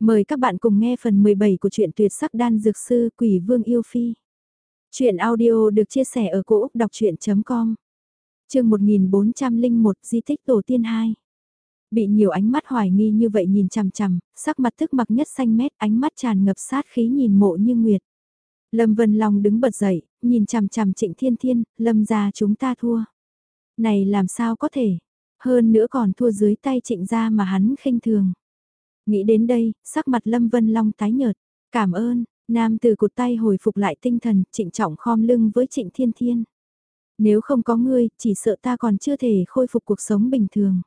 Mời các bạn cùng nghe phần 17 của truyện tuyệt sắc đan dược sư Quỷ Vương Yêu Phi. Chuyện audio được chia sẻ ở cỗ đọc chuyện.com Trường 1401 Di tích Tổ tiên 2 Bị nhiều ánh mắt hoài nghi như vậy nhìn chằm chằm, sắc mặt thức mặc nhất xanh mét ánh mắt tràn ngập sát khí nhìn mộ như nguyệt. Lâm Vân Long đứng bật dậy, nhìn chằm chằm trịnh thiên thiên, lâm ra chúng ta thua. Này làm sao có thể, hơn nữa còn thua dưới tay trịnh gia mà hắn khinh thường. Nghĩ đến đây, sắc mặt Lâm Vân Long tái nhợt. Cảm ơn, nam từ cụt tay hồi phục lại tinh thần, trịnh trọng khom lưng với trịnh thiên thiên. Nếu không có ngươi, chỉ sợ ta còn chưa thể khôi phục cuộc sống bình thường.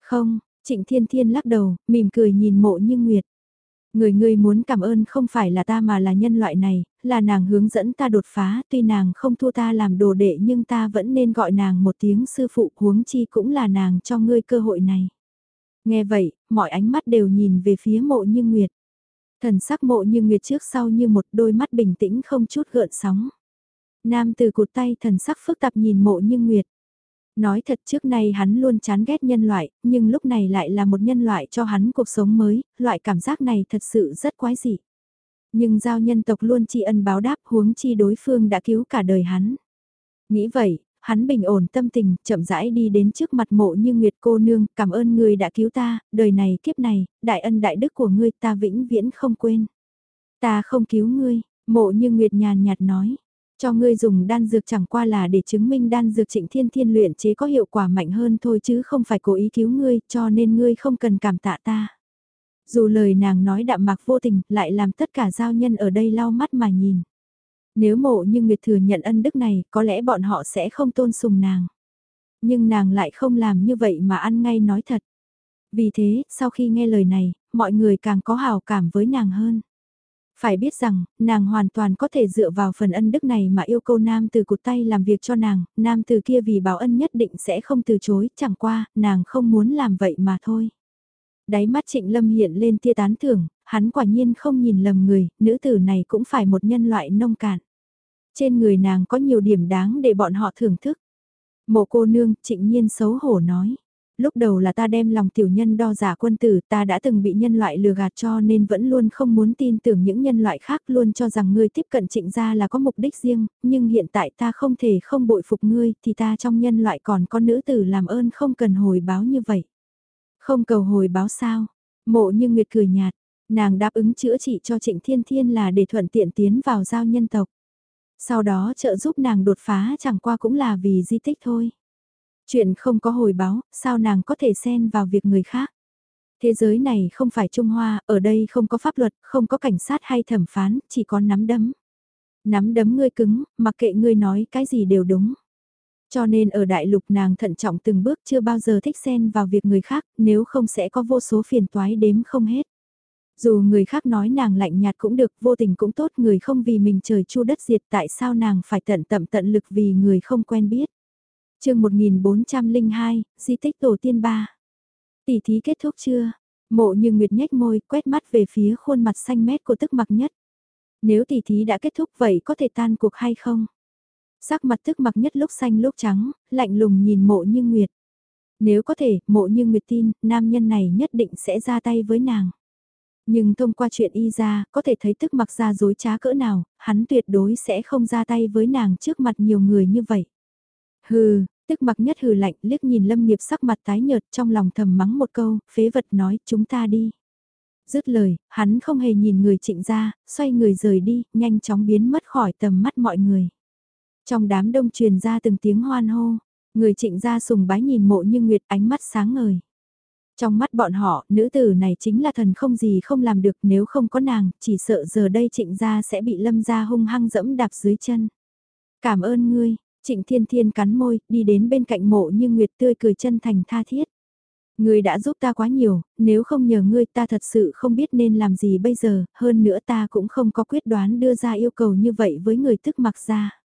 Không, trịnh thiên thiên lắc đầu, mỉm cười nhìn mộ như nguyệt. Người ngươi muốn cảm ơn không phải là ta mà là nhân loại này, là nàng hướng dẫn ta đột phá, tuy nàng không thua ta làm đồ đệ nhưng ta vẫn nên gọi nàng một tiếng sư phụ huống chi cũng là nàng cho ngươi cơ hội này. Nghe vậy, mọi ánh mắt đều nhìn về phía mộ như Nguyệt. Thần sắc mộ như Nguyệt trước sau như một đôi mắt bình tĩnh không chút gợn sóng. Nam từ cụt tay thần sắc phức tạp nhìn mộ như Nguyệt. Nói thật trước nay hắn luôn chán ghét nhân loại, nhưng lúc này lại là một nhân loại cho hắn cuộc sống mới, loại cảm giác này thật sự rất quái dị. Nhưng giao nhân tộc luôn tri ân báo đáp huống chi đối phương đã cứu cả đời hắn. Nghĩ vậy, hắn bình ổn tâm tình, chậm rãi đi đến trước mặt mộ như Nguyệt cô nương, cảm ơn người đã cứu ta, đời này kiếp này, đại ân đại đức của ngươi ta vĩnh viễn không quên. Ta không cứu ngươi, mộ như Nguyệt nhàn nhạt nói, cho ngươi dùng đan dược chẳng qua là để chứng minh đan dược trịnh thiên thiên luyện chế có hiệu quả mạnh hơn thôi chứ không phải cố ý cứu ngươi, cho nên ngươi không cần cảm tạ ta. Dù lời nàng nói đạm mạc vô tình, lại làm tất cả giao nhân ở đây lau mắt mà nhìn. Nếu mộ như Nguyệt thừa nhận ân đức này, có lẽ bọn họ sẽ không tôn sùng nàng. Nhưng nàng lại không làm như vậy mà ăn ngay nói thật. Vì thế, sau khi nghe lời này, mọi người càng có hào cảm với nàng hơn. Phải biết rằng, nàng hoàn toàn có thể dựa vào phần ân đức này mà yêu cầu nam từ cụt tay làm việc cho nàng, nam từ kia vì báo ân nhất định sẽ không từ chối, chẳng qua, nàng không muốn làm vậy mà thôi. Đáy mắt trịnh lâm hiện lên tia tán thưởng, hắn quả nhiên không nhìn lầm người, nữ tử này cũng phải một nhân loại nông cạn. Trên người nàng có nhiều điểm đáng để bọn họ thưởng thức. Mộ cô nương, trịnh nhiên xấu hổ nói. Lúc đầu là ta đem lòng tiểu nhân đo giả quân tử, ta đã từng bị nhân loại lừa gạt cho nên vẫn luôn không muốn tin tưởng những nhân loại khác luôn cho rằng ngươi tiếp cận trịnh gia là có mục đích riêng, nhưng hiện tại ta không thể không bội phục ngươi thì ta trong nhân loại còn có nữ tử làm ơn không cần hồi báo như vậy. Không cầu hồi báo sao? Mộ như Nguyệt cười nhạt, nàng đáp ứng chữa trị cho Trịnh Thiên Thiên là để thuận tiện tiến vào giao nhân tộc. Sau đó trợ giúp nàng đột phá chẳng qua cũng là vì di tích thôi. Chuyện không có hồi báo, sao nàng có thể xen vào việc người khác? Thế giới này không phải Trung Hoa, ở đây không có pháp luật, không có cảnh sát hay thẩm phán, chỉ có nắm đấm. Nắm đấm ngươi cứng, mặc kệ ngươi nói cái gì đều đúng. Cho nên ở đại lục nàng thận trọng từng bước chưa bao giờ thích xen vào việc người khác, nếu không sẽ có vô số phiền toái đếm không hết. Dù người khác nói nàng lạnh nhạt cũng được, vô tình cũng tốt, người không vì mình trời chu đất diệt tại sao nàng phải tận tậm tận lực vì người không quen biết. chương 1402, Di tích Tổ tiên ba Tỷ thí kết thúc chưa? Mộ như Nguyệt nhếch môi, quét mắt về phía khuôn mặt xanh mét của tức mặc nhất. Nếu tỷ thí đã kết thúc vậy có thể tan cuộc hay không? Sắc mặt tức mặc nhất lúc xanh lúc trắng, lạnh lùng nhìn mộ như Nguyệt. Nếu có thể, mộ như Nguyệt tin, nam nhân này nhất định sẽ ra tay với nàng. Nhưng thông qua chuyện y ra, có thể thấy tức mặc ra dối trá cỡ nào, hắn tuyệt đối sẽ không ra tay với nàng trước mặt nhiều người như vậy. Hừ, tức mặc nhất hừ lạnh liếc nhìn lâm nghiệp sắc mặt tái nhợt trong lòng thầm mắng một câu, phế vật nói chúng ta đi. Dứt lời, hắn không hề nhìn người trịnh ra, xoay người rời đi, nhanh chóng biến mất khỏi tầm mắt mọi người. Trong đám đông truyền ra từng tiếng hoan hô, người trịnh gia sùng bái nhìn mộ như nguyệt ánh mắt sáng ngời. Trong mắt bọn họ, nữ tử này chính là thần không gì không làm được nếu không có nàng, chỉ sợ giờ đây trịnh gia sẽ bị lâm gia hung hăng dẫm đạp dưới chân. Cảm ơn ngươi, trịnh thiên thiên cắn môi, đi đến bên cạnh mộ như nguyệt tươi cười chân thành tha thiết. Ngươi đã giúp ta quá nhiều, nếu không nhờ ngươi ta thật sự không biết nên làm gì bây giờ, hơn nữa ta cũng không có quyết đoán đưa ra yêu cầu như vậy với người tức mặc ra.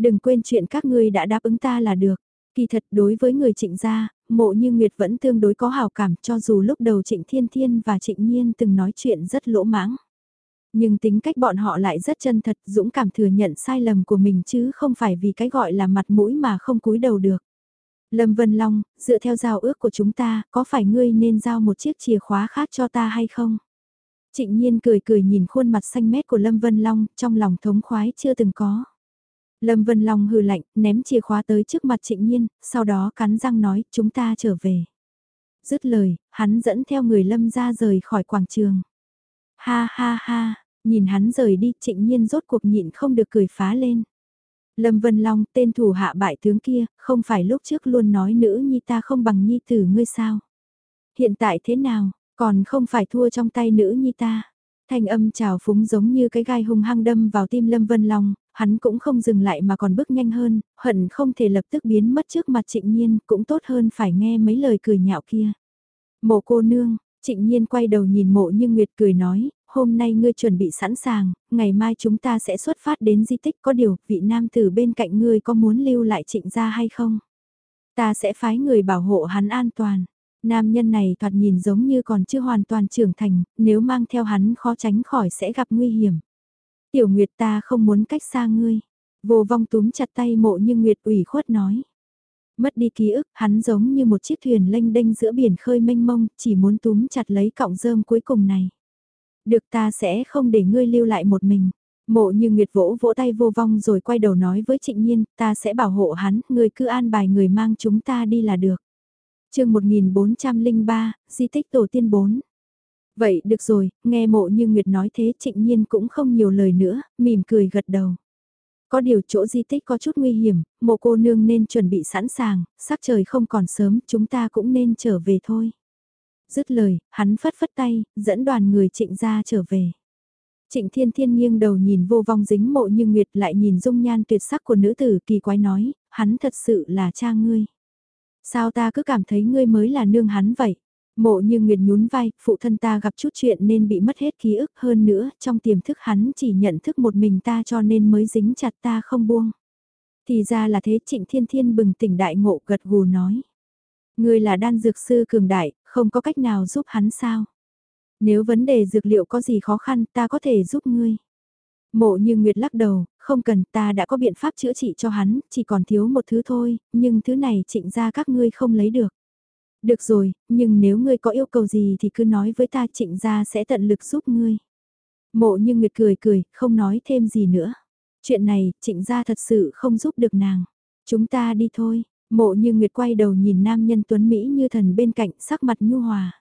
Đừng quên chuyện các ngươi đã đáp ứng ta là được. Kỳ thật đối với người trịnh gia, mộ như Nguyệt vẫn tương đối có hào cảm cho dù lúc đầu trịnh thiên thiên và trịnh nhiên từng nói chuyện rất lỗ mãng. Nhưng tính cách bọn họ lại rất chân thật, dũng cảm thừa nhận sai lầm của mình chứ không phải vì cái gọi là mặt mũi mà không cúi đầu được. Lâm Vân Long, dựa theo giao ước của chúng ta, có phải ngươi nên giao một chiếc chìa khóa khác cho ta hay không? Trịnh nhiên cười cười nhìn khuôn mặt xanh mét của Lâm Vân Long, trong lòng thống khoái chưa từng có. Lâm Vân Long hừ lạnh, ném chìa khóa tới trước mặt trịnh nhiên, sau đó cắn răng nói, chúng ta trở về. Dứt lời, hắn dẫn theo người Lâm ra rời khỏi quảng trường. Ha ha ha, nhìn hắn rời đi, trịnh nhiên rốt cuộc nhịn không được cười phá lên. Lâm Vân Long, tên thủ hạ bại tướng kia, không phải lúc trước luôn nói nữ nhi ta không bằng nhi tử ngươi sao? Hiện tại thế nào, còn không phải thua trong tay nữ nhi ta? Thanh âm trào phúng giống như cái gai hung hăng đâm vào tim Lâm Vân Long, hắn cũng không dừng lại mà còn bước nhanh hơn, hận không thể lập tức biến mất trước mặt trịnh nhiên, cũng tốt hơn phải nghe mấy lời cười nhạo kia. Mộ cô nương, trịnh nhiên quay đầu nhìn mộ như Nguyệt cười nói, hôm nay ngươi chuẩn bị sẵn sàng, ngày mai chúng ta sẽ xuất phát đến di tích có điều, vị nam tử bên cạnh ngươi có muốn lưu lại trịnh gia hay không? Ta sẽ phái người bảo hộ hắn an toàn. Nam nhân này thoạt nhìn giống như còn chưa hoàn toàn trưởng thành, nếu mang theo hắn khó tránh khỏi sẽ gặp nguy hiểm. Tiểu Nguyệt ta không muốn cách xa ngươi. Vô vong túm chặt tay mộ như Nguyệt ủy khuất nói. Mất đi ký ức, hắn giống như một chiếc thuyền lênh đênh giữa biển khơi mênh mông, chỉ muốn túm chặt lấy cọng rơm cuối cùng này. Được ta sẽ không để ngươi lưu lại một mình. Mộ như Nguyệt vỗ vỗ tay vô vong rồi quay đầu nói với trịnh nhiên, ta sẽ bảo hộ hắn, ngươi cứ an bài người mang chúng ta đi là được chương 1403, Di tích Tổ tiên 4. Vậy được rồi, nghe mộ như Nguyệt nói thế trịnh nhiên cũng không nhiều lời nữa, mỉm cười gật đầu. Có điều chỗ di tích có chút nguy hiểm, mộ cô nương nên chuẩn bị sẵn sàng, sắc trời không còn sớm, chúng ta cũng nên trở về thôi. Dứt lời, hắn phất phất tay, dẫn đoàn người trịnh ra trở về. Trịnh Thiên Thiên nghiêng đầu nhìn vô vong dính mộ như Nguyệt lại nhìn dung nhan tuyệt sắc của nữ tử kỳ quái nói, hắn thật sự là cha ngươi. Sao ta cứ cảm thấy ngươi mới là nương hắn vậy? Mộ như Nguyệt nhún vai, phụ thân ta gặp chút chuyện nên bị mất hết ký ức hơn nữa, trong tiềm thức hắn chỉ nhận thức một mình ta cho nên mới dính chặt ta không buông. Thì ra là thế trịnh thiên thiên bừng tỉnh đại ngộ gật gù nói. Ngươi là đan dược sư cường đại, không có cách nào giúp hắn sao? Nếu vấn đề dược liệu có gì khó khăn ta có thể giúp ngươi. Mộ như Nguyệt lắc đầu, không cần ta đã có biện pháp chữa trị cho hắn, chỉ còn thiếu một thứ thôi, nhưng thứ này trịnh ra các ngươi không lấy được. Được rồi, nhưng nếu ngươi có yêu cầu gì thì cứ nói với ta trịnh gia sẽ tận lực giúp ngươi. Mộ như Nguyệt cười cười, không nói thêm gì nữa. Chuyện này, trịnh gia thật sự không giúp được nàng. Chúng ta đi thôi, mộ như Nguyệt quay đầu nhìn nam nhân tuấn Mỹ như thần bên cạnh sắc mặt nhu hòa.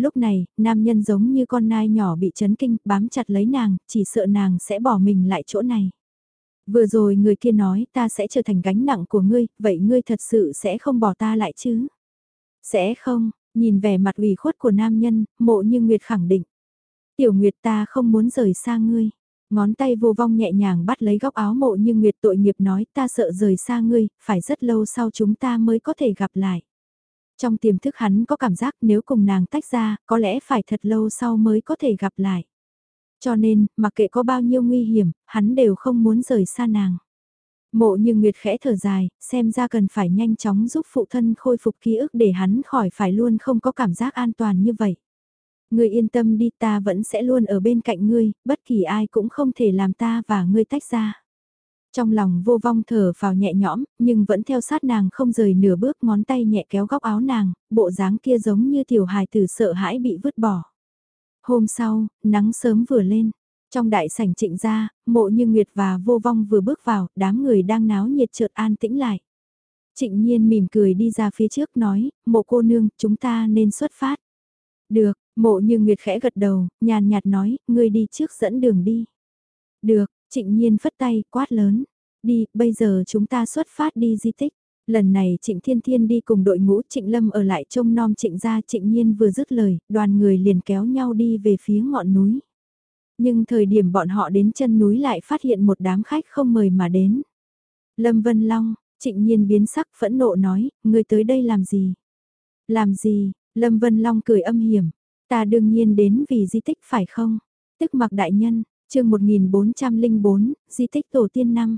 Lúc này, nam nhân giống như con nai nhỏ bị chấn kinh, bám chặt lấy nàng, chỉ sợ nàng sẽ bỏ mình lại chỗ này. Vừa rồi người kia nói ta sẽ trở thành gánh nặng của ngươi, vậy ngươi thật sự sẽ không bỏ ta lại chứ? Sẽ không, nhìn vẻ mặt ủy khuất của nam nhân, mộ như Nguyệt khẳng định. Tiểu Nguyệt ta không muốn rời xa ngươi. Ngón tay vô vong nhẹ nhàng bắt lấy góc áo mộ như Nguyệt tội nghiệp nói ta sợ rời xa ngươi, phải rất lâu sau chúng ta mới có thể gặp lại. Trong tiềm thức hắn có cảm giác nếu cùng nàng tách ra, có lẽ phải thật lâu sau mới có thể gặp lại. Cho nên, mặc kệ có bao nhiêu nguy hiểm, hắn đều không muốn rời xa nàng. Mộ như Nguyệt khẽ thở dài, xem ra cần phải nhanh chóng giúp phụ thân khôi phục ký ức để hắn khỏi phải luôn không có cảm giác an toàn như vậy. Ngươi yên tâm đi ta vẫn sẽ luôn ở bên cạnh ngươi, bất kỳ ai cũng không thể làm ta và ngươi tách ra. Trong lòng vô vong thở vào nhẹ nhõm, nhưng vẫn theo sát nàng không rời nửa bước ngón tay nhẹ kéo góc áo nàng, bộ dáng kia giống như tiểu hài tử sợ hãi bị vứt bỏ. Hôm sau, nắng sớm vừa lên, trong đại sảnh trịnh gia, mộ như Nguyệt và vô vong vừa bước vào, đám người đang náo nhiệt chợt an tĩnh lại. Trịnh nhiên mỉm cười đi ra phía trước nói, mộ cô nương, chúng ta nên xuất phát. Được, mộ như Nguyệt khẽ gật đầu, nhàn nhạt nói, ngươi đi trước dẫn đường đi. Được, trịnh nhiên phất tay, quát lớn. Đi, bây giờ chúng ta xuất phát đi di tích. Lần này Trịnh Thiên Thiên đi cùng đội ngũ Trịnh Lâm ở lại trông nom Trịnh gia Trịnh Nhiên vừa dứt lời, đoàn người liền kéo nhau đi về phía ngọn núi. Nhưng thời điểm bọn họ đến chân núi lại phát hiện một đám khách không mời mà đến. Lâm Vân Long, trịnh nhiên biến sắc phẫn nộ nói, người tới đây làm gì? Làm gì? Lâm Vân Long cười âm hiểm. Ta đương nhiên đến vì di tích phải không? Tức mặc đại nhân, chương 1404, di tích tổ tiên năm.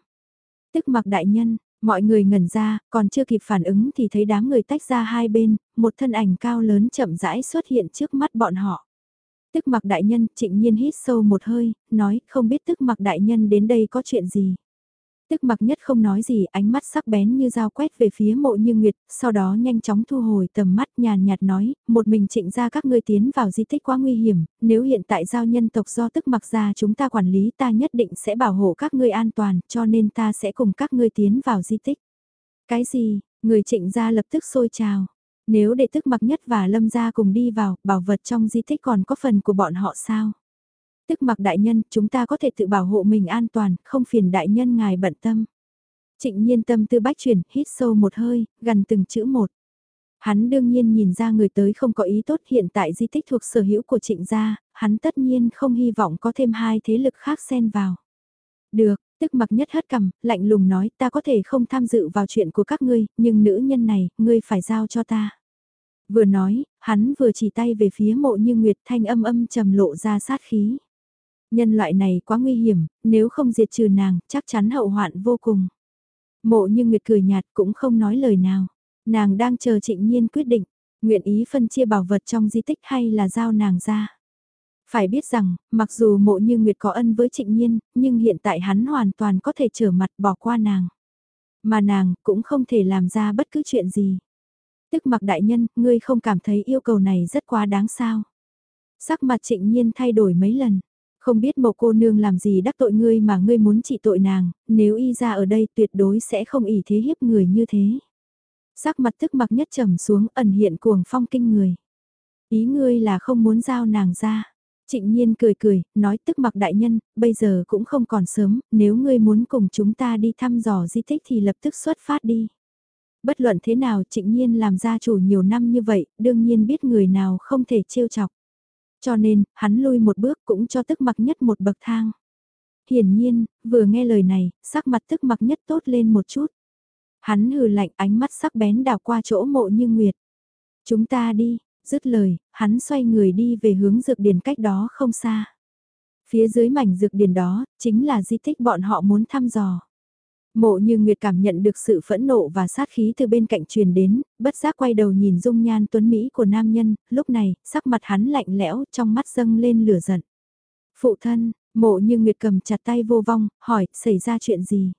Tức mặc đại nhân, mọi người ngẩn ra, còn chưa kịp phản ứng thì thấy đám người tách ra hai bên, một thân ảnh cao lớn chậm rãi xuất hiện trước mắt bọn họ. Tức mặc đại nhân, trịnh nhiên hít sâu một hơi, nói không biết tức mặc đại nhân đến đây có chuyện gì. Tức mặc nhất không nói gì, ánh mắt sắc bén như dao quét về phía mộ như nguyệt, sau đó nhanh chóng thu hồi tầm mắt nhàn nhạt nói, một mình trịnh ra các ngươi tiến vào di tích quá nguy hiểm, nếu hiện tại giao nhân tộc do tức mặc ra chúng ta quản lý ta nhất định sẽ bảo hộ các ngươi an toàn, cho nên ta sẽ cùng các ngươi tiến vào di tích. Cái gì, người trịnh ra lập tức sôi trào. Nếu để tức mặc nhất và lâm gia cùng đi vào, bảo vật trong di tích còn có phần của bọn họ sao? Tức mặc đại nhân, chúng ta có thể tự bảo hộ mình an toàn, không phiền đại nhân ngài bận tâm. Trịnh nhiên tâm tư bách chuyển, hít sâu một hơi, gần từng chữ một. Hắn đương nhiên nhìn ra người tới không có ý tốt hiện tại di tích thuộc sở hữu của trịnh gia, hắn tất nhiên không hy vọng có thêm hai thế lực khác xen vào. Được, tức mặc nhất hất cầm, lạnh lùng nói ta có thể không tham dự vào chuyện của các ngươi, nhưng nữ nhân này, ngươi phải giao cho ta. Vừa nói, hắn vừa chỉ tay về phía mộ như Nguyệt thanh âm âm trầm lộ ra sát khí. Nhân loại này quá nguy hiểm, nếu không diệt trừ nàng, chắc chắn hậu hoạn vô cùng. Mộ như Nguyệt cười nhạt cũng không nói lời nào. Nàng đang chờ trịnh nhiên quyết định, nguyện ý phân chia bảo vật trong di tích hay là giao nàng ra. Phải biết rằng, mặc dù mộ như Nguyệt có ân với trịnh nhiên, nhưng hiện tại hắn hoàn toàn có thể trở mặt bỏ qua nàng. Mà nàng cũng không thể làm ra bất cứ chuyện gì. Tức mặc đại nhân, ngươi không cảm thấy yêu cầu này rất quá đáng sao. Sắc mặt trịnh nhiên thay đổi mấy lần. Không biết mộ cô nương làm gì đắc tội ngươi mà ngươi muốn trị tội nàng, nếu y ra ở đây tuyệt đối sẽ không ỉ thế hiếp người như thế. Sắc mặt tức mặc nhất trầm xuống ẩn hiện cuồng phong kinh người. Ý ngươi là không muốn giao nàng ra. Trịnh nhiên cười cười, nói tức mặc đại nhân, bây giờ cũng không còn sớm, nếu ngươi muốn cùng chúng ta đi thăm dò di tích thì lập tức xuất phát đi. Bất luận thế nào trịnh nhiên làm gia chủ nhiều năm như vậy, đương nhiên biết người nào không thể trêu chọc. Cho nên, hắn lui một bước cũng cho tức mặc nhất một bậc thang. Hiển nhiên, vừa nghe lời này, sắc mặt tức mặc nhất tốt lên một chút. Hắn hừ lạnh ánh mắt sắc bén đảo qua chỗ mộ như nguyệt. Chúng ta đi, dứt lời, hắn xoay người đi về hướng dược điển cách đó không xa. Phía dưới mảnh dược điển đó, chính là di tích bọn họ muốn thăm dò. Mộ như Nguyệt cảm nhận được sự phẫn nộ và sát khí từ bên cạnh truyền đến, bất giác quay đầu nhìn dung nhan tuấn Mỹ của nam nhân, lúc này, sắc mặt hắn lạnh lẽo, trong mắt dâng lên lửa giận. Phụ thân, mộ như Nguyệt cầm chặt tay vô vong, hỏi, xảy ra chuyện gì?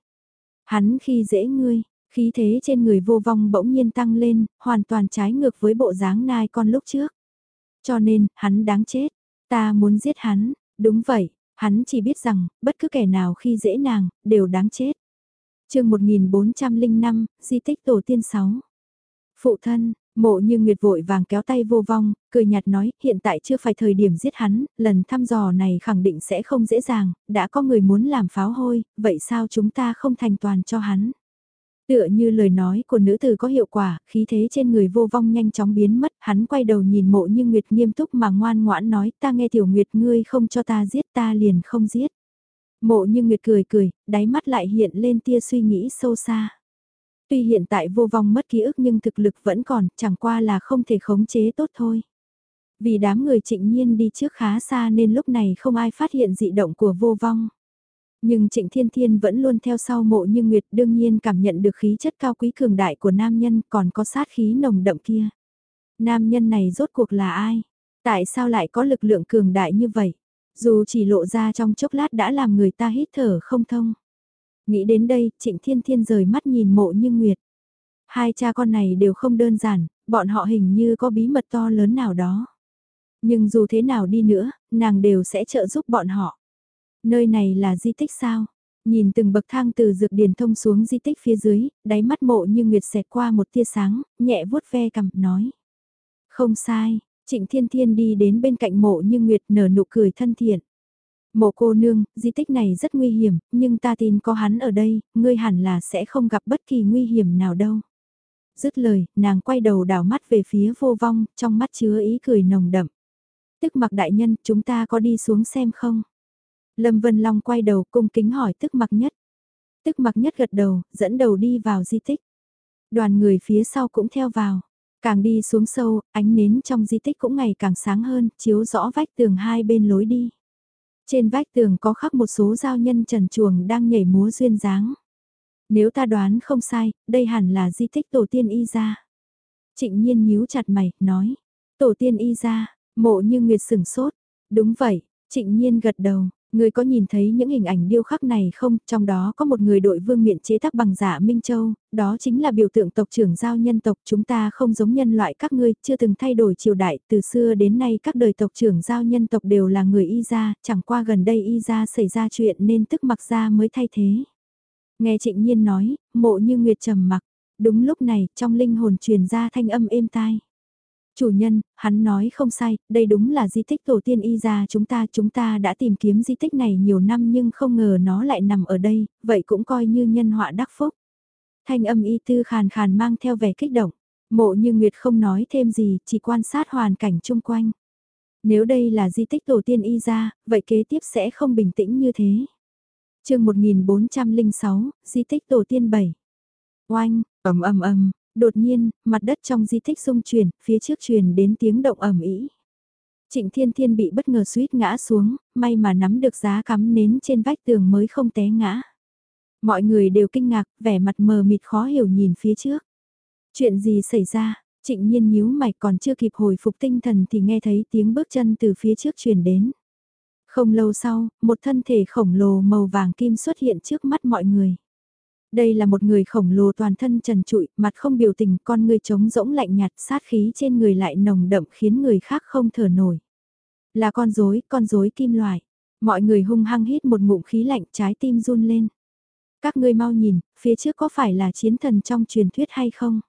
Hắn khi dễ ngươi, khí thế trên người vô vong bỗng nhiên tăng lên, hoàn toàn trái ngược với bộ dáng nai con lúc trước. Cho nên, hắn đáng chết, ta muốn giết hắn, đúng vậy, hắn chỉ biết rằng, bất cứ kẻ nào khi dễ nàng, đều đáng chết chương 1405, di tích tổ tiên 6. Phụ thân, mộ như nguyệt vội vàng kéo tay vô vong, cười nhạt nói, hiện tại chưa phải thời điểm giết hắn, lần thăm dò này khẳng định sẽ không dễ dàng, đã có người muốn làm pháo hôi, vậy sao chúng ta không thành toàn cho hắn? Tựa như lời nói của nữ tử có hiệu quả, khí thế trên người vô vong nhanh chóng biến mất, hắn quay đầu nhìn mộ như Nguyệt nghiêm túc mà ngoan ngoãn nói ta nghe tiểu Nguyệt ngươi không cho ta giết ta liền không giết. Mộ như Nguyệt cười cười, đáy mắt lại hiện lên tia suy nghĩ sâu xa. Tuy hiện tại vô vong mất ký ức nhưng thực lực vẫn còn, chẳng qua là không thể khống chế tốt thôi. Vì đám người trịnh nhiên đi trước khá xa nên lúc này không ai phát hiện dị động của vô vong. Nhưng Trịnh Thiên Thiên vẫn luôn theo sau mộ như Nguyệt đương nhiên cảm nhận được khí chất cao quý cường đại của nam nhân còn có sát khí nồng đậm kia. Nam nhân này rốt cuộc là ai? Tại sao lại có lực lượng cường đại như vậy? Dù chỉ lộ ra trong chốc lát đã làm người ta hít thở không thông. Nghĩ đến đây, Trịnh Thiên Thiên rời mắt nhìn mộ như Nguyệt. Hai cha con này đều không đơn giản, bọn họ hình như có bí mật to lớn nào đó. Nhưng dù thế nào đi nữa, nàng đều sẽ trợ giúp bọn họ. Nơi này là di tích sao? Nhìn từng bậc thang từ dược điển thông xuống di tích phía dưới, đáy mắt mộ như Nguyệt xẹt qua một tia sáng, nhẹ vuốt ve cầm, nói. Không sai, Trịnh Thiên Thiên đi đến bên cạnh mộ như Nguyệt nở nụ cười thân thiện. Mộ cô nương, di tích này rất nguy hiểm, nhưng ta tin có hắn ở đây, ngươi hẳn là sẽ không gặp bất kỳ nguy hiểm nào đâu. Dứt lời, nàng quay đầu đảo mắt về phía vô vong, trong mắt chứa ý cười nồng đậm. Tức mặc đại nhân, chúng ta có đi xuống xem không? Lâm Vân Long quay đầu cung kính hỏi tức mặc nhất. Tức mặc nhất gật đầu, dẫn đầu đi vào di tích. Đoàn người phía sau cũng theo vào. Càng đi xuống sâu, ánh nến trong di tích cũng ngày càng sáng hơn, chiếu rõ vách tường hai bên lối đi. Trên vách tường có khắc một số giao nhân trần chuồng đang nhảy múa duyên dáng. Nếu ta đoán không sai, đây hẳn là di tích tổ tiên y ra. Trịnh nhiên nhíu chặt mày, nói. Tổ tiên y ra, mộ như nguyệt sửng sốt. Đúng vậy, trịnh nhiên gật đầu, Người có nhìn thấy những hình ảnh điêu khắc này không? Trong đó có một người đội vương miện chế tác bằng giả Minh Châu, đó chính là biểu tượng tộc trưởng giao nhân tộc. Chúng ta không giống nhân loại các ngươi, chưa từng thay đổi triều đại. Từ xưa đến nay các đời tộc trưởng giao nhân tộc đều là người y gia, chẳng qua gần đây y gia xảy ra chuyện nên tức mặc gia mới thay thế. Nghe trịnh nhiên nói, mộ như nguyệt trầm mặc. Đúng lúc này, trong linh hồn truyền ra thanh âm êm tai. Chủ nhân, hắn nói không sai, đây đúng là di tích tổ tiên y gia chúng ta, chúng ta đã tìm kiếm di tích này nhiều năm nhưng không ngờ nó lại nằm ở đây, vậy cũng coi như nhân họa đắc phúc. Thanh âm y tư khàn khàn mang theo vẻ kích động, mộ như Nguyệt không nói thêm gì, chỉ quan sát hoàn cảnh chung quanh. Nếu đây là di tích tổ tiên y gia, vậy kế tiếp sẽ không bình tĩnh như thế. chương 1406, di tích tổ tiên 7. Oanh, ầm ầm ầm, Đột nhiên, mặt đất trong di tích rung chuyển, phía trước truyền đến tiếng động ẩm ý. Trịnh Thiên Thiên bị bất ngờ suýt ngã xuống, may mà nắm được giá cắm nến trên vách tường mới không té ngã. Mọi người đều kinh ngạc, vẻ mặt mờ mịt khó hiểu nhìn phía trước. Chuyện gì xảy ra, trịnh nhiên nhíu mày còn chưa kịp hồi phục tinh thần thì nghe thấy tiếng bước chân từ phía trước truyền đến. Không lâu sau, một thân thể khổng lồ màu vàng kim xuất hiện trước mắt mọi người. Đây là một người khổng lồ toàn thân trần trụi, mặt không biểu tình, con người trống rỗng lạnh nhạt, sát khí trên người lại nồng đậm khiến người khác không thở nổi. Là con rối, con rối kim loại. Mọi người hung hăng hít một ngụm khí lạnh trái tim run lên. Các ngươi mau nhìn, phía trước có phải là chiến thần trong truyền thuyết hay không?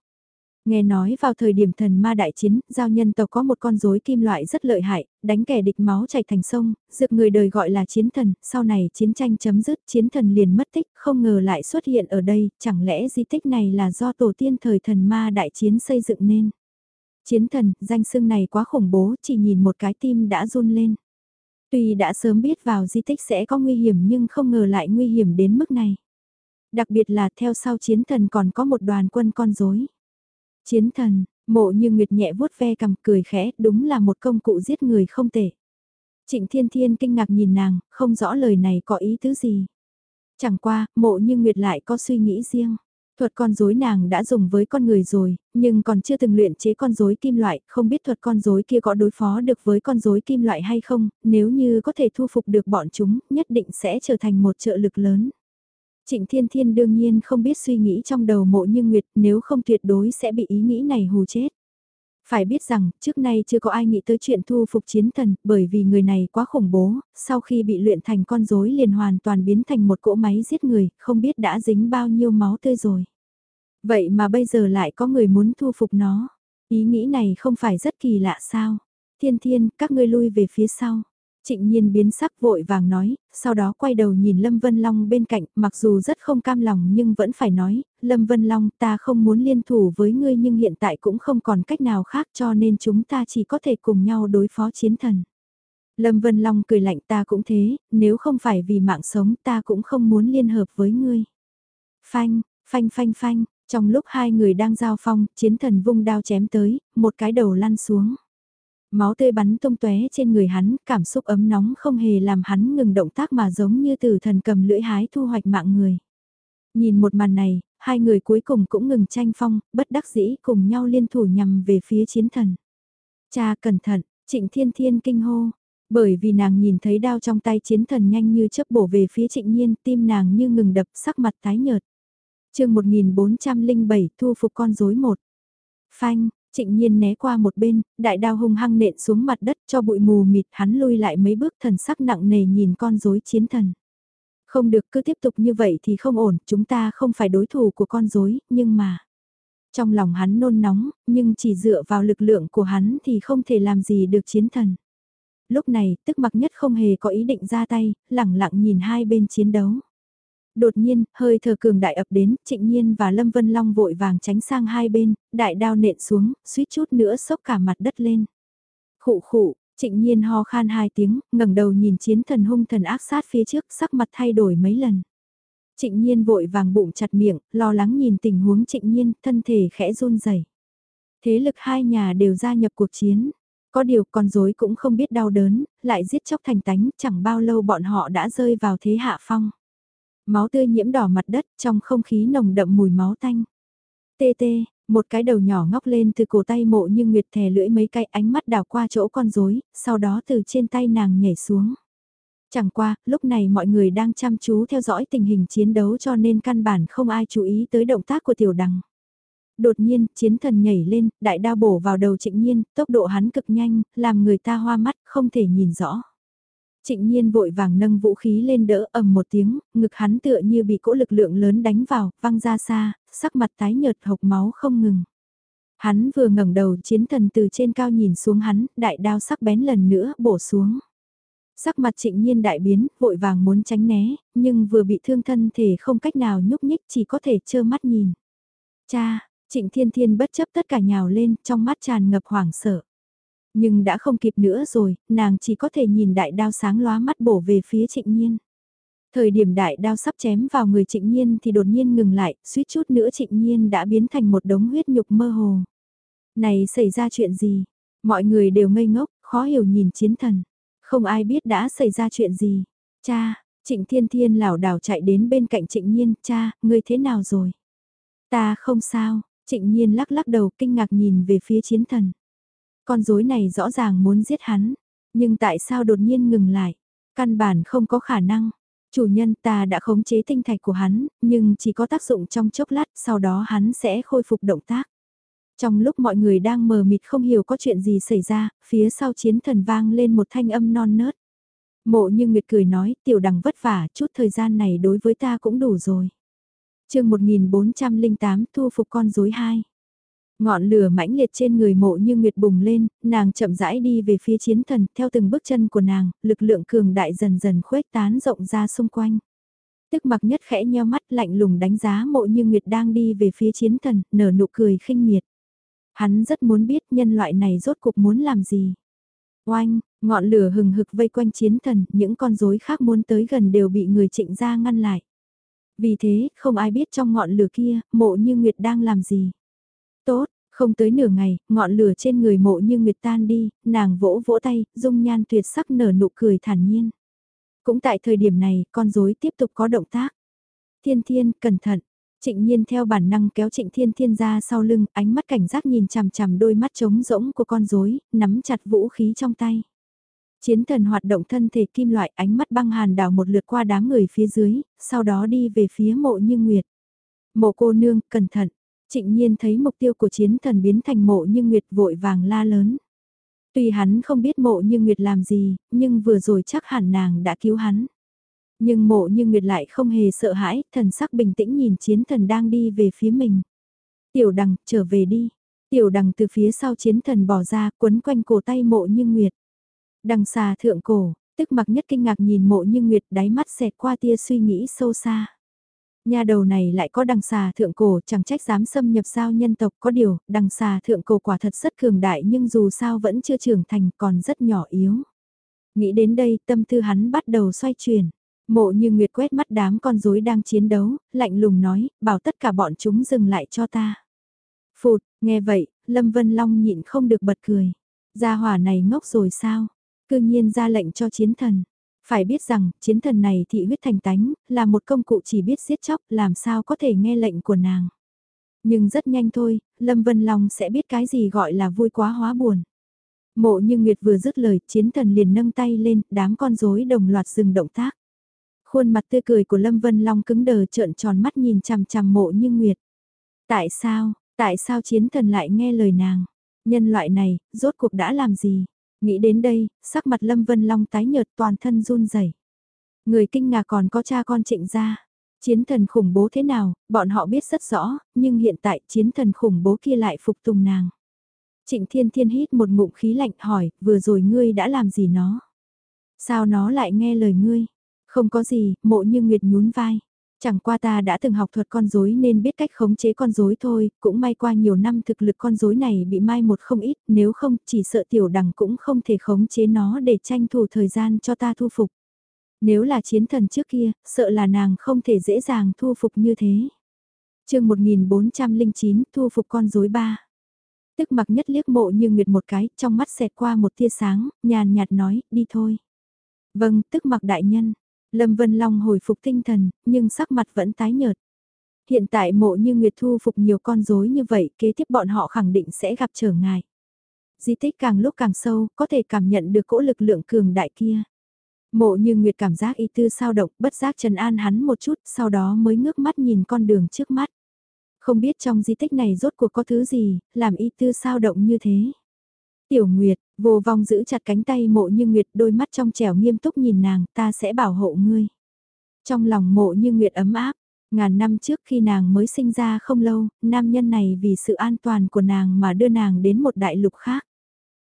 Nghe nói vào thời điểm thần ma đại chiến, giao nhân tộc có một con rối kim loại rất lợi hại, đánh kẻ địch máu chảy thành sông, dược người đời gọi là chiến thần, sau này chiến tranh chấm dứt, chiến thần liền mất tích, không ngờ lại xuất hiện ở đây, chẳng lẽ di tích này là do tổ tiên thời thần ma đại chiến xây dựng nên. Chiến thần, danh xưng này quá khủng bố, chỉ nhìn một cái tim đã run lên. Tuy đã sớm biết vào di tích sẽ có nguy hiểm nhưng không ngờ lại nguy hiểm đến mức này. Đặc biệt là theo sau chiến thần còn có một đoàn quân con rối Chiến thần, mộ như Nguyệt nhẹ vuốt ve cầm cười khẽ, đúng là một công cụ giết người không tệ. Trịnh Thiên Thiên kinh ngạc nhìn nàng, không rõ lời này có ý tứ gì. Chẳng qua, mộ như Nguyệt lại có suy nghĩ riêng. Thuật con rối nàng đã dùng với con người rồi, nhưng còn chưa từng luyện chế con rối kim loại, không biết thuật con rối kia có đối phó được với con rối kim loại hay không, nếu như có thể thu phục được bọn chúng, nhất định sẽ trở thành một trợ lực lớn. Trịnh Thiên Thiên đương nhiên không biết suy nghĩ trong đầu mộ như Nguyệt nếu không tuyệt đối sẽ bị ý nghĩ này hù chết. Phải biết rằng, trước nay chưa có ai nghĩ tới chuyện thu phục chiến thần, bởi vì người này quá khủng bố, sau khi bị luyện thành con rối liền hoàn toàn biến thành một cỗ máy giết người, không biết đã dính bao nhiêu máu tươi rồi. Vậy mà bây giờ lại có người muốn thu phục nó. Ý nghĩ này không phải rất kỳ lạ sao? Thiên thiên, các ngươi lui về phía sau. Trịnh nhiên biến sắc vội vàng nói, sau đó quay đầu nhìn Lâm Vân Long bên cạnh, mặc dù rất không cam lòng nhưng vẫn phải nói, Lâm Vân Long ta không muốn liên thủ với ngươi nhưng hiện tại cũng không còn cách nào khác cho nên chúng ta chỉ có thể cùng nhau đối phó chiến thần. Lâm Vân Long cười lạnh ta cũng thế, nếu không phải vì mạng sống ta cũng không muốn liên hợp với ngươi. Phanh, phanh phanh phanh, trong lúc hai người đang giao phong, chiến thần vung đao chém tới, một cái đầu lăn xuống. Máu tươi bắn tung tóe trên người hắn, cảm xúc ấm nóng không hề làm hắn ngừng động tác mà giống như từ thần cầm lưỡi hái thu hoạch mạng người. Nhìn một màn này, hai người cuối cùng cũng ngừng tranh phong, bất đắc dĩ cùng nhau liên thủ nhằm về phía chiến thần. Cha cẩn thận, trịnh thiên thiên kinh hô, bởi vì nàng nhìn thấy đao trong tay chiến thần nhanh như chớp bổ về phía trịnh nhiên, tim nàng như ngừng đập sắc mặt tái nhợt. chương 1407 thu phục con rối một. Phanh, Trịnh nhiên né qua một bên, đại đao hung hăng nện xuống mặt đất cho bụi mù mịt hắn lui lại mấy bước thần sắc nặng nề nhìn con rối chiến thần. Không được cứ tiếp tục như vậy thì không ổn, chúng ta không phải đối thủ của con rối, nhưng mà... Trong lòng hắn nôn nóng, nhưng chỉ dựa vào lực lượng của hắn thì không thể làm gì được chiến thần. Lúc này, tức mặc nhất không hề có ý định ra tay, lẳng lặng nhìn hai bên chiến đấu. Đột nhiên, hơi thở cường đại ập đến, trịnh nhiên và Lâm Vân Long vội vàng tránh sang hai bên, đại đao nện xuống, suýt chút nữa sốc cả mặt đất lên. Khụ khụ, trịnh nhiên ho khan hai tiếng, ngẩng đầu nhìn chiến thần hung thần ác sát phía trước, sắc mặt thay đổi mấy lần. Trịnh nhiên vội vàng bụng chặt miệng, lo lắng nhìn tình huống trịnh nhiên, thân thể khẽ run rẩy. Thế lực hai nhà đều gia nhập cuộc chiến. Có điều con rối cũng không biết đau đớn, lại giết chóc thành tánh, chẳng bao lâu bọn họ đã rơi vào thế hạ phong. Máu tươi nhiễm đỏ mặt đất trong không khí nồng đậm mùi máu tanh. Tê tê, một cái đầu nhỏ ngóc lên từ cổ tay mộ như nguyệt thè lưỡi mấy cái ánh mắt đảo qua chỗ con rối, sau đó từ trên tay nàng nhảy xuống. Chẳng qua, lúc này mọi người đang chăm chú theo dõi tình hình chiến đấu cho nên căn bản không ai chú ý tới động tác của tiểu đằng. Đột nhiên, chiến thần nhảy lên, đại đao bổ vào đầu trịnh nhiên, tốc độ hắn cực nhanh, làm người ta hoa mắt, không thể nhìn rõ. Trịnh nhiên vội vàng nâng vũ khí lên đỡ ầm một tiếng, ngực hắn tựa như bị cỗ lực lượng lớn đánh vào, văng ra xa, sắc mặt tái nhợt hộc máu không ngừng. Hắn vừa ngẩng đầu chiến thần từ trên cao nhìn xuống hắn, đại đao sắc bén lần nữa bổ xuống. Sắc mặt trịnh nhiên đại biến, vội vàng muốn tránh né, nhưng vừa bị thương thân thể không cách nào nhúc nhích chỉ có thể trơ mắt nhìn. Cha, trịnh thiên thiên bất chấp tất cả nhào lên, trong mắt tràn ngập hoảng sợ. Nhưng đã không kịp nữa rồi, nàng chỉ có thể nhìn đại đao sáng lóa mắt bổ về phía trịnh nhiên. Thời điểm đại đao sắp chém vào người trịnh nhiên thì đột nhiên ngừng lại, suýt chút nữa trịnh nhiên đã biến thành một đống huyết nhục mơ hồ. Này xảy ra chuyện gì? Mọi người đều ngây ngốc, khó hiểu nhìn chiến thần. Không ai biết đã xảy ra chuyện gì. Cha, trịnh thiên thiên lảo đảo chạy đến bên cạnh trịnh nhiên, cha, ngươi thế nào rồi? Ta không sao, trịnh nhiên lắc lắc đầu kinh ngạc nhìn về phía chiến thần. Con rối này rõ ràng muốn giết hắn, nhưng tại sao đột nhiên ngừng lại? Căn bản không có khả năng. Chủ nhân ta đã khống chế tinh thạch của hắn, nhưng chỉ có tác dụng trong chốc lát, sau đó hắn sẽ khôi phục động tác. Trong lúc mọi người đang mờ mịt không hiểu có chuyện gì xảy ra, phía sau chiến thần vang lên một thanh âm non nớt. Mộ như Nguyệt cười nói, tiểu đằng vất vả, chút thời gian này đối với ta cũng đủ rồi. chương 1408 thu phục con rối 2. Ngọn lửa mãnh liệt trên người mộ như Nguyệt bùng lên, nàng chậm rãi đi về phía chiến thần, theo từng bước chân của nàng, lực lượng cường đại dần dần khuếch tán rộng ra xung quanh. Tức mặc nhất khẽ nheo mắt lạnh lùng đánh giá mộ như Nguyệt đang đi về phía chiến thần, nở nụ cười khinh miệt. Hắn rất muốn biết nhân loại này rốt cuộc muốn làm gì. Oanh, ngọn lửa hừng hực vây quanh chiến thần, những con rối khác muốn tới gần đều bị người trịnh ra ngăn lại. Vì thế, không ai biết trong ngọn lửa kia, mộ như Nguyệt đang làm gì. Tốt, không tới nửa ngày, ngọn lửa trên người mộ như Nguyệt tan đi, nàng vỗ vỗ tay, dung nhan tuyệt sắc nở nụ cười thản nhiên. Cũng tại thời điểm này, con rối tiếp tục có động tác. Thiên thiên, cẩn thận, Trịnh Nhiên theo bản năng kéo Trịnh Thiên Thiên ra sau lưng, ánh mắt cảnh giác nhìn chằm chằm đôi mắt trống rỗng của con rối, nắm chặt vũ khí trong tay. Chiến thần hoạt động thân thể kim loại ánh mắt băng hàn đảo một lượt qua đám người phía dưới, sau đó đi về phía mộ như nguyệt. Mộ cô nương, cẩn thận. Trịnh nhiên thấy mục tiêu của chiến thần biến thành mộ như nguyệt vội vàng la lớn. Tuy hắn không biết mộ như nguyệt làm gì, nhưng vừa rồi chắc hẳn nàng đã cứu hắn. Nhưng mộ như Nguyệt lại không hề sợ hãi, thần sắc bình tĩnh nhìn chiến thần đang đi về phía mình. Tiểu đằng, trở về đi. Tiểu đằng từ phía sau chiến thần bỏ ra, quấn quanh cổ tay mộ như Nguyệt. Đằng xà thượng cổ, tức mặc nhất kinh ngạc nhìn mộ như Nguyệt đáy mắt xẹt qua tia suy nghĩ sâu xa. Nhà đầu này lại có đằng xà thượng cổ chẳng trách dám xâm nhập sao nhân tộc có điều, đằng xà thượng cổ quả thật rất cường đại nhưng dù sao vẫn chưa trưởng thành còn rất nhỏ yếu. Nghĩ đến đây tâm tư hắn bắt đầu xoay chuyển. Mộ như Nguyệt quét mắt đám con rối đang chiến đấu, lạnh lùng nói, bảo tất cả bọn chúng dừng lại cho ta. Phụt, nghe vậy, Lâm Vân Long nhịn không được bật cười. Gia hỏa này ngốc rồi sao? Cư nhiên ra lệnh cho chiến thần. Phải biết rằng, chiến thần này thị huyết thành tánh, là một công cụ chỉ biết giết chóc, làm sao có thể nghe lệnh của nàng. Nhưng rất nhanh thôi, Lâm Vân Long sẽ biết cái gì gọi là vui quá hóa buồn. Mộ như Nguyệt vừa dứt lời, chiến thần liền nâng tay lên, đám con rối đồng loạt dừng động tác. Khuôn mặt tươi cười của Lâm Vân Long cứng đờ trợn tròn mắt nhìn chằm chằm mộ như Nguyệt. Tại sao, tại sao chiến thần lại nghe lời nàng? Nhân loại này, rốt cuộc đã làm gì? Nghĩ đến đây, sắc mặt Lâm Vân Long tái nhợt toàn thân run rẩy. Người kinh ngạc còn có cha con trịnh gia. Chiến thần khủng bố thế nào, bọn họ biết rất rõ, nhưng hiện tại chiến thần khủng bố kia lại phục tùng nàng. Trịnh Thiên Thiên hít một ngụm khí lạnh hỏi, vừa rồi ngươi đã làm gì nó? Sao nó lại nghe lời ngươi? Không có gì, mộ như Nguyệt nhún vai. Chẳng qua ta đã từng học thuật con rối nên biết cách khống chế con rối thôi, cũng may qua nhiều năm thực lực con rối này bị mai một không ít, nếu không chỉ sợ tiểu đằng cũng không thể khống chế nó để tranh thủ thời gian cho ta thu phục. Nếu là chiến thần trước kia, sợ là nàng không thể dễ dàng thu phục như thế. chương 1409 thu phục con rối ba. Tức mặc nhất liếc mộ như nguyệt một cái, trong mắt xẹt qua một tia sáng, nhàn nhạt nói, đi thôi. Vâng, tức mặc đại nhân, Lâm Vân Long hồi phục tinh thần, nhưng sắc mặt vẫn tái nhợt. Hiện tại mộ như Nguyệt thu phục nhiều con rối như vậy, kế tiếp bọn họ khẳng định sẽ gặp trở ngại. Di tích càng lúc càng sâu, có thể cảm nhận được cỗ lực lượng cường đại kia. Mộ như Nguyệt cảm giác y tư sao động, bất giác trần an hắn một chút, sau đó mới ngước mắt nhìn con đường trước mắt. Không biết trong di tích này rốt cuộc có thứ gì, làm y tư sao động như thế. Tiểu Nguyệt, vô vong giữ chặt cánh tay mộ như Nguyệt đôi mắt trong trẻo nghiêm túc nhìn nàng, ta sẽ bảo hộ ngươi. Trong lòng mộ như Nguyệt ấm áp, ngàn năm trước khi nàng mới sinh ra không lâu, nam nhân này vì sự an toàn của nàng mà đưa nàng đến một đại lục khác.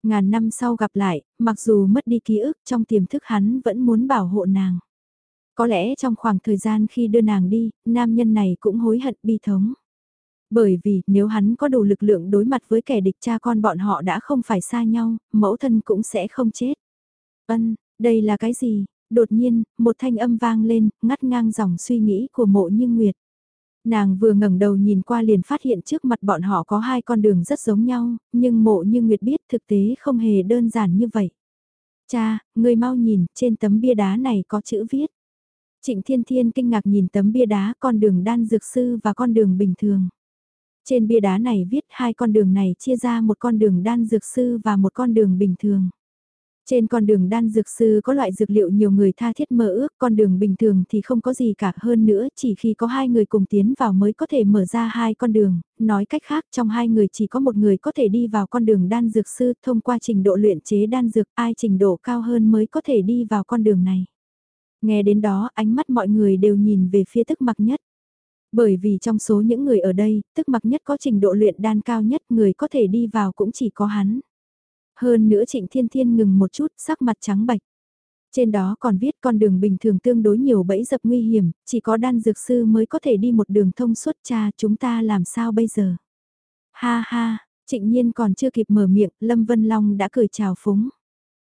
Ngàn năm sau gặp lại, mặc dù mất đi ký ức trong tiềm thức hắn vẫn muốn bảo hộ nàng. Có lẽ trong khoảng thời gian khi đưa nàng đi, nam nhân này cũng hối hận bi thống. Bởi vì nếu hắn có đủ lực lượng đối mặt với kẻ địch cha con bọn họ đã không phải xa nhau, mẫu thân cũng sẽ không chết. Ân, đây là cái gì? Đột nhiên, một thanh âm vang lên, ngắt ngang dòng suy nghĩ của mộ như nguyệt. Nàng vừa ngẩng đầu nhìn qua liền phát hiện trước mặt bọn họ có hai con đường rất giống nhau, nhưng mộ như Nguyệt biết thực tế không hề đơn giản như vậy. Cha, người mau nhìn, trên tấm bia đá này có chữ viết. Trịnh Thiên Thiên kinh ngạc nhìn tấm bia đá con đường đan dược sư và con đường bình thường. Trên bia đá này viết hai con đường này chia ra một con đường đan dược sư và một con đường bình thường. Trên con đường đan dược sư có loại dược liệu nhiều người tha thiết mơ ước, con đường bình thường thì không có gì cả hơn nữa, chỉ khi có hai người cùng tiến vào mới có thể mở ra hai con đường, nói cách khác trong hai người chỉ có một người có thể đi vào con đường đan dược sư thông qua trình độ luyện chế đan dược, ai trình độ cao hơn mới có thể đi vào con đường này. Nghe đến đó ánh mắt mọi người đều nhìn về phía tức mặc nhất. Bởi vì trong số những người ở đây, tức mặc nhất có trình độ luyện đan cao nhất người có thể đi vào cũng chỉ có hắn. Hơn nữa Trịnh Thiên Thiên ngừng một chút, sắc mặt trắng bạch. Trên đó còn viết con đường bình thường tương đối nhiều bẫy dập nguy hiểm, chỉ có đan dược sư mới có thể đi một đường thông suốt cha chúng ta làm sao bây giờ. Ha ha, trịnh nhiên còn chưa kịp mở miệng, Lâm Vân Long đã cười chào phúng.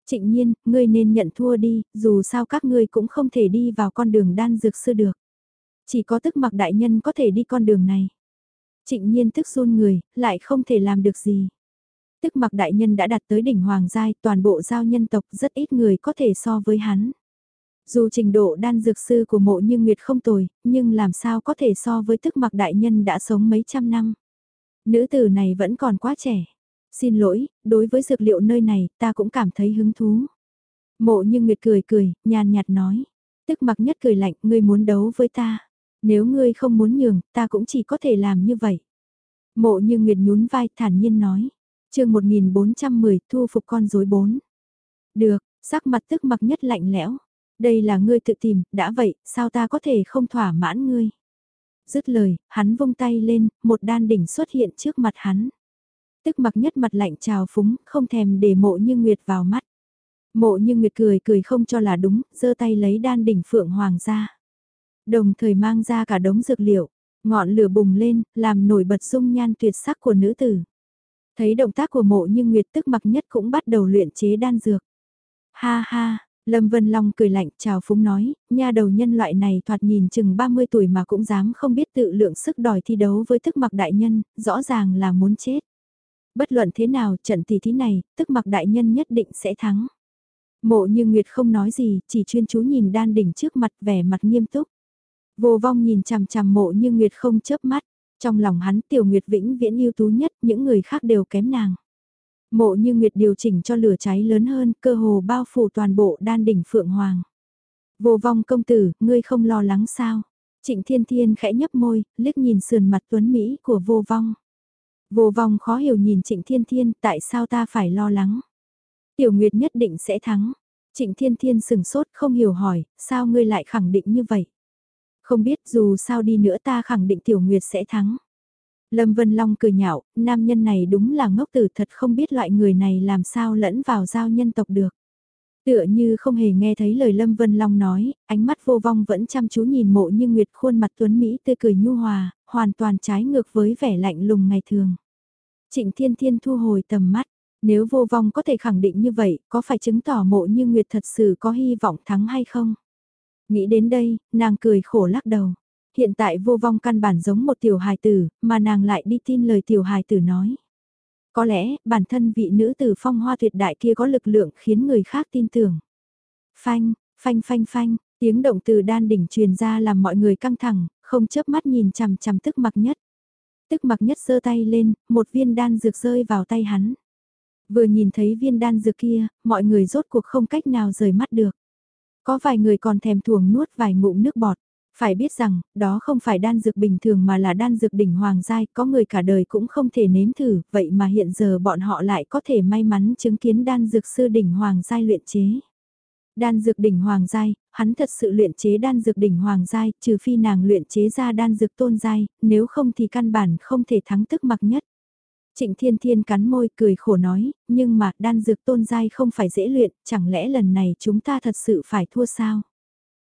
Trịnh nhiên, ngươi nên nhận thua đi, dù sao các ngươi cũng không thể đi vào con đường đan dược sư được. Chỉ có tức mặc đại nhân có thể đi con đường này. Trịnh nhiên tức run người, lại không thể làm được gì tức mặc đại nhân đã đạt tới đỉnh hoàng giai, toàn bộ giao nhân tộc rất ít người có thể so với hắn. Dù trình độ đan dược sư của mộ như Nguyệt không tồi, nhưng làm sao có thể so với tức mặc đại nhân đã sống mấy trăm năm. Nữ tử này vẫn còn quá trẻ. Xin lỗi, đối với dược liệu nơi này, ta cũng cảm thấy hứng thú. Mộ như Nguyệt cười cười, nhàn nhạt nói. Tức mặc nhất cười lạnh, ngươi muốn đấu với ta. Nếu ngươi không muốn nhường, ta cũng chỉ có thể làm như vậy. Mộ như Nguyệt nhún vai thản nhiên nói chương 1410 thu phục con rối 4. Được, sắc mặt tức mặc nhất lạnh lẽo. Đây là ngươi tự tìm, đã vậy, sao ta có thể không thỏa mãn ngươi. Dứt lời, hắn vung tay lên, một đan đỉnh xuất hiện trước mặt hắn. Tức mặc nhất mặt lạnh trào phúng, không thèm để mộ như nguyệt vào mắt. Mộ như nguyệt cười cười không cho là đúng, giơ tay lấy đan đỉnh phượng hoàng ra. Đồng thời mang ra cả đống dược liệu, ngọn lửa bùng lên, làm nổi bật dung nhan tuyệt sắc của nữ tử. Thấy động tác của mộ như Nguyệt tức mặc nhất cũng bắt đầu luyện chế đan dược. Ha ha, Lâm Vân Long cười lạnh chào phúng nói, nha đầu nhân loại này thoạt nhìn chừng 30 tuổi mà cũng dám không biết tự lượng sức đòi thi đấu với tức mặc đại nhân, rõ ràng là muốn chết. Bất luận thế nào trận tỷ thí này, tức mặc đại nhân nhất định sẽ thắng. Mộ như Nguyệt không nói gì, chỉ chuyên chú nhìn đan đỉnh trước mặt vẻ mặt nghiêm túc. Vô vong nhìn chằm chằm mộ như Nguyệt không chớp mắt. Trong lòng hắn Tiểu Nguyệt vĩnh viễn ưu tú nhất, những người khác đều kém nàng. Mộ như Nguyệt điều chỉnh cho lửa cháy lớn hơn, cơ hồ bao phủ toàn bộ đan đỉnh Phượng Hoàng. Vô vong công tử, ngươi không lo lắng sao? Trịnh Thiên Thiên khẽ nhấp môi, liếc nhìn sườn mặt tuấn Mỹ của vô vong. Vô vong khó hiểu nhìn Trịnh Thiên Thiên, tại sao ta phải lo lắng? Tiểu Nguyệt nhất định sẽ thắng. Trịnh Thiên Thiên sừng sốt không hiểu hỏi, sao ngươi lại khẳng định như vậy? Không biết dù sao đi nữa ta khẳng định Tiểu Nguyệt sẽ thắng. Lâm Vân Long cười nhạo, nam nhân này đúng là ngốc tử thật không biết loại người này làm sao lẫn vào giao nhân tộc được. Tựa như không hề nghe thấy lời Lâm Vân Long nói, ánh mắt vô vong vẫn chăm chú nhìn mộ như Nguyệt khuôn mặt tuấn Mỹ tươi cười nhu hòa, hoàn toàn trái ngược với vẻ lạnh lùng ngày thường. Trịnh Thiên Thiên thu hồi tầm mắt, nếu vô vong có thể khẳng định như vậy, có phải chứng tỏ mộ như Nguyệt thật sự có hy vọng thắng hay không? Nghĩ đến đây, nàng cười khổ lắc đầu. Hiện tại vô vong căn bản giống một tiểu hài tử, mà nàng lại đi tin lời tiểu hài tử nói. Có lẽ, bản thân vị nữ tử phong hoa tuyệt đại kia có lực lượng khiến người khác tin tưởng. Phanh, phanh phanh phanh, tiếng động từ đan đỉnh truyền ra làm mọi người căng thẳng, không chớp mắt nhìn chằm chằm tức mặc nhất. Tức mặc nhất giơ tay lên, một viên đan dược rơi vào tay hắn. Vừa nhìn thấy viên đan dược kia, mọi người rốt cuộc không cách nào rời mắt được. Có vài người còn thèm thuồng nuốt vài ngụm nước bọt. Phải biết rằng, đó không phải đan dược bình thường mà là đan dược đỉnh hoàng giai, có người cả đời cũng không thể nếm thử, vậy mà hiện giờ bọn họ lại có thể may mắn chứng kiến đan dược sư đỉnh hoàng giai luyện chế. Đan dược đỉnh hoàng giai, hắn thật sự luyện chế đan dược đỉnh hoàng giai, trừ phi nàng luyện chế ra đan dược tôn giai, nếu không thì căn bản không thể thắng tức mặc nhất. Trịnh Thiên Thiên cắn môi cười khổ nói, nhưng mà đan dược tôn giai không phải dễ luyện, chẳng lẽ lần này chúng ta thật sự phải thua sao?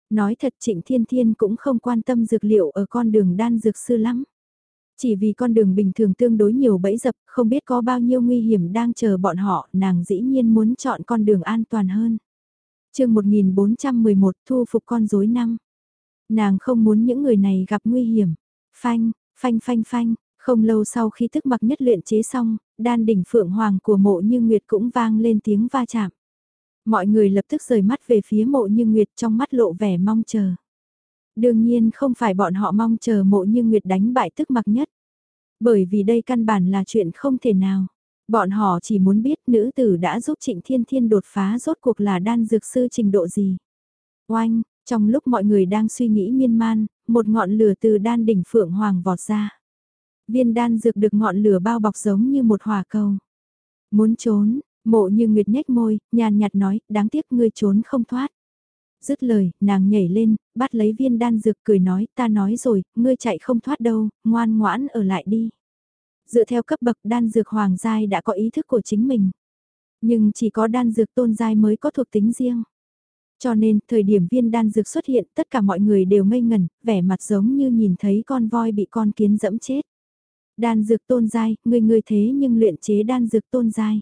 Nói thật Trịnh Thiên Thiên cũng không quan tâm dược liệu ở con đường đan dược sư lắm. Chỉ vì con đường bình thường tương đối nhiều bẫy dập, không biết có bao nhiêu nguy hiểm đang chờ bọn họ, nàng dĩ nhiên muốn chọn con đường an toàn hơn. chương 1411 thu phục con rối năm. Nàng không muốn những người này gặp nguy hiểm. Phanh, phanh phanh phanh, không lâu sau khi thức mặc nhất luyện chế xong, đan đỉnh phượng hoàng của mộ như Nguyệt cũng vang lên tiếng va chạm. Mọi người lập tức rời mắt về phía mộ như Nguyệt trong mắt lộ vẻ mong chờ. Đương nhiên không phải bọn họ mong chờ mộ như Nguyệt đánh bại thức mặc nhất. Bởi vì đây căn bản là chuyện không thể nào. Bọn họ chỉ muốn biết nữ tử đã giúp Trịnh Thiên Thiên đột phá rốt cuộc là đan dược sư trình độ gì. Oanh, trong lúc mọi người đang suy nghĩ miên man, một ngọn lửa từ đan đỉnh phượng hoàng vọt ra. Viên đan dược được ngọn lửa bao bọc giống như một hỏa cầu. Muốn trốn, mộ như nguyệt nhếch môi, nhàn nhạt nói, đáng tiếc ngươi trốn không thoát. Dứt lời, nàng nhảy lên, bắt lấy viên đan dược cười nói, ta nói rồi, ngươi chạy không thoát đâu, ngoan ngoãn ở lại đi. Dựa theo cấp bậc đan dược hoàng giai đã có ý thức của chính mình. Nhưng chỉ có đan dược tôn giai mới có thuộc tính riêng. Cho nên, thời điểm viên đan dược xuất hiện, tất cả mọi người đều ngây ngẩn, vẻ mặt giống như nhìn thấy con voi bị con kiến dẫm chết. Đan dược tôn giai, người người thế nhưng luyện chế đan dược tôn giai.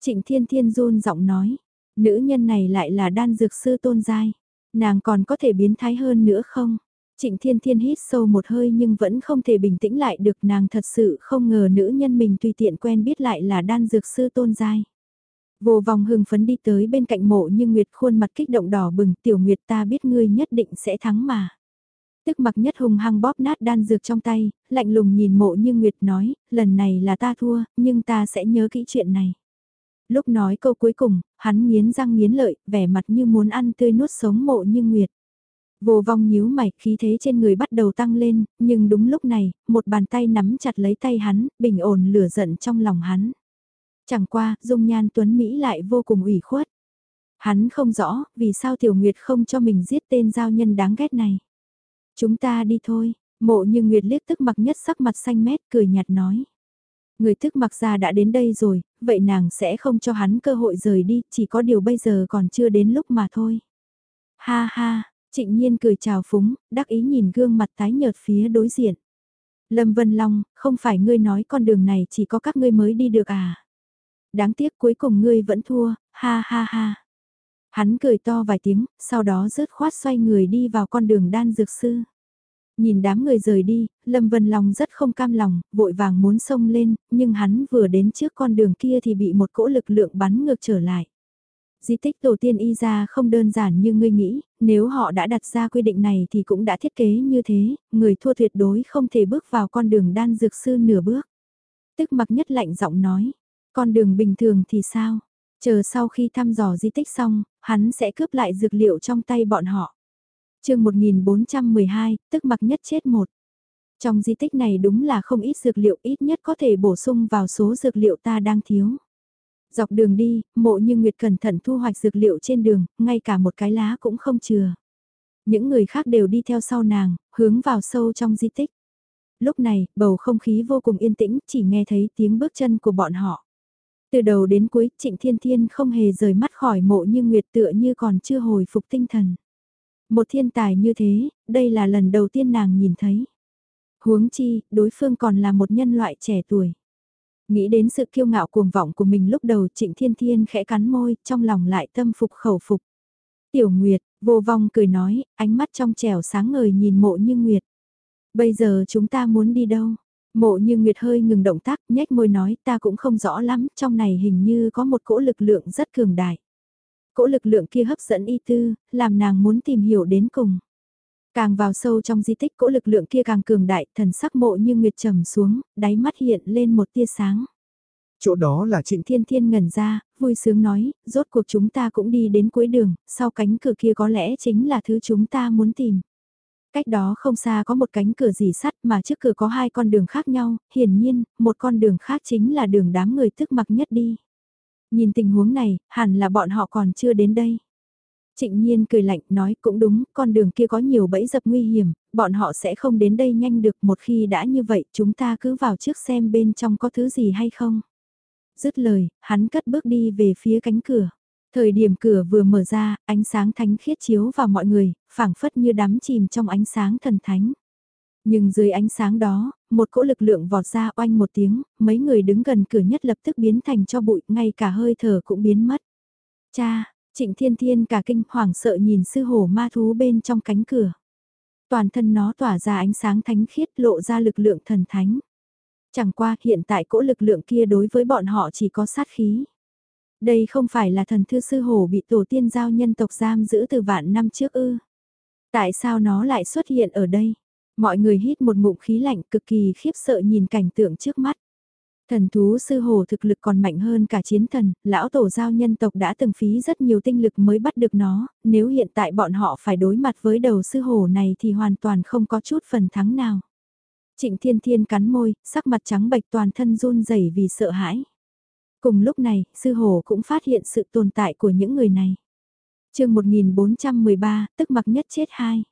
Trịnh Thiên Thiên run giọng nói, nữ nhân này lại là đan dược sư tôn giai, nàng còn có thể biến thái hơn nữa không? Trịnh Thiên Thiên hít sâu một hơi nhưng vẫn không thể bình tĩnh lại được nàng thật sự không ngờ nữ nhân mình tùy tiện quen biết lại là đan dược sư tôn giai. Vô vòng hưng phấn đi tới bên cạnh mộ nhưng Nguyệt khuôn mặt kích động đỏ bừng tiểu Nguyệt ta biết ngươi nhất định sẽ thắng mà. Tức mặc nhất hùng hăng bóp nát đan dược trong tay, lạnh lùng nhìn mộ như Nguyệt nói, lần này là ta thua, nhưng ta sẽ nhớ kỹ chuyện này. Lúc nói câu cuối cùng, hắn nghiến răng nghiến lợi, vẻ mặt như muốn ăn tươi nuốt sống mộ như Nguyệt. Vô vong nhíu mày, khí thế trên người bắt đầu tăng lên, nhưng đúng lúc này, một bàn tay nắm chặt lấy tay hắn, bình ổn lửa giận trong lòng hắn. Chẳng qua, dung nhan tuấn Mỹ lại vô cùng ủy khuất. Hắn không rõ, vì sao Tiểu Nguyệt không cho mình giết tên giao nhân đáng ghét này. Chúng ta đi thôi, mộ như Nguyệt liếc tức mặc nhất sắc mặt xanh mét cười nhạt nói. Người thức mặc ra đã đến đây rồi, vậy nàng sẽ không cho hắn cơ hội rời đi, chỉ có điều bây giờ còn chưa đến lúc mà thôi. Ha ha, trịnh nhiên cười chào phúng, đắc ý nhìn gương mặt tái nhợt phía đối diện. Lâm Vân Long, không phải ngươi nói con đường này chỉ có các ngươi mới đi được à? Đáng tiếc cuối cùng ngươi vẫn thua, ha ha ha. Hắn cười to vài tiếng, sau đó rớt khoát xoay người đi vào con đường đan dược sư. Nhìn đám người rời đi, Lâm Vân Long rất không cam lòng, vội vàng muốn xông lên, nhưng hắn vừa đến trước con đường kia thì bị một cỗ lực lượng bắn ngược trở lại. Di tích tổ tiên y ra không đơn giản như ngươi nghĩ, nếu họ đã đặt ra quy định này thì cũng đã thiết kế như thế, người thua tuyệt đối không thể bước vào con đường đan dược sư nửa bước. Tức mặc nhất lạnh giọng nói, con đường bình thường thì sao? Chờ sau khi thăm dò di tích xong, hắn sẽ cướp lại dược liệu trong tay bọn họ. chương 1412, tức mặc nhất chết một. Trong di tích này đúng là không ít dược liệu ít nhất có thể bổ sung vào số dược liệu ta đang thiếu. Dọc đường đi, mộ như Nguyệt cẩn thận thu hoạch dược liệu trên đường, ngay cả một cái lá cũng không chừa. Những người khác đều đi theo sau nàng, hướng vào sâu trong di tích. Lúc này, bầu không khí vô cùng yên tĩnh, chỉ nghe thấy tiếng bước chân của bọn họ. Từ đầu đến cuối, Trịnh Thiên Thiên không hề rời mắt khỏi mộ như Nguyệt tựa như còn chưa hồi phục tinh thần. Một thiên tài như thế, đây là lần đầu tiên nàng nhìn thấy. Huống chi, đối phương còn là một nhân loại trẻ tuổi. Nghĩ đến sự kiêu ngạo cuồng vọng của mình lúc đầu Trịnh Thiên Thiên khẽ cắn môi, trong lòng lại tâm phục khẩu phục. Tiểu Nguyệt, vô vong cười nói, ánh mắt trong trẻo sáng ngời nhìn mộ như Nguyệt. Bây giờ chúng ta muốn đi đâu? Mộ như Nguyệt hơi ngừng động tác, nhếch môi nói ta cũng không rõ lắm, trong này hình như có một cỗ lực lượng rất cường đại. Cỗ lực lượng kia hấp dẫn y tư, làm nàng muốn tìm hiểu đến cùng. Càng vào sâu trong di tích cỗ lực lượng kia càng cường đại, thần sắc mộ như Nguyệt trầm xuống, đáy mắt hiện lên một tia sáng. Chỗ đó là trịnh Thiên Thiên ngẩn ra, vui sướng nói, rốt cuộc chúng ta cũng đi đến cuối đường, sau cánh cửa kia có lẽ chính là thứ chúng ta muốn tìm. Cách đó không xa có một cánh cửa dì sắt mà trước cửa có hai con đường khác nhau, hiển nhiên, một con đường khác chính là đường đám người tức mặc nhất đi. Nhìn tình huống này, hẳn là bọn họ còn chưa đến đây. Trịnh Nhiên cười lạnh nói cũng đúng, con đường kia có nhiều bẫy dập nguy hiểm, bọn họ sẽ không đến đây nhanh được một khi đã như vậy chúng ta cứ vào trước xem bên trong có thứ gì hay không. Dứt lời, hắn cất bước đi về phía cánh cửa. Thời điểm cửa vừa mở ra, ánh sáng thánh khiết chiếu vào mọi người, phảng phất như đắm chìm trong ánh sáng thần thánh. Nhưng dưới ánh sáng đó, một cỗ lực lượng vọt ra oanh một tiếng, mấy người đứng gần cửa nhất lập tức biến thành cho bụi, ngay cả hơi thở cũng biến mất. Cha, trịnh thiên thiên cả kinh hoảng sợ nhìn sư hổ ma thú bên trong cánh cửa. Toàn thân nó tỏa ra ánh sáng thánh khiết lộ ra lực lượng thần thánh. Chẳng qua hiện tại cỗ lực lượng kia đối với bọn họ chỉ có sát khí. Đây không phải là thần thư sư hổ bị tổ tiên giao nhân tộc giam giữ từ vạn năm trước ư. Tại sao nó lại xuất hiện ở đây? Mọi người hít một ngụm khí lạnh cực kỳ khiếp sợ nhìn cảnh tượng trước mắt. Thần thú sư hồ thực lực còn mạnh hơn cả chiến thần, lão tổ giao nhân tộc đã từng phí rất nhiều tinh lực mới bắt được nó, nếu hiện tại bọn họ phải đối mặt với đầu sư hồ này thì hoàn toàn không có chút phần thắng nào. Trịnh Thiên Thiên cắn môi, sắc mặt trắng bệch toàn thân run rẩy vì sợ hãi. Cùng lúc này, sư hồ cũng phát hiện sự tồn tại của những người này. chương 1413, tức mặc nhất chết hai.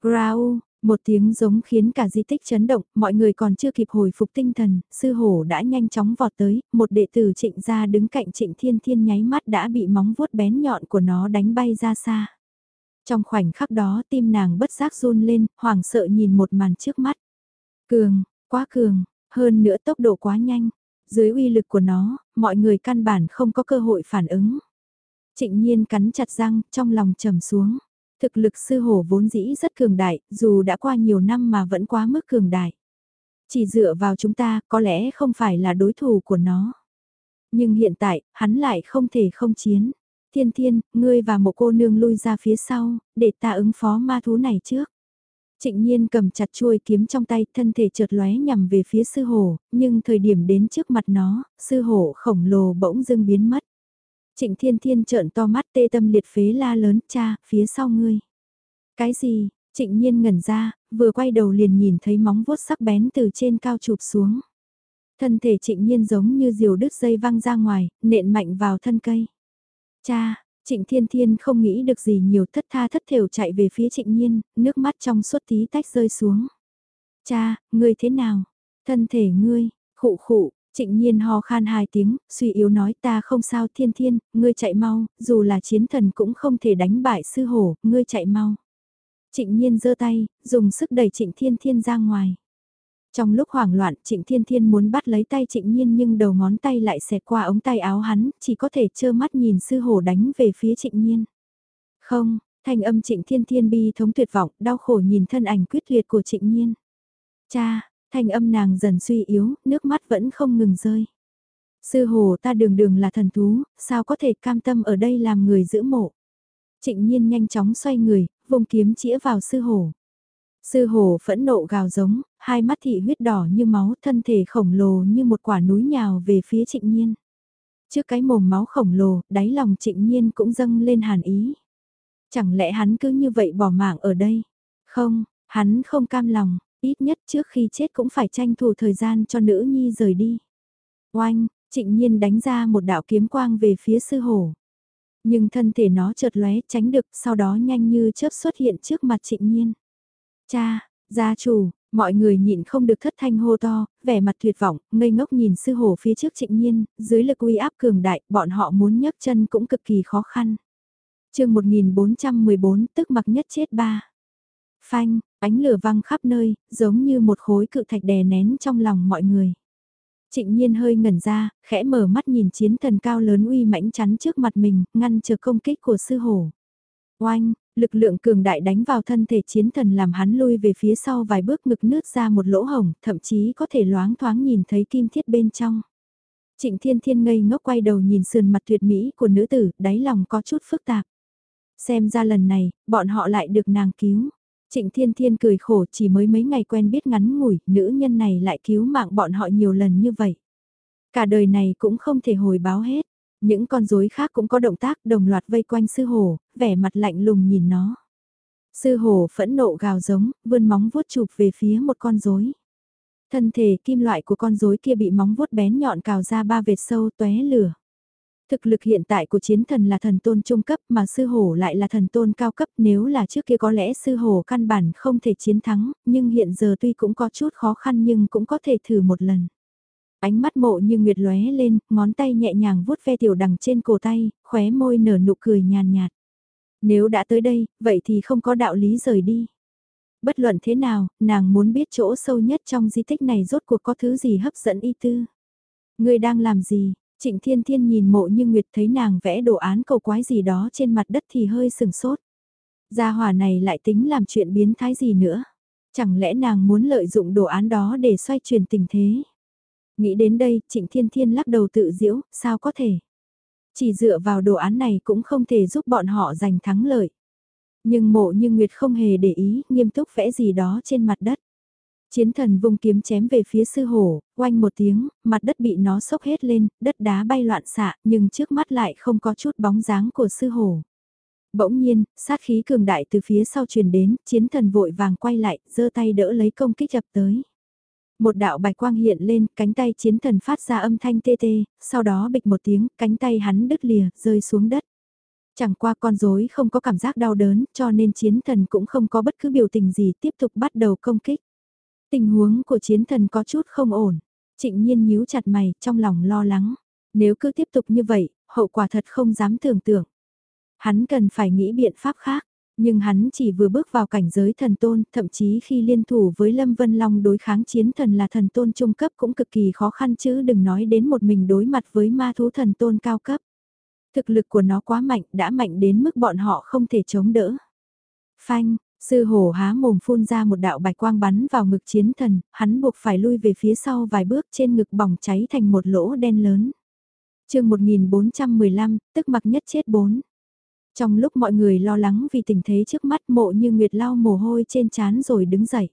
Grau, một tiếng giống khiến cả di tích chấn động, mọi người còn chưa kịp hồi phục tinh thần, sư hổ đã nhanh chóng vọt tới, một đệ tử trịnh ra đứng cạnh trịnh thiên thiên nháy mắt đã bị móng vuốt bén nhọn của nó đánh bay ra xa. Trong khoảnh khắc đó tim nàng bất giác run lên, hoảng sợ nhìn một màn trước mắt. Cường, quá cường, hơn nữa tốc độ quá nhanh. Dưới uy lực của nó, mọi người căn bản không có cơ hội phản ứng. Trịnh nhiên cắn chặt răng, trong lòng trầm xuống. Thực lực sư hổ vốn dĩ rất cường đại, dù đã qua nhiều năm mà vẫn quá mức cường đại. Chỉ dựa vào chúng ta, có lẽ không phải là đối thủ của nó. Nhưng hiện tại, hắn lại không thể không chiến. Thiên thiên, ngươi và một cô nương lui ra phía sau, để ta ứng phó ma thú này trước. Trịnh nhiên cầm chặt chuôi kiếm trong tay, thân thể chợt lóe nhằm về phía sư hổ, nhưng thời điểm đến trước mặt nó, sư hổ khổng lồ bỗng dưng biến mất. Trịnh thiên thiên trợn to mắt tê tâm liệt phế la lớn, cha, phía sau ngươi. Cái gì, trịnh nhiên ngẩn ra, vừa quay đầu liền nhìn thấy móng vuốt sắc bén từ trên cao chụp xuống. Thân thể trịnh nhiên giống như diều đứt dây văng ra ngoài, nện mạnh vào thân cây. Cha, Trịnh Thiên Thiên không nghĩ được gì nhiều thất tha thất thểu chạy về phía Trịnh Nhiên, nước mắt trong suốt tí tách rơi xuống. Cha, ngươi thế nào? Thân thể ngươi, khụ khụ, Trịnh Nhiên ho khan hai tiếng, suy yếu nói ta không sao Thiên Thiên, ngươi chạy mau, dù là chiến thần cũng không thể đánh bại sư hổ, ngươi chạy mau. Trịnh Nhiên giơ tay, dùng sức đẩy Trịnh Thiên Thiên ra ngoài. Trong lúc hoảng loạn, Trịnh Thiên Thiên muốn bắt lấy tay Trịnh Nhiên nhưng đầu ngón tay lại xẹt qua ống tay áo hắn, chỉ có thể trơ mắt nhìn sư hổ đánh về phía Trịnh Nhiên. Không, thanh âm Trịnh Thiên Thiên bi thống tuyệt vọng, đau khổ nhìn thân ảnh quyết liệt của Trịnh Nhiên. Cha, thanh âm nàng dần suy yếu, nước mắt vẫn không ngừng rơi. Sư hồ ta đường đường là thần thú, sao có thể cam tâm ở đây làm người giữ mộ. Trịnh Nhiên nhanh chóng xoay người, vùng kiếm chĩa vào sư hổ. Sư hồ phẫn nộ gào giống, hai mắt thị huyết đỏ như máu, thân thể khổng lồ như một quả núi nhào về phía trịnh nhiên. Trước cái mồm máu khổng lồ, đáy lòng trịnh nhiên cũng dâng lên hàn ý. Chẳng lẽ hắn cứ như vậy bỏ mạng ở đây? Không, hắn không cam lòng, ít nhất trước khi chết cũng phải tranh thủ thời gian cho nữ nhi rời đi. Oanh, trịnh nhiên đánh ra một đạo kiếm quang về phía sư hổ. Nhưng thân thể nó chợt lóe tránh được, sau đó nhanh như chớp xuất hiện trước mặt trịnh nhiên. Cha, gia chủ, mọi người nhịn không được thất thanh hô to, vẻ mặt tuyệt vọng, ngây ngốc nhìn sư hổ phía trước trịnh nhiên, dưới lực uy áp cường đại, bọn họ muốn nhấc chân cũng cực kỳ khó khăn. chương 1414 tức mặc nhất chết ba. Phanh, ánh lửa văng khắp nơi, giống như một khối cự thạch đè nén trong lòng mọi người. Trịnh nhiên hơi ngẩn ra, khẽ mở mắt nhìn chiến thần cao lớn uy mãnh chắn trước mặt mình, ngăn chờ công kích của sư hổ. Oanh, Lực lượng cường đại đánh vào thân thể chiến thần làm hắn lui về phía sau vài bước ngực nứt ra một lỗ hồng, thậm chí có thể loáng thoáng nhìn thấy kim thiết bên trong. Trịnh Thiên Thiên ngây ngốc quay đầu nhìn sườn mặt tuyệt mỹ của nữ tử, đáy lòng có chút phức tạp. Xem ra lần này, bọn họ lại được nàng cứu. Trịnh Thiên Thiên cười khổ chỉ mới mấy ngày quen biết ngắn ngủi, nữ nhân này lại cứu mạng bọn họ nhiều lần như vậy. Cả đời này cũng không thể hồi báo hết. Những con rối khác cũng có động tác đồng loạt vây quanh sư hổ, vẻ mặt lạnh lùng nhìn nó. Sư hổ phẫn nộ gào giống, vươn móng vuốt chụp về phía một con rối. Thân thể kim loại của con rối kia bị móng vuốt bén nhọn cào ra ba vệt sâu tóe lửa. Thực lực hiện tại của chiến thần là thần tôn trung cấp mà sư hổ lại là thần tôn cao cấp nếu là trước kia có lẽ sư hổ căn bản không thể chiến thắng, nhưng hiện giờ tuy cũng có chút khó khăn nhưng cũng có thể thử một lần. Ánh mắt mộ như nguyệt lóe lên, ngón tay nhẹ nhàng vuốt ve tiểu đằng trên cổ tay, khóe môi nở nụ cười nhàn nhạt. Nếu đã tới đây, vậy thì không có đạo lý rời đi. Bất luận thế nào, nàng muốn biết chỗ sâu nhất trong di tích này rốt cuộc có thứ gì hấp dẫn y tư. Người đang làm gì? Trịnh Thiên Thiên nhìn mộ như Nguyệt thấy nàng vẽ đồ án cầu quái gì đó trên mặt đất thì hơi sừng sốt. Gia hỏa này lại tính làm chuyện biến thái gì nữa? Chẳng lẽ nàng muốn lợi dụng đồ án đó để xoay chuyển tình thế? Nghĩ đến đây, Trịnh Thiên Thiên lắc đầu tự diễu, sao có thể? Chỉ dựa vào đồ án này cũng không thể giúp bọn họ giành thắng lợi. Nhưng mộ như Nguyệt không hề để ý, nghiêm túc vẽ gì đó trên mặt đất. Chiến thần vung kiếm chém về phía sư hổ, oanh một tiếng, mặt đất bị nó sốc hết lên, đất đá bay loạn xạ, nhưng trước mắt lại không có chút bóng dáng của sư hổ. Bỗng nhiên, sát khí cường đại từ phía sau truyền đến, chiến thần vội vàng quay lại, giơ tay đỡ lấy công kích chập tới. Một đạo bạch quang hiện lên, cánh tay chiến thần phát ra âm thanh tê tê, sau đó bịch một tiếng, cánh tay hắn đứt lìa, rơi xuống đất. Chẳng qua con rối không có cảm giác đau đớn, cho nên chiến thần cũng không có bất cứ biểu tình gì tiếp tục bắt đầu công kích. Tình huống của chiến thần có chút không ổn. Trịnh nhiên nhíu chặt mày, trong lòng lo lắng. Nếu cứ tiếp tục như vậy, hậu quả thật không dám tưởng tượng. Hắn cần phải nghĩ biện pháp khác. Nhưng hắn chỉ vừa bước vào cảnh giới thần tôn, thậm chí khi liên thủ với Lâm Vân Long đối kháng chiến thần là thần tôn trung cấp cũng cực kỳ khó khăn chứ đừng nói đến một mình đối mặt với ma thú thần tôn cao cấp. Thực lực của nó quá mạnh, đã mạnh đến mức bọn họ không thể chống đỡ. Phanh, sư hổ há mồm phun ra một đạo bạch quang bắn vào ngực chiến thần, hắn buộc phải lui về phía sau vài bước trên ngực bỏng cháy thành một lỗ đen lớn. chương 1415, tức mặc nhất chết bốn. Trong lúc mọi người lo lắng vì tình thế trước mắt mộ như Nguyệt lau mồ hôi trên trán rồi đứng dậy.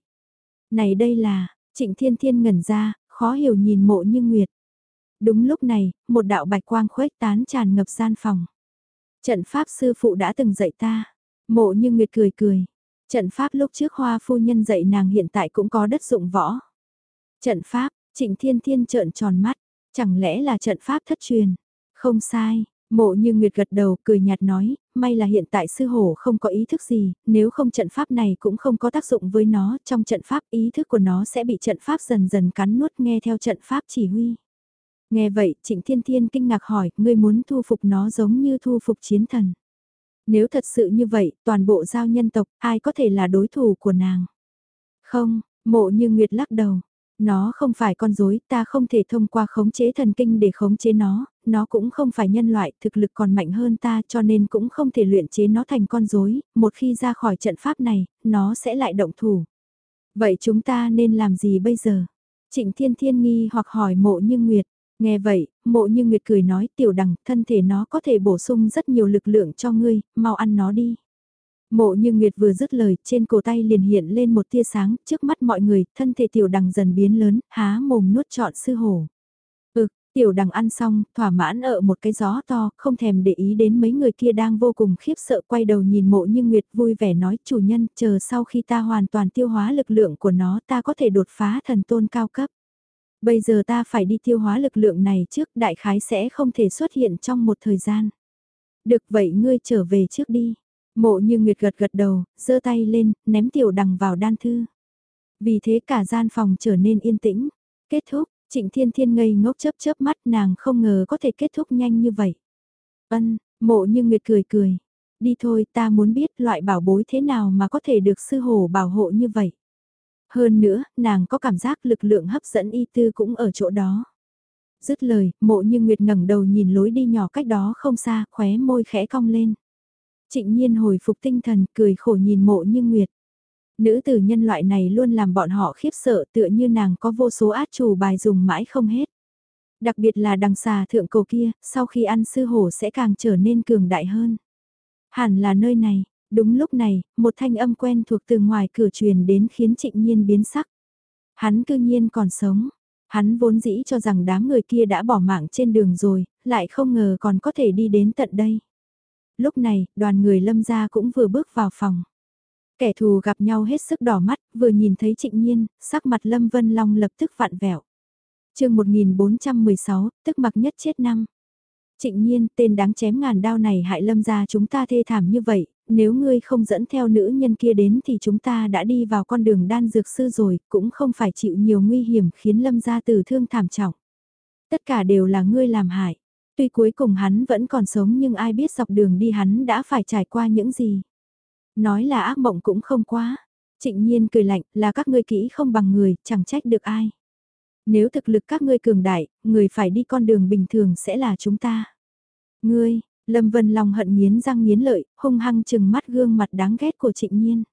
Này đây là, trịnh thiên thiên ngẩn ra, khó hiểu nhìn mộ như Nguyệt. Đúng lúc này, một đạo bạch quang khuếch tán tràn ngập gian phòng. Trận pháp sư phụ đã từng dạy ta. Mộ như Nguyệt cười cười. Trận pháp lúc trước hoa phu nhân dạy nàng hiện tại cũng có đất dụng võ. Trận pháp, trịnh thiên thiên trợn tròn mắt. Chẳng lẽ là trận pháp thất truyền? Không sai, Mộ như Nguyệt gật đầu cười nhạt nói, may là hiện tại sư hổ không có ý thức gì, nếu không trận pháp này cũng không có tác dụng với nó, trong trận pháp ý thức của nó sẽ bị trận pháp dần dần cắn nuốt nghe theo trận pháp chỉ huy. Nghe vậy, Trịnh Thiên Thiên kinh ngạc hỏi, ngươi muốn thu phục nó giống như thu phục chiến thần. Nếu thật sự như vậy, toàn bộ giao nhân tộc, ai có thể là đối thủ của nàng? Không, mộ như Nguyệt lắc đầu. Nó không phải con rối, ta không thể thông qua khống chế thần kinh để khống chế nó, nó cũng không phải nhân loại, thực lực còn mạnh hơn ta cho nên cũng không thể luyện chế nó thành con rối, một khi ra khỏi trận pháp này, nó sẽ lại động thủ. Vậy chúng ta nên làm gì bây giờ? Trịnh Thiên Thiên nghi hoặc hỏi mộ như Nguyệt. Nghe vậy, mộ như Nguyệt cười nói tiểu đằng, thân thể nó có thể bổ sung rất nhiều lực lượng cho ngươi, mau ăn nó đi. Mộ như Nguyệt vừa dứt lời, trên cổ tay liền hiện lên một tia sáng, trước mắt mọi người, thân thể tiểu đằng dần biến lớn, há mồm nuốt trọn sư hổ. Ừ, tiểu đằng ăn xong, thỏa mãn ở một cái gió to, không thèm để ý đến mấy người kia đang vô cùng khiếp sợ quay đầu nhìn mộ như Nguyệt vui vẻ nói chủ nhân, chờ sau khi ta hoàn toàn tiêu hóa lực lượng của nó ta có thể đột phá thần tôn cao cấp. Bây giờ ta phải đi tiêu hóa lực lượng này trước đại khái sẽ không thể xuất hiện trong một thời gian. Được vậy ngươi trở về trước đi. Mộ như Nguyệt gật gật đầu, giơ tay lên, ném tiểu đằng vào đan thư. Vì thế cả gian phòng trở nên yên tĩnh. Kết thúc, Trịnh Thiên Thiên ngây ngốc chớp chớp mắt nàng không ngờ có thể kết thúc nhanh như vậy. Ân, mộ như Nguyệt cười cười. Đi thôi ta muốn biết loại bảo bối thế nào mà có thể được sư hồ bảo hộ như vậy. Hơn nữa, nàng có cảm giác lực lượng hấp dẫn y tư cũng ở chỗ đó. Dứt lời, mộ như Nguyệt ngẩng đầu nhìn lối đi nhỏ cách đó không xa, khóe môi khẽ cong lên. Trịnh nhiên hồi phục tinh thần, cười khổ nhìn mộ như Nguyệt. Nữ tử nhân loại này luôn làm bọn họ khiếp sợ tựa như nàng có vô số át chủ bài dùng mãi không hết. Đặc biệt là đằng xà thượng cầu kia, sau khi ăn sư hổ sẽ càng trở nên cường đại hơn. Hẳn là nơi này, đúng lúc này, một thanh âm quen thuộc từ ngoài cửa truyền đến khiến trịnh nhiên biến sắc. Hắn cư nhiên còn sống. Hắn vốn dĩ cho rằng đám người kia đã bỏ mạng trên đường rồi, lại không ngờ còn có thể đi đến tận đây. Lúc này, đoàn người lâm gia cũng vừa bước vào phòng. Kẻ thù gặp nhau hết sức đỏ mắt, vừa nhìn thấy trịnh nhiên, sắc mặt lâm vân long lập tức vạn vẹo. chương 1416, tức mặc nhất chết năm. Trịnh nhiên, tên đáng chém ngàn đao này hại lâm gia chúng ta thê thảm như vậy, nếu ngươi không dẫn theo nữ nhân kia đến thì chúng ta đã đi vào con đường đan dược sư rồi, cũng không phải chịu nhiều nguy hiểm khiến lâm gia tử thương thảm trọng. Tất cả đều là ngươi làm hại. Tuy cuối cùng hắn vẫn còn sống nhưng ai biết dọc đường đi hắn đã phải trải qua những gì. Nói là ác mộng cũng không quá. Trịnh nhiên cười lạnh là các ngươi kỹ không bằng người, chẳng trách được ai. Nếu thực lực các ngươi cường đại, người phải đi con đường bình thường sẽ là chúng ta. Ngươi, Lâm Vân Long hận nghiến răng nghiến lợi, hung hăng chừng mắt gương mặt đáng ghét của trịnh nhiên.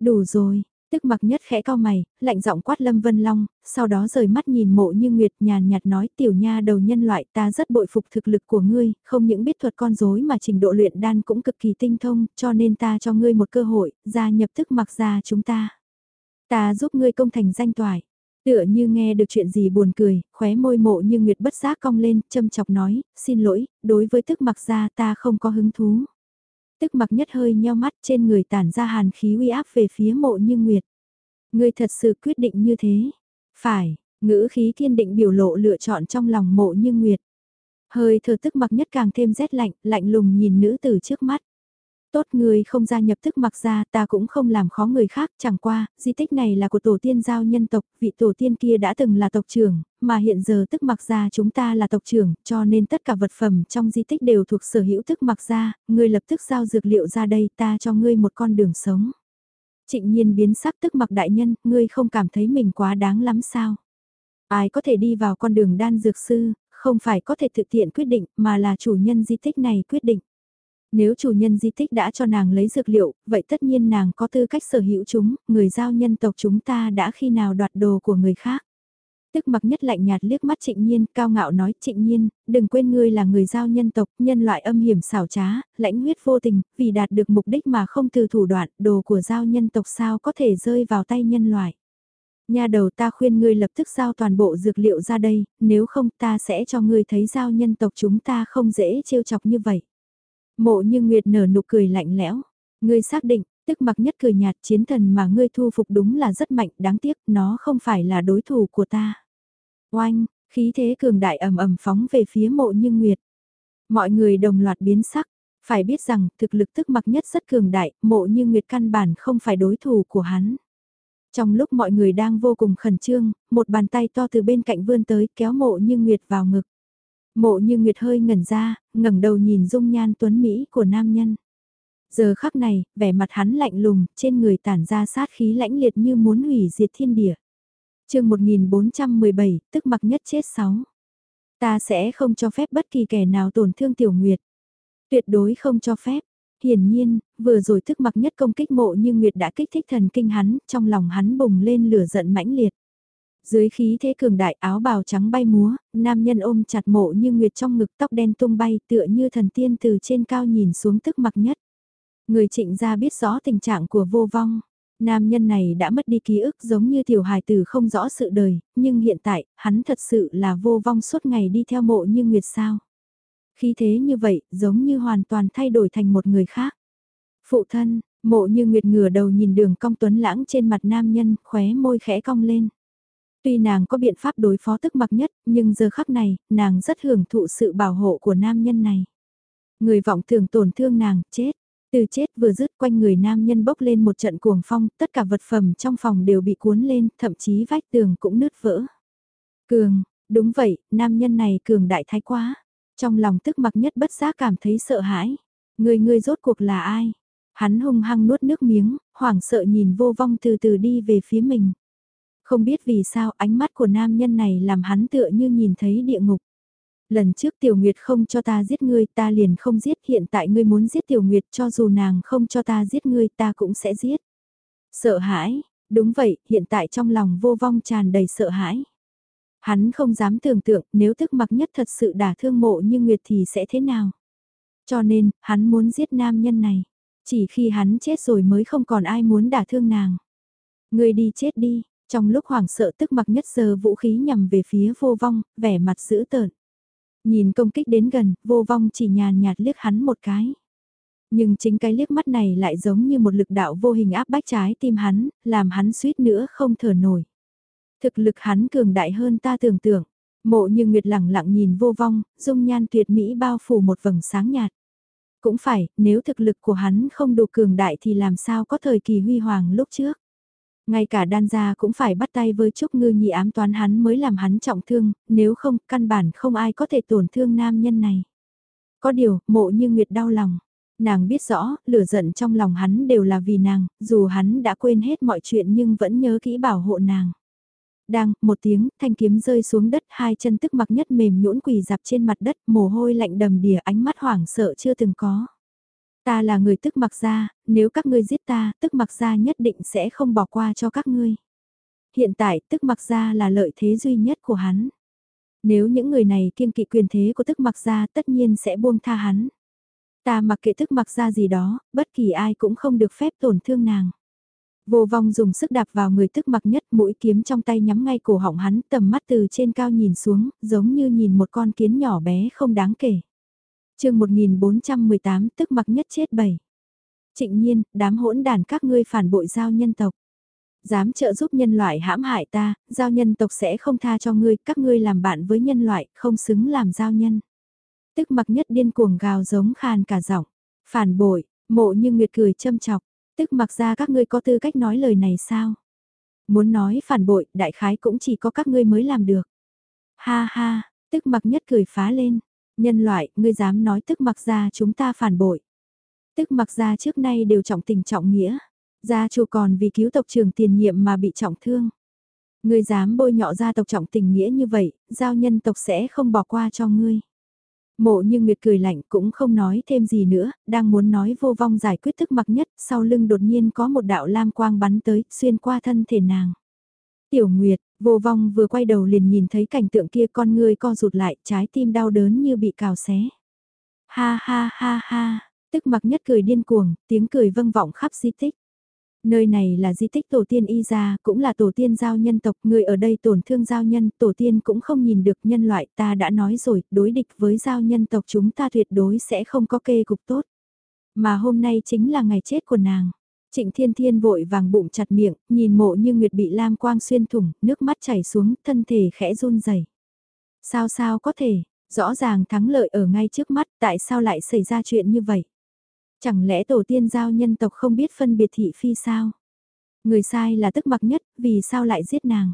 Đủ rồi, tức mặc nhất khẽ cao mày, lạnh giọng quát Lâm Vân Long, sau đó rời mắt nhìn mộ như Nguyệt nhàn nhạt nói tiểu nha đầu nhân loại ta rất bội phục thực lực của ngươi, không những biết thuật con rối mà trình độ luyện đan cũng cực kỳ tinh thông, cho nên ta cho ngươi một cơ hội, gia nhập tức mặc ra chúng ta. Ta giúp ngươi công thành danh toại. Tựa như nghe được chuyện gì buồn cười, khóe môi mộ như Nguyệt bất giác cong lên, châm chọc nói, xin lỗi, đối với tức mặc ra ta không có hứng thú. Tức mặc nhất hơi nheo mắt trên người tản ra hàn khí uy áp về phía mộ như Nguyệt. Ngươi thật sự quyết định như thế. Phải, ngữ khí kiên định biểu lộ lựa chọn trong lòng mộ như Nguyệt. Hơi thở tức mặc nhất càng thêm rét lạnh, lạnh lùng nhìn nữ tử trước mắt. Tốt người không gia nhập tức mặc ra ta cũng không làm khó người khác chẳng qua, di tích này là của tổ tiên giao nhân tộc, vị tổ tiên kia đã từng là tộc trưởng, mà hiện giờ tức mặc gia chúng ta là tộc trưởng, cho nên tất cả vật phẩm trong di tích đều thuộc sở hữu tức mặc gia. ngươi lập tức giao dược liệu ra đây ta cho ngươi một con đường sống. Trịnh nhiên biến sắc tức mặc đại nhân, ngươi không cảm thấy mình quá đáng lắm sao? Ai có thể đi vào con đường đan dược sư, không phải có thể thực tiện quyết định, mà là chủ nhân di tích này quyết định. Nếu chủ nhân di tích đã cho nàng lấy dược liệu, vậy tất nhiên nàng có tư cách sở hữu chúng, người giao nhân tộc chúng ta đã khi nào đoạt đồ của người khác. Tức mặc nhất lạnh nhạt liếc mắt trịnh nhiên, cao ngạo nói trịnh nhiên, đừng quên ngươi là người giao nhân tộc, nhân loại âm hiểm xảo trá, lãnh huyết vô tình, vì đạt được mục đích mà không từ thủ đoạn, đồ của giao nhân tộc sao có thể rơi vào tay nhân loại. Nhà đầu ta khuyên ngươi lập tức giao toàn bộ dược liệu ra đây, nếu không ta sẽ cho ngươi thấy giao nhân tộc chúng ta không dễ trêu chọc như vậy. Mộ như Nguyệt nở nụ cười lạnh lẽo. Ngươi xác định, tức mặc nhất cười nhạt chiến thần mà ngươi thu phục đúng là rất mạnh, đáng tiếc nó không phải là đối thủ của ta. Oanh, khí thế cường đại ầm ầm phóng về phía mộ như Nguyệt. Mọi người đồng loạt biến sắc, phải biết rằng thực lực tức mặc nhất rất cường đại, mộ như Nguyệt căn bản không phải đối thủ của hắn. Trong lúc mọi người đang vô cùng khẩn trương, một bàn tay to từ bên cạnh vươn tới kéo mộ như Nguyệt vào ngực. Mộ như Nguyệt hơi ngẩn ra, ngẩng đầu nhìn dung nhan tuấn Mỹ của nam nhân. Giờ khắc này, vẻ mặt hắn lạnh lùng, trên người tản ra sát khí lãnh liệt như muốn hủy diệt thiên địa. chương 1417, tức mặc nhất chết sáu. Ta sẽ không cho phép bất kỳ kẻ nào tổn thương tiểu nguyệt. Tuyệt đối không cho phép. Hiển nhiên, vừa rồi tức mặc nhất công kích mộ như Nguyệt đã kích thích thần kinh hắn, trong lòng hắn bùng lên lửa giận mãnh liệt. Dưới khí thế cường đại áo bào trắng bay múa, nam nhân ôm chặt mộ như nguyệt trong ngực tóc đen tung bay tựa như thần tiên từ trên cao nhìn xuống tức mặc nhất. Người trịnh gia biết rõ tình trạng của vô vong. Nam nhân này đã mất đi ký ức giống như tiểu hài tử không rõ sự đời, nhưng hiện tại, hắn thật sự là vô vong suốt ngày đi theo mộ như nguyệt sao. Khi thế như vậy, giống như hoàn toàn thay đổi thành một người khác. Phụ thân, mộ như nguyệt ngửa đầu nhìn đường cong tuấn lãng trên mặt nam nhân, khóe môi khẽ cong lên. Tuy nàng có biện pháp đối phó tức mặc nhất, nhưng giờ khắc này, nàng rất hưởng thụ sự bảo hộ của nam nhân này. Người vọng tưởng tổn thương nàng, chết. Từ chết vừa dứt quanh người nam nhân bốc lên một trận cuồng phong, tất cả vật phẩm trong phòng đều bị cuốn lên, thậm chí vách tường cũng nứt vỡ. Cường, đúng vậy, nam nhân này cường đại thái quá. Trong lòng tức mặc nhất bất giác cảm thấy sợ hãi. Người người rốt cuộc là ai? Hắn hung hăng nuốt nước miếng, hoảng sợ nhìn vô vong từ từ đi về phía mình. Không biết vì sao ánh mắt của nam nhân này làm hắn tựa như nhìn thấy địa ngục. Lần trước Tiểu Nguyệt không cho ta giết ngươi ta liền không giết hiện tại ngươi muốn giết Tiểu Nguyệt cho dù nàng không cho ta giết ngươi ta cũng sẽ giết. Sợ hãi, đúng vậy, hiện tại trong lòng vô vong tràn đầy sợ hãi. Hắn không dám tưởng tượng nếu thức mặc nhất thật sự đả thương mộ như Nguyệt thì sẽ thế nào. Cho nên, hắn muốn giết nam nhân này. Chỉ khi hắn chết rồi mới không còn ai muốn đả thương nàng. Ngươi đi chết đi, Trong lúc hoảng sợ tức mặc nhất giờ vũ khí nhằm về phía vô vong, vẻ mặt dữ tợn. Nhìn công kích đến gần, vô vong chỉ nhàn nhạt liếc hắn một cái. Nhưng chính cái liếc mắt này lại giống như một lực đạo vô hình áp bách trái tim hắn, làm hắn suýt nữa không thở nổi. Thực lực hắn cường đại hơn ta tưởng tượng. Mộ như Nguyệt lẳng lặng nhìn vô vong, dung nhan tuyệt mỹ bao phủ một vầng sáng nhạt. Cũng phải, nếu thực lực của hắn không đủ cường đại thì làm sao có thời kỳ huy hoàng lúc trước. Ngay cả đan gia cũng phải bắt tay với Trúc Ngư nhị ám toán hắn mới làm hắn trọng thương, nếu không, căn bản không ai có thể tổn thương nam nhân này. Có điều, mộ như Nguyệt đau lòng. Nàng biết rõ, lửa giận trong lòng hắn đều là vì nàng, dù hắn đã quên hết mọi chuyện nhưng vẫn nhớ kỹ bảo hộ nàng. Đang, một tiếng, thanh kiếm rơi xuống đất, hai chân tức mặc nhất mềm nhũn quỳ dạp trên mặt đất, mồ hôi lạnh đầm đìa ánh mắt hoảng sợ chưa từng có. Ta là người tức mặc ra, nếu các ngươi giết ta, tức mặc ra nhất định sẽ không bỏ qua cho các ngươi. Hiện tại, tức mặc ra là lợi thế duy nhất của hắn. Nếu những người này kiêng kỵ quyền thế của tức mặc ra tất nhiên sẽ buông tha hắn. Ta mặc kệ tức mặc ra gì đó, bất kỳ ai cũng không được phép tổn thương nàng. Vô vong dùng sức đạp vào người tức mặc nhất mũi kiếm trong tay nhắm ngay cổ họng hắn tầm mắt từ trên cao nhìn xuống, giống như nhìn một con kiến nhỏ bé không đáng kể chương 1418 tức mặc nhất chết bảy. Trịnh nhiên, đám hỗn đàn các ngươi phản bội giao nhân tộc. Dám trợ giúp nhân loại hãm hại ta, giao nhân tộc sẽ không tha cho ngươi, các ngươi làm bạn với nhân loại, không xứng làm giao nhân. Tức mặc nhất điên cuồng gào giống khàn cả giọng. Phản bội, mộ như nguyệt cười châm chọc Tức mặc ra các ngươi có tư cách nói lời này sao? Muốn nói phản bội, đại khái cũng chỉ có các ngươi mới làm được. Ha ha, tức mặc nhất cười phá lên. Nhân loại, ngươi dám nói tức mặc ra chúng ta phản bội. Tức mặc ra trước nay đều trọng tình trọng nghĩa. Gia chủ còn vì cứu tộc trưởng tiền nhiệm mà bị trọng thương. Ngươi dám bôi nhọ gia tộc trọng tình nghĩa như vậy, giao nhân tộc sẽ không bỏ qua cho ngươi. Mộ như Nguyệt cười lạnh cũng không nói thêm gì nữa, đang muốn nói vô vong giải quyết thức mặc nhất, sau lưng đột nhiên có một đạo lam quang bắn tới, xuyên qua thân thể nàng. Tiểu Nguyệt, vô vong vừa quay đầu liền nhìn thấy cảnh tượng kia con người co rụt lại, trái tim đau đớn như bị cào xé. Ha ha ha ha, tức mặc nhất cười điên cuồng, tiếng cười vâng vọng khắp di tích. Nơi này là di tích tổ tiên y gia, cũng là tổ tiên giao nhân tộc, người ở đây tổn thương giao nhân, tổ tiên cũng không nhìn được nhân loại, ta đã nói rồi, đối địch với giao nhân tộc chúng ta tuyệt đối sẽ không có kê cục tốt. Mà hôm nay chính là ngày chết của nàng. Trịnh Thiên Thiên vội vàng bụng chặt miệng, nhìn mộ như Nguyệt bị lam quang xuyên thủng, nước mắt chảy xuống, thân thể khẽ run rẩy. Sao sao có thể, rõ ràng thắng lợi ở ngay trước mắt, tại sao lại xảy ra chuyện như vậy? Chẳng lẽ tổ tiên giao nhân tộc không biết phân biệt thị phi sao? Người sai là tức mặc nhất, vì sao lại giết nàng?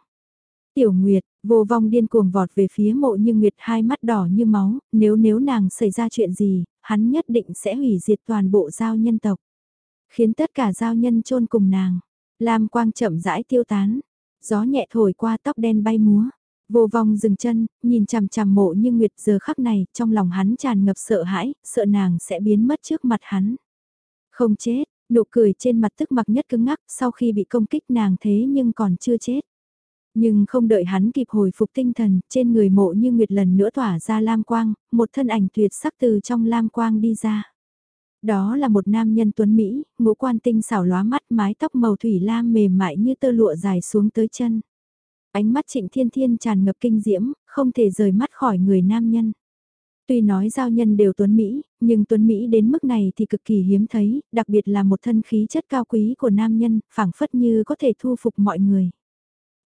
Tiểu Nguyệt, vô vong điên cuồng vọt về phía mộ như Nguyệt hai mắt đỏ như máu, nếu nếu nàng xảy ra chuyện gì, hắn nhất định sẽ hủy diệt toàn bộ giao nhân tộc. Khiến tất cả giao nhân chôn cùng nàng. Lam quang chậm rãi tiêu tán. Gió nhẹ thổi qua tóc đen bay múa. Vô vong dừng chân, nhìn chằm chằm mộ như Nguyệt giờ khắc này, trong lòng hắn tràn ngập sợ hãi, sợ nàng sẽ biến mất trước mặt hắn. Không chết, nụ cười trên mặt tức mặc nhất cứng ngắc sau khi bị công kích nàng thế nhưng còn chưa chết. Nhưng không đợi hắn kịp hồi phục tinh thần, trên người mộ như Nguyệt lần nữa tỏa ra lam quang, một thân ảnh tuyệt sắc từ trong lam quang đi ra. Đó là một nam nhân tuấn Mỹ, ngũ quan tinh xảo lóa mắt mái tóc màu thủy lam mềm mại như tơ lụa dài xuống tới chân. Ánh mắt trịnh thiên thiên tràn ngập kinh diễm, không thể rời mắt khỏi người nam nhân. Tuy nói giao nhân đều tuấn Mỹ, nhưng tuấn Mỹ đến mức này thì cực kỳ hiếm thấy, đặc biệt là một thân khí chất cao quý của nam nhân, phảng phất như có thể thu phục mọi người.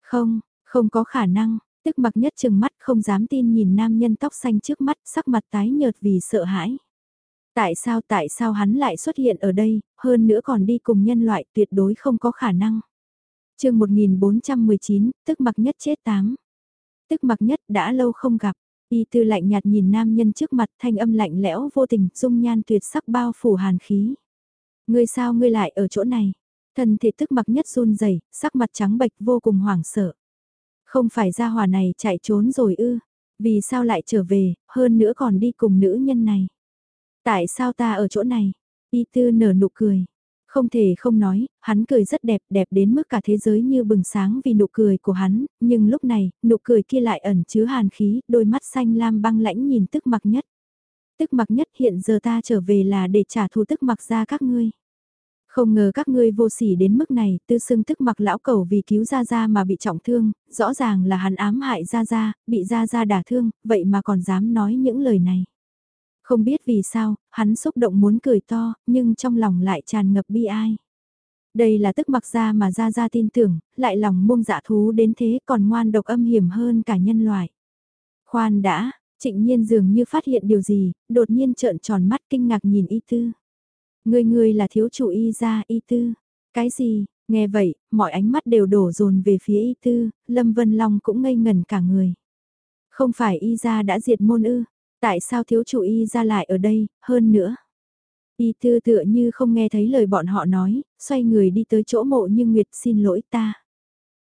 Không, không có khả năng, tức mặc nhất chừng mắt không dám tin nhìn nam nhân tóc xanh trước mắt, sắc mặt tái nhợt vì sợ hãi. Tại sao tại sao hắn lại xuất hiện ở đây, hơn nữa còn đi cùng nhân loại tuyệt đối không có khả năng chương 1419, tức mặc nhất chết tám. Tức mặc nhất đã lâu không gặp, y tư lạnh nhạt nhìn nam nhân trước mặt thanh âm lạnh lẽo vô tình, dung nhan tuyệt sắc bao phủ hàn khí. Ngươi sao ngươi lại ở chỗ này? thần thể tức mặc nhất run rẩy sắc mặt trắng bệch vô cùng hoảng sợ. Không phải ra hòa này chạy trốn rồi ư? Vì sao lại trở về, hơn nữa còn đi cùng nữ nhân này? Tại sao ta ở chỗ này? Y tư nở nụ cười. Không thể không nói, hắn cười rất đẹp, đẹp đến mức cả thế giới như bừng sáng vì nụ cười của hắn, nhưng lúc này, nụ cười kia lại ẩn chứa hàn khí, đôi mắt xanh lam băng lãnh nhìn tức mặc nhất. Tức mặc nhất hiện giờ ta trở về là để trả thù tức mặc ra các ngươi. Không ngờ các ngươi vô sỉ đến mức này, tư xưng tức mặc lão cầu vì cứu Gia Gia mà bị trọng thương, rõ ràng là hắn ám hại Gia Gia, bị Gia Gia đả thương, vậy mà còn dám nói những lời này. Không biết vì sao, hắn xúc động muốn cười to, nhưng trong lòng lại tràn ngập bi ai. Đây là tức mặc ra mà Gia Gia tin tưởng, lại lòng buông dạ thú đến thế còn ngoan độc âm hiểm hơn cả nhân loại. Khoan đã, trịnh nhiên dường như phát hiện điều gì, đột nhiên trợn tròn mắt kinh ngạc nhìn y tư. Người người là thiếu chủ y gia y tư. Cái gì, nghe vậy, mọi ánh mắt đều đổ dồn về phía y tư, Lâm Vân Long cũng ngây ngần cả người. Không phải y gia đã diệt môn ư, tại sao thiếu chủ y ra lại ở đây, hơn nữa. Y tư tựa như không nghe thấy lời bọn họ nói, xoay người đi tới chỗ mộ như Nguyệt xin lỗi ta.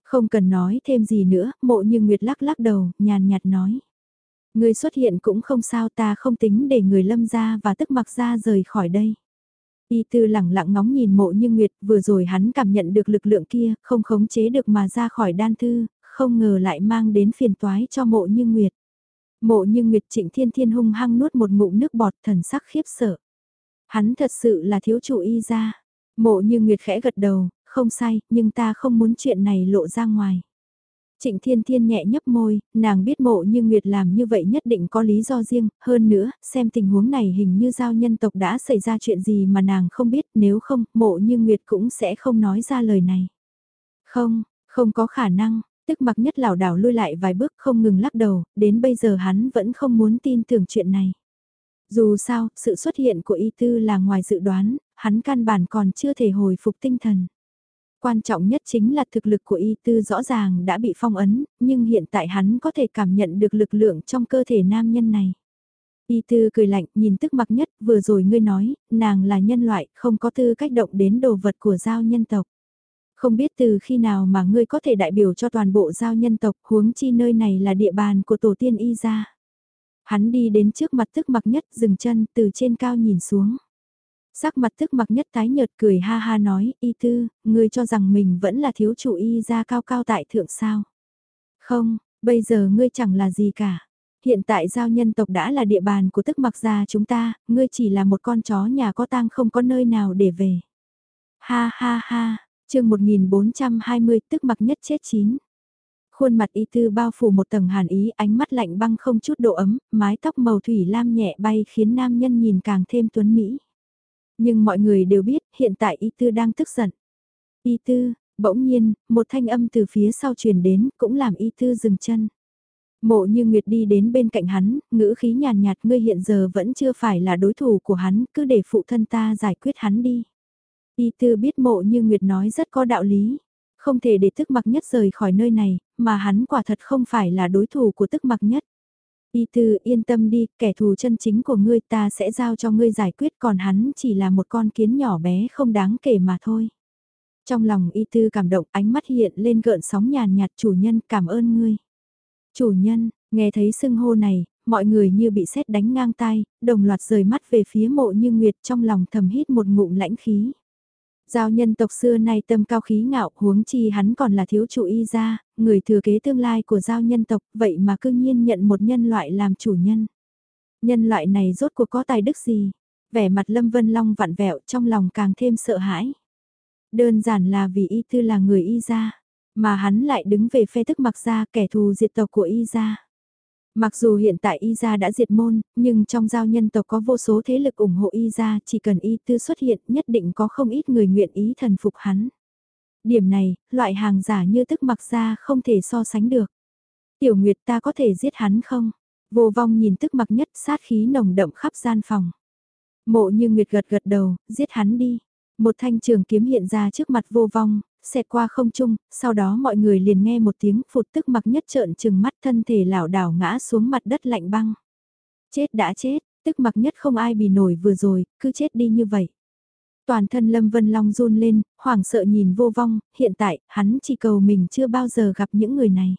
Không cần nói thêm gì nữa, mộ như Nguyệt lắc lắc đầu, nhàn nhạt nói. Người xuất hiện cũng không sao ta không tính để người lâm ra và tức mặc ra rời khỏi đây. Y tư lẳng lặng ngóng nhìn mộ như Nguyệt, vừa rồi hắn cảm nhận được lực lượng kia, không khống chế được mà ra khỏi đan thư, không ngờ lại mang đến phiền toái cho mộ như Nguyệt. Mộ như Nguyệt trịnh thiên thiên hung hăng nuốt một ngụm nước bọt thần sắc khiếp sợ. Hắn thật sự là thiếu chủ y ra. Mộ như Nguyệt khẽ gật đầu, không sai, nhưng ta không muốn chuyện này lộ ra ngoài. Trịnh Thiên Thiên nhẹ nhấp môi, nàng biết mộ như Nguyệt làm như vậy nhất định có lý do riêng, hơn nữa, xem tình huống này hình như giao nhân tộc đã xảy ra chuyện gì mà nàng không biết, nếu không, mộ như Nguyệt cũng sẽ không nói ra lời này. Không, không có khả năng, tức mặc nhất lảo đảo lui lại vài bước không ngừng lắc đầu, đến bây giờ hắn vẫn không muốn tin tưởng chuyện này. Dù sao, sự xuất hiện của y tư là ngoài dự đoán, hắn căn bản còn chưa thể hồi phục tinh thần. Quan trọng nhất chính là thực lực của y tư rõ ràng đã bị phong ấn, nhưng hiện tại hắn có thể cảm nhận được lực lượng trong cơ thể nam nhân này. Y tư cười lạnh, nhìn tức mặc nhất, vừa rồi ngươi nói, nàng là nhân loại, không có tư cách động đến đồ vật của giao nhân tộc. Không biết từ khi nào mà ngươi có thể đại biểu cho toàn bộ giao nhân tộc, huống chi nơi này là địa bàn của tổ tiên y gia. Hắn đi đến trước mặt tức mặc nhất, dừng chân, từ trên cao nhìn xuống. Sắc mặt tức mặc nhất tái nhợt cười ha ha nói, y tư, ngươi cho rằng mình vẫn là thiếu chủ y gia cao cao tại thượng sao. Không, bây giờ ngươi chẳng là gì cả. Hiện tại giao nhân tộc đã là địa bàn của tức mặc gia chúng ta, ngươi chỉ là một con chó nhà có tang không có nơi nào để về. Ha ha ha, chương 1420 tức mặc nhất chết chín. Khuôn mặt y tư bao phủ một tầng hàn ý, ánh mắt lạnh băng không chút độ ấm, mái tóc màu thủy lam nhẹ bay khiến nam nhân nhìn càng thêm tuấn mỹ. Nhưng mọi người đều biết hiện tại y tư đang tức giận. Y tư, bỗng nhiên, một thanh âm từ phía sau truyền đến cũng làm y tư dừng chân. Mộ như Nguyệt đi đến bên cạnh hắn, ngữ khí nhàn nhạt, ngươi hiện giờ vẫn chưa phải là đối thủ của hắn, cứ để phụ thân ta giải quyết hắn đi. Y tư biết mộ như Nguyệt nói rất có đạo lý, không thể để tức mặc nhất rời khỏi nơi này, mà hắn quả thật không phải là đối thủ của tức mặc nhất. Y tư yên tâm đi, kẻ thù chân chính của ngươi ta sẽ giao cho ngươi giải quyết còn hắn chỉ là một con kiến nhỏ bé không đáng kể mà thôi. Trong lòng y tư cảm động ánh mắt hiện lên gợn sóng nhàn nhạt chủ nhân cảm ơn ngươi. Chủ nhân, nghe thấy sưng hô này, mọi người như bị sét đánh ngang tai, đồng loạt rời mắt về phía mộ như nguyệt trong lòng thầm hít một ngụm lãnh khí. Giao nhân tộc xưa nay tâm cao khí ngạo huống chi hắn còn là thiếu chủ y gia, người thừa kế tương lai của giao nhân tộc vậy mà cư nhiên nhận một nhân loại làm chủ nhân. Nhân loại này rốt cuộc có tài đức gì? Vẻ mặt Lâm Vân Long vặn vẹo trong lòng càng thêm sợ hãi. Đơn giản là vì y tư là người y gia, mà hắn lại đứng về phe tức mặc gia kẻ thù diệt tộc của y gia. Mặc dù hiện tại Y gia đã diệt môn, nhưng trong giao nhân tộc có vô số thế lực ủng hộ Y gia, chỉ cần Y tư xuất hiện nhất định có không ít người nguyện ý thần phục hắn. Điểm này, loại hàng giả như tức mặc ra không thể so sánh được. Tiểu Nguyệt ta có thể giết hắn không? Vô vong nhìn tức mặc nhất sát khí nồng đậm khắp gian phòng. Mộ như Nguyệt gật gật đầu, giết hắn đi. Một thanh trường kiếm hiện ra trước mặt vô vong, xẹt qua không trung, sau đó mọi người liền nghe một tiếng phụt tức mặc nhất trợn trừng mắt thân thể lảo đảo ngã xuống mặt đất lạnh băng. Chết đã chết, tức mặc nhất không ai bị nổi vừa rồi, cứ chết đi như vậy. Toàn thân Lâm Vân Long run lên, hoảng sợ nhìn vô vong, hiện tại, hắn chỉ cầu mình chưa bao giờ gặp những người này.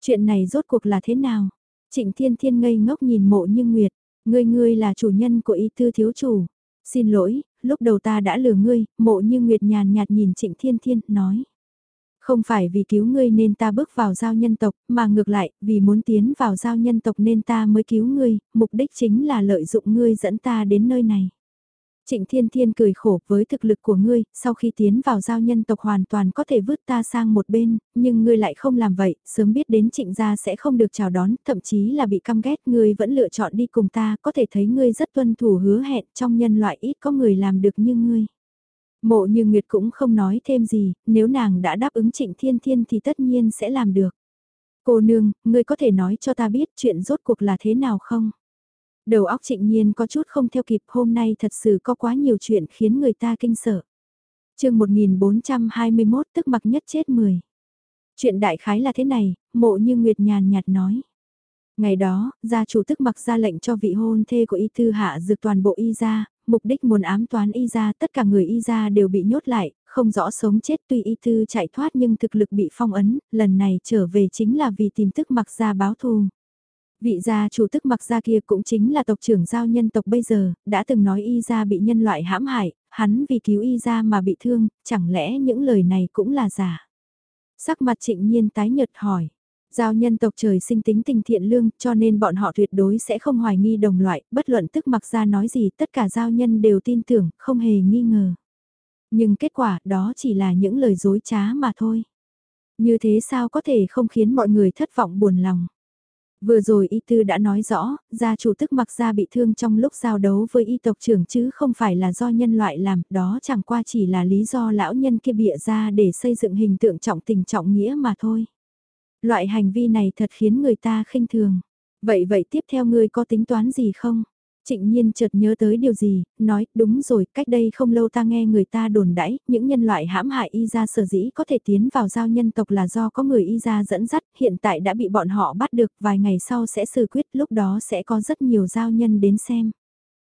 Chuyện này rốt cuộc là thế nào? Trịnh Thiên Thiên ngây ngốc nhìn mộ như Nguyệt, ngươi ngươi là chủ nhân của y tư thiếu chủ. Xin lỗi, lúc đầu ta đã lừa ngươi, mộ như Nguyệt nhàn nhạt nhìn Trịnh Thiên Thiên, nói. Không phải vì cứu ngươi nên ta bước vào giao nhân tộc, mà ngược lại, vì muốn tiến vào giao nhân tộc nên ta mới cứu ngươi, mục đích chính là lợi dụng ngươi dẫn ta đến nơi này. Trịnh Thiên Thiên cười khổ với thực lực của ngươi, sau khi tiến vào giao nhân tộc hoàn toàn có thể vứt ta sang một bên, nhưng ngươi lại không làm vậy, sớm biết đến trịnh gia sẽ không được chào đón, thậm chí là bị căm ghét, ngươi vẫn lựa chọn đi cùng ta, có thể thấy ngươi rất tuân thủ hứa hẹn trong nhân loại ít có người làm được như ngươi. Mộ như Nguyệt cũng không nói thêm gì, nếu nàng đã đáp ứng trịnh Thiên Thiên thì tất nhiên sẽ làm được. Cô nương, ngươi có thể nói cho ta biết chuyện rốt cuộc là thế nào không? Đầu óc trịnh nhiên có chút không theo kịp hôm nay thật sự có quá nhiều chuyện khiến người ta kinh sợ. chương 1421 tức mặc nhất chết 10. Chuyện đại khái là thế này, mộ như Nguyệt nhàn nhạt nói. Ngày đó, gia chủ tức mặc ra lệnh cho vị hôn thê của y thư hạ dược toàn bộ y gia mục đích muốn ám toán y gia tất cả người y gia đều bị nhốt lại, không rõ sống chết tuy y thư chạy thoát nhưng thực lực bị phong ấn, lần này trở về chính là vì tìm tức mặc ra báo thù. Vị gia chủ tức mặc gia kia cũng chính là tộc trưởng giao nhân tộc bây giờ, đã từng nói y gia bị nhân loại hãm hại, hắn vì cứu y gia mà bị thương, chẳng lẽ những lời này cũng là giả. Sắc mặt trịnh nhiên tái nhật hỏi. Giao nhân tộc trời sinh tính tình thiện lương cho nên bọn họ tuyệt đối sẽ không hoài nghi đồng loại, bất luận tức mặc ra nói gì tất cả giao nhân đều tin tưởng, không hề nghi ngờ. Nhưng kết quả đó chỉ là những lời dối trá mà thôi. Như thế sao có thể không khiến mọi người thất vọng buồn lòng. Vừa rồi y tư đã nói rõ, gia chủ tức mặc ra bị thương trong lúc giao đấu với y tộc trưởng chứ không phải là do nhân loại làm, đó chẳng qua chỉ là lý do lão nhân kia bịa ra để xây dựng hình tượng trọng tình trọng nghĩa mà thôi. Loại hành vi này thật khiến người ta khinh thường. Vậy vậy tiếp theo ngươi có tính toán gì không? Trịnh nhiên chợt nhớ tới điều gì, nói, đúng rồi, cách đây không lâu ta nghe người ta đồn đãi, những nhân loại hãm hại y ra sở dĩ có thể tiến vào giao nhân tộc là do có người y ra dẫn dắt, hiện tại đã bị bọn họ bắt được, vài ngày sau sẽ xử quyết, lúc đó sẽ có rất nhiều giao nhân đến xem.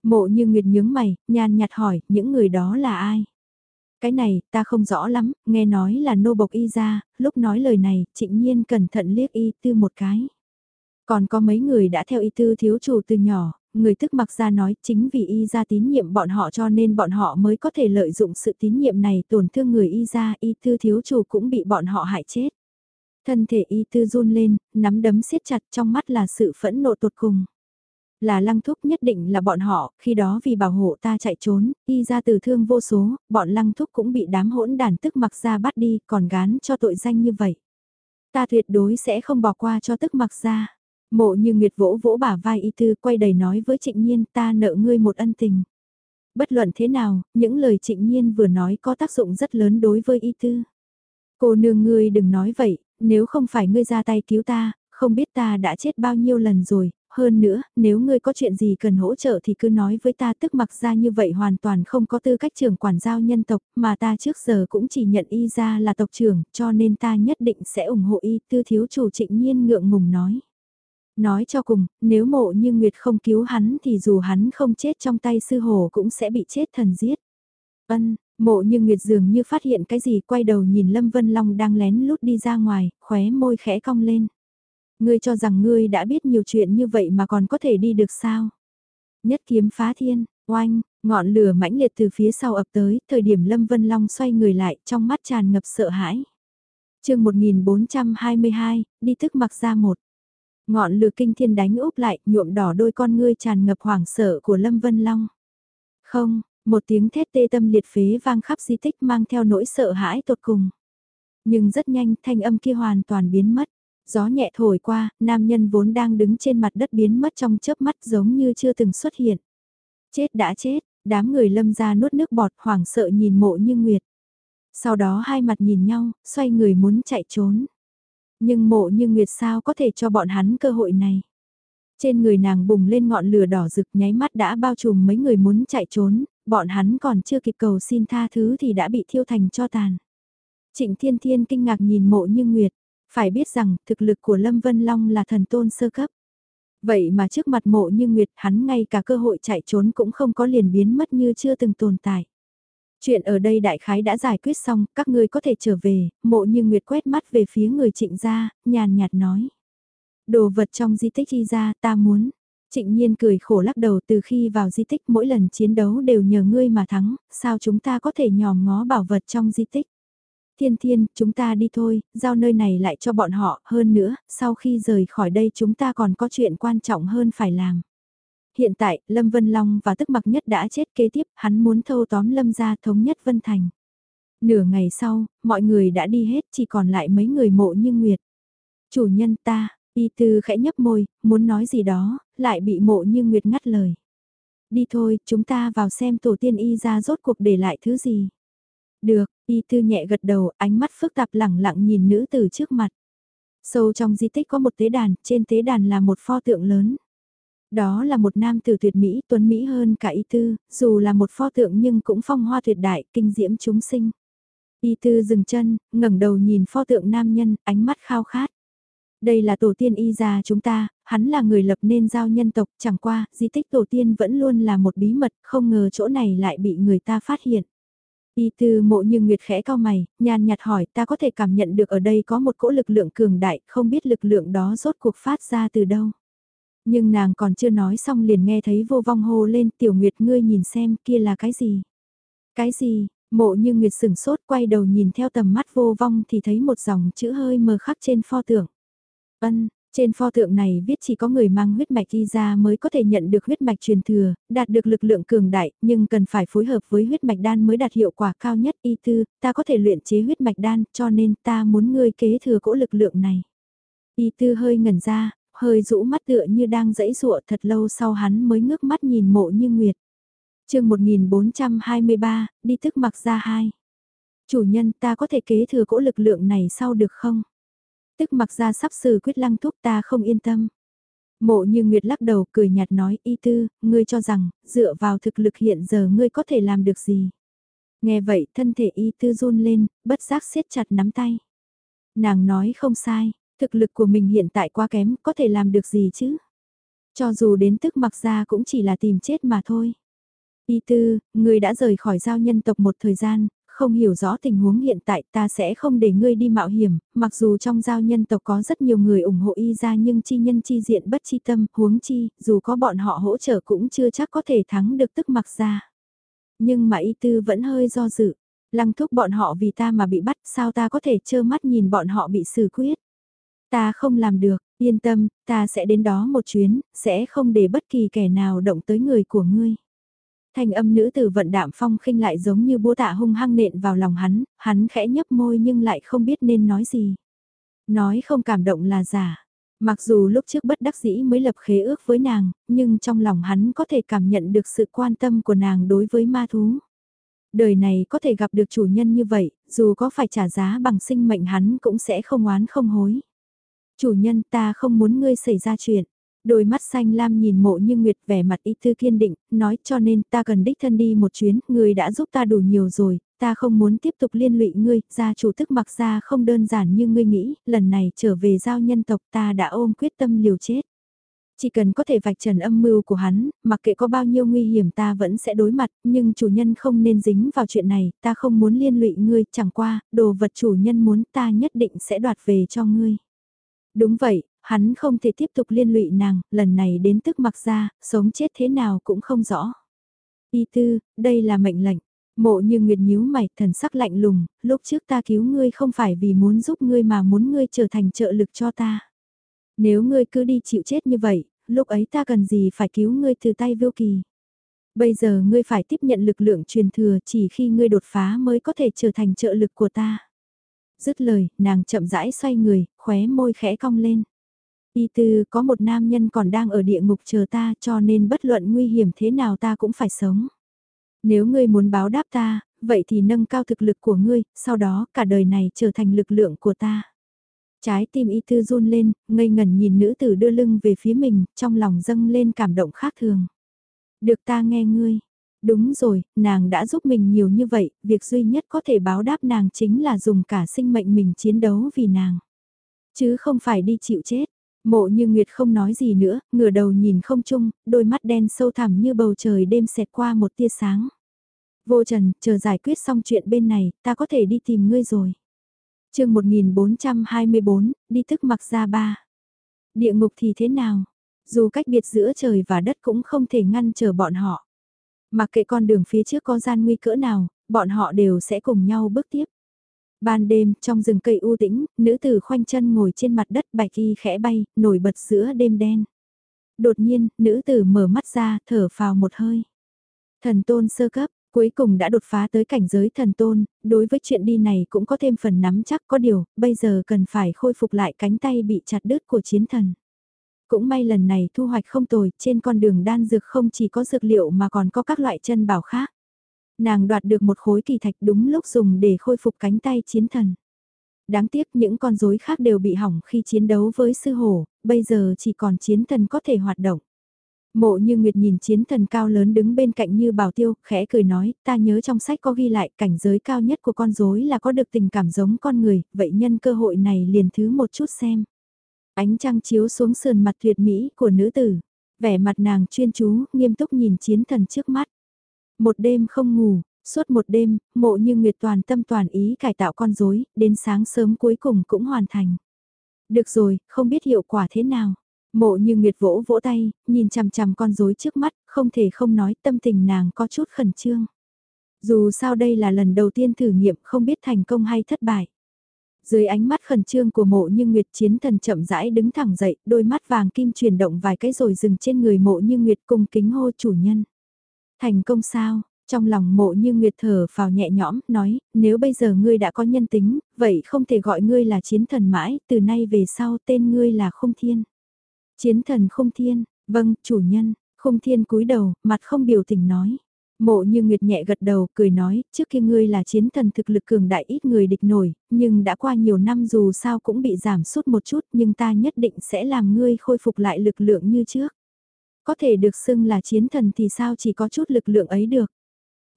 Mộ như Nguyệt nhướng mày, nhàn nhạt hỏi, những người đó là ai? Cái này, ta không rõ lắm, nghe nói là nô bộc y ra, lúc nói lời này, trịnh nhiên cẩn thận liếc y tư một cái. Còn có mấy người đã theo y tư thiếu chủ từ nhỏ, người tức mặc ra nói chính vì y ra tín nhiệm bọn họ cho nên bọn họ mới có thể lợi dụng sự tín nhiệm này tổn thương người y ra, y tư thiếu chủ cũng bị bọn họ hại chết. Thân thể y tư run lên, nắm đấm siết chặt trong mắt là sự phẫn nộ tột cùng. Là lăng thúc nhất định là bọn họ, khi đó vì bảo hộ ta chạy trốn, y ra từ thương vô số, bọn lăng thúc cũng bị đám hỗn đàn tức mặc ra bắt đi, còn gán cho tội danh như vậy. Ta tuyệt đối sẽ không bỏ qua cho tức mặc ra. Mộ như Nguyệt vỗ vỗ bả vai y tư quay đầy nói với trịnh nhiên ta nợ ngươi một ân tình. Bất luận thế nào, những lời trịnh nhiên vừa nói có tác dụng rất lớn đối với y tư. Cô nương ngươi đừng nói vậy, nếu không phải ngươi ra tay cứu ta, không biết ta đã chết bao nhiêu lần rồi, hơn nữa, nếu ngươi có chuyện gì cần hỗ trợ thì cứ nói với ta tức mặc ra như vậy hoàn toàn không có tư cách trưởng quản giao nhân tộc, mà ta trước giờ cũng chỉ nhận y ra là tộc trưởng, cho nên ta nhất định sẽ ủng hộ y tư thiếu chủ trịnh nhiên ngượng ngùng nói. Nói cho cùng, nếu mộ như Nguyệt không cứu hắn thì dù hắn không chết trong tay sư hồ cũng sẽ bị chết thần giết. Ân, mộ như Nguyệt dường như phát hiện cái gì quay đầu nhìn Lâm Vân Long đang lén lút đi ra ngoài, khóe môi khẽ cong lên. Ngươi cho rằng ngươi đã biết nhiều chuyện như vậy mà còn có thể đi được sao? Nhất kiếm phá thiên, oanh, ngọn lửa mãnh liệt từ phía sau ập tới, thời điểm Lâm Vân Long xoay người lại trong mắt tràn ngập sợ hãi. chương 1422, đi thức mặc ra một. Ngọn lửa kinh thiên đánh úp lại, nhuộm đỏ đôi con ngươi tràn ngập hoảng sợ của Lâm Vân Long. Không, một tiếng thét tê tâm liệt phế vang khắp di tích mang theo nỗi sợ hãi tột cùng. Nhưng rất nhanh thanh âm kia hoàn toàn biến mất. Gió nhẹ thổi qua, nam nhân vốn đang đứng trên mặt đất biến mất trong chớp mắt giống như chưa từng xuất hiện. Chết đã chết, đám người lâm ra nuốt nước bọt hoảng sợ nhìn mộ như nguyệt. Sau đó hai mặt nhìn nhau, xoay người muốn chạy trốn. Nhưng mộ như Nguyệt sao có thể cho bọn hắn cơ hội này. Trên người nàng bùng lên ngọn lửa đỏ rực nháy mắt đã bao trùm mấy người muốn chạy trốn, bọn hắn còn chưa kịp cầu xin tha thứ thì đã bị thiêu thành cho tàn. Trịnh Thiên Thiên kinh ngạc nhìn mộ như Nguyệt, phải biết rằng thực lực của Lâm Vân Long là thần tôn sơ cấp. Vậy mà trước mặt mộ như Nguyệt hắn ngay cả cơ hội chạy trốn cũng không có liền biến mất như chưa từng tồn tại. Chuyện ở đây đại khái đã giải quyết xong, các ngươi có thể trở về, mộ như Nguyệt quét mắt về phía người trịnh gia, nhàn nhạt nói. Đồ vật trong di tích y ra ta muốn. Trịnh nhiên cười khổ lắc đầu từ khi vào di tích mỗi lần chiến đấu đều nhờ ngươi mà thắng, sao chúng ta có thể nhòm ngó bảo vật trong di tích. Thiên thiên, chúng ta đi thôi, giao nơi này lại cho bọn họ, hơn nữa, sau khi rời khỏi đây chúng ta còn có chuyện quan trọng hơn phải làm hiện tại, Lâm Vân Long và tức mặc nhất đã chết kế tiếp, hắn muốn thâu tóm Lâm ra thống nhất Vân Thành. Nửa ngày sau, mọi người đã đi hết chỉ còn lại mấy người mộ như Nguyệt. Chủ nhân ta, y tư khẽ nhấp môi, muốn nói gì đó, lại bị mộ như Nguyệt ngắt lời. Đi thôi, chúng ta vào xem tổ tiên y ra rốt cuộc để lại thứ gì. Được, y tư nhẹ gật đầu, ánh mắt phức tạp lẳng lặng nhìn nữ tử trước mặt. Sâu trong di tích có một tế đàn, trên tế đàn là một pho tượng lớn. Đó là một nam tử tuyệt mỹ, tuấn mỹ hơn cả y tư, dù là một pho tượng nhưng cũng phong hoa tuyệt đại, kinh diễm chúng sinh. Y tư dừng chân, ngẩng đầu nhìn pho tượng nam nhân, ánh mắt khao khát. Đây là tổ tiên y già chúng ta, hắn là người lập nên giao nhân tộc, chẳng qua, di tích tổ tiên vẫn luôn là một bí mật, không ngờ chỗ này lại bị người ta phát hiện. Y tư mộ như nguyệt khẽ cao mày, nhàn nhạt hỏi ta có thể cảm nhận được ở đây có một cỗ lực lượng cường đại, không biết lực lượng đó rốt cuộc phát ra từ đâu. Nhưng nàng còn chưa nói xong liền nghe thấy vô vong hô lên tiểu nguyệt ngươi nhìn xem kia là cái gì. Cái gì, mộ như nguyệt sửng sốt quay đầu nhìn theo tầm mắt vô vong thì thấy một dòng chữ hơi mờ khắc trên pho tượng. Ân, trên pho tượng này viết chỉ có người mang huyết mạch y ra mới có thể nhận được huyết mạch truyền thừa, đạt được lực lượng cường đại, nhưng cần phải phối hợp với huyết mạch đan mới đạt hiệu quả cao nhất y tư, ta có thể luyện chế huyết mạch đan cho nên ta muốn ngươi kế thừa cỗ lực lượng này. Y tư hơi ngẩn ra, hơi rũ mắt tựa như đang dẫy dụa thật lâu sau hắn mới ngước mắt nhìn mộ như nguyệt. chương 1423, đi tức mặc ra hai. Chủ nhân ta có thể kế thừa cỗ lực lượng này sau được không? Tức mặc ra sắp xử quyết lăng thúc ta không yên tâm. Mộ như Nguyệt lắc đầu cười nhạt nói y tư, ngươi cho rằng, dựa vào thực lực hiện giờ ngươi có thể làm được gì. Nghe vậy thân thể y tư run lên, bất giác siết chặt nắm tay. Nàng nói không sai, thực lực của mình hiện tại quá kém, có thể làm được gì chứ? Cho dù đến tức mặc ra cũng chỉ là tìm chết mà thôi. Y tư, ngươi đã rời khỏi giao nhân tộc một thời gian, không hiểu rõ tình huống hiện tại ta sẽ không để ngươi đi mạo hiểm, mặc dù trong giao nhân tộc có rất nhiều người ủng hộ y ra nhưng chi nhân chi diện bất chi tâm, huống chi, dù có bọn họ hỗ trợ cũng chưa chắc có thể thắng được tức mặc ra. Nhưng mà y tư vẫn hơi do dự, lăng thúc bọn họ vì ta mà bị bắt sao ta có thể trơ mắt nhìn bọn họ bị xử quyết. Ta không làm được, yên tâm, ta sẽ đến đó một chuyến, sẽ không để bất kỳ kẻ nào động tới người của ngươi. Thanh âm nữ tử vận đạm phong khinh lại giống như búa tạ hung hăng nện vào lòng hắn, hắn khẽ nhấp môi nhưng lại không biết nên nói gì. Nói không cảm động là giả. Mặc dù lúc trước bất đắc dĩ mới lập khế ước với nàng, nhưng trong lòng hắn có thể cảm nhận được sự quan tâm của nàng đối với ma thú. Đời này có thể gặp được chủ nhân như vậy, dù có phải trả giá bằng sinh mệnh hắn cũng sẽ không oán không hối. Chủ nhân ta không muốn ngươi xảy ra chuyện. Đôi mắt xanh lam nhìn mộ như nguyệt vẻ mặt ý tư kiên định, nói cho nên ta cần đích thân đi một chuyến, ngươi đã giúp ta đủ nhiều rồi, ta không muốn tiếp tục liên lụy ngươi, gia chủ thức mặc ra không đơn giản như ngươi nghĩ, lần này trở về giao nhân tộc ta đã ôm quyết tâm liều chết. Chỉ cần có thể vạch trần âm mưu của hắn, mặc kệ có bao nhiêu nguy hiểm ta vẫn sẽ đối mặt, nhưng chủ nhân không nên dính vào chuyện này, ta không muốn liên lụy ngươi, chẳng qua, đồ vật chủ nhân muốn ta nhất định sẽ đoạt về cho ngươi. Đúng vậy, hắn không thể tiếp tục liên lụy nàng, lần này đến tức mặc ra, sống chết thế nào cũng không rõ. Y tư, đây là mệnh lệnh. Mộ như Nguyệt nhíu mày, thần sắc lạnh lùng, lúc trước ta cứu ngươi không phải vì muốn giúp ngươi mà muốn ngươi trở thành trợ lực cho ta. Nếu ngươi cứ đi chịu chết như vậy, lúc ấy ta cần gì phải cứu ngươi từ tay vô kỳ. Bây giờ ngươi phải tiếp nhận lực lượng truyền thừa chỉ khi ngươi đột phá mới có thể trở thành trợ lực của ta. Dứt lời, nàng chậm rãi xoay người, khóe môi khẽ cong lên. Y tư có một nam nhân còn đang ở địa ngục chờ ta cho nên bất luận nguy hiểm thế nào ta cũng phải sống. Nếu ngươi muốn báo đáp ta, vậy thì nâng cao thực lực của ngươi, sau đó cả đời này trở thành lực lượng của ta. Trái tim y tư run lên, ngây ngẩn nhìn nữ tử đưa lưng về phía mình, trong lòng dâng lên cảm động khác thường. Được ta nghe ngươi. Đúng rồi, nàng đã giúp mình nhiều như vậy, việc duy nhất có thể báo đáp nàng chính là dùng cả sinh mệnh mình chiến đấu vì nàng. Chứ không phải đi chịu chết. Mộ như Nguyệt không nói gì nữa, ngửa đầu nhìn không chung, đôi mắt đen sâu thẳm như bầu trời đêm xẹt qua một tia sáng. Vô Trần, chờ giải quyết xong chuyện bên này, ta có thể đi tìm ngươi rồi. chương 1424, đi thức mặc ra ba. Địa ngục thì thế nào? Dù cách biệt giữa trời và đất cũng không thể ngăn trở bọn họ. Mặc kệ con đường phía trước có gian nguy cỡ nào, bọn họ đều sẽ cùng nhau bước tiếp. Ban đêm, trong rừng cây u tĩnh, nữ tử khoanh chân ngồi trên mặt đất bạch y khẽ bay, nổi bật giữa đêm đen. Đột nhiên, nữ tử mở mắt ra, thở phào một hơi. Thần tôn sơ cấp, cuối cùng đã đột phá tới cảnh giới thần tôn, đối với chuyện đi này cũng có thêm phần nắm chắc có điều, bây giờ cần phải khôi phục lại cánh tay bị chặt đứt của chiến thần. Cũng may lần này thu hoạch không tồi, trên con đường đan dược không chỉ có dược liệu mà còn có các loại chân bảo khác. Nàng đoạt được một khối kỳ thạch đúng lúc dùng để khôi phục cánh tay chiến thần. Đáng tiếc những con rối khác đều bị hỏng khi chiến đấu với sư hổ, bây giờ chỉ còn chiến thần có thể hoạt động. Mộ như Nguyệt nhìn chiến thần cao lớn đứng bên cạnh như bảo tiêu, khẽ cười nói, ta nhớ trong sách có ghi lại cảnh giới cao nhất của con rối là có được tình cảm giống con người, vậy nhân cơ hội này liền thứ một chút xem. Ánh trăng chiếu xuống sườn mặt tuyệt mỹ của nữ tử, vẻ mặt nàng chuyên chú, nghiêm túc nhìn chiến thần trước mắt. Một đêm không ngủ, suốt một đêm, mộ như Nguyệt toàn tâm toàn ý cải tạo con rối, đến sáng sớm cuối cùng cũng hoàn thành. Được rồi, không biết hiệu quả thế nào. Mộ như Nguyệt vỗ vỗ tay, nhìn chằm chằm con rối trước mắt, không thể không nói tâm tình nàng có chút khẩn trương. Dù sao đây là lần đầu tiên thử nghiệm không biết thành công hay thất bại. Dưới ánh mắt khẩn trương của mộ như Nguyệt chiến thần chậm rãi đứng thẳng dậy, đôi mắt vàng kim chuyển động vài cái rồi dừng trên người mộ như Nguyệt cùng kính hô chủ nhân. Thành công sao? Trong lòng mộ như Nguyệt thở vào nhẹ nhõm, nói, nếu bây giờ ngươi đã có nhân tính, vậy không thể gọi ngươi là chiến thần mãi, từ nay về sau tên ngươi là không thiên. Chiến thần không thiên, vâng, chủ nhân, không thiên cúi đầu, mặt không biểu tình nói. Mộ như Nguyệt nhẹ gật đầu, cười nói, trước khi ngươi là chiến thần thực lực cường đại ít người địch nổi, nhưng đã qua nhiều năm dù sao cũng bị giảm sút một chút, nhưng ta nhất định sẽ làm ngươi khôi phục lại lực lượng như trước. Có thể được xưng là chiến thần thì sao chỉ có chút lực lượng ấy được.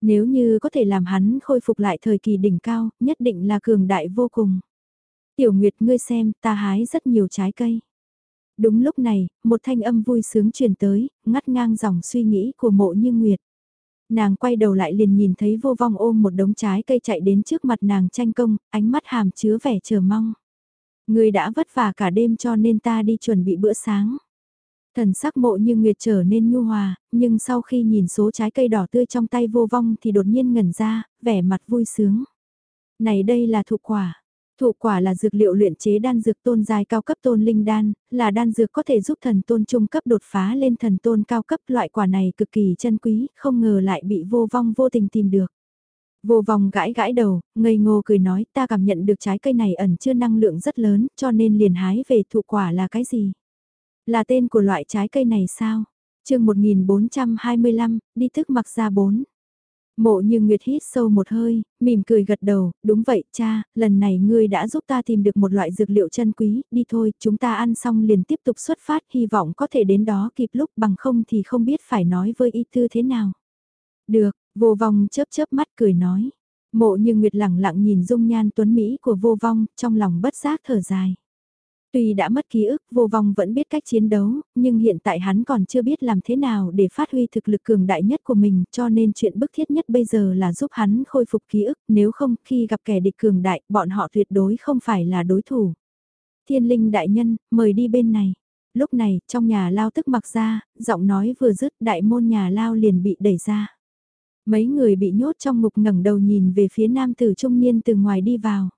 Nếu như có thể làm hắn khôi phục lại thời kỳ đỉnh cao, nhất định là cường đại vô cùng. Tiểu Nguyệt ngươi xem, ta hái rất nhiều trái cây. Đúng lúc này, một thanh âm vui sướng truyền tới, ngắt ngang dòng suy nghĩ của mộ như Nguyệt. Nàng quay đầu lại liền nhìn thấy vô vong ôm một đống trái cây chạy đến trước mặt nàng tranh công, ánh mắt hàm chứa vẻ chờ mong. Người đã vất vả cả đêm cho nên ta đi chuẩn bị bữa sáng. Thần sắc mộ như Nguyệt trở nên nhu hòa, nhưng sau khi nhìn số trái cây đỏ tươi trong tay vô vong thì đột nhiên ngẩn ra, vẻ mặt vui sướng. Này đây là thụ quả. Thụ quả là dược liệu luyện chế đan dược tôn dài cao cấp tôn linh đan, là đan dược có thể giúp thần tôn trung cấp đột phá lên thần tôn cao cấp loại quả này cực kỳ chân quý, không ngờ lại bị vô vong vô tình tìm được. Vô vong gãi gãi đầu, ngây ngô cười nói ta cảm nhận được trái cây này ẩn chưa năng lượng rất lớn cho nên liền hái về thụ quả là cái gì? Là tên của loại trái cây này sao? chương 1425, đi thức mặc ra bốn. Mộ như Nguyệt hít sâu một hơi, mỉm cười gật đầu, đúng vậy cha, lần này ngươi đã giúp ta tìm được một loại dược liệu chân quý, đi thôi, chúng ta ăn xong liền tiếp tục xuất phát, hy vọng có thể đến đó kịp lúc bằng không thì không biết phải nói với y thư thế nào. Được, vô vong chớp chớp mắt cười nói. Mộ như Nguyệt lẳng lặng nhìn dung nhan tuấn Mỹ của vô vong, trong lòng bất giác thở dài. Tuy đã mất ký ức, vô vong vẫn biết cách chiến đấu, nhưng hiện tại hắn còn chưa biết làm thế nào để phát huy thực lực cường đại nhất của mình, cho nên chuyện bức thiết nhất bây giờ là giúp hắn khôi phục ký ức, nếu không khi gặp kẻ địch cường đại, bọn họ tuyệt đối không phải là đối thủ. Thiên linh đại nhân, mời đi bên này. Lúc này, trong nhà lao tức mặc ra, giọng nói vừa dứt đại môn nhà lao liền bị đẩy ra. Mấy người bị nhốt trong ngục ngẩng đầu nhìn về phía nam tử trung niên từ ngoài đi vào.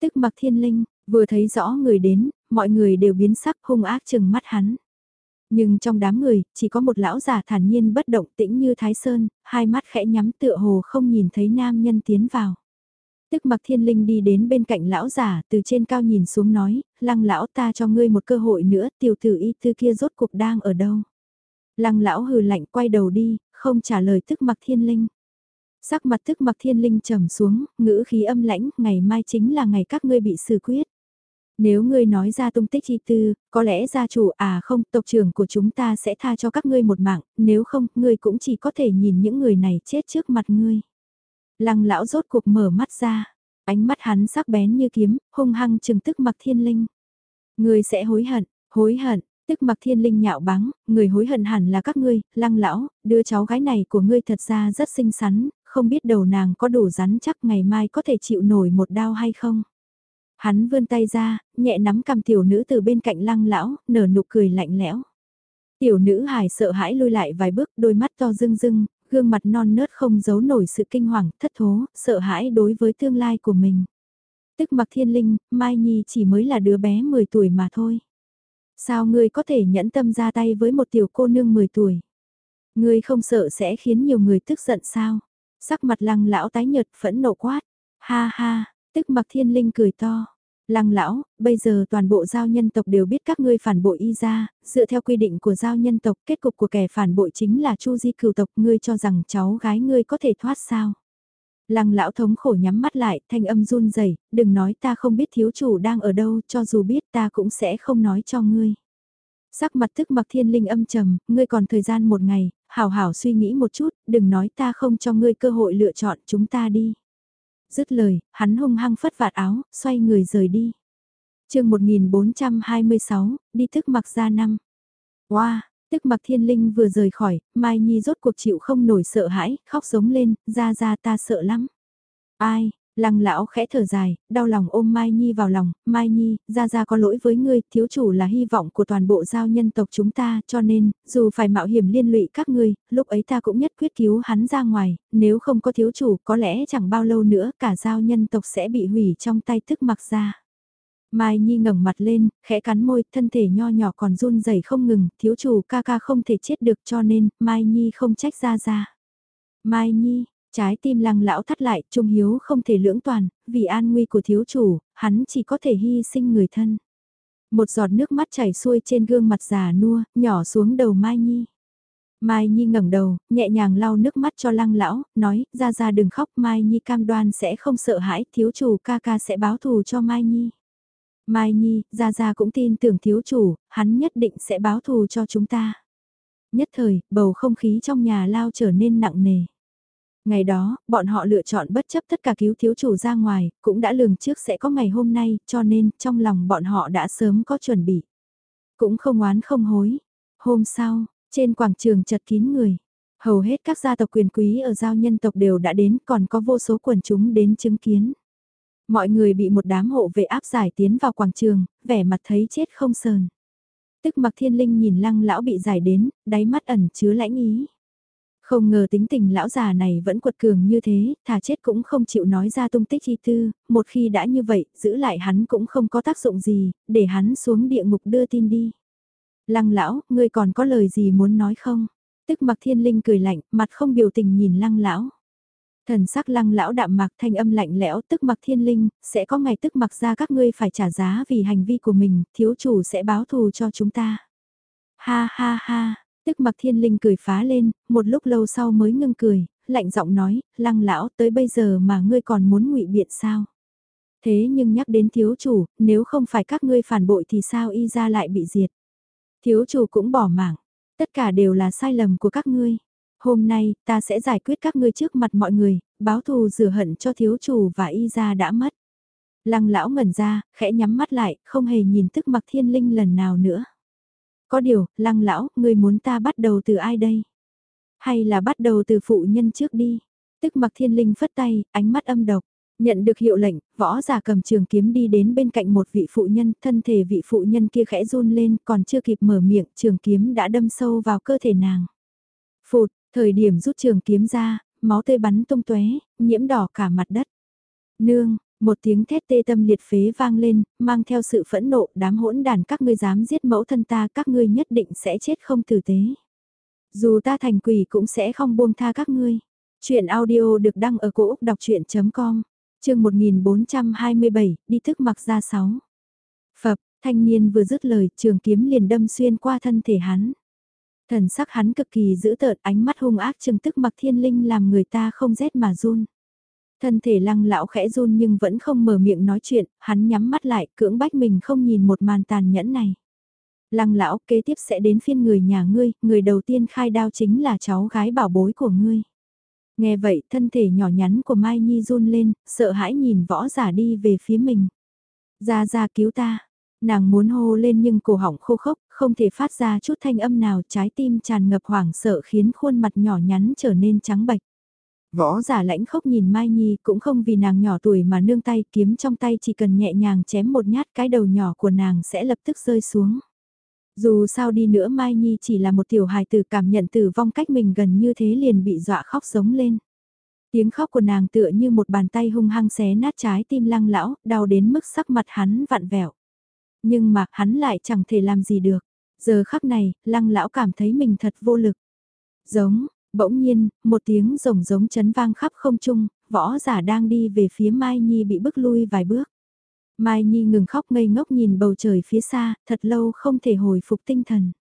Tức mặc thiên linh, vừa thấy rõ người đến, mọi người đều biến sắc hung ác chừng mắt hắn. Nhưng trong đám người, chỉ có một lão già thản nhiên bất động tĩnh như Thái Sơn, hai mắt khẽ nhắm tựa hồ không nhìn thấy nam nhân tiến vào. Tức mặc thiên linh đi đến bên cạnh lão già từ trên cao nhìn xuống nói, lăng lão ta cho ngươi một cơ hội nữa, tiểu tử y tư kia rốt cuộc đang ở đâu. Lăng lão hừ lạnh quay đầu đi, không trả lời tức mặc thiên linh. Sắc mặt tức mặc thiên linh trầm xuống, ngữ khí âm lãnh, ngày mai chính là ngày các ngươi bị xử quyết. Nếu ngươi nói ra tung tích chi tư, có lẽ gia chủ à không, tộc trưởng của chúng ta sẽ tha cho các ngươi một mạng, nếu không, ngươi cũng chỉ có thể nhìn những người này chết trước mặt ngươi. Lăng lão rốt cuộc mở mắt ra, ánh mắt hắn sắc bén như kiếm, hung hăng trừng tức mặc thiên linh. Ngươi sẽ hối hận, hối hận, tức mặc thiên linh nhạo báng, người hối hận hẳn là các ngươi, lăng lão, đứa cháu gái này của ngươi thật ra rất xinh xắn, không biết đầu nàng có đủ rắn chắc ngày mai có thể chịu nổi một đau hay không. Hắn vươn tay ra, nhẹ nắm cầm tiểu nữ từ bên cạnh lăng lão, nở nụ cười lạnh lẽo. Tiểu nữ hài sợ hãi lùi lại vài bước, đôi mắt to rưng rưng, gương mặt non nớt không giấu nổi sự kinh hoàng, thất thố, sợ hãi đối với tương lai của mình. Tức mặc thiên linh, Mai Nhi chỉ mới là đứa bé 10 tuổi mà thôi. Sao ngươi có thể nhẫn tâm ra tay với một tiểu cô nương 10 tuổi? Ngươi không sợ sẽ khiến nhiều người tức giận sao? Sắc mặt lăng lão tái nhợt phẫn nộ quát. Ha ha, tức mặc thiên linh cười to. Lăng lão, bây giờ toàn bộ giao nhân tộc đều biết các ngươi phản bội y ra, dựa theo quy định của giao nhân tộc, kết cục của kẻ phản bội chính là chu di cửu tộc, ngươi cho rằng cháu gái ngươi có thể thoát sao? Lăng lão thống khổ nhắm mắt lại, thanh âm run rẩy, đừng nói ta không biết thiếu chủ đang ở đâu, cho dù biết ta cũng sẽ không nói cho ngươi. Sắc mặt thức mặc thiên linh âm trầm, ngươi còn thời gian một ngày, hảo hảo suy nghĩ một chút, đừng nói ta không cho ngươi cơ hội lựa chọn chúng ta đi. Dứt lời, hắn hung hăng phất vạt áo, xoay người rời đi. chương 1426, đi thức mặc ra năm. Wow, tức mặc thiên linh vừa rời khỏi, Mai Nhi rốt cuộc chịu không nổi sợ hãi, khóc giống lên, ra ra ta sợ lắm. Ai, Lăng lão khẽ thở dài, đau lòng ôm Mai Nhi vào lòng, Mai Nhi, ra ra có lỗi với ngươi, thiếu chủ là hy vọng của toàn bộ giao nhân tộc chúng ta, cho nên, dù phải mạo hiểm liên lụy các ngươi, lúc ấy ta cũng nhất quyết cứu hắn ra ngoài, nếu không có thiếu chủ có lẽ chẳng bao lâu nữa cả giao nhân tộc sẽ bị hủy trong tay thức mặc ra. Mai Nhi ngẩng mặt lên, khẽ cắn môi, thân thể nho nhỏ còn run rẩy không ngừng, thiếu chủ ca ca không thể chết được cho nên, Mai Nhi không trách ra ra. Mai Nhi, Trái tim lăng lão thắt lại, trung hiếu không thể lưỡng toàn, vì an nguy của thiếu chủ, hắn chỉ có thể hy sinh người thân. Một giọt nước mắt chảy xuôi trên gương mặt già nua, nhỏ xuống đầu Mai Nhi. Mai Nhi ngẩng đầu, nhẹ nhàng lau nước mắt cho lăng lão, nói, ra ra đừng khóc, Mai Nhi cam đoan sẽ không sợ hãi, thiếu chủ ca ca sẽ báo thù cho Mai Nhi. Mai Nhi, ra ra cũng tin tưởng thiếu chủ, hắn nhất định sẽ báo thù cho chúng ta. Nhất thời, bầu không khí trong nhà lao trở nên nặng nề. Ngày đó, bọn họ lựa chọn bất chấp tất cả cứu thiếu chủ ra ngoài, cũng đã lường trước sẽ có ngày hôm nay, cho nên trong lòng bọn họ đã sớm có chuẩn bị. Cũng không oán không hối. Hôm sau, trên quảng trường chật kín người. Hầu hết các gia tộc quyền quý ở giao nhân tộc đều đã đến còn có vô số quần chúng đến chứng kiến. Mọi người bị một đám hộ vệ áp giải tiến vào quảng trường, vẻ mặt thấy chết không sờn. Tức mặc thiên linh nhìn lăng lão bị giải đến, đáy mắt ẩn chứa lãnh ý. Không ngờ tính tình lão già này vẫn quật cường như thế, thà chết cũng không chịu nói ra tung tích chi tư, một khi đã như vậy, giữ lại hắn cũng không có tác dụng gì, để hắn xuống địa ngục đưa tin đi. Lăng lão, ngươi còn có lời gì muốn nói không? Tức mặc thiên linh cười lạnh, mặt không biểu tình nhìn lăng lão. Thần sắc lăng lão đạm mạc thanh âm lạnh lẽo tức mặc thiên linh, sẽ có ngày tức mặc ra các ngươi phải trả giá vì hành vi của mình, thiếu chủ sẽ báo thù cho chúng ta. Ha ha ha, Tức mặc thiên linh cười phá lên, một lúc lâu sau mới ngưng cười, lạnh giọng nói, lăng lão tới bây giờ mà ngươi còn muốn ngụy biện sao? Thế nhưng nhắc đến thiếu chủ, nếu không phải các ngươi phản bội thì sao y ra lại bị diệt? Thiếu chủ cũng bỏ mạng, tất cả đều là sai lầm của các ngươi. Hôm nay, ta sẽ giải quyết các ngươi trước mặt mọi người, báo thù rửa hận cho thiếu chủ và y ra đã mất. Lăng lão ngẩn ra, khẽ nhắm mắt lại, không hề nhìn tức mặc thiên linh lần nào nữa. Có điều, lăng lão, ngươi muốn ta bắt đầu từ ai đây? Hay là bắt đầu từ phụ nhân trước đi? Tức mặc thiên linh phất tay, ánh mắt âm độc. Nhận được hiệu lệnh, võ giả cầm trường kiếm đi đến bên cạnh một vị phụ nhân, thân thể vị phụ nhân kia khẽ run lên, còn chưa kịp mở miệng, trường kiếm đã đâm sâu vào cơ thể nàng. Phụt, thời điểm rút trường kiếm ra, máu tươi bắn tung tóe, nhiễm đỏ cả mặt đất. Nương, một tiếng thét tê tâm liệt phế vang lên, mang theo sự phẫn nộ, đám hỗn đàn các ngươi dám giết mẫu thân ta, các ngươi nhất định sẽ chết không tử tế. Dù ta thành quỷ cũng sẽ không buông tha các ngươi. Chuyện audio được đăng ở cổ Úc đọc chuyện.com, chương 1427, đi thức mặc ra 6. Phập, thanh niên vừa dứt lời, trường kiếm liền đâm xuyên qua thân thể hắn. Thần sắc hắn cực kỳ dữ tợn, ánh mắt hung ác chừng tức mặc thiên linh làm người ta không rét mà run. Thân thể lăng lão khẽ run nhưng vẫn không mở miệng nói chuyện, hắn nhắm mắt lại, cưỡng bách mình không nhìn một màn tàn nhẫn này. Lăng lão kế tiếp sẽ đến phiên người nhà ngươi, người đầu tiên khai đao chính là cháu gái bảo bối của ngươi. Nghe vậy, thân thể nhỏ nhắn của Mai Nhi run lên, sợ hãi nhìn võ giả đi về phía mình. Ra ra cứu ta. Nàng muốn hô lên nhưng cổ họng khô khốc, không thể phát ra chút thanh âm nào, trái tim tràn ngập hoảng sợ khiến khuôn mặt nhỏ nhắn trở nên trắng bệch. Võ giả lãnh khốc nhìn Mai Nhi cũng không vì nàng nhỏ tuổi mà nương tay kiếm trong tay chỉ cần nhẹ nhàng chém một nhát cái đầu nhỏ của nàng sẽ lập tức rơi xuống. Dù sao đi nữa Mai Nhi chỉ là một tiểu hài tử cảm nhận tử vong cách mình gần như thế liền bị dọa khóc sống lên. Tiếng khóc của nàng tựa như một bàn tay hung hăng xé nát trái tim lăng lão, đau đến mức sắc mặt hắn vặn vẹo. Nhưng mà hắn lại chẳng thể làm gì được. Giờ khắc này, lăng lão cảm thấy mình thật vô lực. Giống, bỗng nhiên, một tiếng rồng giống chấn vang khắp không trung, võ giả đang đi về phía Mai Nhi bị bức lui vài bước. Mai Nhi ngừng khóc ngây ngốc nhìn bầu trời phía xa, thật lâu không thể hồi phục tinh thần.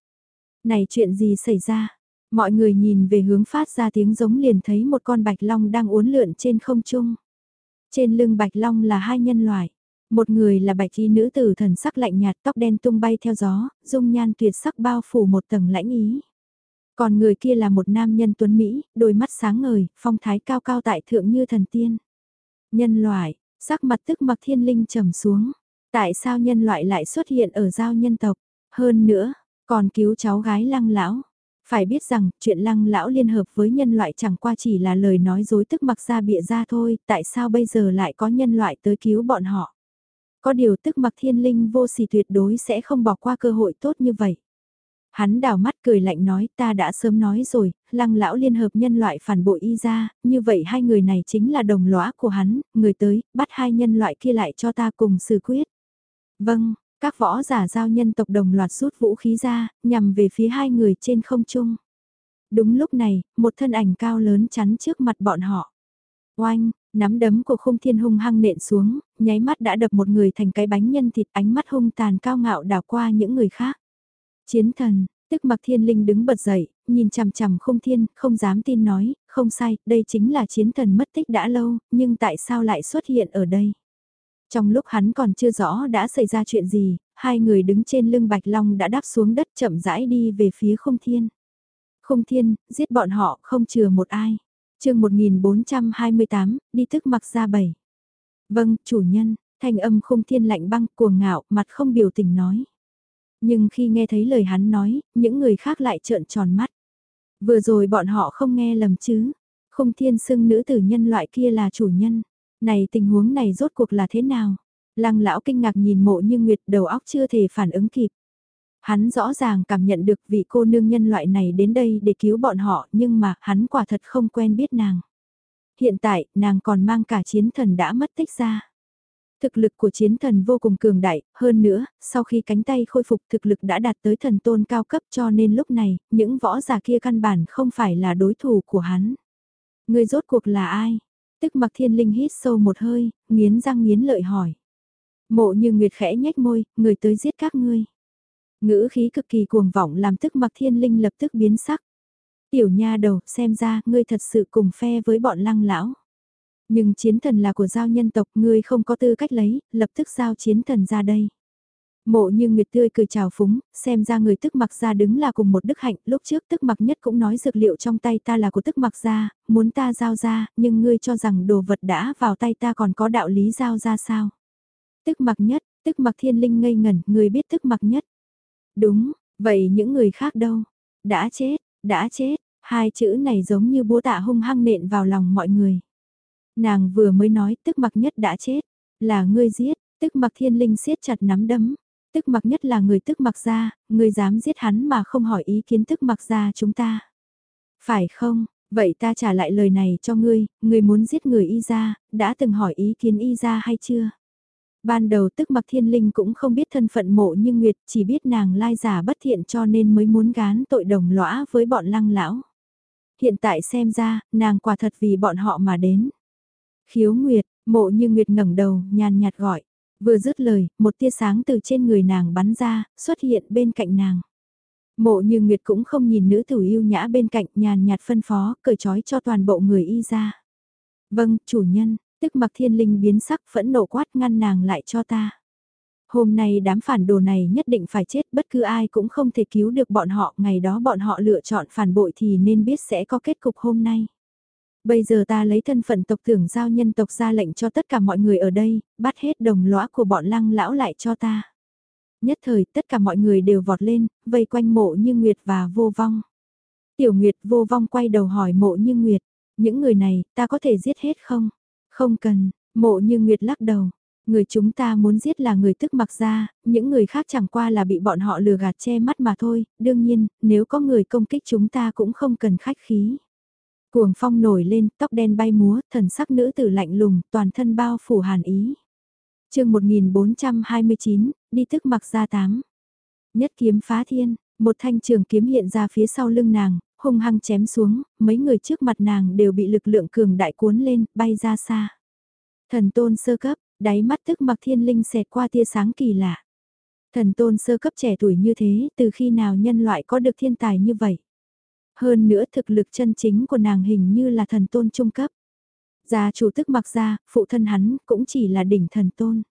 Này chuyện gì xảy ra? Mọi người nhìn về hướng phát ra tiếng giống liền thấy một con bạch long đang uốn lượn trên không trung. Trên lưng bạch long là hai nhân loại. Một người là bạch y nữ tử thần sắc lạnh nhạt tóc đen tung bay theo gió, dung nhan tuyệt sắc bao phủ một tầng lãnh ý. Còn người kia là một nam nhân tuấn Mỹ, đôi mắt sáng ngời, phong thái cao cao tại thượng như thần tiên. Nhân loại, sắc mặt tức mặc thiên linh trầm xuống. Tại sao nhân loại lại xuất hiện ở giao nhân tộc? Hơn nữa, còn cứu cháu gái lăng lão. Phải biết rằng, chuyện lăng lão liên hợp với nhân loại chẳng qua chỉ là lời nói dối tức mặc ra bịa ra thôi, tại sao bây giờ lại có nhân loại tới cứu bọn họ? Có điều tức mặc thiên linh vô sỉ tuyệt đối sẽ không bỏ qua cơ hội tốt như vậy. Hắn đào mắt cười lạnh nói ta đã sớm nói rồi, lăng lão liên hợp nhân loại phản bội y ra, như vậy hai người này chính là đồng lõa của hắn, người tới, bắt hai nhân loại kia lại cho ta cùng xử quyết. Vâng, các võ giả giao nhân tộc đồng loạt rút vũ khí ra, nhằm về phía hai người trên không trung. Đúng lúc này, một thân ảnh cao lớn chắn trước mặt bọn họ. Oanh, nắm đấm của khung thiên hung hăng nện xuống, nháy mắt đã đập một người thành cái bánh nhân thịt ánh mắt hung tàn cao ngạo đảo qua những người khác. Chiến thần, tức mặc thiên linh đứng bật dậy, nhìn chằm chằm không thiên, không dám tin nói, không sai, đây chính là chiến thần mất tích đã lâu, nhưng tại sao lại xuất hiện ở đây? Trong lúc hắn còn chưa rõ đã xảy ra chuyện gì, hai người đứng trên lưng Bạch Long đã đáp xuống đất chậm rãi đi về phía không thiên. không thiên, giết bọn họ không chừa một ai. chương 1428, đi tức mặc ra bảy. Vâng, chủ nhân, thanh âm không thiên lạnh băng cuồng ngạo, mặt không biểu tình nói. Nhưng khi nghe thấy lời hắn nói, những người khác lại trợn tròn mắt. Vừa rồi bọn họ không nghe lầm chứ. Không thiên xưng nữ tử nhân loại kia là chủ nhân. Này tình huống này rốt cuộc là thế nào? Lăng lão kinh ngạc nhìn mộ như Nguyệt đầu óc chưa thể phản ứng kịp. Hắn rõ ràng cảm nhận được vị cô nương nhân loại này đến đây để cứu bọn họ nhưng mà hắn quả thật không quen biết nàng. Hiện tại, nàng còn mang cả chiến thần đã mất tích ra. Thực lực của chiến thần vô cùng cường đại, hơn nữa, sau khi cánh tay khôi phục thực lực đã đạt tới thần tôn cao cấp cho nên lúc này, những võ giả kia căn bản không phải là đối thủ của hắn. Người rốt cuộc là ai? Tức mặc thiên linh hít sâu một hơi, nghiến răng nghiến lợi hỏi. Mộ như Nguyệt khẽ nhếch môi, người tới giết các ngươi. Ngữ khí cực kỳ cuồng vọng làm tức mặc thiên linh lập tức biến sắc. Tiểu nha đầu, xem ra, ngươi thật sự cùng phe với bọn lăng lão. Nhưng chiến thần là của giao nhân tộc, ngươi không có tư cách lấy, lập tức giao chiến thần ra đây. Mộ như Nguyệt tươi cười chào phúng, xem ra người tức mặc ra đứng là cùng một đức hạnh, lúc trước tức mặc nhất cũng nói dược liệu trong tay ta là của tức mặc ra, muốn ta giao ra, nhưng ngươi cho rằng đồ vật đã vào tay ta còn có đạo lý giao ra sao. Tức mặc nhất, tức mặc thiên linh ngây ngẩn, người biết tức mặc nhất. Đúng, vậy những người khác đâu? Đã chết, đã chết, hai chữ này giống như búa tạ hung hăng nện vào lòng mọi người. Nàng vừa mới nói tức mặc nhất đã chết, là ngươi giết, tức mặc thiên linh siết chặt nắm đấm, tức mặc nhất là người tức mặc ra, ngươi dám giết hắn mà không hỏi ý kiến tức mặc ra chúng ta. Phải không, vậy ta trả lại lời này cho ngươi, ngươi muốn giết người y ra, đã từng hỏi ý kiến y ra hay chưa? Ban đầu tức mặc thiên linh cũng không biết thân phận mộ như Nguyệt, chỉ biết nàng lai giả bất thiện cho nên mới muốn gán tội đồng lõa với bọn lăng lão. Hiện tại xem ra, nàng quả thật vì bọn họ mà đến. Khiếu Nguyệt, mộ như Nguyệt ngẩng đầu, nhàn nhạt gọi. Vừa dứt lời, một tia sáng từ trên người nàng bắn ra, xuất hiện bên cạnh nàng. Mộ như Nguyệt cũng không nhìn nữ tử yêu nhã bên cạnh nhàn nhạt phân phó, cởi trói cho toàn bộ người y ra. Vâng, chủ nhân, tức mặc thiên linh biến sắc phẫn nộ quát ngăn nàng lại cho ta. Hôm nay đám phản đồ này nhất định phải chết bất cứ ai cũng không thể cứu được bọn họ, ngày đó bọn họ lựa chọn phản bội thì nên biết sẽ có kết cục hôm nay. Bây giờ ta lấy thân phận tộc thưởng giao nhân tộc ra lệnh cho tất cả mọi người ở đây, bắt hết đồng lõa của bọn lăng lão lại cho ta. Nhất thời tất cả mọi người đều vọt lên, vây quanh mộ như Nguyệt và vô vong. Tiểu Nguyệt vô vong quay đầu hỏi mộ như Nguyệt, những người này ta có thể giết hết không? Không cần, mộ như Nguyệt lắc đầu. Người chúng ta muốn giết là người tức mặc ra, những người khác chẳng qua là bị bọn họ lừa gạt che mắt mà thôi, đương nhiên, nếu có người công kích chúng ta cũng không cần khách khí. Cuồng phong nổi lên, tóc đen bay múa, thần sắc nữ tử lạnh lùng, toàn thân bao phủ hàn ý. chương 1429, đi tức mặc ra tám. Nhất kiếm phá thiên, một thanh trường kiếm hiện ra phía sau lưng nàng, hung hăng chém xuống, mấy người trước mặt nàng đều bị lực lượng cường đại cuốn lên, bay ra xa. Thần tôn sơ cấp, đáy mắt tức mặc thiên linh xẹt qua tia sáng kỳ lạ. Thần tôn sơ cấp trẻ tuổi như thế, từ khi nào nhân loại có được thiên tài như vậy? Hơn nữa thực lực chân chính của nàng hình như là thần tôn trung cấp. Gia chủ tức mặc ra, phụ thân hắn cũng chỉ là đỉnh thần tôn.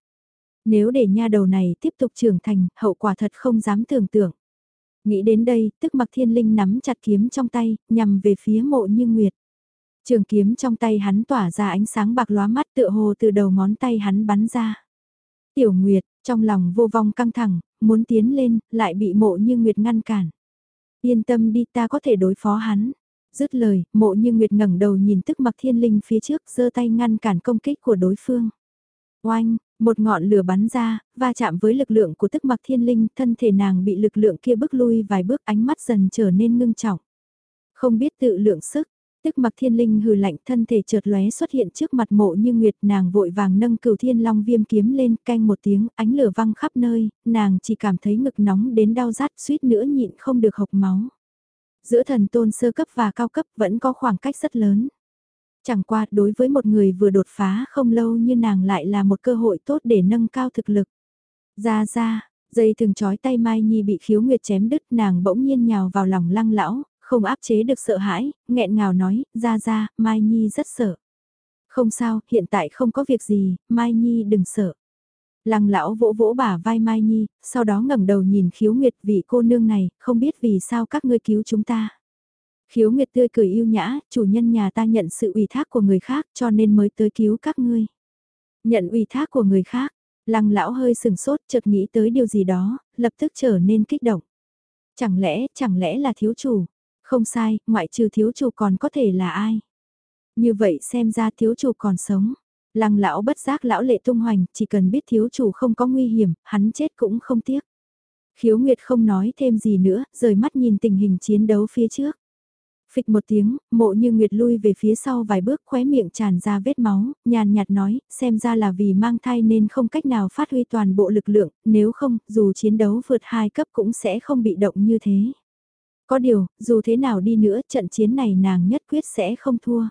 Nếu để nha đầu này tiếp tục trưởng thành, hậu quả thật không dám tưởng tượng. Nghĩ đến đây, tức mặc thiên linh nắm chặt kiếm trong tay, nhằm về phía mộ như nguyệt. Trường kiếm trong tay hắn tỏa ra ánh sáng bạc lóa mắt tựa hồ từ đầu ngón tay hắn bắn ra. Tiểu Nguyệt, trong lòng vô vong căng thẳng, muốn tiến lên, lại bị mộ như Nguyệt ngăn cản. Yên tâm đi ta có thể đối phó hắn. Dứt lời, mộ như Nguyệt ngẩng đầu nhìn tức mặc thiên linh phía trước giơ tay ngăn cản công kích của đối phương. Oanh, một ngọn lửa bắn ra, va chạm với lực lượng của tức mặc thiên linh, thân thể nàng bị lực lượng kia bước lui vài bước ánh mắt dần trở nên ngưng trọng. Không biết tự lượng sức, tức mặc thiên linh hừ lạnh thân thể chợt lóe xuất hiện trước mặt mộ như nguyệt nàng vội vàng nâng cửu thiên long viêm kiếm lên canh một tiếng ánh lửa văng khắp nơi, nàng chỉ cảm thấy ngực nóng đến đau rát suýt nữa nhịn không được hộc máu. Giữa thần tôn sơ cấp và cao cấp vẫn có khoảng cách rất lớn. Chẳng qua đối với một người vừa đột phá không lâu như nàng lại là một cơ hội tốt để nâng cao thực lực. Ra ra, dây thường chói tay Mai Nhi bị khiếu nguyệt chém đứt nàng bỗng nhiên nhào vào lòng lăng lão, không áp chế được sợ hãi, nghẹn ngào nói, ra ra, Mai Nhi rất sợ. Không sao, hiện tại không có việc gì, Mai Nhi đừng sợ. Lăng lão vỗ vỗ bả vai Mai Nhi, sau đó ngẩng đầu nhìn khiếu nguyệt vị cô nương này, không biết vì sao các ngươi cứu chúng ta. Khiếu Nguyệt tươi cười yêu nhã, chủ nhân nhà ta nhận sự ủy thác của người khác cho nên mới tới cứu các ngươi. Nhận ủy thác của người khác, lăng lão hơi sừng sốt chợt nghĩ tới điều gì đó, lập tức trở nên kích động. Chẳng lẽ, chẳng lẽ là thiếu chủ? Không sai, ngoại trừ thiếu chủ còn có thể là ai? Như vậy xem ra thiếu chủ còn sống. Lăng lão bất giác lão lệ tung hoành, chỉ cần biết thiếu chủ không có nguy hiểm, hắn chết cũng không tiếc. Khiếu Nguyệt không nói thêm gì nữa, rời mắt nhìn tình hình chiến đấu phía trước. Phịch một tiếng, mộ như Nguyệt lui về phía sau vài bước khóe miệng tràn ra vết máu, nhàn nhạt nói, xem ra là vì mang thai nên không cách nào phát huy toàn bộ lực lượng, nếu không, dù chiến đấu vượt hai cấp cũng sẽ không bị động như thế. Có điều, dù thế nào đi nữa, trận chiến này nàng nhất quyết sẽ không thua.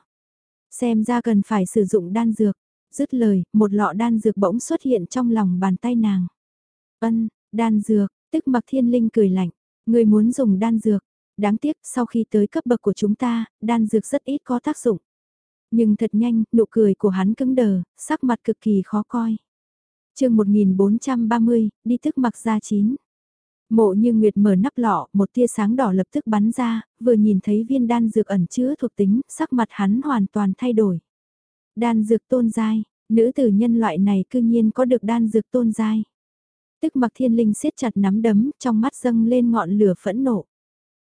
Xem ra cần phải sử dụng đan dược. Dứt lời, một lọ đan dược bỗng xuất hiện trong lòng bàn tay nàng. Ân, đan dược, tức mặc thiên linh cười lạnh. Người muốn dùng đan dược, Đáng tiếc sau khi tới cấp bậc của chúng ta, đan dược rất ít có tác dụng. Nhưng thật nhanh, nụ cười của hắn cứng đờ, sắc mặt cực kỳ khó coi. chương 1430, đi tức mặc ra chín. Mộ như Nguyệt mở nắp lọ, một tia sáng đỏ lập tức bắn ra, vừa nhìn thấy viên đan dược ẩn chứa thuộc tính, sắc mặt hắn hoàn toàn thay đổi. Đan dược tôn giai, nữ tử nhân loại này cư nhiên có được đan dược tôn giai. Tức mặc thiên linh siết chặt nắm đấm, trong mắt dâng lên ngọn lửa phẫn nộ.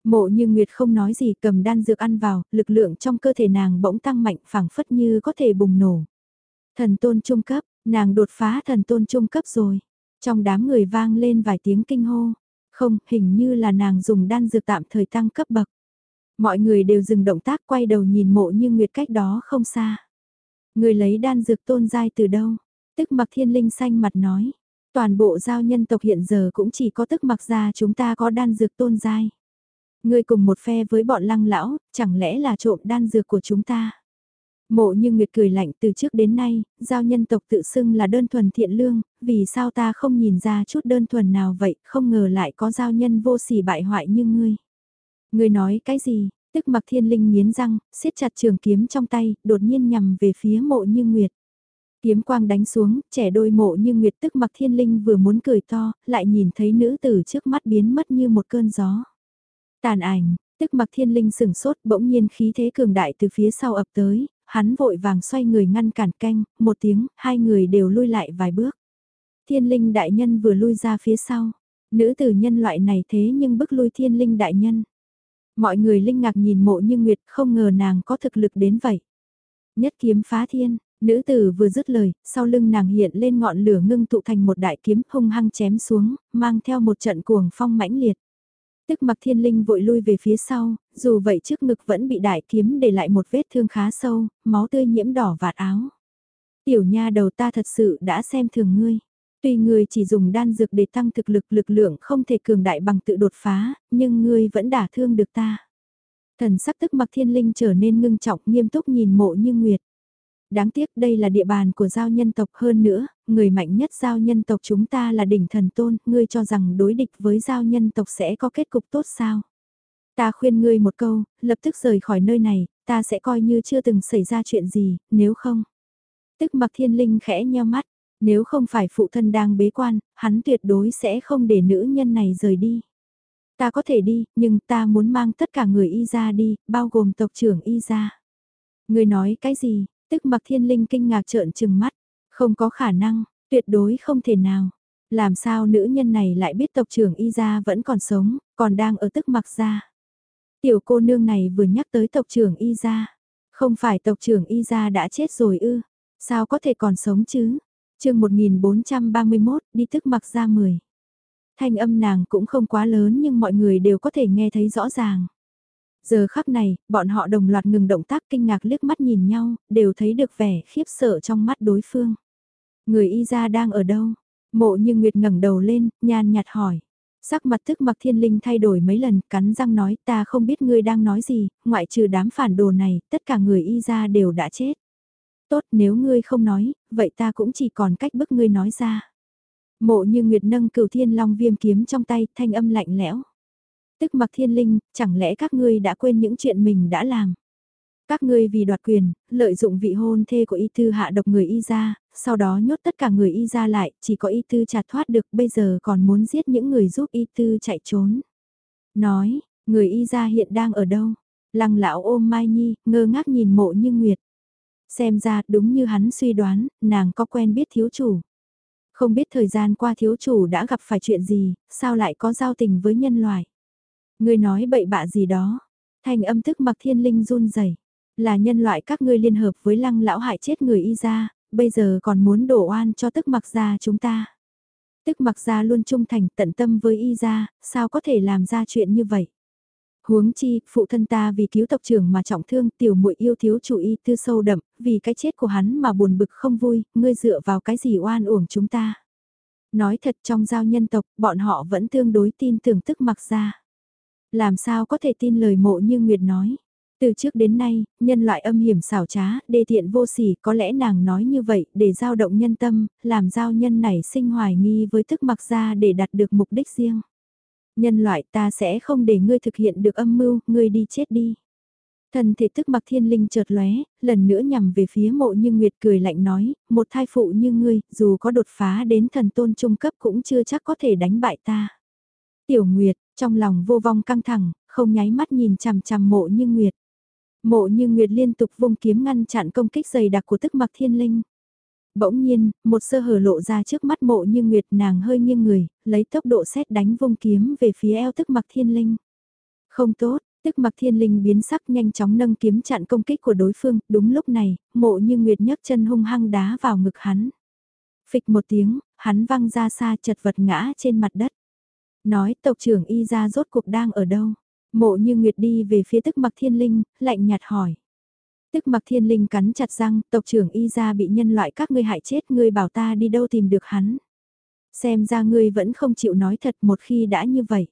Mộ như Nguyệt không nói gì cầm đan dược ăn vào, lực lượng trong cơ thể nàng bỗng tăng mạnh phảng phất như có thể bùng nổ. Thần tôn trung cấp, nàng đột phá thần tôn trung cấp rồi. Trong đám người vang lên vài tiếng kinh hô. Không, hình như là nàng dùng đan dược tạm thời tăng cấp bậc. Mọi người đều dừng động tác quay đầu nhìn mộ như Nguyệt cách đó không xa. Người lấy đan dược tôn giai từ đâu? Tức mặc thiên linh xanh mặt nói. Toàn bộ giao nhân tộc hiện giờ cũng chỉ có tức mặc ra chúng ta có đan dược tôn giai. người cùng một phe với bọn lăng lão, chẳng lẽ là trộm đan dược của chúng ta? Mộ như Nguyệt cười lạnh từ trước đến nay, giao nhân tộc tự xưng là đơn thuần thiện lương, vì sao ta không nhìn ra chút đơn thuần nào vậy, không ngờ lại có giao nhân vô sỉ bại hoại như ngươi. Ngươi nói cái gì, tức mặc thiên linh nghiến răng, siết chặt trường kiếm trong tay, đột nhiên nhằm về phía mộ như Nguyệt. Kiếm quang đánh xuống, trẻ đôi mộ như Nguyệt tức mặc thiên linh vừa muốn cười to, lại nhìn thấy nữ tử trước mắt biến mất như một cơn gió. Tàn ảnh, tức mặc thiên linh sừng sốt bỗng nhiên khí thế cường đại từ phía sau ập tới, hắn vội vàng xoay người ngăn cản canh, một tiếng, hai người đều lui lại vài bước. Thiên linh đại nhân vừa lui ra phía sau, nữ tử nhân loại này thế nhưng bức lui thiên linh đại nhân. Mọi người linh ngạc nhìn mộ như nguyệt không ngờ nàng có thực lực đến vậy. Nhất kiếm phá thiên, nữ tử vừa dứt lời, sau lưng nàng hiện lên ngọn lửa ngưng tụ thành một đại kiếm hung hăng chém xuống, mang theo một trận cuồng phong mãnh liệt. Tức mặc thiên linh vội lui về phía sau, dù vậy trước ngực vẫn bị đại kiếm để lại một vết thương khá sâu, máu tươi nhiễm đỏ vạt áo. Tiểu nha đầu ta thật sự đã xem thường ngươi. Tuy ngươi chỉ dùng đan dược để tăng thực lực lực lượng không thể cường đại bằng tự đột phá, nhưng ngươi vẫn đả thương được ta. Thần sắc tức mặc thiên linh trở nên ngưng trọng nghiêm túc nhìn mộ như nguyệt. Đáng tiếc đây là địa bàn của giao nhân tộc hơn nữa, người mạnh nhất giao nhân tộc chúng ta là đỉnh thần tôn, ngươi cho rằng đối địch với giao nhân tộc sẽ có kết cục tốt sao? Ta khuyên ngươi một câu, lập tức rời khỏi nơi này, ta sẽ coi như chưa từng xảy ra chuyện gì, nếu không. Tức mặc thiên linh khẽ nheo mắt, nếu không phải phụ thân đang bế quan, hắn tuyệt đối sẽ không để nữ nhân này rời đi. Ta có thể đi, nhưng ta muốn mang tất cả người y ra đi, bao gồm tộc trưởng y ra. Người nói cái gì, tức mặc thiên linh kinh ngạc trợn trừng mắt, không có khả năng, tuyệt đối không thể nào. Làm sao nữ nhân này lại biết tộc trưởng y ra vẫn còn sống, còn đang ở tức mặc gia. Tiểu cô nương này vừa nhắc tới tộc trưởng y ra. Không phải tộc trưởng y ra đã chết rồi ư, sao có thể còn sống chứ? chương 1431 đi tức mặc gia 10. Thanh âm nàng cũng không quá lớn nhưng mọi người đều có thể nghe thấy rõ ràng. Giờ khắc này, bọn họ đồng loạt ngừng động tác kinh ngạc liếc mắt nhìn nhau, đều thấy được vẻ khiếp sợ trong mắt đối phương. Người y ra đang ở đâu? Mộ như Nguyệt ngẩng đầu lên, nhàn nhạt hỏi. Sắc mặt thức mặc thiên linh thay đổi mấy lần, cắn răng nói ta không biết ngươi đang nói gì, ngoại trừ đám phản đồ này, tất cả người y ra đều đã chết. Tốt nếu ngươi không nói, vậy ta cũng chỉ còn cách bức ngươi nói ra. Mộ như Nguyệt nâng cửu thiên long viêm kiếm trong tay, thanh âm lạnh lẽo. Tức mặc thiên linh, chẳng lẽ các ngươi đã quên những chuyện mình đã làm? Các ngươi vì đoạt quyền, lợi dụng vị hôn thê của y tư hạ độc người y ra, sau đó nhốt tất cả người y ra lại, chỉ có y tư chặt thoát được, bây giờ còn muốn giết những người giúp y tư chạy trốn. Nói, người y ra hiện đang ở đâu? Lăng lão ôm Mai Nhi, ngơ ngác nhìn mộ như Nguyệt. Xem ra, đúng như hắn suy đoán, nàng có quen biết thiếu chủ. Không biết thời gian qua thiếu chủ đã gặp phải chuyện gì, sao lại có giao tình với nhân loại. Người nói bậy bạ gì đó. Thành âm thức mặc thiên linh run rẩy Là nhân loại các ngươi liên hợp với lăng lão hại chết người y ra, bây giờ còn muốn đổ oan cho tức mặc ra chúng ta. Tức mặc ra luôn trung thành tận tâm với y ra, sao có thể làm ra chuyện như vậy. Huống chi, phụ thân ta vì cứu tộc trưởng mà trọng thương tiểu muội yêu thiếu chủ y tư sâu đậm, vì cái chết của hắn mà buồn bực không vui, ngươi dựa vào cái gì oan uổng chúng ta. Nói thật trong giao nhân tộc, bọn họ vẫn tương đối tin tưởng tức mặc ra. Làm sao có thể tin lời mộ như Nguyệt nói. Từ trước đến nay, nhân loại âm hiểm xảo trá, đê tiện vô sỉ, có lẽ nàng nói như vậy để giao động nhân tâm, làm giao nhân này sinh hoài nghi với thức mặc ra để đạt được mục đích riêng. Nhân loại ta sẽ không để ngươi thực hiện được âm mưu, ngươi đi chết đi. Thần thể tức mặc thiên linh chợt lóe, lần nữa nhằm về phía mộ như Nguyệt cười lạnh nói, một thai phụ như ngươi, dù có đột phá đến thần tôn trung cấp cũng chưa chắc có thể đánh bại ta. Tiểu Nguyệt, trong lòng vô vong căng thẳng, không nháy mắt nhìn chằm chằm mộ như Nguyệt. Mộ như Nguyệt liên tục vung kiếm ngăn chặn công kích dày đặc của tức mặc thiên linh. Bỗng nhiên, một sơ hở lộ ra trước mắt mộ như Nguyệt nàng hơi nghiêng người, lấy tốc độ xét đánh vung kiếm về phía eo tức mặc thiên linh. Không tốt, tức mặc thiên linh biến sắc nhanh chóng nâng kiếm chặn công kích của đối phương, đúng lúc này, mộ như Nguyệt nhấc chân hung hăng đá vào ngực hắn. Phịch một tiếng, hắn văng ra xa chật vật ngã trên mặt đất. Nói tộc trưởng y ra rốt cuộc đang ở đâu? Mộ như Nguyệt đi về phía tức mặc thiên linh, lạnh nhạt hỏi. Tức mặc thiên linh cắn chặt răng, tộc trưởng y ra bị nhân loại các ngươi hại chết, ngươi bảo ta đi đâu tìm được hắn. Xem ra ngươi vẫn không chịu nói thật một khi đã như vậy.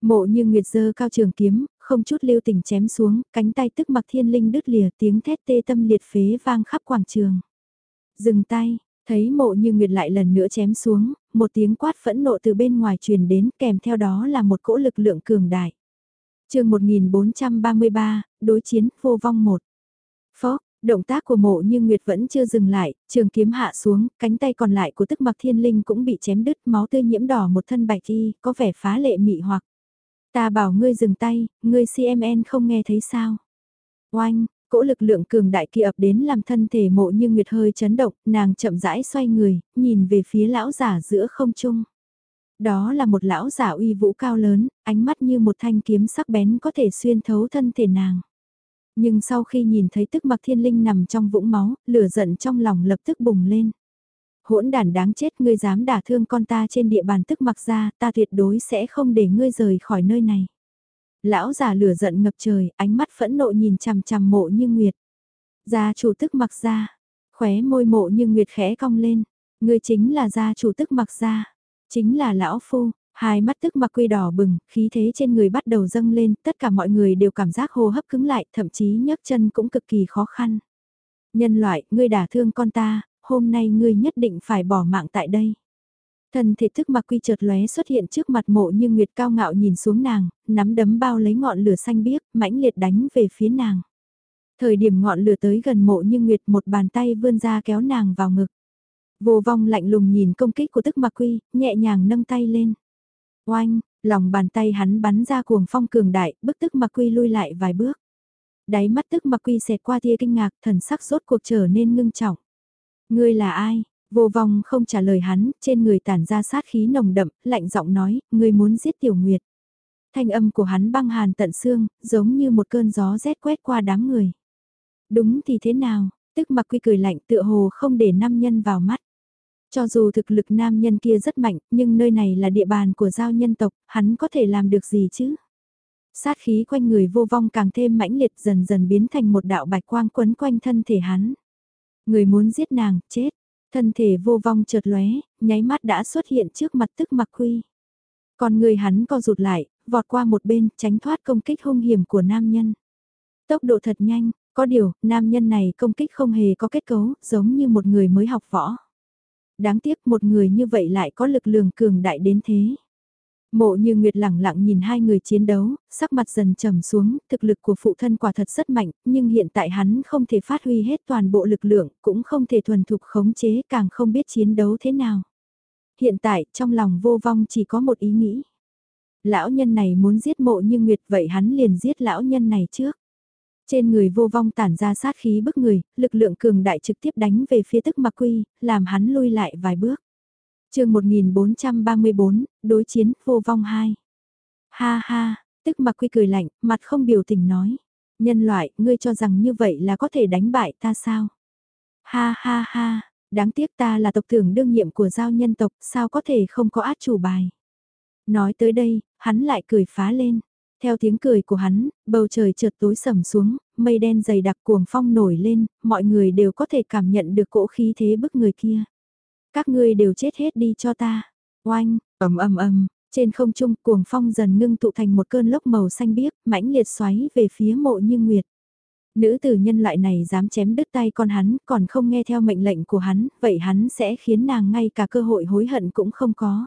Mộ như Nguyệt dơ cao trường kiếm, không chút lưu tình chém xuống, cánh tay tức mặc thiên linh đứt lìa tiếng thét tê tâm liệt phế vang khắp quảng trường. Dừng tay, thấy mộ như Nguyệt lại lần nữa chém xuống, một tiếng quát phẫn nộ từ bên ngoài truyền đến kèm theo đó là một cỗ lực lượng cường đại chương 1433, đối chiến, vô vong một. Phó, động tác của mộ như Nguyệt vẫn chưa dừng lại, trường kiếm hạ xuống, cánh tay còn lại của tức mặc thiên linh cũng bị chém đứt, máu tươi nhiễm đỏ một thân bạch y, có vẻ phá lệ mị hoặc. Ta bảo ngươi dừng tay, ngươi CMN không nghe thấy sao. Oanh, cỗ lực lượng cường đại kia ập đến làm thân thể mộ như Nguyệt hơi chấn động, nàng chậm rãi xoay người, nhìn về phía lão giả giữa không trung. Đó là một lão giả uy vũ cao lớn, ánh mắt như một thanh kiếm sắc bén có thể xuyên thấu thân thể nàng. Nhưng sau khi nhìn thấy tức mặc thiên linh nằm trong vũng máu, lửa giận trong lòng lập tức bùng lên. Hỗn đàn đáng chết ngươi dám đả thương con ta trên địa bàn tức mặc ra, ta tuyệt đối sẽ không để ngươi rời khỏi nơi này. Lão già lửa giận ngập trời, ánh mắt phẫn nộ nhìn chằm chằm mộ như nguyệt. Gia chủ tức mặc ra, Khóe môi mộ như nguyệt khẽ cong lên. Ngươi chính là gia chủ tức mặc ra, Chính là lão phu. Hai mắt tức mặc quy đỏ bừng, khí thế trên người bắt đầu dâng lên, tất cả mọi người đều cảm giác hô hấp cứng lại, thậm chí nhấc chân cũng cực kỳ khó khăn. Nhân loại, ngươi đả thương con ta, hôm nay ngươi nhất định phải bỏ mạng tại đây. Thần thể thức mặc quy chợt lóe xuất hiện trước mặt mộ như nguyệt cao ngạo nhìn xuống nàng, nắm đấm bao lấy ngọn lửa xanh biếc, mãnh liệt đánh về phía nàng. Thời điểm ngọn lửa tới gần mộ như nguyệt một bàn tay vươn ra kéo nàng vào ngực. Vô vong lạnh lùng nhìn công kích của tức mặc quy, nhẹ nhàng nâng tay lên. Oanh, lòng bàn tay hắn bắn ra cuồng phong cường đại, bức tức mặc quy lui lại vài bước. Đáy mắt tức mặc quy xẹt qua tia kinh ngạc, thần sắc rốt cuộc trở nên ngưng trọng. Ngươi là ai? Vô vong không trả lời hắn, trên người tản ra sát khí nồng đậm, lạnh giọng nói, ngươi muốn giết tiểu nguyệt. Thanh âm của hắn băng hàn tận xương, giống như một cơn gió rét quét qua đám người. Đúng thì thế nào, tức mặc quy cười lạnh tựa hồ không để nam nhân vào mắt. Cho dù thực lực nam nhân kia rất mạnh, nhưng nơi này là địa bàn của giao nhân tộc, hắn có thể làm được gì chứ? Sát khí quanh người vô vong càng thêm mãnh liệt dần dần biến thành một đạo bạch quang quấn quanh thân thể hắn. Người muốn giết nàng, chết. Thân thể vô vong chợt lóe, nháy mắt đã xuất hiện trước mặt tức mặc quy. Còn người hắn co rụt lại, vọt qua một bên, tránh thoát công kích hung hiểm của nam nhân. Tốc độ thật nhanh, có điều, nam nhân này công kích không hề có kết cấu, giống như một người mới học võ. Đáng tiếc một người như vậy lại có lực lượng cường đại đến thế. Mộ như Nguyệt lẳng lặng nhìn hai người chiến đấu, sắc mặt dần trầm xuống, thực lực của phụ thân quả thật rất mạnh, nhưng hiện tại hắn không thể phát huy hết toàn bộ lực lượng, cũng không thể thuần thục khống chế, càng không biết chiến đấu thế nào. Hiện tại, trong lòng vô vong chỉ có một ý nghĩ. Lão nhân này muốn giết mộ như Nguyệt vậy hắn liền giết lão nhân này trước. Trên người vô vong tản ra sát khí bức người, lực lượng cường đại trực tiếp đánh về phía tức mặc quy, làm hắn lui lại vài bước chương 1434, đối chiến, vô vong 2. Ha ha, tức mặc quy cười lạnh, mặt không biểu tình nói. Nhân loại, ngươi cho rằng như vậy là có thể đánh bại ta sao? Ha ha ha, đáng tiếc ta là tộc trưởng đương nhiệm của giao nhân tộc, sao có thể không có át chủ bài? Nói tới đây, hắn lại cười phá lên. Theo tiếng cười của hắn, bầu trời chợt tối sầm xuống, mây đen dày đặc cuồng phong nổi lên, mọi người đều có thể cảm nhận được cỗ khí thế bức người kia. Các ngươi đều chết hết đi cho ta. Oanh, ầm ầm ầm, trên không trung cuồng phong dần ngưng tụ thành một cơn lốc màu xanh biếc, mãnh liệt xoáy về phía mộ như nguyệt. Nữ tử nhân loại này dám chém đứt tay con hắn, còn không nghe theo mệnh lệnh của hắn, vậy hắn sẽ khiến nàng ngay cả cơ hội hối hận cũng không có.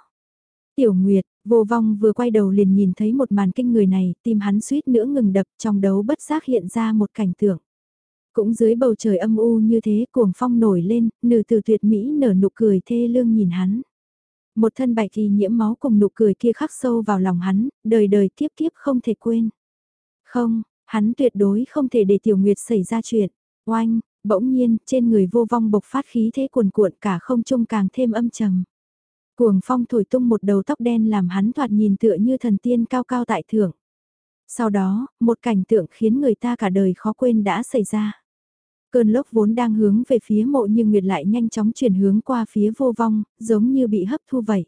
Tiểu Nguyệt, vô vong vừa quay đầu liền nhìn thấy một màn kinh người này, tim hắn suýt nữa ngừng đập trong đấu bất giác hiện ra một cảnh tượng. Cũng dưới bầu trời âm u như thế cuồng phong nổi lên, nữ từ tuyệt mỹ nở nụ cười thê lương nhìn hắn. Một thân bạch kỳ nhiễm máu cùng nụ cười kia khắc sâu vào lòng hắn, đời đời kiếp kiếp không thể quên. Không, hắn tuyệt đối không thể để Tiểu Nguyệt xảy ra chuyện. Oanh, bỗng nhiên, trên người vô vong bộc phát khí thế cuồn cuộn cả không trung càng thêm âm trầm. Cuồng phong thổi tung một đầu tóc đen làm hắn thoạt nhìn tựa như thần tiên cao cao tại thượng. Sau đó, một cảnh tượng khiến người ta cả đời khó quên đã xảy ra. Cơn lốc vốn đang hướng về phía mộ như nguyệt lại nhanh chóng chuyển hướng qua phía vô vong, giống như bị hấp thu vậy.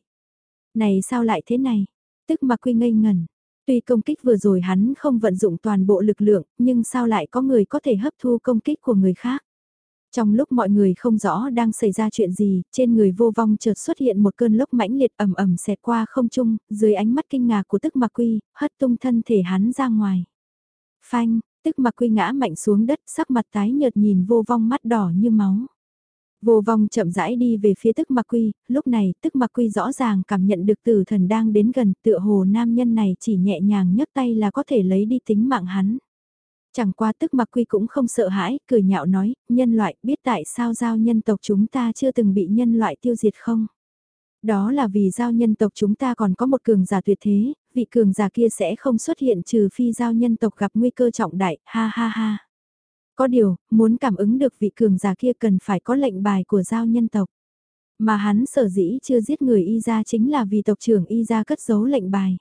Này sao lại thế này? Tức mà quy ngây ngẩn. Tuy công kích vừa rồi hắn không vận dụng toàn bộ lực lượng, nhưng sao lại có người có thể hấp thu công kích của người khác? Trong lúc mọi người không rõ đang xảy ra chuyện gì, trên người vô vong chợt xuất hiện một cơn lốc mãnh liệt ầm ầm xẹt qua không trung, dưới ánh mắt kinh ngạc của tức mặc quy, hất tung thân thể hắn ra ngoài. Phanh, tức mặc quy ngã mạnh xuống đất, sắc mặt tái nhợt nhìn vô vong mắt đỏ như máu. Vô vong chậm rãi đi về phía tức mặc quy, lúc này tức mặc quy rõ ràng cảm nhận được tử thần đang đến gần tựa hồ nam nhân này chỉ nhẹ nhàng nhấc tay là có thể lấy đi tính mạng hắn. Chẳng qua tức mặc quy cũng không sợ hãi, cười nhạo nói, nhân loại biết tại sao giao nhân tộc chúng ta chưa từng bị nhân loại tiêu diệt không? Đó là vì giao nhân tộc chúng ta còn có một cường giả tuyệt thế, vị cường giả kia sẽ không xuất hiện trừ phi giao nhân tộc gặp nguy cơ trọng đại, ha ha ha. Có điều, muốn cảm ứng được vị cường giả kia cần phải có lệnh bài của giao nhân tộc. Mà hắn sở dĩ chưa giết người y ra chính là vì tộc trưởng y ra cất giấu lệnh bài.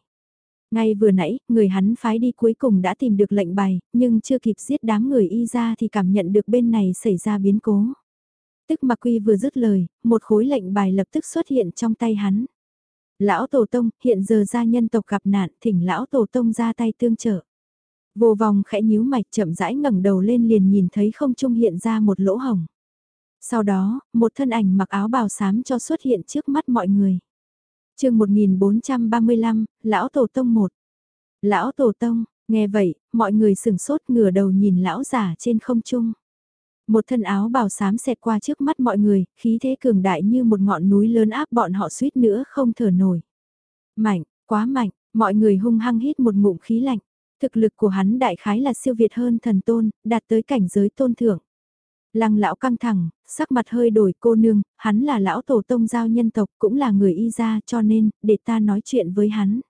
Ngay vừa nãy, người hắn phái đi cuối cùng đã tìm được lệnh bài, nhưng chưa kịp giết đám người y ra thì cảm nhận được bên này xảy ra biến cố. Tức mặc quy vừa dứt lời, một khối lệnh bài lập tức xuất hiện trong tay hắn. Lão Tổ Tông, hiện giờ gia nhân tộc gặp nạn, thỉnh Lão Tổ Tông ra tay tương trợ. Vô vòng khẽ nhíu mạch chậm rãi ngẩng đầu lên liền nhìn thấy không trung hiện ra một lỗ hồng. Sau đó, một thân ảnh mặc áo bào xám cho xuất hiện trước mắt mọi người. chương 1435, Lão Tổ Tông 1. Lão Tổ Tông, nghe vậy, mọi người sửng sốt ngửa đầu nhìn lão giả trên không trung. Một thân áo bào xám xẹt qua trước mắt mọi người, khí thế cường đại như một ngọn núi lớn áp bọn họ suýt nữa không thở nổi. Mạnh, quá mạnh, mọi người hung hăng hít một ngụm khí lạnh. Thực lực của hắn đại khái là siêu việt hơn thần tôn, đạt tới cảnh giới tôn thượng. Lăng lão căng thẳng, sắc mặt hơi đổi cô nương, hắn là lão tổ tông giao nhân tộc cũng là người y gia cho nên, để ta nói chuyện với hắn.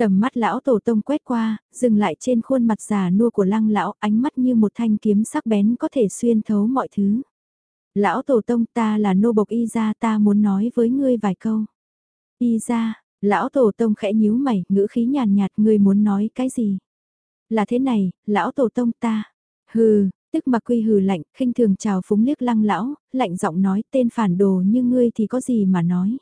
Tầm mắt lão tổ tông quét qua, dừng lại trên khuôn mặt già nua của lăng lão, ánh mắt như một thanh kiếm sắc bén có thể xuyên thấu mọi thứ. Lão tổ tông ta là nô bộc y gia ta muốn nói với ngươi vài câu. Y gia, lão tổ tông khẽ nhíu mày, ngữ khí nhàn nhạt, ngươi muốn nói cái gì? Là thế này, lão tổ tông ta. Hừ, tức mặc quy hừ lạnh, khinh thường chào phúng liếc lăng lão, lạnh giọng nói tên phản đồ như ngươi thì có gì mà nói.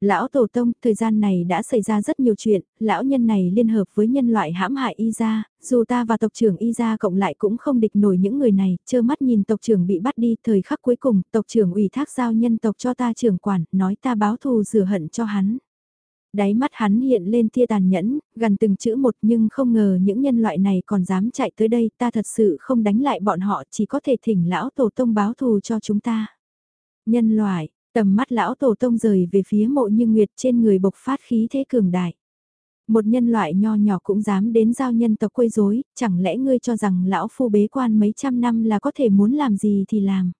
Lão Tổ Tông, thời gian này đã xảy ra rất nhiều chuyện, lão nhân này liên hợp với nhân loại hãm hại y gia, dù ta và tộc trưởng y gia cộng lại cũng không địch nổi những người này, trơ mắt nhìn tộc trưởng bị bắt đi, thời khắc cuối cùng, tộc trưởng ủy thác giao nhân tộc cho ta trưởng quản, nói ta báo thù rửa hận cho hắn. Đáy mắt hắn hiện lên tia tàn nhẫn, gần từng chữ một nhưng không ngờ những nhân loại này còn dám chạy tới đây, ta thật sự không đánh lại bọn họ, chỉ có thể thỉnh lão tổ tông báo thù cho chúng ta. Nhân loại, tầm mắt lão tổ tông rời về phía mộ như nguyệt trên người bộc phát khí thế cường đại. Một nhân loại nho nhỏ cũng dám đến giao nhân tộc quấy rối, chẳng lẽ ngươi cho rằng lão phu bế quan mấy trăm năm là có thể muốn làm gì thì làm.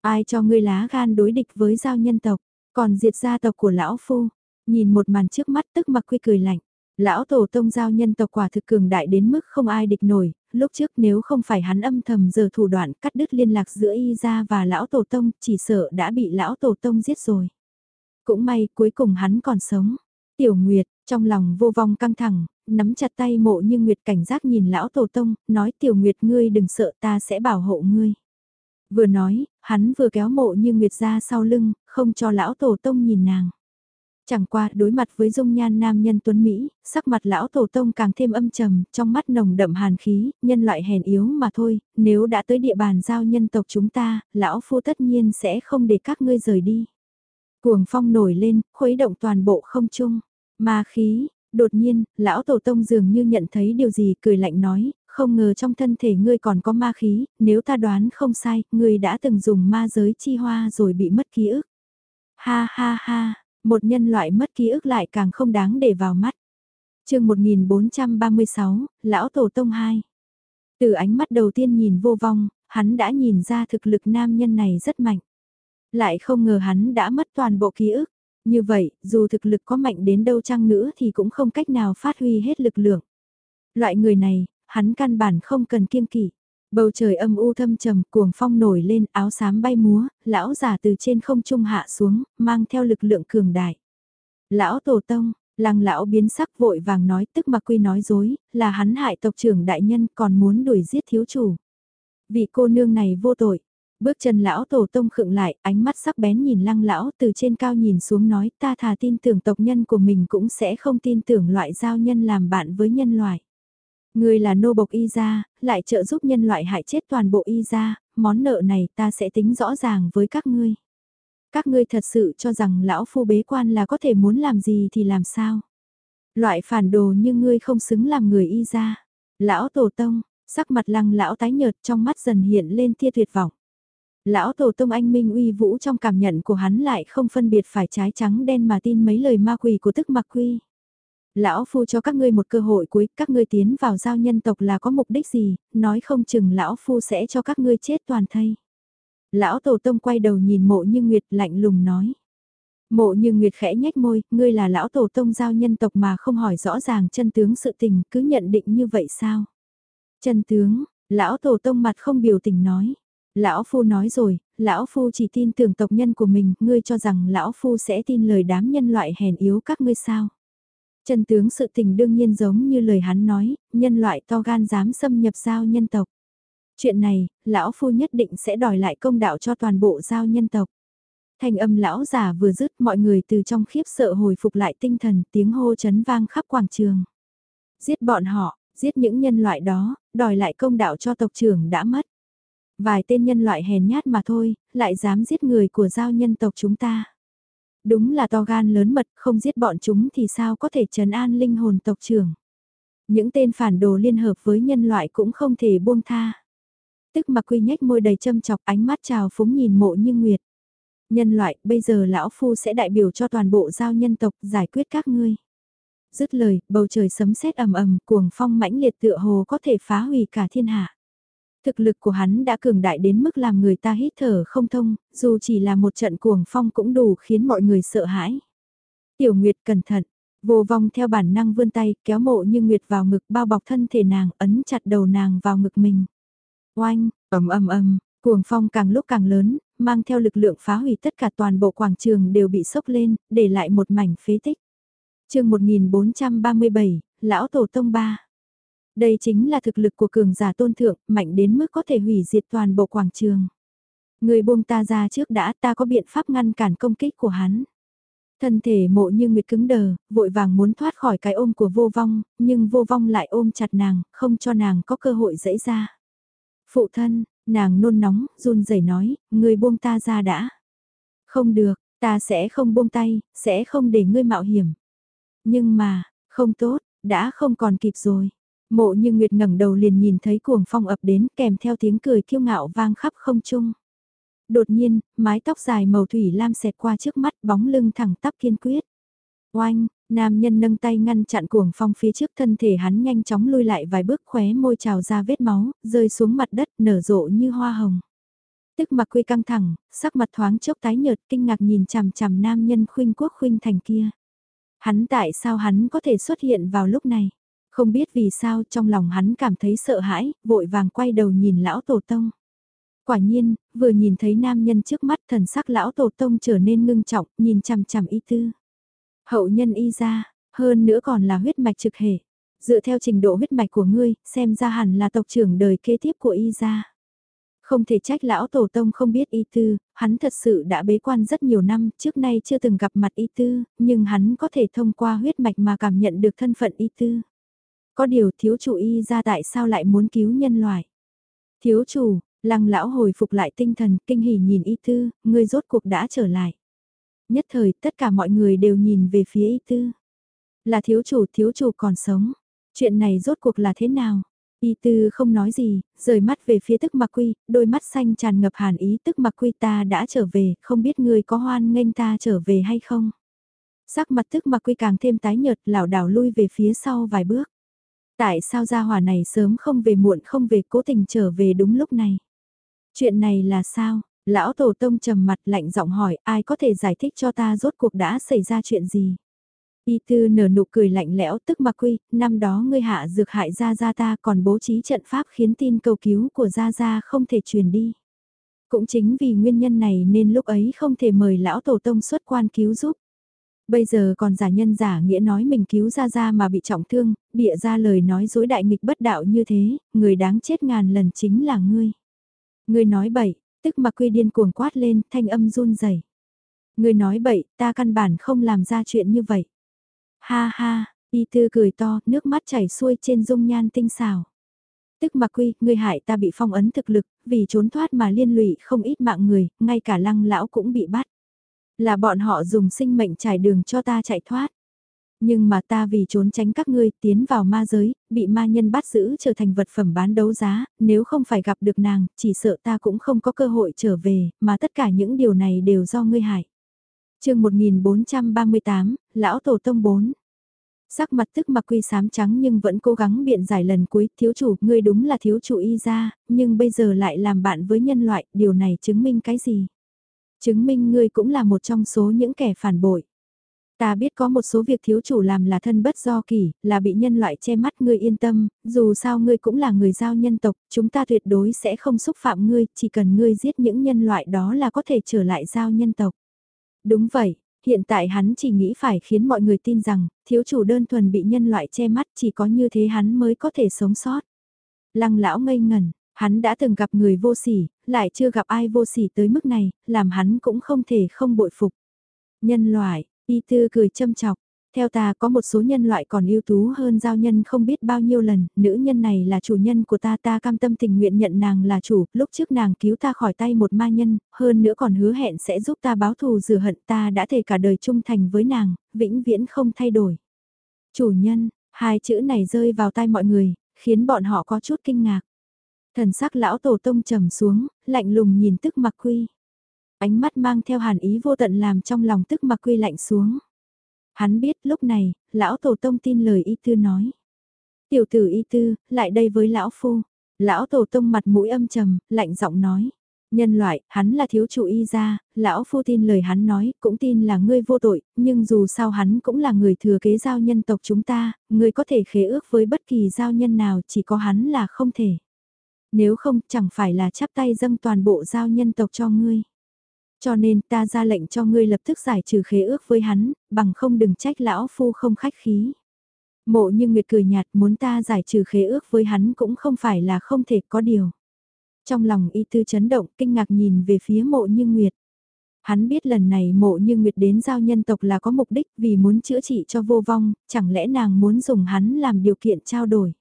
Ai cho ngươi lá gan đối địch với giao nhân tộc, còn diệt gia tộc của lão phu, Nhìn một màn trước mắt tức mặc quy cười lạnh. Lão tổ tông giao nhân tộc quả thực cường đại đến mức không ai địch nổi, lúc trước nếu không phải hắn âm thầm giờ thủ đoạn cắt đứt liên lạc giữa y gia và lão tổ tông, chỉ sợ đã bị lão tổ tông giết rồi. Cũng may cuối cùng hắn còn sống. Tiểu Nguyệt, trong lòng vô vong căng thẳng, nắm chặt tay mộ như Nguyệt cảnh giác nhìn lão tổ tông, nói Tiểu Nguyệt ngươi đừng sợ ta sẽ bảo hộ ngươi. Vừa nói, hắn vừa kéo mộ như Nguyệt ra sau lưng, không cho lão tổ tông nhìn nàng. Chẳng qua đối mặt với dung nhan nam nhân tuấn Mỹ, sắc mặt lão tổ tông càng thêm âm trầm, trong mắt nồng đậm hàn khí, nhân loại hèn yếu mà thôi, nếu đã tới địa bàn giao nhân tộc chúng ta, lão phu tất nhiên sẽ không để các ngươi rời đi. Cuồng phong nổi lên, khuấy động toàn bộ không trung, ma khí, đột nhiên, lão tổ tông dường như nhận thấy điều gì cười lạnh nói, không ngờ trong thân thể ngươi còn có ma khí, nếu ta đoán không sai, ngươi đã từng dùng ma giới chi hoa rồi bị mất ký ức. Ha ha ha, một nhân loại mất ký ức lại càng không đáng để vào mắt. chương 1436, Lão Tổ Tông 2. Từ ánh mắt đầu tiên nhìn vô vong, hắn đã nhìn ra thực lực nam nhân này rất mạnh. Lại không ngờ hắn đã mất toàn bộ ký ức. Như vậy, dù thực lực có mạnh đến đâu chăng nữa thì cũng không cách nào phát huy hết lực lượng. Loại người này, hắn căn bản không cần kiêng kỵ. Bầu trời âm u thâm trầm, cuồng phong nổi lên, áo xám bay múa, lão giả từ trên không trung hạ xuống, mang theo lực lượng cường đại. Lão tổ tông, lăng lão biến sắc vội vàng nói tức mà quy nói dối, là hắn hại tộc trưởng đại nhân còn muốn đuổi giết thiếu chủ. Vị cô nương này vô tội. Bước chân lão tổ tông khựng lại, ánh mắt sắc bén nhìn lăng lão từ trên cao nhìn xuống nói ta thà tin tưởng tộc nhân của mình cũng sẽ không tin tưởng loại giao nhân làm bạn với nhân loại. Ngươi là nô bộc y gia, lại trợ giúp nhân loại hại chết toàn bộ y gia, món nợ này ta sẽ tính rõ ràng với các ngươi. Các ngươi thật sự cho rằng lão phu bế quan là có thể muốn làm gì thì làm sao? Loại phản đồ như ngươi không xứng làm người y gia. Lão tổ tông, sắc mặt lăng lão tái nhợt trong mắt dần hiện lên tia tuyệt vọng. Lão tổ tông anh minh uy vũ trong cảm nhận của hắn lại không phân biệt phải trái trắng đen mà tin mấy lời ma quỷ của tức mặc quy. Lão phu cho các ngươi một cơ hội cuối, các ngươi tiến vào giao nhân tộc là có mục đích gì, nói không chừng lão phu sẽ cho các ngươi chết toàn thây. Lão tổ tông quay đầu nhìn mộ như Nguyệt lạnh lùng nói. Mộ như Nguyệt khẽ nhếch môi, ngươi là lão tổ tông giao nhân tộc mà không hỏi rõ ràng chân tướng sự tình, cứ nhận định như vậy sao? Chân tướng, lão tổ tông mặt không biểu tình nói. Lão phu nói rồi, lão phu chỉ tin tưởng tộc nhân của mình, ngươi cho rằng lão phu sẽ tin lời đám nhân loại hèn yếu các ngươi sao? Chân tướng sự tình đương nhiên giống như lời hắn nói, nhân loại to gan dám xâm nhập giao nhân tộc. Chuyện này, lão phu nhất định sẽ đòi lại công đạo cho toàn bộ giao nhân tộc. Thành âm lão già vừa dứt mọi người từ trong khiếp sợ hồi phục lại tinh thần tiếng hô chấn vang khắp quảng trường. Giết bọn họ, giết những nhân loại đó, đòi lại công đạo cho tộc trưởng đã mất. Vài tên nhân loại hèn nhát mà thôi, lại dám giết người của giao nhân tộc chúng ta. Đúng là to gan lớn mật, không giết bọn chúng thì sao có thể trấn an linh hồn tộc trưởng. Những tên phản đồ liên hợp với nhân loại cũng không thể buông tha. Tức mặc quy nhếch môi đầy châm chọc ánh mắt trào phúng nhìn mộ như nguyệt. Nhân loại, bây giờ lão phu sẽ đại biểu cho toàn bộ giao nhân tộc giải quyết các ngươi. Dứt lời, bầu trời sấm sét ầm ầm, cuồng phong mãnh liệt tựa hồ có thể phá hủy cả thiên hạ. Thực lực của hắn đã cường đại đến mức làm người ta hít thở không thông, dù chỉ là một trận cuồng phong cũng đủ khiến mọi người sợ hãi. Tiểu Nguyệt cẩn thận, vô vong theo bản năng vươn tay kéo mộ như Nguyệt vào ngực bao bọc thân thể nàng ấn chặt đầu nàng vào ngực mình. Oanh, ầm ầm ầm, cuồng phong càng lúc càng lớn, mang theo lực lượng phá hủy tất cả toàn bộ quảng trường đều bị sốc lên, để lại một mảnh phế tích. chương 1437, Lão Tổ Tông Ba đây chính là thực lực của cường giả tôn thượng, mạnh đến mức có thể hủy diệt toàn bộ quảng trường. Người buông ta ra trước đã ta có biện pháp ngăn cản công kích của hắn. Thân thể mộ như nguyệt cứng đờ, vội vàng muốn thoát khỏi cái ôm của vô vong, nhưng vô vong lại ôm chặt nàng, không cho nàng có cơ hội dẫy ra. Phụ thân, nàng nôn nóng, run rẩy nói, người buông ta ra đã. Không được, ta sẽ không buông tay, sẽ không để ngươi mạo hiểm. Nhưng mà, không tốt, đã không còn kịp rồi. Mộ như Nguyệt ngẩng đầu liền nhìn thấy cuồng phong ập đến kèm theo tiếng cười kiêu ngạo vang khắp không trung. Đột nhiên, mái tóc dài màu thủy lam xẹt qua trước mắt bóng lưng thẳng tắp kiên quyết. Oanh, nam nhân nâng tay ngăn chặn cuồng phong phía trước thân thể hắn nhanh chóng lui lại vài bước khóe môi trào ra vết máu, rơi xuống mặt đất nở rộ như hoa hồng. Tức mặc quy căng thẳng, sắc mặt thoáng chốc tái nhợt kinh ngạc nhìn chằm chằm nam nhân khuynh quốc khuynh thành kia. Hắn tại sao hắn có thể xuất hiện vào lúc này? Không biết vì sao trong lòng hắn cảm thấy sợ hãi, vội vàng quay đầu nhìn lão tổ tông. Quả nhiên, vừa nhìn thấy nam nhân trước mắt thần sắc lão tổ tông trở nên ngưng trọng, nhìn chằm chằm y tư. Hậu nhân y ra, hơn nữa còn là huyết mạch trực hệ. Dựa theo trình độ huyết mạch của ngươi, xem ra hẳn là tộc trưởng đời kế tiếp của y ra. Không thể trách lão tổ tông không biết y tư, hắn thật sự đã bế quan rất nhiều năm, trước nay chưa từng gặp mặt y tư, nhưng hắn có thể thông qua huyết mạch mà cảm nhận được thân phận y tư. Có điều thiếu chủ y ra tại sao lại muốn cứu nhân loại. Thiếu chủ, lăng lão hồi phục lại tinh thần, kinh hỉ nhìn y tư, người rốt cuộc đã trở lại. Nhất thời tất cả mọi người đều nhìn về phía y tư. Là thiếu chủ, thiếu chủ còn sống. Chuyện này rốt cuộc là thế nào? Y tư không nói gì, rời mắt về phía tức mặc quy, đôi mắt xanh tràn ngập hàn ý tức mặc quy ta đã trở về, không biết người có hoan nghênh ta trở về hay không? Sắc mặt tức mặc quy càng thêm tái nhợt lảo đảo lui về phía sau vài bước. Tại sao gia hỏa này sớm không về muộn không về cố tình trở về đúng lúc này? Chuyện này là sao? Lão Tổ Tông trầm mặt lạnh giọng hỏi ai có thể giải thích cho ta rốt cuộc đã xảy ra chuyện gì? Y tư nở nụ cười lạnh lẽo tức mặc quy, năm đó ngươi hạ dược hại Gia Gia ta còn bố trí trận pháp khiến tin cầu cứu của Gia Gia không thể truyền đi. Cũng chính vì nguyên nhân này nên lúc ấy không thể mời lão tổ tông xuất quan cứu giúp. Bây giờ còn giả nhân giả nghĩa nói mình cứu ra ra mà bị trọng thương, bịa ra lời nói dối đại nghịch bất đạo như thế, người đáng chết ngàn lần chính là ngươi. Ngươi nói bậy, tức mà quy điên cuồng quát lên, thanh âm run rẩy. Ngươi nói bậy, ta căn bản không làm ra chuyện như vậy. Ha ha, y tư cười to, nước mắt chảy xuôi trên dung nhan tinh xảo. Tức mà quy, ngươi hại ta bị phong ấn thực lực, vì trốn thoát mà liên lụy không ít mạng người, ngay cả lăng lão cũng bị bắt. Là bọn họ dùng sinh mệnh trải đường cho ta chạy thoát. Nhưng mà ta vì trốn tránh các ngươi tiến vào ma giới, bị ma nhân bắt giữ trở thành vật phẩm bán đấu giá, nếu không phải gặp được nàng, chỉ sợ ta cũng không có cơ hội trở về, mà tất cả những điều này đều do ngươi hại. chương 1438, Lão Tổ Tông 4 Sắc mặt tức mặc quy sám trắng nhưng vẫn cố gắng biện giải lần cuối, thiếu chủ, ngươi đúng là thiếu chủ y ra, nhưng bây giờ lại làm bạn với nhân loại, điều này chứng minh cái gì? Chứng minh ngươi cũng là một trong số những kẻ phản bội. Ta biết có một số việc thiếu chủ làm là thân bất do kỳ, là bị nhân loại che mắt ngươi yên tâm, dù sao ngươi cũng là người giao nhân tộc, chúng ta tuyệt đối sẽ không xúc phạm ngươi, chỉ cần ngươi giết những nhân loại đó là có thể trở lại giao nhân tộc. Đúng vậy, hiện tại hắn chỉ nghĩ phải khiến mọi người tin rằng, thiếu chủ đơn thuần bị nhân loại che mắt chỉ có như thế hắn mới có thể sống sót. Lăng lão ngây ngẩn, Hắn đã từng gặp người vô sỉ, lại chưa gặp ai vô sỉ tới mức này, làm hắn cũng không thể không bội phục. Nhân loại, y tư cười châm chọc, Theo ta có một số nhân loại còn ưu tú hơn giao nhân không biết bao nhiêu lần, nữ nhân này là chủ nhân của ta ta cam tâm tình nguyện nhận nàng là chủ, lúc trước nàng cứu ta khỏi tay một ma nhân, hơn nữa còn hứa hẹn sẽ giúp ta báo thù rửa hận ta đã thề cả đời trung thành với nàng, vĩnh viễn không thay đổi. Chủ nhân, hai chữ này rơi vào tai mọi người, khiến bọn họ có chút kinh ngạc. Thần sắc lão tổ tông trầm xuống, lạnh lùng nhìn tức mặc quy. Ánh mắt mang theo hàn ý vô tận làm trong lòng tức mặc quy lạnh xuống. Hắn biết lúc này, lão tổ tông tin lời y tư nói. Tiểu tử y tư, lại đây với lão phu. Lão tổ tông mặt mũi âm trầm, lạnh giọng nói. Nhân loại, hắn là thiếu chủ y gia, lão phu tin lời hắn nói, cũng tin là ngươi vô tội, nhưng dù sao hắn cũng là người thừa kế giao nhân tộc chúng ta, ngươi có thể khế ước với bất kỳ giao nhân nào, chỉ có hắn là không thể. Nếu không, chẳng phải là chắp tay dâng toàn bộ giao nhân tộc cho ngươi. Cho nên ta ra lệnh cho ngươi lập tức giải trừ khế ước với hắn, bằng không đừng trách lão phu không khách khí. Mộ như Nguyệt cười nhạt muốn ta giải trừ khế ước với hắn cũng không phải là không thể có điều. Trong lòng y tư chấn động kinh ngạc nhìn về phía mộ như Nguyệt. Hắn biết lần này mộ như Nguyệt đến giao nhân tộc là có mục đích vì muốn chữa trị cho vô vong, chẳng lẽ nàng muốn dùng hắn làm điều kiện trao đổi.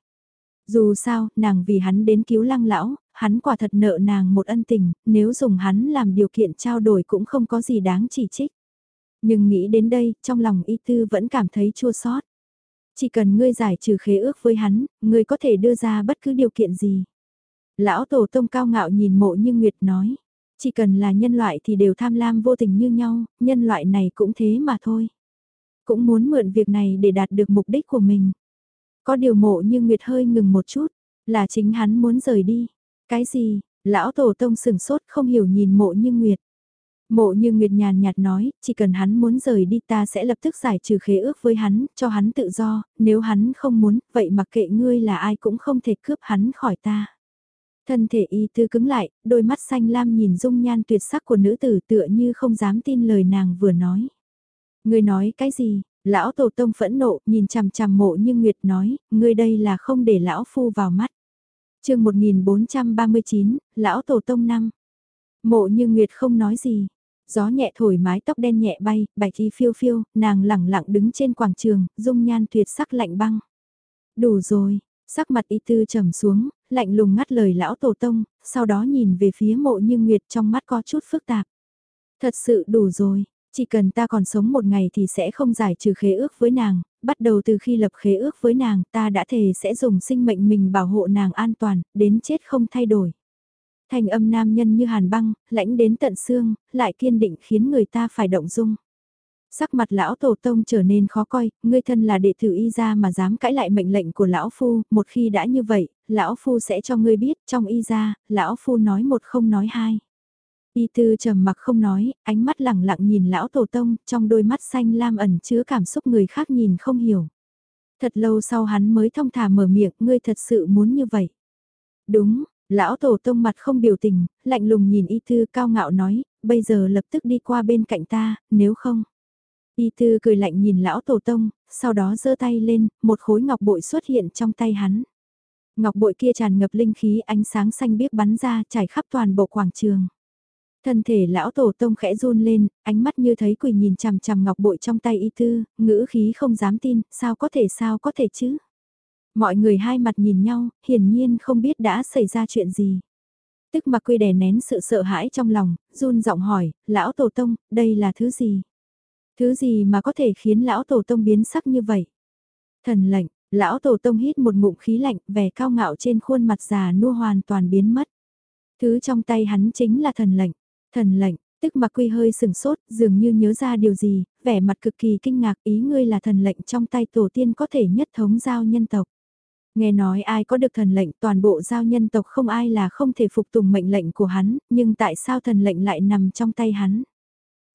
Dù sao, nàng vì hắn đến cứu lăng lão, hắn quả thật nợ nàng một ân tình, nếu dùng hắn làm điều kiện trao đổi cũng không có gì đáng chỉ trích. Nhưng nghĩ đến đây, trong lòng y tư vẫn cảm thấy chua xót. Chỉ cần ngươi giải trừ khế ước với hắn, ngươi có thể đưa ra bất cứ điều kiện gì. Lão tổ tông cao ngạo nhìn mộ như Nguyệt nói, chỉ cần là nhân loại thì đều tham lam vô tình như nhau, nhân loại này cũng thế mà thôi. Cũng muốn mượn việc này để đạt được mục đích của mình. Có điều mộ như Nguyệt hơi ngừng một chút, là chính hắn muốn rời đi. Cái gì, lão tổ tông sừng sốt không hiểu nhìn mộ như Nguyệt. Mộ như Nguyệt nhàn nhạt nói, chỉ cần hắn muốn rời đi ta sẽ lập tức giải trừ khế ước với hắn, cho hắn tự do, nếu hắn không muốn, vậy mặc kệ ngươi là ai cũng không thể cướp hắn khỏi ta. Thân thể y tư cứng lại, đôi mắt xanh lam nhìn dung nhan tuyệt sắc của nữ tử tựa như không dám tin lời nàng vừa nói. Ngươi nói cái gì? Lão tổ tông phẫn nộ, nhìn chằm chằm mộ như Nguyệt nói, ngươi đây là không để lão phu vào mắt. chương 1439, lão tổ tông năm. Mộ như Nguyệt không nói gì. Gió nhẹ thổi mái tóc đen nhẹ bay, bạch y phiêu phiêu, nàng lẳng lặng đứng trên quảng trường, dung nhan tuyệt sắc lạnh băng. Đủ rồi, sắc mặt y tư trầm xuống, lạnh lùng ngắt lời lão tổ tông, sau đó nhìn về phía mộ như Nguyệt trong mắt có chút phức tạp. Thật sự đủ rồi, chỉ cần ta còn sống một ngày thì sẽ không giải trừ khế ước với nàng, bắt đầu từ khi lập khế ước với nàng ta đã thề sẽ dùng sinh mệnh mình bảo hộ nàng an toàn, đến chết không thay đổi. Thành âm nam nhân như hàn băng, lãnh đến tận xương, lại kiên định khiến người ta phải động dung. Sắc mặt lão tổ tông trở nên khó coi, ngươi thân là đệ tử y gia mà dám cãi lại mệnh lệnh của lão phu, một khi đã như vậy, lão phu sẽ cho ngươi biết, trong y gia, lão phu nói một không nói hai. Y tư trầm mặc không nói, ánh mắt lẳng lặng nhìn lão tổ tông, trong đôi mắt xanh lam ẩn chứa cảm xúc người khác nhìn không hiểu. Thật lâu sau hắn mới thông thả mở miệng, ngươi thật sự muốn như vậy. Đúng, lão tổ tông mặt không biểu tình, lạnh lùng nhìn y tư cao ngạo nói, bây giờ lập tức đi qua bên cạnh ta, nếu không. Y tư cười lạnh nhìn lão tổ tông, sau đó giơ tay lên, một khối ngọc bội xuất hiện trong tay hắn. Ngọc bội kia tràn ngập linh khí ánh sáng xanh biếc bắn ra trải khắp toàn bộ quảng trường. Thân thể lão tổ tông khẽ run lên, ánh mắt như thấy quỷ nhìn chằm chằm ngọc bội trong tay y tư, ngữ khí không dám tin, sao có thể sao có thể chứ. Mọi người hai mặt nhìn nhau, hiển nhiên không biết đã xảy ra chuyện gì. Tức mặc quy đè nén sự sợ hãi trong lòng, run giọng hỏi, lão tổ tông, đây là thứ gì? Thứ gì mà có thể khiến lão tổ tông biến sắc như vậy? Thần lệnh, lão tổ tông hít một ngụm khí lạnh, vẻ cao ngạo trên khuôn mặt già nua hoàn toàn biến mất. Thứ trong tay hắn chính là thần lệnh. Thần lệnh, tức mặc quy hơi sừng sốt, dường như nhớ ra điều gì, vẻ mặt cực kỳ kinh ngạc ý ngươi là thần lệnh trong tay tổ tiên có thể nhất thống giao nhân tộc. Nghe nói ai có được thần lệnh toàn bộ giao nhân tộc không ai là không thể phục tùng mệnh lệnh của hắn, nhưng tại sao thần lệnh lại nằm trong tay hắn?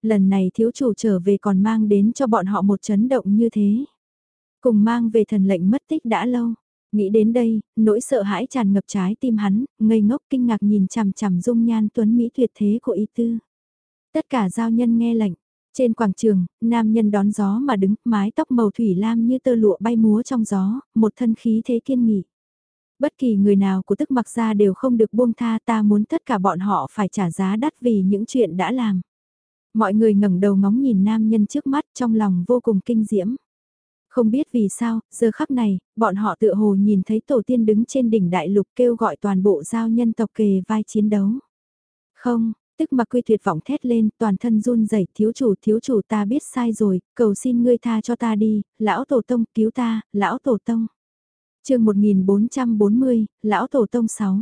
Lần này thiếu chủ trở về còn mang đến cho bọn họ một chấn động như thế. Cùng mang về thần lệnh mất tích đã lâu. Nghĩ đến đây, nỗi sợ hãi tràn ngập trái tim hắn, ngây ngốc kinh ngạc nhìn chằm chằm dung nhan tuấn Mỹ tuyệt thế của y tư. Tất cả giao nhân nghe lệnh. Trên quảng trường, nam nhân đón gió mà đứng, mái tóc màu thủy lam như tơ lụa bay múa trong gió, một thân khí thế kiên nghị. Bất kỳ người nào của tức mặc ra đều không được buông tha ta muốn tất cả bọn họ phải trả giá đắt vì những chuyện đã làm. Mọi người ngẩng đầu ngóng nhìn nam nhân trước mắt trong lòng vô cùng kinh diễm. Không biết vì sao, giờ khắc này, bọn họ tựa hồ nhìn thấy tổ tiên đứng trên đỉnh đại lục kêu gọi toàn bộ giao nhân tộc kề vai chiến đấu. Không, tức mặc quy tuyệt vọng thét lên, toàn thân run rẩy thiếu chủ thiếu chủ ta biết sai rồi, cầu xin ngươi tha cho ta đi, lão tổ tông cứu ta, lão tổ tông. chương 1440, lão tổ tông 6.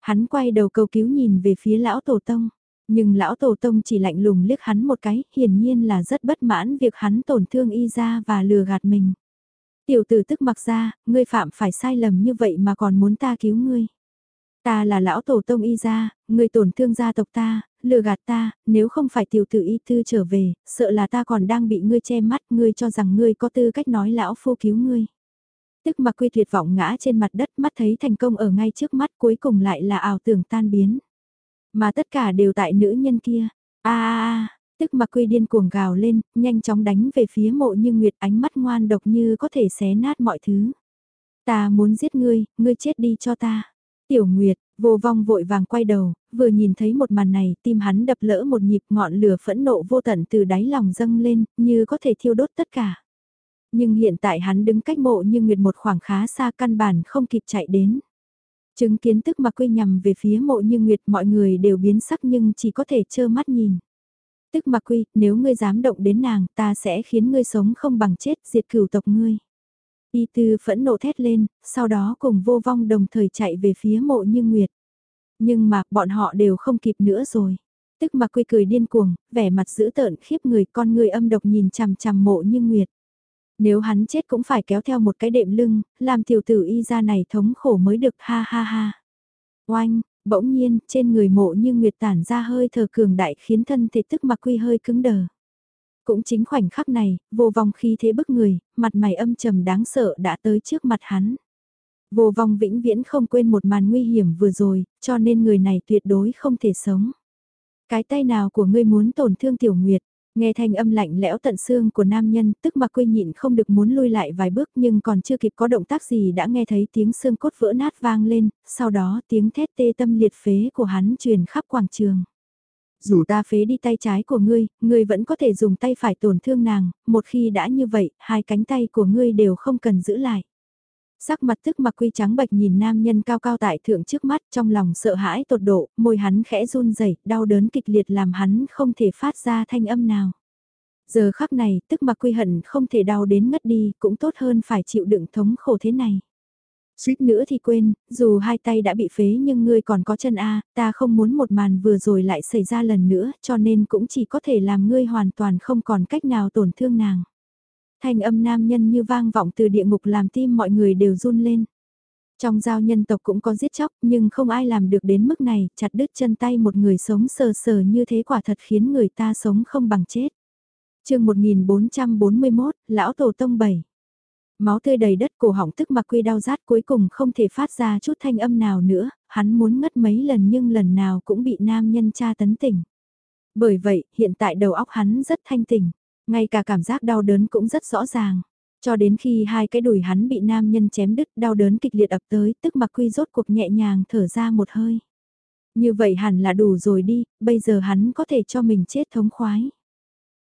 Hắn quay đầu cầu cứu nhìn về phía lão tổ tông. Nhưng lão tổ tông chỉ lạnh lùng liếc hắn một cái, hiển nhiên là rất bất mãn việc hắn tổn thương y ra và lừa gạt mình. Tiểu tử tức mặc ra, ngươi phạm phải sai lầm như vậy mà còn muốn ta cứu ngươi. Ta là lão tổ tông y gia, ngươi tổn thương gia tộc ta, lừa gạt ta, nếu không phải tiểu tử y tư trở về, sợ là ta còn đang bị ngươi che mắt, ngươi cho rằng ngươi có tư cách nói lão phu cứu ngươi. Tức mặc quy tuyệt vọng ngã trên mặt đất mắt thấy thành công ở ngay trước mắt cuối cùng lại là ảo tưởng tan biến. Mà tất cả đều tại nữ nhân kia. a a tức mặc quy điên cuồng gào lên, nhanh chóng đánh về phía mộ như nguyệt ánh mắt ngoan độc như có thể xé nát mọi thứ. Ta muốn giết ngươi, ngươi chết đi cho ta. Tiểu Nguyệt, vô vong vội vàng quay đầu, vừa nhìn thấy một màn này, tim hắn đập lỡ một nhịp ngọn lửa phẫn nộ vô tận từ đáy lòng dâng lên, như có thể thiêu đốt tất cả. Nhưng hiện tại hắn đứng cách mộ như Nguyệt một khoảng khá xa căn bản không kịp chạy đến. Chứng kiến tức mà quy nhằm về phía mộ như Nguyệt mọi người đều biến sắc nhưng chỉ có thể trơ mắt nhìn. Tức mà quy, nếu ngươi dám động đến nàng ta sẽ khiến ngươi sống không bằng chết diệt cửu tộc ngươi. Y tư phẫn nộ thét lên, sau đó cùng vô vong đồng thời chạy về phía mộ như Nguyệt. Nhưng mà bọn họ đều không kịp nữa rồi. Tức mà quy cười điên cuồng, vẻ mặt dữ tợn khiếp người con người âm độc nhìn chằm chằm mộ như Nguyệt. Nếu hắn chết cũng phải kéo theo một cái đệm lưng, làm tiểu tử y ra này thống khổ mới được ha ha ha. Oanh, bỗng nhiên, trên người mộ như Nguyệt tản ra hơi thở cường đại khiến thân thể tức mặc quy hơi cứng đờ. Cũng chính khoảnh khắc này, vô vong khi thế bức người, mặt mày âm trầm đáng sợ đã tới trước mặt hắn. Vô vong vĩnh viễn không quên một màn nguy hiểm vừa rồi, cho nên người này tuyệt đối không thể sống. Cái tay nào của ngươi muốn tổn thương tiểu nguyệt, nghe thanh âm lạnh lẽo tận xương của nam nhân, tức mà quê nhịn không được muốn lui lại vài bước nhưng còn chưa kịp có động tác gì đã nghe thấy tiếng xương cốt vỡ nát vang lên, sau đó tiếng thét tê tâm liệt phế của hắn truyền khắp quảng trường. Dù ta phế đi tay trái của ngươi, ngươi vẫn có thể dùng tay phải tổn thương nàng, một khi đã như vậy, hai cánh tay của ngươi đều không cần giữ lại. Sắc mặt tức mặc quy trắng bạch nhìn nam nhân cao cao tại thượng trước mắt trong lòng sợ hãi tột độ, môi hắn khẽ run rẩy đau đớn kịch liệt làm hắn không thể phát ra thanh âm nào. Giờ khắc này, tức mặc quy hận không thể đau đến ngất đi, cũng tốt hơn phải chịu đựng thống khổ thế này. Suýt nữa thì quên, dù hai tay đã bị phế nhưng ngươi còn có chân A, ta không muốn một màn vừa rồi lại xảy ra lần nữa, cho nên cũng chỉ có thể làm ngươi hoàn toàn không còn cách nào tổn thương nàng. Thanh âm nam nhân như vang vọng từ địa ngục làm tim mọi người đều run lên. Trong giao nhân tộc cũng có giết chóc nhưng không ai làm được đến mức này, chặt đứt chân tay một người sống sờ sờ như thế quả thật khiến người ta sống không bằng chết. chương 1441, Lão Tổ Tông 7 Máu tươi đầy đất cổ họng tức mặc quy đau rát cuối cùng không thể phát ra chút thanh âm nào nữa, hắn muốn ngất mấy lần nhưng lần nào cũng bị nam nhân tra tấn tỉnh. Bởi vậy, hiện tại đầu óc hắn rất thanh tỉnh, ngay cả cảm giác đau đớn cũng rất rõ ràng. Cho đến khi hai cái đùi hắn bị nam nhân chém đứt đau đớn kịch liệt ập tới, tức mặc quy rốt cuộc nhẹ nhàng thở ra một hơi. Như vậy hẳn là đủ rồi đi, bây giờ hắn có thể cho mình chết thống khoái.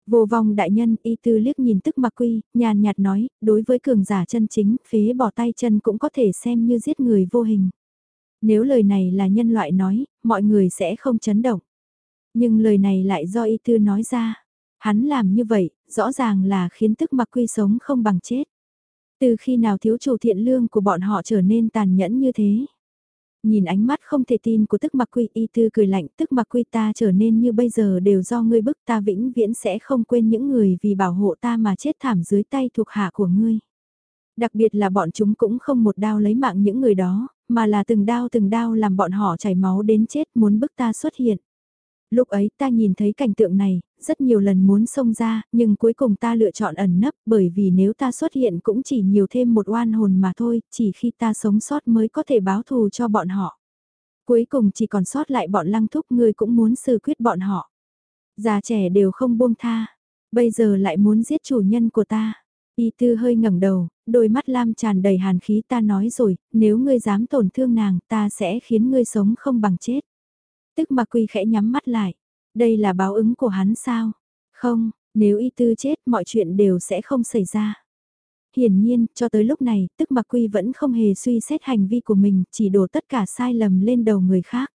Vô vong đại nhân y tư liếc nhìn tức mặc quy, nhàn nhạt nói, đối với cường giả chân chính, phế bỏ tay chân cũng có thể xem như giết người vô hình. Nếu lời này là nhân loại nói, mọi người sẽ không chấn động. Nhưng lời này lại do y tư nói ra. Hắn làm như vậy, rõ ràng là khiến tức mặc quy sống không bằng chết. Từ khi nào thiếu chủ thiện lương của bọn họ trở nên tàn nhẫn như thế? Nhìn ánh mắt không thể tin của tức mặc quy y tư cười lạnh tức mặc quy ta trở nên như bây giờ đều do ngươi bức ta vĩnh viễn sẽ không quên những người vì bảo hộ ta mà chết thảm dưới tay thuộc hạ của ngươi. Đặc biệt là bọn chúng cũng không một đao lấy mạng những người đó, mà là từng đao từng đao làm bọn họ chảy máu đến chết muốn bức ta xuất hiện. Lúc ấy ta nhìn thấy cảnh tượng này, rất nhiều lần muốn xông ra, nhưng cuối cùng ta lựa chọn ẩn nấp bởi vì nếu ta xuất hiện cũng chỉ nhiều thêm một oan hồn mà thôi, chỉ khi ta sống sót mới có thể báo thù cho bọn họ. Cuối cùng chỉ còn sót lại bọn lăng thúc người cũng muốn xử quyết bọn họ. Già trẻ đều không buông tha, bây giờ lại muốn giết chủ nhân của ta. Y tư hơi ngẩng đầu, đôi mắt lam tràn đầy hàn khí ta nói rồi, nếu ngươi dám tổn thương nàng ta sẽ khiến ngươi sống không bằng chết. Tức mà quy khẽ nhắm mắt lại. Đây là báo ứng của hắn sao? Không, nếu y tư chết mọi chuyện đều sẽ không xảy ra. hiển nhiên, cho tới lúc này, tức mặc quy vẫn không hề suy xét hành vi của mình, chỉ đổ tất cả sai lầm lên đầu người khác.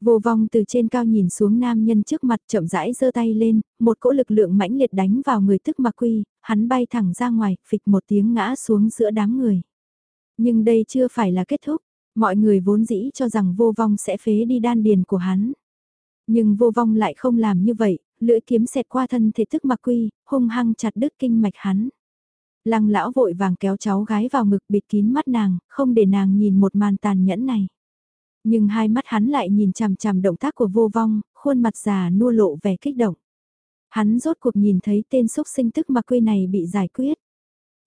Vô vong từ trên cao nhìn xuống nam nhân trước mặt chậm rãi giơ tay lên, một cỗ lực lượng mãnh liệt đánh vào người tức mặc quy, hắn bay thẳng ra ngoài, phịch một tiếng ngã xuống giữa đám người. Nhưng đây chưa phải là kết thúc, mọi người vốn dĩ cho rằng vô vong sẽ phế đi đan điền của hắn. Nhưng vô vong lại không làm như vậy, lưỡi kiếm xẹt qua thân thể tức mặc quy, hung hăng chặt đứt kinh mạch hắn. Lăng lão vội vàng kéo cháu gái vào ngực bịt kín mắt nàng, không để nàng nhìn một màn tàn nhẫn này. Nhưng hai mắt hắn lại nhìn chằm chằm động tác của vô vong, khuôn mặt già nua lộ vẻ kích động. Hắn rốt cuộc nhìn thấy tên xúc sinh tức mặc quy này bị giải quyết.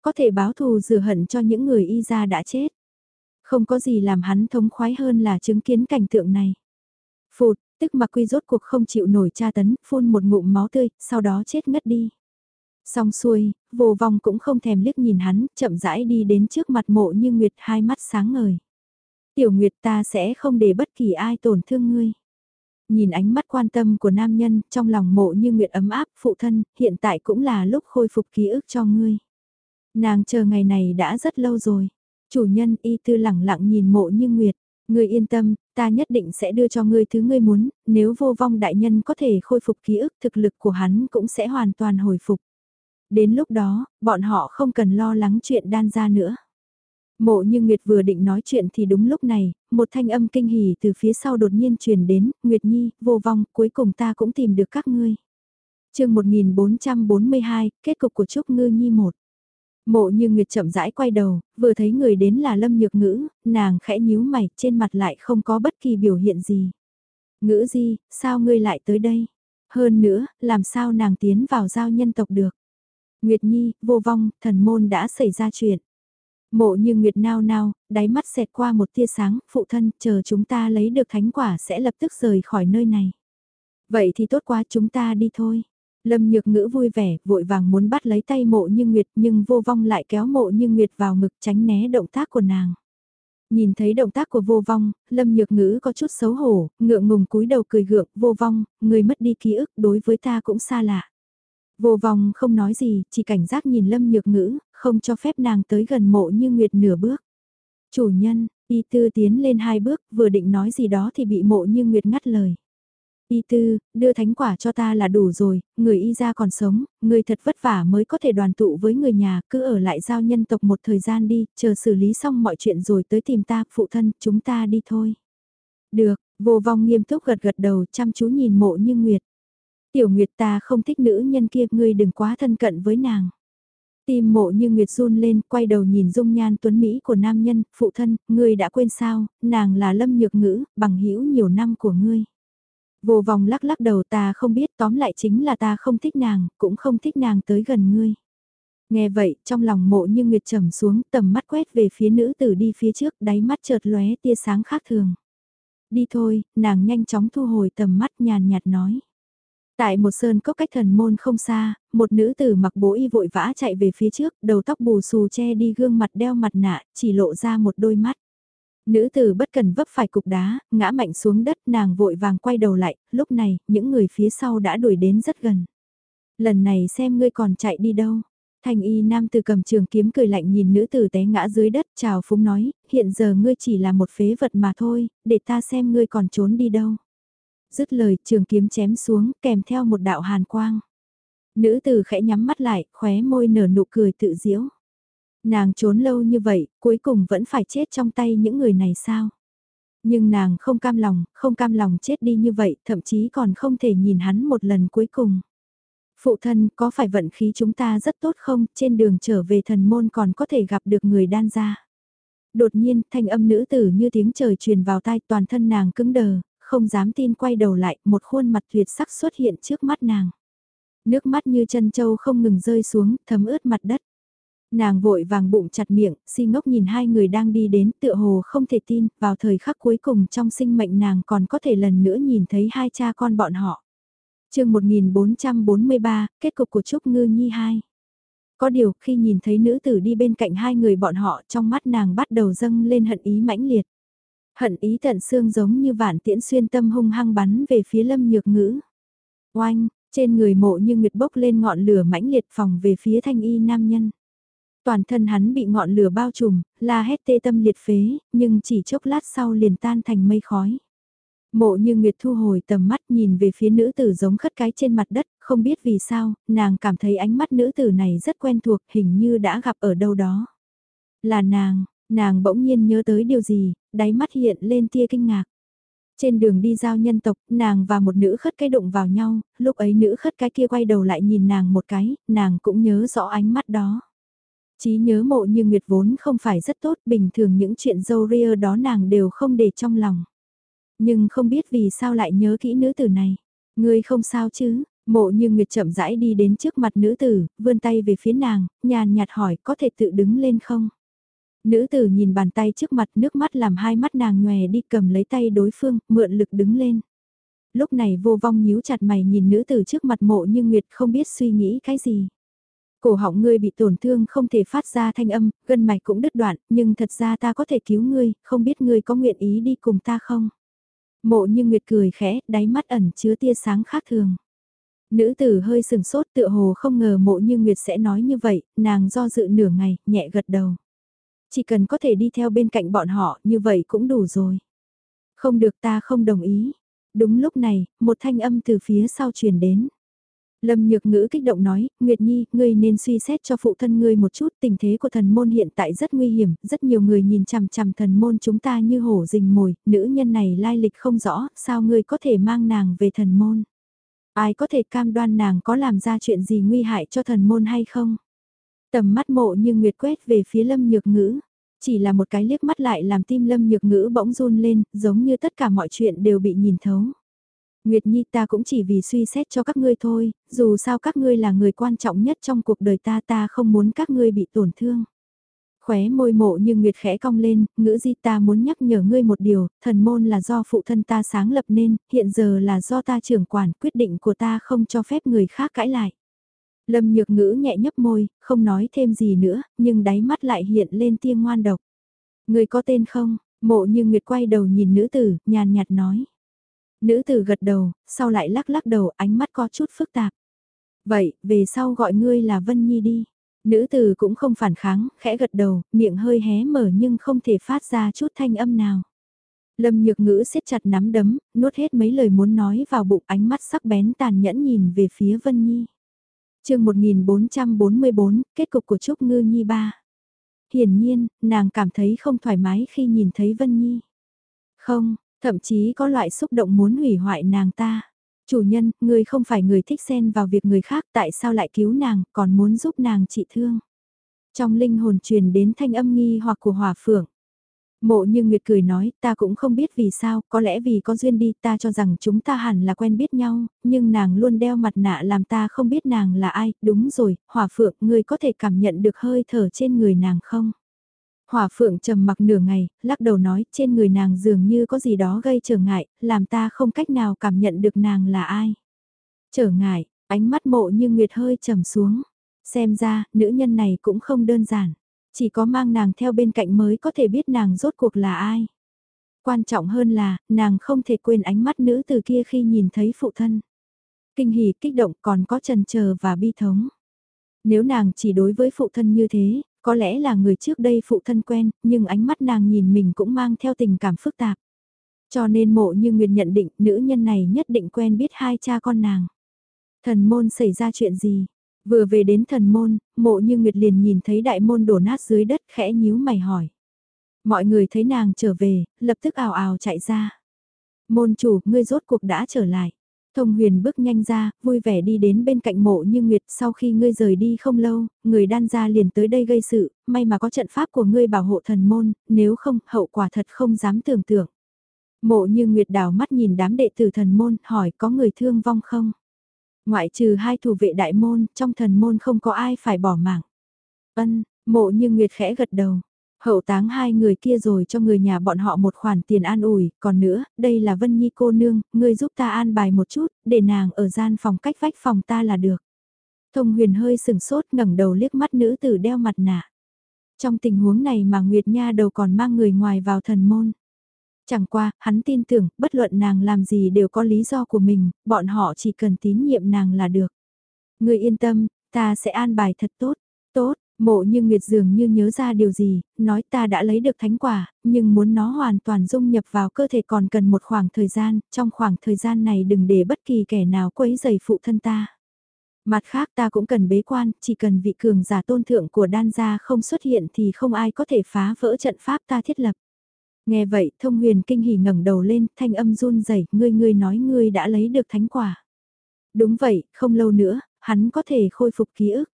Có thể báo thù rửa hận cho những người y gia đã chết. Không có gì làm hắn thống khoái hơn là chứng kiến cảnh tượng này. Phụt, tức mặc quy rốt cuộc không chịu nổi tra tấn, phun một ngụm máu tươi, sau đó chết ngất đi. Xong xuôi, vô vong cũng không thèm liếc nhìn hắn, chậm rãi đi đến trước mặt mộ như Nguyệt hai mắt sáng ngời. Tiểu Nguyệt ta sẽ không để bất kỳ ai tổn thương ngươi. Nhìn ánh mắt quan tâm của nam nhân, trong lòng mộ như Nguyệt ấm áp, phụ thân, hiện tại cũng là lúc khôi phục ký ức cho ngươi. Nàng chờ ngày này đã rất lâu rồi. Chủ nhân y tư lẳng lặng nhìn mộ như Nguyệt. Ngươi yên tâm, ta nhất định sẽ đưa cho ngươi thứ ngươi muốn, nếu vô vong đại nhân có thể khôi phục ký ức thực lực của hắn cũng sẽ hoàn toàn hồi phục. Đến lúc đó, bọn họ không cần lo lắng chuyện đan ra nữa. Mộ như Nguyệt vừa định nói chuyện thì đúng lúc này, một thanh âm kinh hỉ từ phía sau đột nhiên truyền đến, Nguyệt Nhi, vô vong, cuối cùng ta cũng tìm được các ngươi. chương 1442, kết cục của Trúc Ngư Nhi 1. Mộ như Nguyệt chậm rãi quay đầu, vừa thấy người đến là Lâm Nhược Ngữ, nàng khẽ nhíu mày, trên mặt lại không có bất kỳ biểu hiện gì. Ngữ gì, sao ngươi lại tới đây? Hơn nữa, làm sao nàng tiến vào giao nhân tộc được? Nguyệt Nhi, vô vong, thần môn đã xảy ra chuyện. Mộ như Nguyệt nao nao, đáy mắt xẹt qua một tia sáng, phụ thân, chờ chúng ta lấy được thánh quả sẽ lập tức rời khỏi nơi này. Vậy thì tốt quá chúng ta đi thôi. Lâm Nhược Ngữ vui vẻ, vội vàng muốn bắt lấy tay mộ như Nguyệt nhưng vô vong lại kéo mộ như Nguyệt vào ngực tránh né động tác của nàng. Nhìn thấy động tác của vô vong, Lâm Nhược Ngữ có chút xấu hổ, ngượng ngùng cúi đầu cười gượng, vô vong, người mất đi ký ức đối với ta cũng xa lạ. Vô vong không nói gì, chỉ cảnh giác nhìn Lâm Nhược Ngữ, không cho phép nàng tới gần mộ như Nguyệt nửa bước. Chủ nhân, Y Tư tiến lên hai bước, vừa định nói gì đó thì bị mộ như Nguyệt ngắt lời. Y Tư, đưa thánh quả cho ta là đủ rồi, người Y gia còn sống, người thật vất vả mới có thể đoàn tụ với người nhà, cứ ở lại giao nhân tộc một thời gian đi, chờ xử lý xong mọi chuyện rồi tới tìm ta, phụ thân, chúng ta đi thôi. Được, vô vong nghiêm túc gật gật đầu chăm chú nhìn mộ như Nguyệt. Tiểu Nguyệt ta không thích nữ nhân kia, ngươi đừng quá thân cận với nàng. Tim mộ như Nguyệt run lên, quay đầu nhìn dung nhan tuấn Mỹ của nam nhân, phụ thân, ngươi đã quên sao, nàng là lâm nhược ngữ, bằng hữu nhiều năm của ngươi. Vô vòng lắc lắc đầu ta không biết tóm lại chính là ta không thích nàng, cũng không thích nàng tới gần ngươi. Nghe vậy, trong lòng mộ như Nguyệt trầm xuống tầm mắt quét về phía nữ tử đi phía trước, đáy mắt chợt lóe tia sáng khác thường. Đi thôi, nàng nhanh chóng thu hồi tầm mắt nhàn nhạt nói. Tại một sơn cốc cách thần môn không xa, một nữ tử mặc bố y vội vã chạy về phía trước, đầu tóc bù xù che đi gương mặt đeo mặt nạ, chỉ lộ ra một đôi mắt. Nữ tử bất cần vấp phải cục đá, ngã mạnh xuống đất nàng vội vàng quay đầu lại, lúc này, những người phía sau đã đuổi đến rất gần. Lần này xem ngươi còn chạy đi đâu. Thanh y nam tử cầm trường kiếm cười lạnh nhìn nữ tử té ngã dưới đất, chào phúng nói, hiện giờ ngươi chỉ là một phế vật mà thôi, để ta xem ngươi còn trốn đi đâu dứt lời trường kiếm chém xuống kèm theo một đạo hàn quang. Nữ tử khẽ nhắm mắt lại, khóe môi nở nụ cười tự diễu. Nàng trốn lâu như vậy, cuối cùng vẫn phải chết trong tay những người này sao? Nhưng nàng không cam lòng, không cam lòng chết đi như vậy, thậm chí còn không thể nhìn hắn một lần cuối cùng. Phụ thân, có phải vận khí chúng ta rất tốt không, trên đường trở về thần môn còn có thể gặp được người đan gia. Đột nhiên, thanh âm nữ tử như tiếng trời truyền vào tai toàn thân nàng cứng đờ, không dám tin quay đầu lại, một khuôn mặt tuyệt sắc xuất hiện trước mắt nàng. Nước mắt như chân châu không ngừng rơi xuống, thấm ướt mặt đất. Nàng vội vàng bụng chặt miệng, si ngốc nhìn hai người đang đi đến tựa hồ không thể tin, vào thời khắc cuối cùng trong sinh mệnh nàng còn có thể lần nữa nhìn thấy hai cha con bọn họ. chương 1443, kết cục của Trúc Ngư Nhi 2. Có điều khi nhìn thấy nữ tử đi bên cạnh hai người bọn họ trong mắt nàng bắt đầu dâng lên hận ý mãnh liệt. Hận ý tận xương giống như vạn tiễn xuyên tâm hung hăng bắn về phía lâm nhược ngữ. Oanh, trên người mộ như nguyệt bốc lên ngọn lửa mãnh liệt phòng về phía thanh y nam nhân. Toàn thân hắn bị ngọn lửa bao trùm, la hét tê tâm liệt phế, nhưng chỉ chốc lát sau liền tan thành mây khói. Mộ như Nguyệt thu hồi tầm mắt nhìn về phía nữ tử giống khất cái trên mặt đất, không biết vì sao, nàng cảm thấy ánh mắt nữ tử này rất quen thuộc, hình như đã gặp ở đâu đó. Là nàng, nàng bỗng nhiên nhớ tới điều gì, đáy mắt hiện lên tia kinh ngạc. Trên đường đi giao nhân tộc, nàng và một nữ khất cái đụng vào nhau, lúc ấy nữ khất cái kia quay đầu lại nhìn nàng một cái, nàng cũng nhớ rõ ánh mắt đó. Chí nhớ mộ như Nguyệt vốn không phải rất tốt, bình thường những chuyện dâu ria đó nàng đều không để trong lòng. Nhưng không biết vì sao lại nhớ kỹ nữ tử này. Ngươi không sao chứ, mộ như Nguyệt chậm rãi đi đến trước mặt nữ tử, vươn tay về phía nàng, nhàn nhạt hỏi có thể tự đứng lên không? Nữ tử nhìn bàn tay trước mặt nước mắt làm hai mắt nàng nhòe đi cầm lấy tay đối phương, mượn lực đứng lên. Lúc này vô vong nhíu chặt mày nhìn nữ tử trước mặt mộ như Nguyệt không biết suy nghĩ cái gì. Cổ họng ngươi bị tổn thương không thể phát ra thanh âm, gân mạch cũng đứt đoạn, nhưng thật ra ta có thể cứu ngươi, không biết ngươi có nguyện ý đi cùng ta không? Mộ như Nguyệt cười khẽ, đáy mắt ẩn chứa tia sáng khác thường. Nữ tử hơi sừng sốt tựa hồ không ngờ mộ như Nguyệt sẽ nói như vậy, nàng do dự nửa ngày, nhẹ gật đầu. Chỉ cần có thể đi theo bên cạnh bọn họ, như vậy cũng đủ rồi. Không được ta không đồng ý. Đúng lúc này, một thanh âm từ phía sau truyền đến. Lâm Nhược Ngữ kích động nói, Nguyệt Nhi, ngươi nên suy xét cho phụ thân ngươi một chút, tình thế của thần môn hiện tại rất nguy hiểm, rất nhiều người nhìn chằm chằm thần môn chúng ta như hổ rình mồi, nữ nhân này lai lịch không rõ, sao ngươi có thể mang nàng về thần môn? Ai có thể cam đoan nàng có làm ra chuyện gì nguy hại cho thần môn hay không? Tầm mắt mộ như Nguyệt quét về phía Lâm Nhược Ngữ, chỉ là một cái liếc mắt lại làm tim Lâm Nhược Ngữ bỗng run lên, giống như tất cả mọi chuyện đều bị nhìn thấu. Nguyệt Nhi ta cũng chỉ vì suy xét cho các ngươi thôi, dù sao các ngươi là người quan trọng nhất trong cuộc đời ta ta không muốn các ngươi bị tổn thương. Khóe môi mộ như Nguyệt khẽ cong lên, ngữ di ta muốn nhắc nhở ngươi một điều, thần môn là do phụ thân ta sáng lập nên, hiện giờ là do ta trưởng quản, quyết định của ta không cho phép người khác cãi lại. Lâm nhược ngữ nhẹ nhấp môi, không nói thêm gì nữa, nhưng đáy mắt lại hiện lên tia ngoan độc. Người có tên không? Mộ như Nguyệt quay đầu nhìn nữ tử, nhàn nhạt nói. Nữ tử gật đầu, sau lại lắc lắc đầu ánh mắt có chút phức tạp. Vậy, về sau gọi ngươi là Vân Nhi đi. Nữ tử cũng không phản kháng, khẽ gật đầu, miệng hơi hé mở nhưng không thể phát ra chút thanh âm nào. Lâm nhược ngữ siết chặt nắm đấm, nuốt hết mấy lời muốn nói vào bụng ánh mắt sắc bén tàn nhẫn nhìn về phía Vân Nhi. chương 1444, kết cục của Trúc Ngư Nhi ba. Hiển nhiên, nàng cảm thấy không thoải mái khi nhìn thấy Vân Nhi. Không, Thậm chí có loại xúc động muốn hủy hoại nàng ta. Chủ nhân, ngươi không phải người thích xen vào việc người khác tại sao lại cứu nàng, còn muốn giúp nàng trị thương. Trong linh hồn truyền đến thanh âm nghi hoặc của hòa phượng. Mộ như Nguyệt cười nói, ta cũng không biết vì sao, có lẽ vì có duyên đi, ta cho rằng chúng ta hẳn là quen biết nhau, nhưng nàng luôn đeo mặt nạ làm ta không biết nàng là ai, đúng rồi, hỏa phượng, ngươi có thể cảm nhận được hơi thở trên người nàng không? Hỏa phượng trầm mặc nửa ngày, lắc đầu nói trên người nàng dường như có gì đó gây trở ngại, làm ta không cách nào cảm nhận được nàng là ai. Trở ngại, ánh mắt mộ như nguyệt hơi trầm xuống. Xem ra, nữ nhân này cũng không đơn giản. Chỉ có mang nàng theo bên cạnh mới có thể biết nàng rốt cuộc là ai. Quan trọng hơn là, nàng không thể quên ánh mắt nữ từ kia khi nhìn thấy phụ thân. Kinh hỉ kích động còn có trần chờ và bi thống. Nếu nàng chỉ đối với phụ thân như thế, có lẽ là người trước đây phụ thân quen, nhưng ánh mắt nàng nhìn mình cũng mang theo tình cảm phức tạp. Cho nên mộ như Nguyệt nhận định nữ nhân này nhất định quen biết hai cha con nàng. Thần môn xảy ra chuyện gì? Vừa về đến thần môn, mộ như Nguyệt liền nhìn thấy đại môn đổ nát dưới đất khẽ nhíu mày hỏi. Mọi người thấy nàng trở về, lập tức ào ào chạy ra. Môn chủ, ngươi rốt cuộc đã trở lại. Thông huyền bước nhanh ra, vui vẻ đi đến bên cạnh mộ như Nguyệt sau khi ngươi rời đi không lâu, người đan gia liền tới đây gây sự, may mà có trận pháp của ngươi bảo hộ thần môn, nếu không, hậu quả thật không dám tưởng tượng. Mộ như Nguyệt đào mắt nhìn đám đệ tử thần môn, hỏi có người thương vong không? Ngoại trừ hai thủ vệ đại môn, trong thần môn không có ai phải bỏ mạng. Ân, mộ như Nguyệt khẽ gật đầu. Hậu táng hai người kia rồi cho người nhà bọn họ một khoản tiền an ủi, còn nữa, đây là Vân Nhi cô nương, ngươi giúp ta an bài một chút, để nàng ở gian phòng cách vách phòng ta là được. Thông huyền hơi sừng sốt ngẩng đầu liếc mắt nữ tử đeo mặt nạ. Trong tình huống này mà Nguyệt Nha đầu còn mang người ngoài vào thần môn. Chẳng qua, hắn tin tưởng, bất luận nàng làm gì đều có lý do của mình, bọn họ chỉ cần tín nhiệm nàng là được. Người yên tâm, ta sẽ an bài thật tốt, tốt, Mộ như Nguyệt dường như nhớ ra điều gì, nói ta đã lấy được thánh quả, nhưng muốn nó hoàn toàn dung nhập vào cơ thể còn cần một khoảng thời gian, trong khoảng thời gian này đừng để bất kỳ kẻ nào quấy giày phụ thân ta. Mặt khác ta cũng cần bế quan, chỉ cần vị cường giả tôn thượng của đan gia không xuất hiện thì không ai có thể phá vỡ trận pháp ta thiết lập. Nghe vậy, thông huyền kinh hỉ ngẩng đầu lên, thanh âm run rẩy, ngươi ngươi nói ngươi đã lấy được thánh quả. Đúng vậy, không lâu nữa, hắn có thể khôi phục ký ức.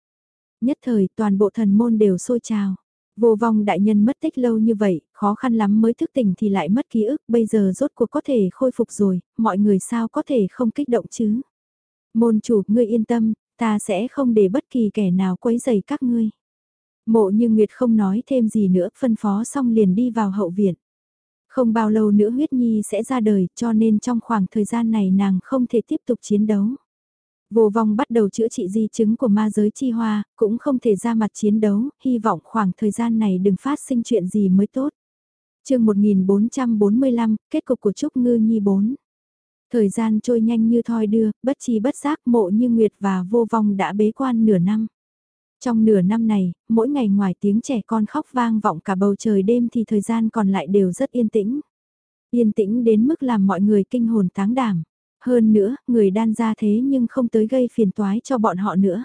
Nhất thời, toàn bộ thần môn đều sôi trào. Vô vong đại nhân mất tích lâu như vậy, khó khăn lắm mới thức tỉnh thì lại mất ký ức, bây giờ rốt cuộc có thể khôi phục rồi, mọi người sao có thể không kích động chứ. Môn chủ, ngươi yên tâm, ta sẽ không để bất kỳ kẻ nào quấy rầy các ngươi. Mộ như Nguyệt không nói thêm gì nữa, phân phó xong liền đi vào hậu viện. Không bao lâu nữa huyết nhi sẽ ra đời, cho nên trong khoảng thời gian này nàng không thể tiếp tục chiến đấu. Vô vong bắt đầu chữa trị di chứng của ma giới chi hoa, cũng không thể ra mặt chiến đấu, hy vọng khoảng thời gian này đừng phát sinh chuyện gì mới tốt. chương 1445, kết cục của Trúc Ngư Nhi 4. Thời gian trôi nhanh như thoi đưa, bất chi bất giác mộ như Nguyệt và vô vong đã bế quan nửa năm. Trong nửa năm này, mỗi ngày ngoài tiếng trẻ con khóc vang vọng cả bầu trời đêm thì thời gian còn lại đều rất yên tĩnh. Yên tĩnh đến mức làm mọi người kinh hồn táng đảm. Hơn nữa, người đan ra thế nhưng không tới gây phiền toái cho bọn họ nữa.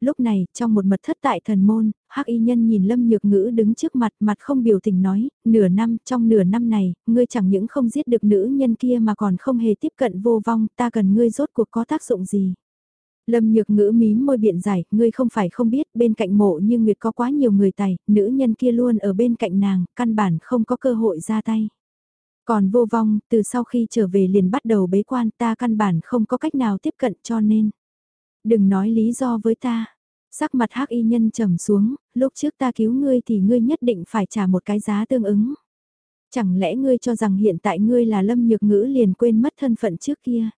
Lúc này, trong một mật thất tại thần môn, hắc y nhân nhìn Lâm Nhược Ngữ đứng trước mặt mặt không biểu tình nói, nửa năm, trong nửa năm này, ngươi chẳng những không giết được nữ nhân kia mà còn không hề tiếp cận vô vong, ta cần ngươi rốt cuộc có tác dụng gì. Lâm nhược ngữ mím môi biện giải, ngươi không phải không biết, bên cạnh mộ như Nguyệt có quá nhiều người tài, nữ nhân kia luôn ở bên cạnh nàng, căn bản không có cơ hội ra tay. Còn vô vong, từ sau khi trở về liền bắt đầu bế quan ta căn bản không có cách nào tiếp cận cho nên. Đừng nói lý do với ta. Sắc mặt hắc y nhân trầm xuống, lúc trước ta cứu ngươi thì ngươi nhất định phải trả một cái giá tương ứng. Chẳng lẽ ngươi cho rằng hiện tại ngươi là lâm nhược ngữ liền quên mất thân phận trước kia.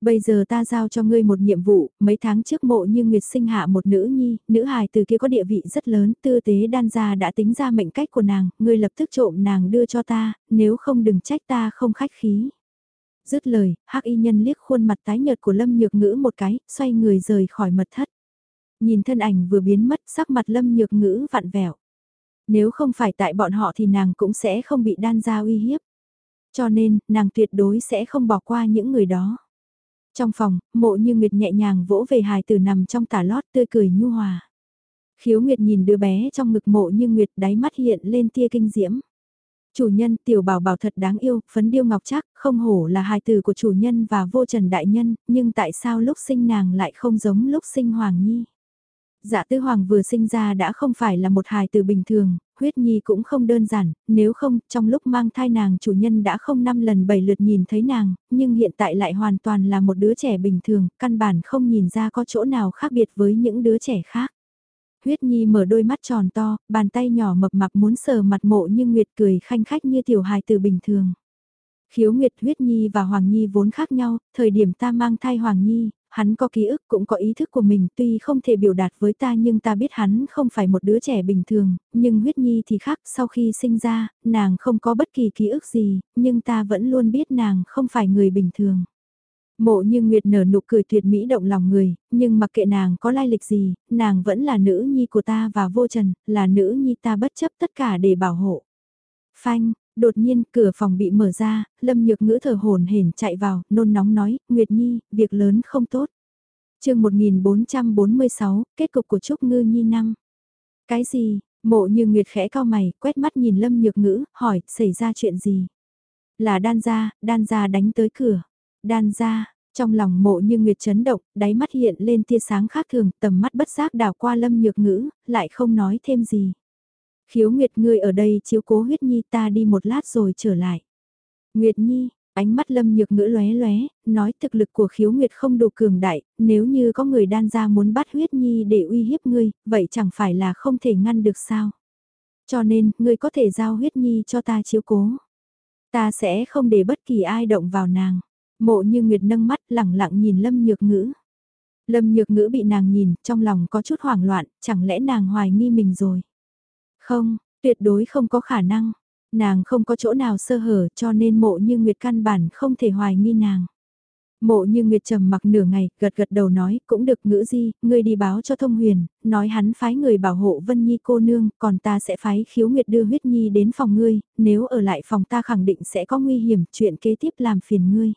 Bây giờ ta giao cho ngươi một nhiệm vụ, mấy tháng trước mộ như Nguyệt sinh hạ một nữ nhi, nữ hài từ kia có địa vị rất lớn, tư tế đan gia đã tính ra mệnh cách của nàng, ngươi lập tức trộm nàng đưa cho ta, nếu không đừng trách ta không khách khí. Dứt lời, hắc y nhân liếc khuôn mặt tái nhợt của Lâm Nhược Ngữ một cái, xoay người rời khỏi mật thất. Nhìn thân ảnh vừa biến mất, sắc mặt Lâm Nhược Ngữ vặn vẹo. Nếu không phải tại bọn họ thì nàng cũng sẽ không bị đan gia uy hiếp. Cho nên, nàng tuyệt đối sẽ không bỏ qua những người đó. Trong phòng, mộ như Nguyệt nhẹ nhàng vỗ về hài tử nằm trong tả lót tươi cười nhu hòa. Khiếu Nguyệt nhìn đứa bé trong ngực mộ như Nguyệt đáy mắt hiện lên tia kinh diễm. Chủ nhân tiểu bảo bảo thật đáng yêu, phấn điêu ngọc chắc, không hổ là hài tử của chủ nhân và vô trần đại nhân, nhưng tại sao lúc sinh nàng lại không giống lúc sinh Hoàng Nhi? Dạ tư hoàng vừa sinh ra đã không phải là một hài tử bình thường, huyết nhi cũng không đơn giản, nếu không, trong lúc mang thai nàng chủ nhân đã không năm lần bảy lượt nhìn thấy nàng, nhưng hiện tại lại hoàn toàn là một đứa trẻ bình thường, căn bản không nhìn ra có chỗ nào khác biệt với những đứa trẻ khác. Huyết Nhi mở đôi mắt tròn to, bàn tay nhỏ mập mạp muốn sờ mặt mộ nhưng Nguyệt cười khanh khách như tiểu hài từ bình thường. Khiếu Nguyệt Huyết Nhi và Hoàng Nhi vốn khác nhau, thời điểm ta mang thai Hoàng Nhi, hắn có ký ức cũng có ý thức của mình tuy không thể biểu đạt với ta nhưng ta biết hắn không phải một đứa trẻ bình thường, nhưng huyết nhi thì khác sau khi sinh ra, nàng không có bất kỳ ký ức gì, nhưng ta vẫn luôn biết nàng không phải người bình thường. Mộ như Nguyệt nở nụ cười tuyệt mỹ động lòng người, nhưng mặc kệ nàng có lai lịch gì, nàng vẫn là nữ nhi của ta và vô trần, là nữ nhi ta bất chấp tất cả để bảo hộ. Phanh, Đột nhiên cửa phòng bị mở ra, Lâm Nhược Ngữ thở hồn hển chạy vào, nôn nóng nói, Nguyệt Nhi, việc lớn không tốt. chương 1446, kết cục của Trúc Ngư Nhi năm. Cái gì, mộ như Nguyệt khẽ cao mày, quét mắt nhìn Lâm Nhược Ngữ, hỏi, xảy ra chuyện gì? Là đan gia, đan gia đánh tới cửa. Đan gia, trong lòng mộ như Nguyệt chấn động, đáy mắt hiện lên tia sáng khác thường, tầm mắt bất giác đào qua Lâm Nhược Ngữ, lại không nói thêm gì. Khiếu Nguyệt ngươi ở đây chiếu cố huyết nhi ta đi một lát rồi trở lại. Nguyệt nhi, ánh mắt lâm nhược ngữ lóe lóe, nói thực lực của khiếu Nguyệt không đủ cường đại, nếu như có người đan ra muốn bắt huyết nhi để uy hiếp ngươi, vậy chẳng phải là không thể ngăn được sao. Cho nên, ngươi có thể giao huyết nhi cho ta chiếu cố. Ta sẽ không để bất kỳ ai động vào nàng. Mộ như Nguyệt nâng mắt lẳng lặng nhìn lâm nhược ngữ. Lâm nhược ngữ bị nàng nhìn, trong lòng có chút hoảng loạn, chẳng lẽ nàng hoài nghi mình rồi. Không, tuyệt đối không có khả năng. Nàng không có chỗ nào sơ hở cho nên mộ như Nguyệt căn bản không thể hoài nghi nàng. Mộ như Nguyệt trầm mặc nửa ngày, gật gật đầu nói, cũng được ngữ di, ngươi đi báo cho thông huyền, nói hắn phái người bảo hộ Vân Nhi cô nương, còn ta sẽ phái khiếu Nguyệt đưa huyết nhi đến phòng ngươi, nếu ở lại phòng ta khẳng định sẽ có nguy hiểm, chuyện kế tiếp làm phiền ngươi.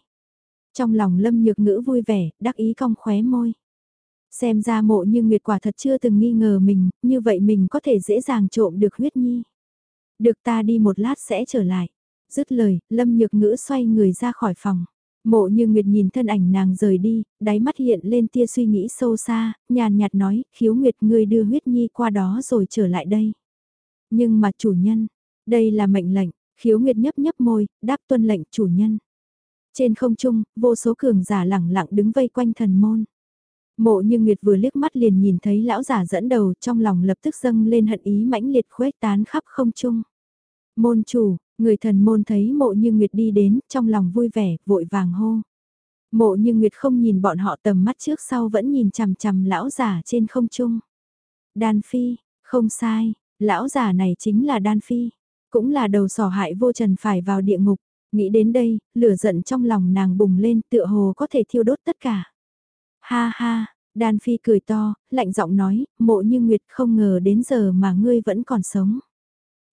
Trong lòng lâm nhược ngữ vui vẻ, đắc ý cong khóe môi. Xem ra mộ như Nguyệt quả thật chưa từng nghi ngờ mình, như vậy mình có thể dễ dàng trộm được huyết nhi. Được ta đi một lát sẽ trở lại. Dứt lời, lâm nhược ngữ xoay người ra khỏi phòng. Mộ như Nguyệt nhìn thân ảnh nàng rời đi, đáy mắt hiện lên tia suy nghĩ sâu xa, nhàn nhạt nói, khiếu Nguyệt ngươi đưa huyết nhi qua đó rồi trở lại đây. Nhưng mà chủ nhân, đây là mệnh lệnh, khiếu Nguyệt nhấp nhấp môi, đáp tuân lệnh chủ nhân. Trên không trung, vô số cường giả lẳng lặng đứng vây quanh thần môn. Mộ như Nguyệt vừa liếc mắt liền nhìn thấy lão giả dẫn đầu trong lòng lập tức dâng lên hận ý mãnh liệt khuếch tán khắp không trung. Môn chủ, người thần môn thấy mộ như Nguyệt đi đến, trong lòng vui vẻ, vội vàng hô. Mộ như Nguyệt không nhìn bọn họ tầm mắt trước sau vẫn nhìn chằm chằm lão giả trên không trung. Đan Phi, không sai, lão giả này chính là Đan Phi, cũng là đầu sỏ hại vô trần phải vào địa ngục. Nghĩ đến đây, lửa giận trong lòng nàng bùng lên tựa hồ có thể thiêu đốt tất cả. Ha ha, Đan Phi cười to, lạnh giọng nói, mộ như Nguyệt không ngờ đến giờ mà ngươi vẫn còn sống.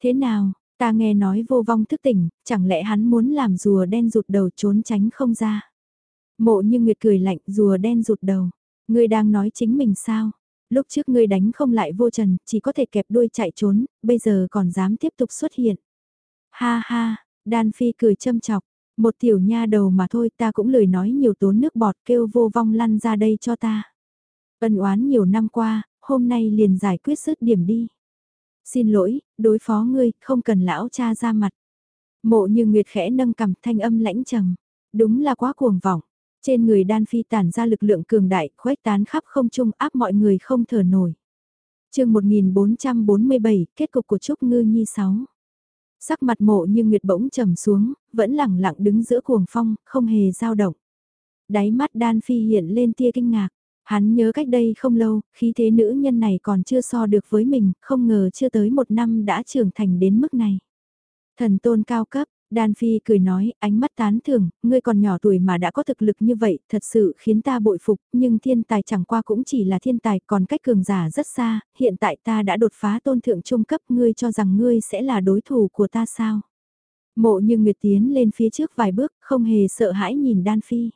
Thế nào, ta nghe nói vô vong thức tỉnh, chẳng lẽ hắn muốn làm rùa đen rụt đầu trốn tránh không ra. Mộ như Nguyệt cười lạnh rùa đen rụt đầu, ngươi đang nói chính mình sao? Lúc trước ngươi đánh không lại vô trần, chỉ có thể kẹp đuôi chạy trốn, bây giờ còn dám tiếp tục xuất hiện. Ha ha, Đan Phi cười châm chọc, một tiểu nha đầu mà thôi ta cũng lời nói nhiều tốn nước bọt kêu vô vong lăn ra đây cho ta. Ân oán nhiều năm qua, hôm nay liền giải quyết sức điểm đi. Xin lỗi, đối phó ngươi, không cần lão cha ra mặt. Mộ như Nguyệt khẽ nâng cầm thanh âm lãnh trầm. Đúng là quá cuồng vọng. Trên người đan phi tản ra lực lượng cường đại, khuếch tán khắp không trung áp mọi người không thở nổi. chương 1447, kết cục của Trúc Ngư Nhi 6. Sắc mặt mộ như Nguyệt bỗng trầm xuống, vẫn lẳng lặng đứng giữa cuồng phong, không hề dao động. Đáy mắt đan phi hiện lên tia kinh ngạc. Hắn nhớ cách đây không lâu, khí thế nữ nhân này còn chưa so được với mình, không ngờ chưa tới một năm đã trưởng thành đến mức này. Thần tôn cao cấp, Đan Phi cười nói, ánh mắt tán thưởng, ngươi còn nhỏ tuổi mà đã có thực lực như vậy, thật sự khiến ta bội phục, nhưng thiên tài chẳng qua cũng chỉ là thiên tài, còn cách cường giả rất xa, hiện tại ta đã đột phá tôn thượng trung cấp, ngươi cho rằng ngươi sẽ là đối thủ của ta sao? Mộ như Nguyệt tiến lên phía trước vài bước, không hề sợ hãi nhìn Đan Phi.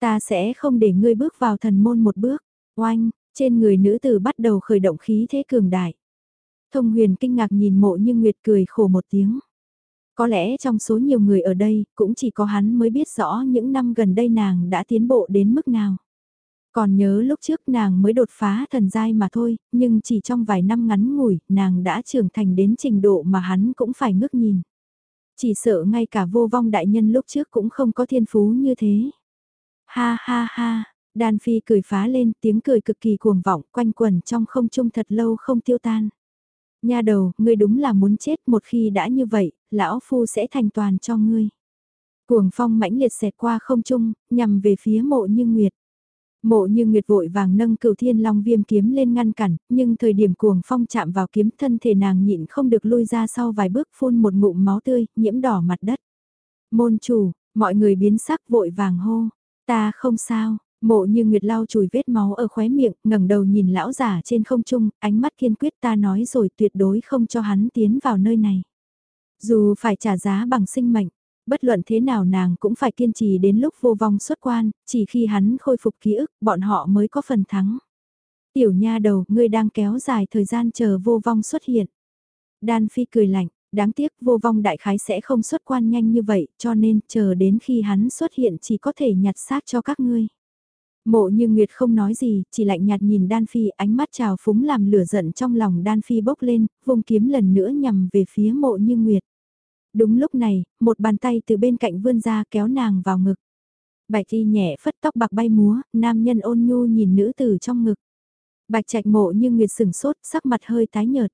Ta sẽ không để ngươi bước vào thần môn một bước, oanh, trên người nữ tử bắt đầu khởi động khí thế cường đại. Thông huyền kinh ngạc nhìn mộ như Nguyệt cười khổ một tiếng. Có lẽ trong số nhiều người ở đây, cũng chỉ có hắn mới biết rõ những năm gần đây nàng đã tiến bộ đến mức nào. Còn nhớ lúc trước nàng mới đột phá thần giai mà thôi, nhưng chỉ trong vài năm ngắn ngủi, nàng đã trưởng thành đến trình độ mà hắn cũng phải ngước nhìn. Chỉ sợ ngay cả vô vong đại nhân lúc trước cũng không có thiên phú như thế. Ha ha ha, đan phi cười phá lên tiếng cười cực kỳ cuồng vọng quanh quẩn trong không trung thật lâu không tiêu tan. Nha đầu, ngươi đúng là muốn chết một khi đã như vậy, lão phu sẽ thành toàn cho ngươi. Cuồng phong mãnh liệt xẹt qua không trung, nhằm về phía mộ như nguyệt. Mộ như nguyệt vội vàng nâng cửu thiên long viêm kiếm lên ngăn cản, nhưng thời điểm cuồng phong chạm vào kiếm thân thể nàng nhịn không được lui ra sau vài bước phun một ngụm máu tươi, nhiễm đỏ mặt đất. Môn chủ, mọi người biến sắc vội vàng hô, ta không sao, Mộ như Nguyệt lau chùi vết máu ở khóe miệng, ngẩng đầu nhìn lão giả trên không trung, ánh mắt kiên quyết ta nói rồi tuyệt đối không cho hắn tiến vào nơi này. Dù phải trả giá bằng sinh mệnh, bất luận thế nào nàng cũng phải kiên trì đến lúc vô vong xuất quan, chỉ khi hắn khôi phục ký ức, bọn họ mới có phần thắng. Tiểu nha đầu, ngươi đang kéo dài thời gian chờ vô vong xuất hiện. Đan Phi cười lạnh, đáng tiếc vô vong đại khái sẽ không xuất quan nhanh như vậy, cho nên chờ đến khi hắn xuất hiện chỉ có thể nhặt xác cho các ngươi. Mộ như Nguyệt không nói gì, chỉ lạnh nhạt nhìn Đan Phi ánh mắt trào phúng làm lửa giận trong lòng Đan Phi bốc lên, vùng kiếm lần nữa nhằm về phía mộ như Nguyệt. Đúng lúc này, một bàn tay từ bên cạnh vươn ra kéo nàng vào ngực. Bạch y nhẹ phất tóc bạc bay múa, nam nhân ôn nhu nhìn nữ tử trong ngực. Bạch trạch mộ như Nguyệt sừng sốt, sắc mặt hơi tái nhợt.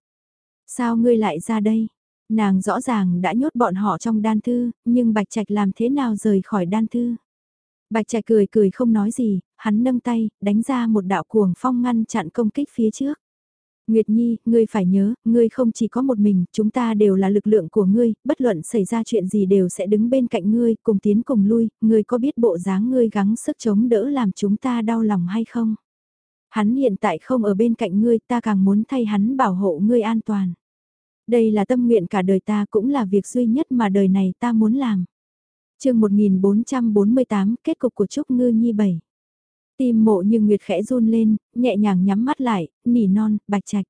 Sao ngươi lại ra đây? Nàng rõ ràng đã nhốt bọn họ trong đan thư, nhưng bạch trạch làm thế nào rời khỏi đan thư? Bạch Trạch cười cười không nói gì, hắn nâng tay, đánh ra một đạo cuồng phong ngăn chặn công kích phía trước. Nguyệt Nhi, ngươi phải nhớ, ngươi không chỉ có một mình, chúng ta đều là lực lượng của ngươi, bất luận xảy ra chuyện gì đều sẽ đứng bên cạnh ngươi, cùng tiến cùng lui, ngươi có biết bộ dáng ngươi gắng sức chống đỡ làm chúng ta đau lòng hay không? Hắn hiện tại không ở bên cạnh ngươi, ta càng muốn thay hắn bảo hộ ngươi an toàn. Đây là tâm nguyện cả đời ta cũng là việc duy nhất mà đời này ta muốn làm. chương 1448, kết cục của Trúc Ngư Nhi 7. Tim mộ như Nguyệt khẽ run lên, nhẹ nhàng nhắm mắt lại, nỉ non, bạch trạch.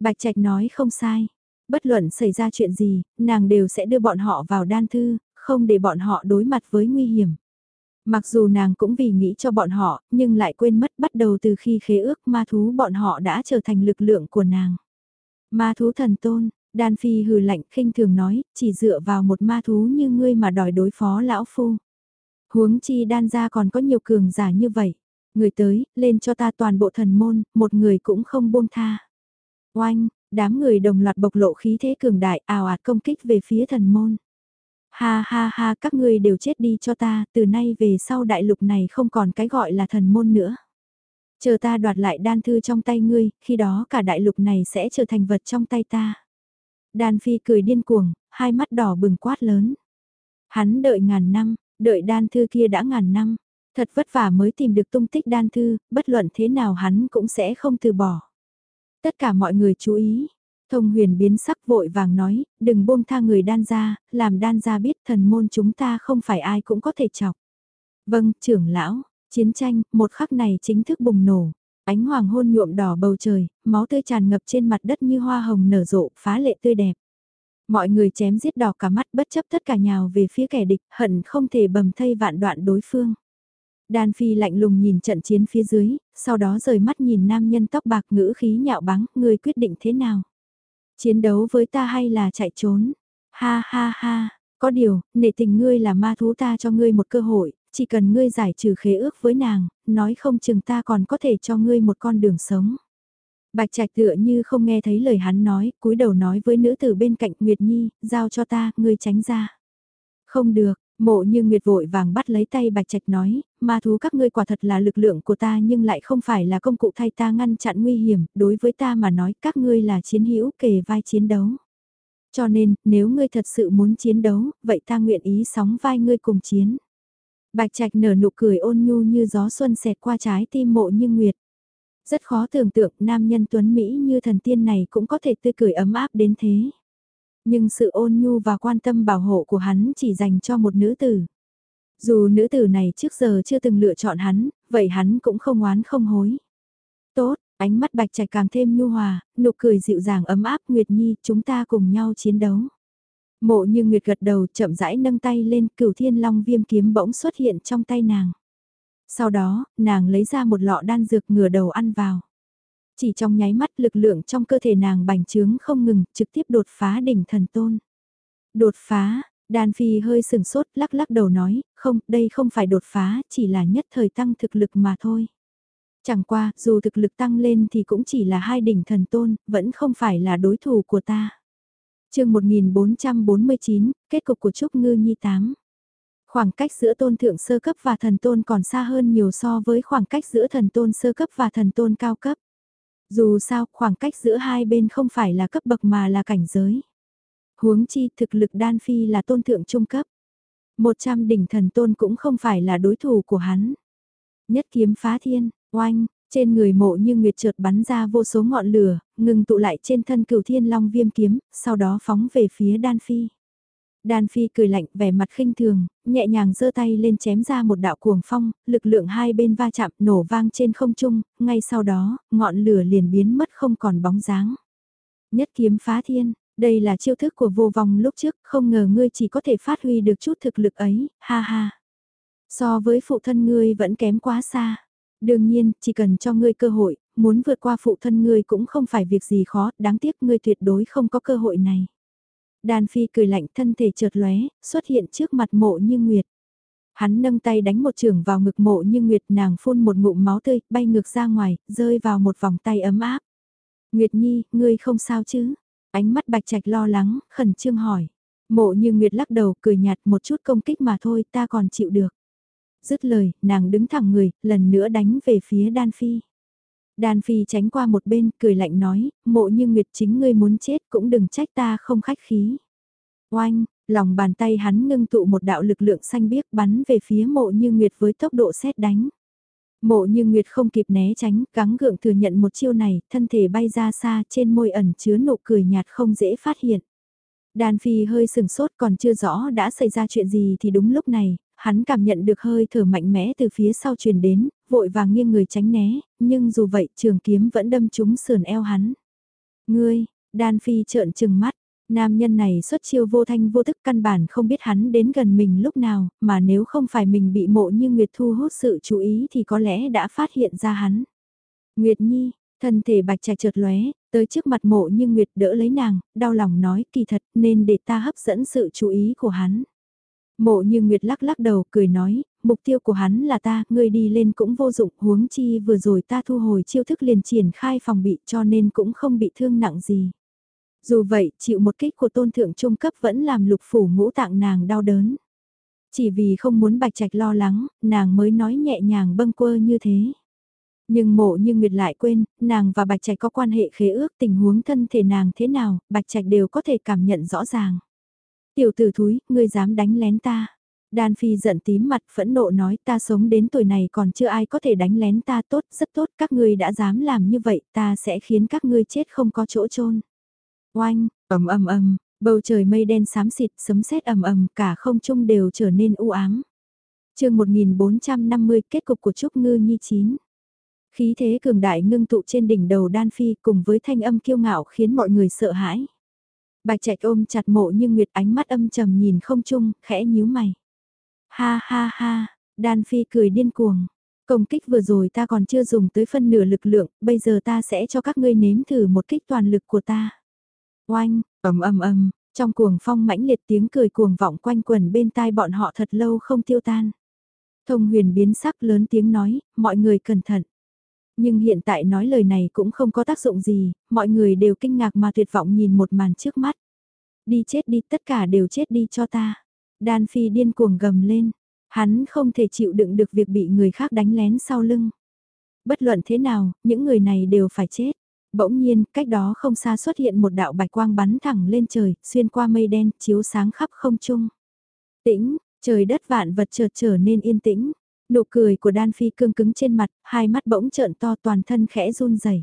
Bạch trạch nói không sai. Bất luận xảy ra chuyện gì, nàng đều sẽ đưa bọn họ vào đan thư, không để bọn họ đối mặt với nguy hiểm. Mặc dù nàng cũng vì nghĩ cho bọn họ, nhưng lại quên mất bắt đầu từ khi khế ước ma thú bọn họ đã trở thành lực lượng của nàng. Ma thú thần tôn, đan phi hừ lạnh khinh thường nói, chỉ dựa vào một ma thú như ngươi mà đòi đối phó lão phu. Huống chi đan gia còn có nhiều cường giả như vậy. Người tới, lên cho ta toàn bộ thần môn, một người cũng không buông tha. Oanh, đám người đồng loạt bộc lộ khí thế cường đại ào ạt công kích về phía thần môn. Ha ha ha các ngươi đều chết đi cho ta, từ nay về sau đại lục này không còn cái gọi là thần môn nữa. Chờ ta đoạt lại đan thư trong tay ngươi, khi đó cả đại lục này sẽ trở thành vật trong tay ta. Đan phi cười điên cuồng, hai mắt đỏ bừng quát lớn. Hắn đợi ngàn năm, đợi đan thư kia đã ngàn năm. Thật vất vả mới tìm được tung tích đan thư, bất luận thế nào hắn cũng sẽ không từ bỏ. Tất cả mọi người chú ý. Thông huyền biến sắc vội vàng nói, đừng buông tha người đan ra, làm đan ra biết thần môn chúng ta không phải ai cũng có thể chọc. Vâng, trưởng lão, chiến tranh, một khắc này chính thức bùng nổ. Ánh hoàng hôn nhuộm đỏ bầu trời, máu tươi tràn ngập trên mặt đất như hoa hồng nở rộ, phá lệ tươi đẹp. Mọi người chém giết đỏ cả mắt bất chấp tất cả nhào về phía kẻ địch, hận không thể bầm thây vạn đoạn đối phương. Đan Phi lạnh lùng nhìn trận chiến phía dưới, sau đó rời mắt nhìn nam nhân tóc bạc ngữ khí nhạo báng, người quyết định thế nào? Chiến đấu với ta hay là chạy trốn? Ha ha ha, có điều, nể tình ngươi là ma thú ta cho ngươi một cơ hội, chỉ cần ngươi giải trừ khế ước với nàng, nói không chừng ta còn có thể cho ngươi một con đường sống. Bạch Trạch tựa như không nghe thấy lời hắn nói, cúi đầu nói với nữ tử bên cạnh Nguyệt Nhi, giao cho ta, ngươi tránh ra. Không được, Mộ như Nguyệt vội vàng bắt lấy tay Bạch Trạch nói, ma thú các ngươi quả thật là lực lượng của ta nhưng lại không phải là công cụ thay ta ngăn chặn nguy hiểm, đối với ta mà nói các ngươi là chiến hữu kề vai chiến đấu. Cho nên, nếu ngươi thật sự muốn chiến đấu, vậy ta nguyện ý sóng vai ngươi cùng chiến. Bạch Trạch nở nụ cười ôn nhu như gió xuân xẹt qua trái tim mộ như Nguyệt. Rất khó tưởng tượng nam nhân tuấn Mỹ như thần tiên này cũng có thể tươi cười ấm áp đến thế. Nhưng sự ôn nhu và quan tâm bảo hộ của hắn chỉ dành cho một nữ tử. Dù nữ tử này trước giờ chưa từng lựa chọn hắn, vậy hắn cũng không oán không hối. Tốt, ánh mắt bạch trạch càng thêm nhu hòa, nụ cười dịu dàng ấm áp Nguyệt Nhi, chúng ta cùng nhau chiến đấu. Mộ như Nguyệt gật đầu chậm rãi nâng tay lên cửu thiên long viêm kiếm bỗng xuất hiện trong tay nàng. Sau đó, nàng lấy ra một lọ đan dược ngửa đầu ăn vào. Chỉ trong nháy mắt lực lượng trong cơ thể nàng bành trướng không ngừng, trực tiếp đột phá đỉnh thần tôn. Đột phá, Đan Phi hơi sừng sốt lắc lắc đầu nói, không, đây không phải đột phá, chỉ là nhất thời tăng thực lực mà thôi. Chẳng qua, dù thực lực tăng lên thì cũng chỉ là hai đỉnh thần tôn, vẫn không phải là đối thủ của ta. chương 1449, kết cục của Trúc Ngư Nhi 8. Khoảng cách giữa tôn thượng sơ cấp và thần tôn còn xa hơn nhiều so với khoảng cách giữa thần tôn sơ cấp và thần tôn cao cấp. Dù sao, khoảng cách giữa hai bên không phải là cấp bậc mà là cảnh giới. Huống chi thực lực đan phi là tôn thượng trung cấp. Một trăm đỉnh thần tôn cũng không phải là đối thủ của hắn. Nhất kiếm phá thiên, oanh, trên người mộ như nguyệt trượt bắn ra vô số ngọn lửa, ngừng tụ lại trên thân cửu thiên long viêm kiếm, sau đó phóng về phía đan phi. Đan Phi cười lạnh vẻ mặt khinh thường, nhẹ nhàng giơ tay lên chém ra một đạo cuồng phong, lực lượng hai bên va chạm nổ vang trên không trung, ngay sau đó, ngọn lửa liền biến mất không còn bóng dáng. Nhất kiếm phá thiên, đây là chiêu thức của vô vong lúc trước, không ngờ ngươi chỉ có thể phát huy được chút thực lực ấy, ha ha. So với phụ thân ngươi vẫn kém quá xa. Đương nhiên, chỉ cần cho ngươi cơ hội, muốn vượt qua phụ thân ngươi cũng không phải việc gì khó, đáng tiếc ngươi tuyệt đối không có cơ hội này. Đan Phi cười lạnh thân thể chợt lóe, xuất hiện trước mặt mộ như nguyệt. Hắn nâng tay đánh một trường vào ngực mộ như nguyệt nàng phun một ngụm máu tươi, bay ngược ra ngoài, rơi vào một vòng tay ấm áp. Nguyệt Nhi, ngươi không sao chứ? Ánh mắt bạch trạch lo lắng, khẩn trương hỏi. Mộ như Nguyệt lắc đầu cười nhạt một chút công kích mà thôi ta còn chịu được. Dứt lời, nàng đứng thẳng người, lần nữa đánh về phía Đan Phi. Đan Phi tránh qua một bên, cười lạnh nói, mộ như Nguyệt chính ngươi muốn chết cũng đừng trách ta không khách khí. Oanh, lòng bàn tay hắn ngưng tụ một đạo lực lượng xanh biếc bắn về phía mộ như Nguyệt với tốc độ xét đánh. Mộ như Nguyệt không kịp né tránh, gắng gượng thừa nhận một chiêu này, thân thể bay ra xa trên môi ẩn chứa nụ cười nhạt không dễ phát hiện. Đan Phi hơi sừng sốt còn chưa rõ đã xảy ra chuyện gì thì đúng lúc này, hắn cảm nhận được hơi thở mạnh mẽ từ phía sau truyền đến, vội vàng nghiêng người tránh né, nhưng dù vậy trường kiếm vẫn đâm trúng sườn eo hắn. Ngươi, Đan Phi trợn trừng mắt, nam nhân này xuất chiêu vô thanh vô thức căn bản không biết hắn đến gần mình lúc nào, mà nếu không phải mình bị mộ như Nguyệt thu hút sự chú ý thì có lẽ đã phát hiện ra hắn. Nguyệt Nhi, thân thể bạch trạch trượt lóe, tới trước mặt mộ như Nguyệt đỡ lấy nàng, đau lòng nói kỳ thật nên để ta hấp dẫn sự chú ý của hắn. Mộ như Nguyệt lắc lắc đầu cười nói, mục tiêu của hắn là ta, ngươi đi lên cũng vô dụng, huống chi vừa rồi ta thu hồi chiêu thức liền triển khai phòng bị cho nên cũng không bị thương nặng gì. Dù vậy, chịu một kích của tôn thượng trung cấp vẫn làm lục phủ ngũ tạng nàng đau đớn. Chỉ vì không muốn bạch trạch lo lắng, nàng mới nói nhẹ nhàng bâng quơ như thế. Nhưng mộ như Nguyệt lại quên, nàng và Bạch Trạch có quan hệ khế ước tình huống thân thể nàng thế nào, Bạch Trạch đều có thể cảm nhận rõ ràng. Tiểu tử thúi, ngươi dám đánh lén ta. Đan Phi giận tím mặt phẫn nộ nói ta sống đến tuổi này còn chưa ai có thể đánh lén ta tốt, rất tốt, các ngươi đã dám làm như vậy, ta sẽ khiến các ngươi chết không có chỗ chôn. Oanh, ầm ầm ầm, bầu trời mây đen xám xịt, sấm sét ầm ầm, cả không trung đều trở nên u ám. Chương 1450, kết cục của Trúc Ngư Nhi 9. Khí thế cường đại ngưng tụ trên đỉnh đầu Đan Phi cùng với thanh âm kiêu ngạo khiến mọi người sợ hãi. Bạch Trạch ôm chặt mộ như Nguyệt ánh mắt âm trầm nhìn không chung, khẽ nhíu mày. Ha ha ha, Đan Phi cười điên cuồng. Công kích vừa rồi ta còn chưa dùng tới phân nửa lực lượng, bây giờ ta sẽ cho các ngươi nếm thử một kích toàn lực của ta. Oanh, ầm ầm ầm, trong cuồng phong mãnh liệt tiếng cười cuồng vọng quanh quần bên tai bọn họ thật lâu không tiêu tan. Thông huyền biến sắc lớn tiếng nói, mọi người cẩn thận. Nhưng hiện tại nói lời này cũng không có tác dụng gì, mọi người đều kinh ngạc mà tuyệt vọng nhìn một màn trước mắt. Đi chết đi, tất cả đều chết đi cho ta. Đan Phi điên cuồng gầm lên, hắn không thể chịu đựng được việc bị người khác đánh lén sau lưng. Bất luận thế nào, những người này đều phải chết. Bỗng nhiên, cách đó không xa xuất hiện một đạo bạch quang bắn thẳng lên trời, xuyên qua mây đen, chiếu sáng khắp không trung. Tĩnh, trời đất vạn vật chợt trở nên yên tĩnh. Nụ cười của Đan Phi cương cứng trên mặt, hai mắt bỗng trợn to toàn thân khẽ run rẩy.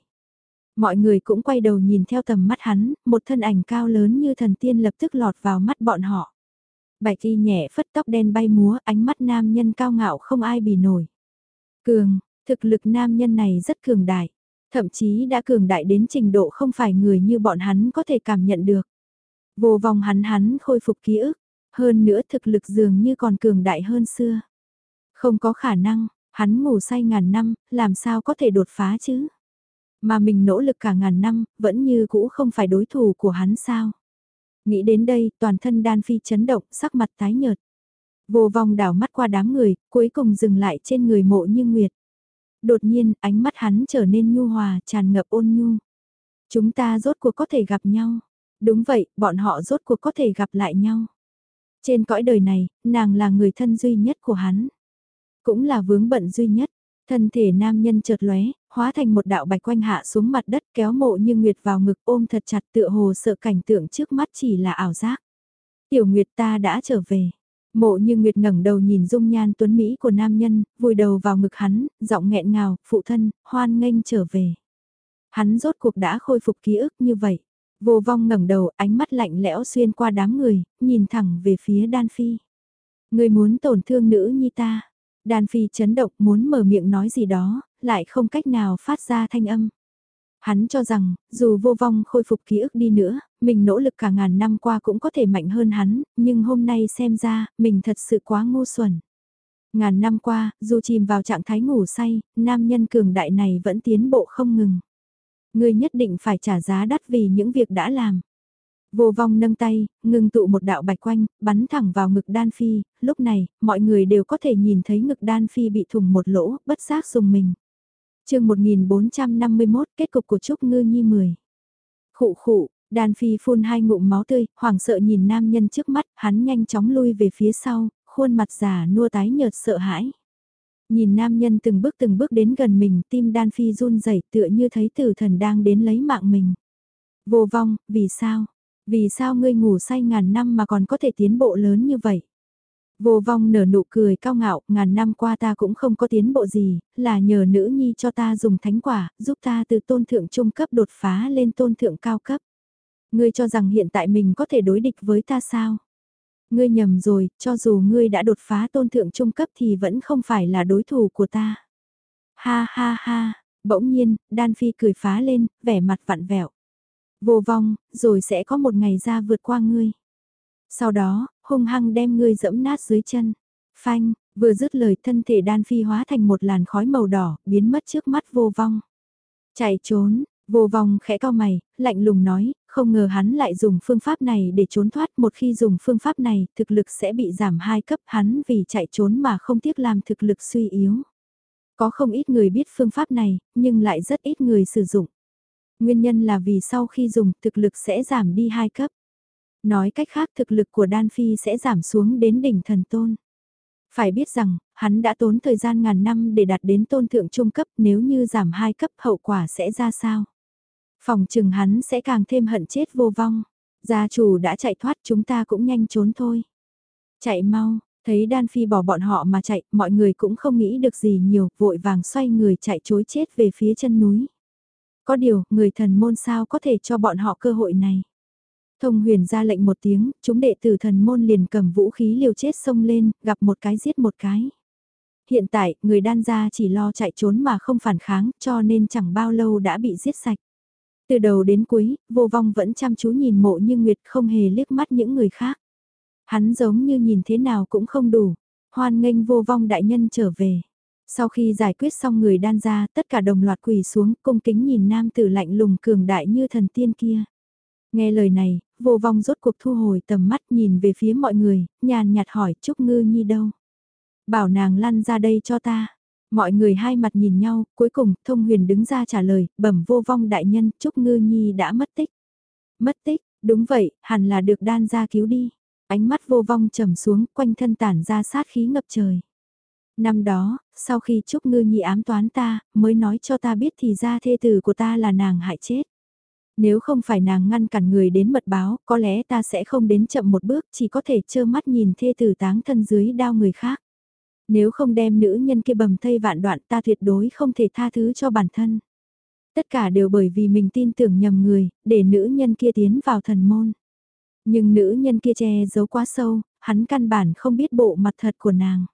Mọi người cũng quay đầu nhìn theo tầm mắt hắn, một thân ảnh cao lớn như thần tiên lập tức lọt vào mắt bọn họ. Bạch y nhẹ phất tóc đen bay múa, ánh mắt nam nhân cao ngạo không ai bì nổi. Cường, thực lực nam nhân này rất cường đại, thậm chí đã cường đại đến trình độ không phải người như bọn hắn có thể cảm nhận được. Vô vòng hắn hắn khôi phục ký ức, hơn nữa thực lực dường như còn cường đại hơn xưa. Không có khả năng, hắn ngủ say ngàn năm, làm sao có thể đột phá chứ? Mà mình nỗ lực cả ngàn năm, vẫn như cũ không phải đối thủ của hắn sao? Nghĩ đến đây, toàn thân đan phi chấn động, sắc mặt tái nhợt. Vô vòng đảo mắt qua đám người, cuối cùng dừng lại trên người mộ như nguyệt. Đột nhiên, ánh mắt hắn trở nên nhu hòa, tràn ngập ôn nhu. Chúng ta rốt cuộc có thể gặp nhau. Đúng vậy, bọn họ rốt cuộc có thể gặp lại nhau. Trên cõi đời này, nàng là người thân duy nhất của hắn. Cũng là vướng bận duy nhất. Thân thể nam nhân chợt lóe, hóa thành một đạo bạch quanh hạ xuống mặt đất kéo mộ như Nguyệt vào ngực ôm thật chặt tựa hồ sợ cảnh tượng trước mắt chỉ là ảo giác. Tiểu Nguyệt ta đã trở về. Mộ như Nguyệt ngẩng đầu nhìn dung nhan tuấn Mỹ của nam nhân, vùi đầu vào ngực hắn, giọng nghẹn ngào, phụ thân, hoan nghênh trở về. Hắn rốt cuộc đã khôi phục ký ức như vậy. Vô vong ngẩng đầu, ánh mắt lạnh lẽo xuyên qua đám người, nhìn thẳng về phía Đan Phi. Người muốn tổn thương nữ nhi ta. Đan Phi chấn động muốn mở miệng nói gì đó, lại không cách nào phát ra thanh âm. Hắn cho rằng, dù vô vong khôi phục ký ức đi nữa, mình nỗ lực cả ngàn năm qua cũng có thể mạnh hơn hắn, nhưng hôm nay xem ra, mình thật sự quá ngu xuẩn. Ngàn năm qua, dù chìm vào trạng thái ngủ say, nam nhân cường đại này vẫn tiến bộ không ngừng. Người nhất định phải trả giá đắt vì những việc đã làm. Vô vong nâng tay, ngừng tụ một đạo bạch quanh, bắn thẳng vào ngực đan phi, lúc này, mọi người đều có thể nhìn thấy ngực đan phi bị thùng một lỗ, bất giác dùng mình. chương 1451, kết cục của Trúc Ngư Nhi 10. Khụ khụ, đan phi phun hai ngụm máu tươi, hoảng sợ nhìn nam nhân trước mắt, hắn nhanh chóng lui về phía sau, khuôn mặt già nua tái nhợt sợ hãi. Nhìn nam nhân từng bước từng bước đến gần mình, tim đan phi run rẩy tựa như thấy tử thần đang đến lấy mạng mình. Vô vong, vì sao? Vì sao ngươi ngủ say ngàn năm mà còn có thể tiến bộ lớn như vậy? Vô vong nở nụ cười cao ngạo, ngàn năm qua ta cũng không có tiến bộ gì, là nhờ nữ nhi cho ta dùng thánh quả, giúp ta từ tôn thượng trung cấp đột phá lên tôn thượng cao cấp. Ngươi cho rằng hiện tại mình có thể đối địch với ta sao? Ngươi nhầm rồi, cho dù ngươi đã đột phá tôn thượng trung cấp thì vẫn không phải là đối thủ của ta. Ha ha ha, bỗng nhiên, Đan Phi cười phá lên, vẻ mặt vặn vẹo. Vô vong, rồi sẽ có một ngày ra vượt qua ngươi. Sau đó, hung hăng đem ngươi dẫm nát dưới chân. Phanh, vừa dứt lời thân thể Đan Phi hóa thành một làn khói màu đỏ, biến mất trước mắt vô vong. Chạy trốn, vô vong khẽ cao mày, lạnh lùng nói, không ngờ hắn lại dùng phương pháp này để trốn thoát một khi dùng phương pháp này thực lực sẽ bị giảm hai cấp hắn vì chạy trốn mà không tiếc làm thực lực suy yếu. Có không ít người biết phương pháp này, nhưng lại rất ít người sử dụng. Nguyên nhân là vì sau khi dùng thực lực sẽ giảm đi hai cấp. Nói cách khác thực lực của Đan Phi sẽ giảm xuống đến đỉnh thần tôn. Phải biết rằng, hắn đã tốn thời gian ngàn năm để đạt đến tôn thượng trung cấp nếu như giảm hai cấp hậu quả sẽ ra sao. Phòng trừng hắn sẽ càng thêm hận chết vô vong. Gia chủ đã chạy thoát chúng ta cũng nhanh trốn thôi. Chạy mau, thấy Đan Phi bỏ bọn họ mà chạy, mọi người cũng không nghĩ được gì nhiều, vội vàng xoay người chạy chối chết về phía chân núi. Có điều, người thần môn sao có thể cho bọn họ cơ hội này. Thông huyền ra lệnh một tiếng, chúng đệ tử thần môn liền cầm vũ khí liều chết xông lên, gặp một cái giết một cái. Hiện tại, người đan gia chỉ lo chạy trốn mà không phản kháng, cho nên chẳng bao lâu đã bị giết sạch. Từ đầu đến cuối, vô vong vẫn chăm chú nhìn mộ như Nguyệt không hề liếc mắt những người khác. Hắn giống như nhìn thế nào cũng không đủ, hoan nghênh vô vong đại nhân trở về. Sau khi giải quyết xong người đan ra, tất cả đồng loạt quỳ xuống, cung kính nhìn nam tử lạnh lùng cường đại như thần tiên kia. Nghe lời này, vô vong rốt cuộc thu hồi tầm mắt nhìn về phía mọi người, nhàn nhạt hỏi Trúc Ngư Nhi đâu. Bảo nàng lăn ra đây cho ta. Mọi người hai mặt nhìn nhau, cuối cùng thông huyền đứng ra trả lời, bẩm vô vong đại nhân, Trúc Ngư Nhi đã mất tích. Mất tích, đúng vậy, hẳn là được đan ra cứu đi. Ánh mắt vô vong trầm xuống, quanh thân tản ra sát khí ngập trời. Năm đó, sau khi Trúc Ngư Nhi ám toán ta, mới nói cho ta biết thì ra thê tử của ta là nàng hại chết. Nếu không phải nàng ngăn cản người đến mật báo, có lẽ ta sẽ không đến chậm một bước, chỉ có thể trơ mắt nhìn thê tử táng thân dưới đao người khác. Nếu không đem nữ nhân kia bầm thây vạn đoạn ta tuyệt đối không thể tha thứ cho bản thân. Tất cả đều bởi vì mình tin tưởng nhầm người, để nữ nhân kia tiến vào thần môn. Nhưng nữ nhân kia che giấu quá sâu, hắn căn bản không biết bộ mặt thật của nàng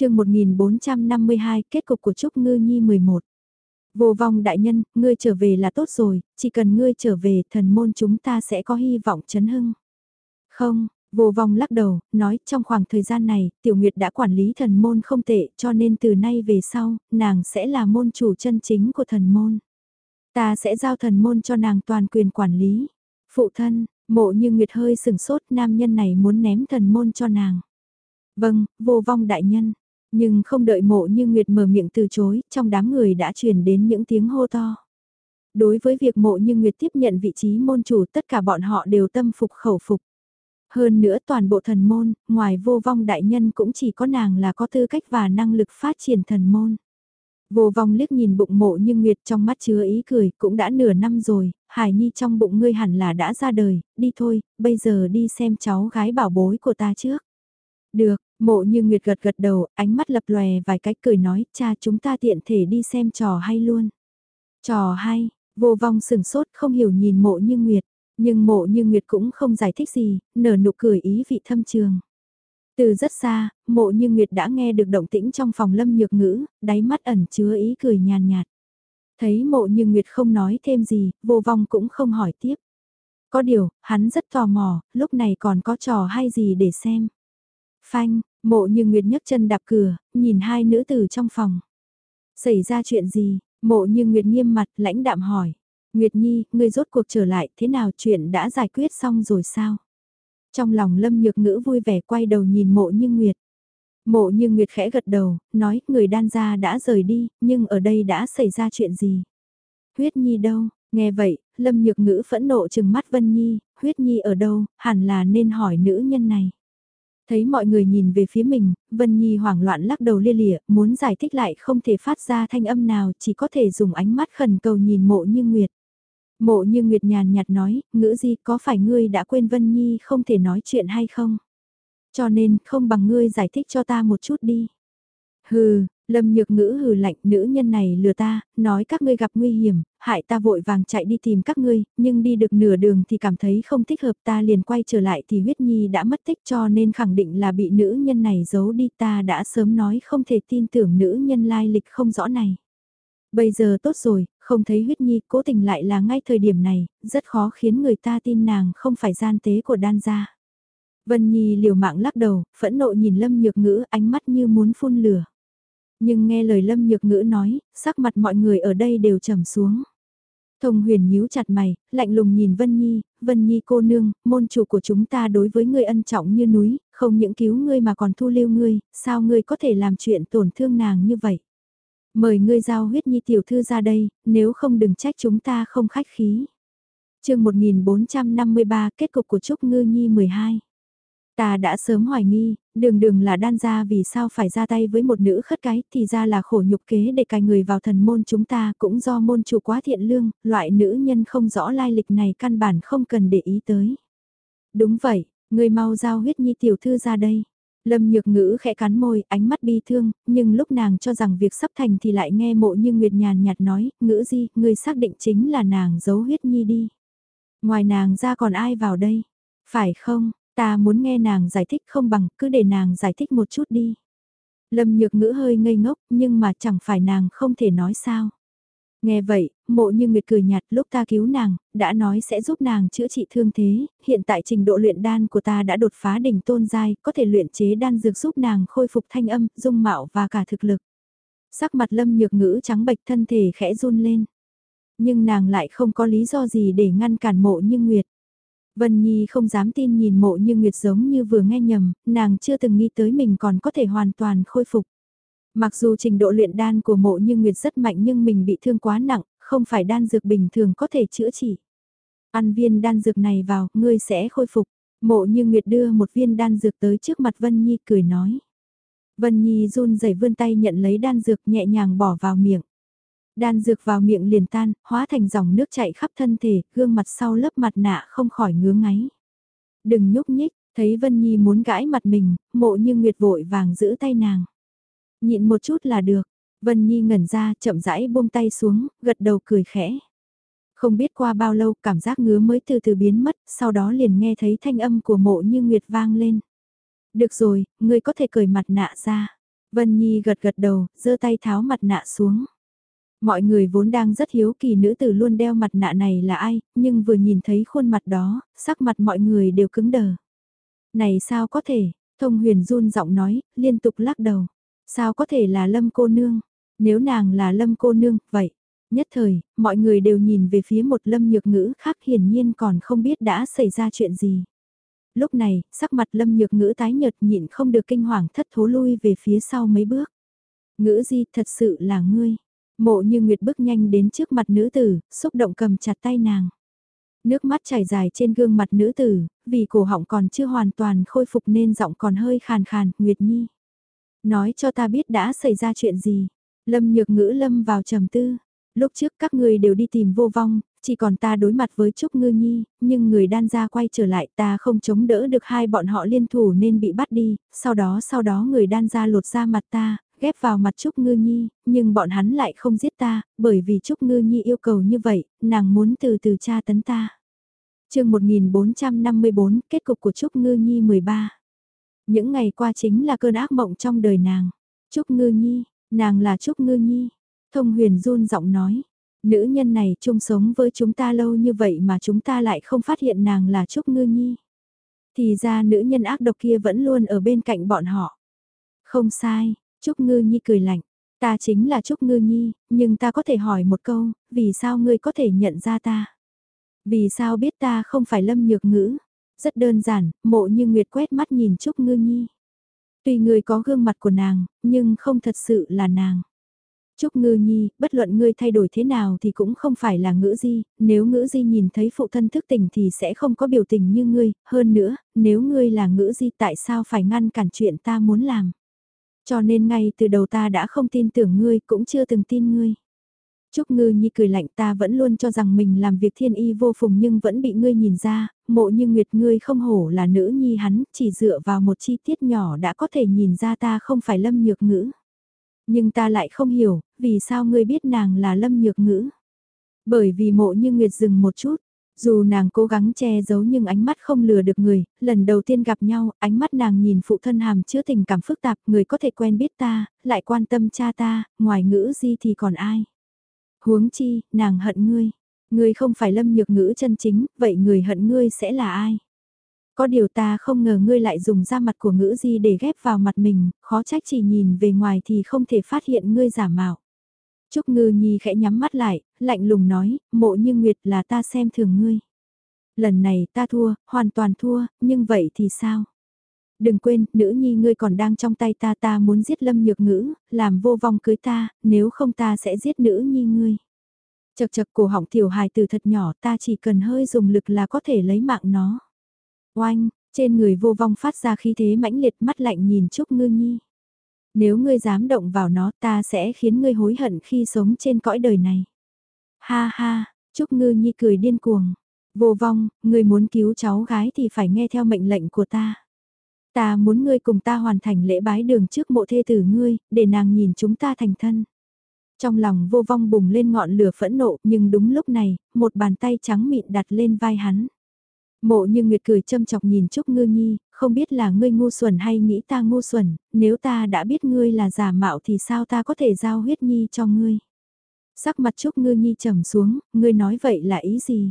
chương 1452 kết cục của Trúc Ngư Nhi 11 Vô vong đại nhân, ngươi trở về là tốt rồi, chỉ cần ngươi trở về thần môn chúng ta sẽ có hy vọng chấn hưng. Không, vô vong lắc đầu, nói trong khoảng thời gian này, tiểu nguyệt đã quản lý thần môn không tệ cho nên từ nay về sau, nàng sẽ là môn chủ chân chính của thần môn. Ta sẽ giao thần môn cho nàng toàn quyền quản lý. Phụ thân, mộ như nguyệt hơi sừng sốt nam nhân này muốn ném thần môn cho nàng. Vâng, vô vong đại nhân, nhưng không đợi mộ như Nguyệt mở miệng từ chối, trong đám người đã truyền đến những tiếng hô to. Đối với việc mộ như Nguyệt tiếp nhận vị trí môn chủ tất cả bọn họ đều tâm phục khẩu phục. Hơn nữa toàn bộ thần môn, ngoài vô vong đại nhân cũng chỉ có nàng là có tư cách và năng lực phát triển thần môn. Vô vong liếc nhìn bụng mộ như Nguyệt trong mắt chứa ý cười, cũng đã nửa năm rồi, Hải Nhi trong bụng ngươi hẳn là đã ra đời, đi thôi, bây giờ đi xem cháu gái bảo bối của ta trước. Được, Mộ như Nguyệt gật gật đầu, ánh mắt lập lòe vài cái cười nói, cha chúng ta tiện thể đi xem trò hay luôn. Trò hay, vô vong sừng sốt không hiểu nhìn mộ như Nguyệt, nhưng mộ như Nguyệt cũng không giải thích gì, nở nụ cười ý vị thâm trường. Từ rất xa, mộ như Nguyệt đã nghe được động tĩnh trong phòng lâm nhược ngữ, đáy mắt ẩn chứa ý cười nhàn nhạt. Thấy mộ như Nguyệt không nói thêm gì, vô vong cũng không hỏi tiếp. Có điều, hắn rất tò mò, lúc này còn có trò hay gì để xem. Phanh, Mộ như Nguyệt nhấc chân đạp cửa, nhìn hai nữ tử trong phòng. Xảy ra chuyện gì? Mộ như Nguyệt nghiêm mặt lãnh đạm hỏi. Nguyệt Nhi, ngươi rốt cuộc trở lại thế nào chuyện đã giải quyết xong rồi sao? Trong lòng lâm nhược ngữ vui vẻ quay đầu nhìn mộ như Nguyệt. Mộ như Nguyệt khẽ gật đầu, nói người đan gia đã rời đi, nhưng ở đây đã xảy ra chuyện gì? Huyết Nhi đâu? Nghe vậy, lâm nhược ngữ phẫn nộ chừng mắt Vân Nhi, Huyết Nhi ở đâu, hẳn là nên hỏi nữ nhân này. Thấy mọi người nhìn về phía mình, Vân Nhi hoảng loạn lắc đầu lia lịa, muốn giải thích lại không thể phát ra thanh âm nào, chỉ có thể dùng ánh mắt khẩn cầu nhìn mộ như Nguyệt. Mộ như Nguyệt nhàn nhạt nói, ngữ gì có phải ngươi đã quên Vân Nhi không thể nói chuyện hay không? Cho nên, không bằng ngươi giải thích cho ta một chút đi. Hừ, Lâm nhược ngữ hừ lạnh nữ nhân này lừa ta, nói các ngươi gặp nguy hiểm, hại ta vội vàng chạy đi tìm các ngươi, nhưng đi được nửa đường thì cảm thấy không thích hợp ta liền quay trở lại thì huyết nhi đã mất tích cho nên khẳng định là bị nữ nhân này giấu đi ta đã sớm nói không thể tin tưởng nữ nhân lai lịch không rõ này. Bây giờ tốt rồi, không thấy huyết nhi cố tình lại là ngay thời điểm này, rất khó khiến người ta tin nàng không phải gian tế của đan gia. Vân Nhi liều mạng lắc đầu, phẫn nộ nhìn Lâm Nhược Ngữ ánh mắt như muốn phun lửa. Nhưng nghe lời Lâm Nhược Ngữ nói, sắc mặt mọi người ở đây đều trầm xuống. Thông huyền nhíu chặt mày, lạnh lùng nhìn Vân Nhi, Vân Nhi cô nương, môn chủ của chúng ta đối với ngươi ân trọng như núi, không những cứu ngươi mà còn thu lưu ngươi, sao ngươi có thể làm chuyện tổn thương nàng như vậy? Mời ngươi giao huyết nhi tiểu thư ra đây, nếu không đừng trách chúng ta không khách khí. chương 1453 kết cục của Trúc Ngư Nhi 12 Ta đã sớm hoài nghi, đường đường là đan gia vì sao phải ra tay với một nữ khất cái thì ra là khổ nhục kế để cài người vào thần môn chúng ta cũng do môn chủ quá thiện lương, loại nữ nhân không rõ lai lịch này căn bản không cần để ý tới. Đúng vậy, người mau giao huyết nhi tiểu thư ra đây. Lâm nhược ngữ khẽ cắn môi, ánh mắt bi thương, nhưng lúc nàng cho rằng việc sắp thành thì lại nghe mộ như Nguyệt nhàn nhạt nói, ngữ gì, người xác định chính là nàng giấu huyết nhi đi. Ngoài nàng ra còn ai vào đây? Phải không, Ta muốn nghe nàng giải thích không bằng cứ để nàng giải thích một chút đi. Lâm nhược ngữ hơi ngây ngốc nhưng mà chẳng phải nàng không thể nói sao. Nghe vậy, mộ như Nguyệt cười nhạt lúc ta cứu nàng, đã nói sẽ giúp nàng chữa trị thương thế, hiện tại trình độ luyện đan của ta đã đột phá đỉnh tôn giai, có thể luyện chế đan dược giúp nàng khôi phục thanh âm, dung mạo và cả thực lực. Sắc mặt lâm nhược ngữ trắng bệch thân thể khẽ run lên. Nhưng nàng lại không có lý do gì để ngăn cản mộ như Nguyệt. Vân Nhi không dám tin nhìn mộ như Nguyệt giống như vừa nghe nhầm, nàng chưa từng nghĩ tới mình còn có thể hoàn toàn khôi phục. Mặc dù trình độ luyện đan của mộ như Nguyệt rất mạnh nhưng mình bị thương quá nặng, không phải đan dược bình thường có thể chữa trị. Ăn viên đan dược này vào, ngươi sẽ khôi phục. Mộ như Nguyệt đưa một viên đan dược tới trước mặt Vân Nhi cười nói. Vân Nhi run rẩy vươn tay nhận lấy đan dược nhẹ nhàng bỏ vào miệng. Đan dược vào miệng liền tan, hóa thành dòng nước chảy khắp thân thể, gương mặt sau lớp mặt nạ không khỏi ngứa ngáy. Đừng nhúc nhích, thấy Vân Nhi muốn gãi mặt mình, mộ như Nguyệt vội vàng giữ tay nàng. Nhịn một chút là được, Vân Nhi ngẩn ra chậm rãi buông tay xuống, gật đầu cười khẽ. Không biết qua bao lâu cảm giác ngứa mới từ từ biến mất, sau đó liền nghe thấy thanh âm của mộ như Nguyệt vang lên. Được rồi, ngươi có thể cởi mặt nạ ra. Vân Nhi gật gật đầu, giơ tay tháo mặt nạ xuống. Mọi người vốn đang rất hiếu kỳ nữ tử luôn đeo mặt nạ này là ai, nhưng vừa nhìn thấy khuôn mặt đó, sắc mặt mọi người đều cứng đờ. Này sao có thể, thông huyền run giọng nói, liên tục lắc đầu. Sao có thể là lâm cô nương? Nếu nàng là lâm cô nương, vậy. Nhất thời, mọi người đều nhìn về phía một lâm nhược ngữ khác hiển nhiên còn không biết đã xảy ra chuyện gì. Lúc này, sắc mặt lâm nhược ngữ tái nhợt nhịn không được kinh hoàng thất thố lui về phía sau mấy bước. Ngữ di thật sự là ngươi. Mộ như Nguyệt bước nhanh đến trước mặt nữ tử, xúc động cầm chặt tay nàng. Nước mắt chảy dài trên gương mặt nữ tử, vì cổ họng còn chưa hoàn toàn khôi phục nên giọng còn hơi khàn khàn, Nguyệt Nhi. Nói cho ta biết đã xảy ra chuyện gì. Lâm nhược ngữ lâm vào trầm tư. Lúc trước các người đều đi tìm vô vong, chỉ còn ta đối mặt với Trúc Ngư Nhi, nhưng người đan ra quay trở lại ta không chống đỡ được hai bọn họ liên thủ nên bị bắt đi, sau đó sau đó người đan ra lột ra mặt ta, ghép vào mặt Trúc Ngư Nhi, nhưng bọn hắn lại không giết ta, bởi vì Trúc Ngư Nhi yêu cầu như vậy, nàng muốn từ từ tra tấn ta. chương 1454, kết cục của Trúc Ngư Nhi 13. Những ngày qua chính là cơn ác mộng trong đời nàng. Trúc Ngư Nhi, nàng là Trúc Ngư Nhi. Thông huyền run giọng nói, nữ nhân này chung sống với chúng ta lâu như vậy mà chúng ta lại không phát hiện nàng là Trúc Ngư Nhi. Thì ra nữ nhân ác độc kia vẫn luôn ở bên cạnh bọn họ. Không sai, Trúc Ngư Nhi cười lạnh, ta chính là Trúc Ngư Nhi, nhưng ta có thể hỏi một câu, vì sao ngươi có thể nhận ra ta? Vì sao biết ta không phải lâm nhược ngữ? Rất đơn giản, mộ như Nguyệt quét mắt nhìn Trúc Ngư Nhi. Tuy người có gương mặt của nàng, nhưng không thật sự là nàng. Trúc Ngư Nhi, bất luận ngươi thay đổi thế nào thì cũng không phải là ngữ di, nếu ngữ di nhìn thấy phụ thân thức tỉnh thì sẽ không có biểu tình như ngươi, hơn nữa, nếu ngươi là ngữ di tại sao phải ngăn cản chuyện ta muốn làm. Cho nên ngay từ đầu ta đã không tin tưởng ngươi cũng chưa từng tin ngươi. Trúc Ngư Nhi cười lạnh ta vẫn luôn cho rằng mình làm việc thiên y vô phùng nhưng vẫn bị ngươi nhìn ra, mộ như nguyệt ngươi không hổ là nữ nhi hắn, chỉ dựa vào một chi tiết nhỏ đã có thể nhìn ra ta không phải lâm nhược ngữ. Nhưng ta lại không hiểu, vì sao ngươi biết nàng là lâm nhược ngữ. Bởi vì mộ như nguyệt dừng một chút, dù nàng cố gắng che giấu nhưng ánh mắt không lừa được người, lần đầu tiên gặp nhau, ánh mắt nàng nhìn phụ thân hàm chứa tình cảm phức tạp, người có thể quen biết ta, lại quan tâm cha ta, ngoài ngữ di thì còn ai. Huống chi, nàng hận ngươi. Ngươi không phải lâm nhược ngữ chân chính, vậy người hận ngươi sẽ là ai? Có điều ta không ngờ ngươi lại dùng da mặt của ngữ di để ghép vào mặt mình, khó trách chỉ nhìn về ngoài thì không thể phát hiện ngươi giả mạo. Trúc ngư nhi khẽ nhắm mắt lại, lạnh lùng nói, mộ như nguyệt là ta xem thường ngươi. Lần này ta thua, hoàn toàn thua, nhưng vậy thì sao? Đừng quên, nữ nhi ngươi còn đang trong tay ta ta muốn giết lâm nhược ngữ, làm vô vong cưới ta, nếu không ta sẽ giết nữ nhi ngươi. Chật chật cổ họng tiểu hài từ thật nhỏ ta chỉ cần hơi dùng lực là có thể lấy mạng nó. Oanh, trên người vô vong phát ra khí thế mãnh liệt mắt lạnh nhìn Trúc Ngư Nhi. Nếu ngươi dám động vào nó ta sẽ khiến ngươi hối hận khi sống trên cõi đời này. Ha ha, Trúc Ngư Nhi cười điên cuồng. Vô vong, ngươi muốn cứu cháu gái thì phải nghe theo mệnh lệnh của ta. Ta muốn ngươi cùng ta hoàn thành lễ bái đường trước mộ thê tử ngươi, để nàng nhìn chúng ta thành thân. Trong lòng vô vong bùng lên ngọn lửa phẫn nộ, nhưng đúng lúc này, một bàn tay trắng mịn đặt lên vai hắn. Mộ như Nguyệt cười châm chọc nhìn Trúc Ngư Nhi, không biết là ngươi ngu xuẩn hay nghĩ ta ngu xuẩn, nếu ta đã biết ngươi là giả mạo thì sao ta có thể giao huyết nhi cho ngươi. Sắc mặt Trúc Ngư Nhi trầm xuống, ngươi nói vậy là ý gì?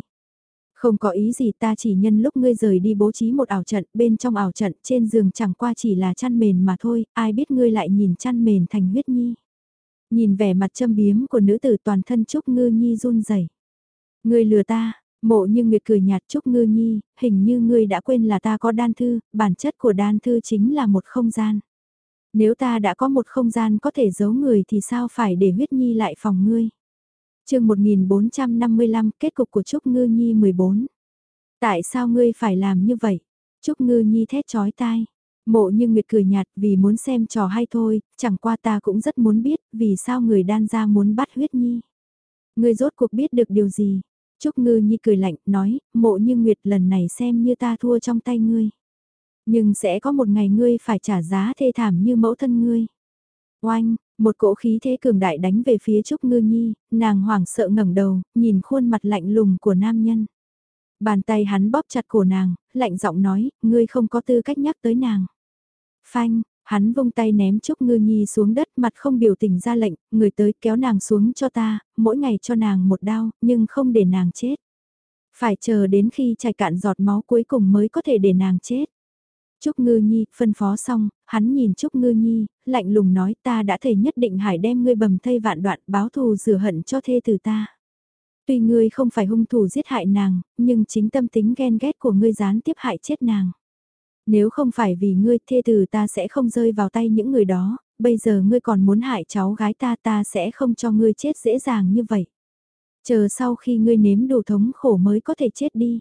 Không có ý gì ta chỉ nhân lúc ngươi rời đi bố trí một ảo trận, bên trong ảo trận trên giường chẳng qua chỉ là chăn mền mà thôi, ai biết ngươi lại nhìn chăn mền thành huyết nhi. Nhìn vẻ mặt châm biếm của nữ tử toàn thân Trúc Ngư Nhi run rẩy. Ngươi lừa ta, mộ như Nguyệt cười nhạt Trúc Ngư Nhi, hình như ngươi đã quên là ta có đan thư, bản chất của đan thư chính là một không gian. Nếu ta đã có một không gian có thể giấu người thì sao phải để huyết nhi lại phòng ngươi chương 1455 kết cục của Trúc Ngư Nhi 14. Tại sao ngươi phải làm như vậy? Trúc Ngư Nhi thét chói tai. Mộ như Nguyệt cười nhạt vì muốn xem trò hay thôi, chẳng qua ta cũng rất muốn biết vì sao người đan ra muốn bắt huyết nhi. Ngươi rốt cuộc biết được điều gì? Trúc Ngư Nhi cười lạnh, nói, mộ như Nguyệt lần này xem như ta thua trong tay ngươi. Nhưng sẽ có một ngày ngươi phải trả giá thê thảm như mẫu thân ngươi. Oanh, một cỗ khí thế cường đại đánh về phía Trúc Ngư Nhi, nàng hoảng sợ ngẩng đầu, nhìn khuôn mặt lạnh lùng của nam nhân. Bàn tay hắn bóp chặt cổ nàng, lạnh giọng nói, ngươi không có tư cách nhắc tới nàng. Phanh, hắn vung tay ném Trúc Ngư Nhi xuống đất mặt không biểu tình ra lệnh, người tới kéo nàng xuống cho ta, mỗi ngày cho nàng một đau, nhưng không để nàng chết. Phải chờ đến khi chảy cạn giọt máu cuối cùng mới có thể để nàng chết. Trúc Ngư Nhi, phân phó xong, hắn nhìn Trúc Ngư Nhi, lạnh lùng nói ta đã thể nhất định hải đem ngươi bầm thây vạn đoạn báo thù rửa hận cho thê từ ta. Tuy ngươi không phải hung thủ giết hại nàng, nhưng chính tâm tính ghen ghét của ngươi gián tiếp hại chết nàng. Nếu không phải vì ngươi thê từ ta sẽ không rơi vào tay những người đó, bây giờ ngươi còn muốn hại cháu gái ta ta sẽ không cho ngươi chết dễ dàng như vậy. Chờ sau khi ngươi nếm đủ thống khổ mới có thể chết đi.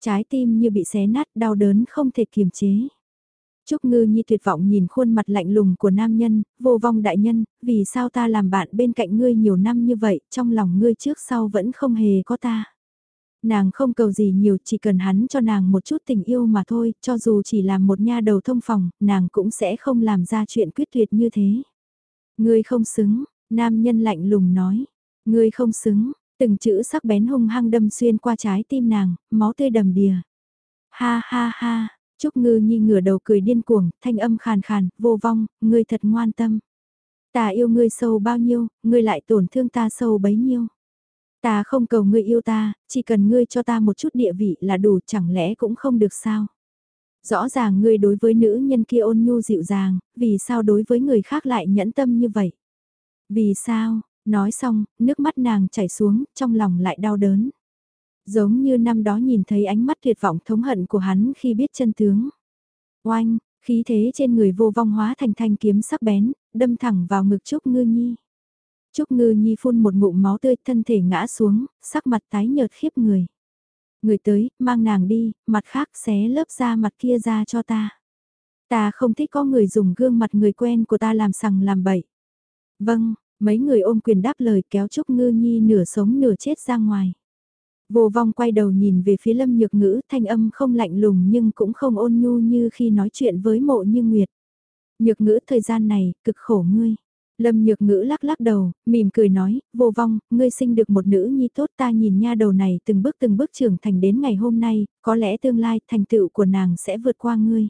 Trái tim như bị xé nát đau đớn không thể kiềm chế. Trúc Ngư Nhi tuyệt vọng nhìn khuôn mặt lạnh lùng của nam nhân, vô vong đại nhân, vì sao ta làm bạn bên cạnh ngươi nhiều năm như vậy, trong lòng ngươi trước sau vẫn không hề có ta. Nàng không cầu gì nhiều, chỉ cần hắn cho nàng một chút tình yêu mà thôi, cho dù chỉ làm một nha đầu thông phòng, nàng cũng sẽ không làm ra chuyện quyết tuyệt như thế. Ngươi không xứng, nam nhân lạnh lùng nói, ngươi không xứng, Từng chữ sắc bén hung hăng đâm xuyên qua trái tim nàng, máu tươi đầm đìa. Ha ha ha, Trúc Ngư Nhi ngửa đầu cười điên cuồng, thanh âm khàn khàn, vô vong, ngươi thật ngoan tâm. Ta yêu ngươi sâu bao nhiêu, ngươi lại tổn thương ta sâu bấy nhiêu. Ta không cầu ngươi yêu ta, chỉ cần ngươi cho ta một chút địa vị là đủ chẳng lẽ cũng không được sao. Rõ ràng ngươi đối với nữ nhân kia ôn nhu dịu dàng, vì sao đối với người khác lại nhẫn tâm như vậy? Vì sao, Nói xong, nước mắt nàng chảy xuống, trong lòng lại đau đớn. Giống như năm đó nhìn thấy ánh mắt tuyệt vọng thống hận của hắn khi biết chân tướng. Oanh, khí thế trên người vô vong hóa thành thanh kiếm sắc bén, đâm thẳng vào ngực Trúc Ngư Nhi. Trúc Ngư Nhi phun một ngụm máu tươi thân thể ngã xuống, sắc mặt tái nhợt khiếp người. Người tới, mang nàng đi, mặt khác xé lớp da mặt kia ra cho ta. Ta không thích có người dùng gương mặt người quen của ta làm sằng làm bậy. Vâng, mấy người ôm quyền đáp lời kéo Trúc Ngư Nhi nửa sống nửa chết ra ngoài. Vô vong quay đầu nhìn về phía lâm nhược ngữ thanh âm không lạnh lùng nhưng cũng không ôn nhu như khi nói chuyện với mộ như nguyệt. Nhược ngữ thời gian này, cực khổ ngươi. Lâm nhược ngữ lắc lắc đầu, mỉm cười nói, vô vong, ngươi sinh được một nữ nhi tốt ta nhìn nha đầu này từng bước từng bước trưởng thành đến ngày hôm nay, có lẽ tương lai thành tựu của nàng sẽ vượt qua ngươi.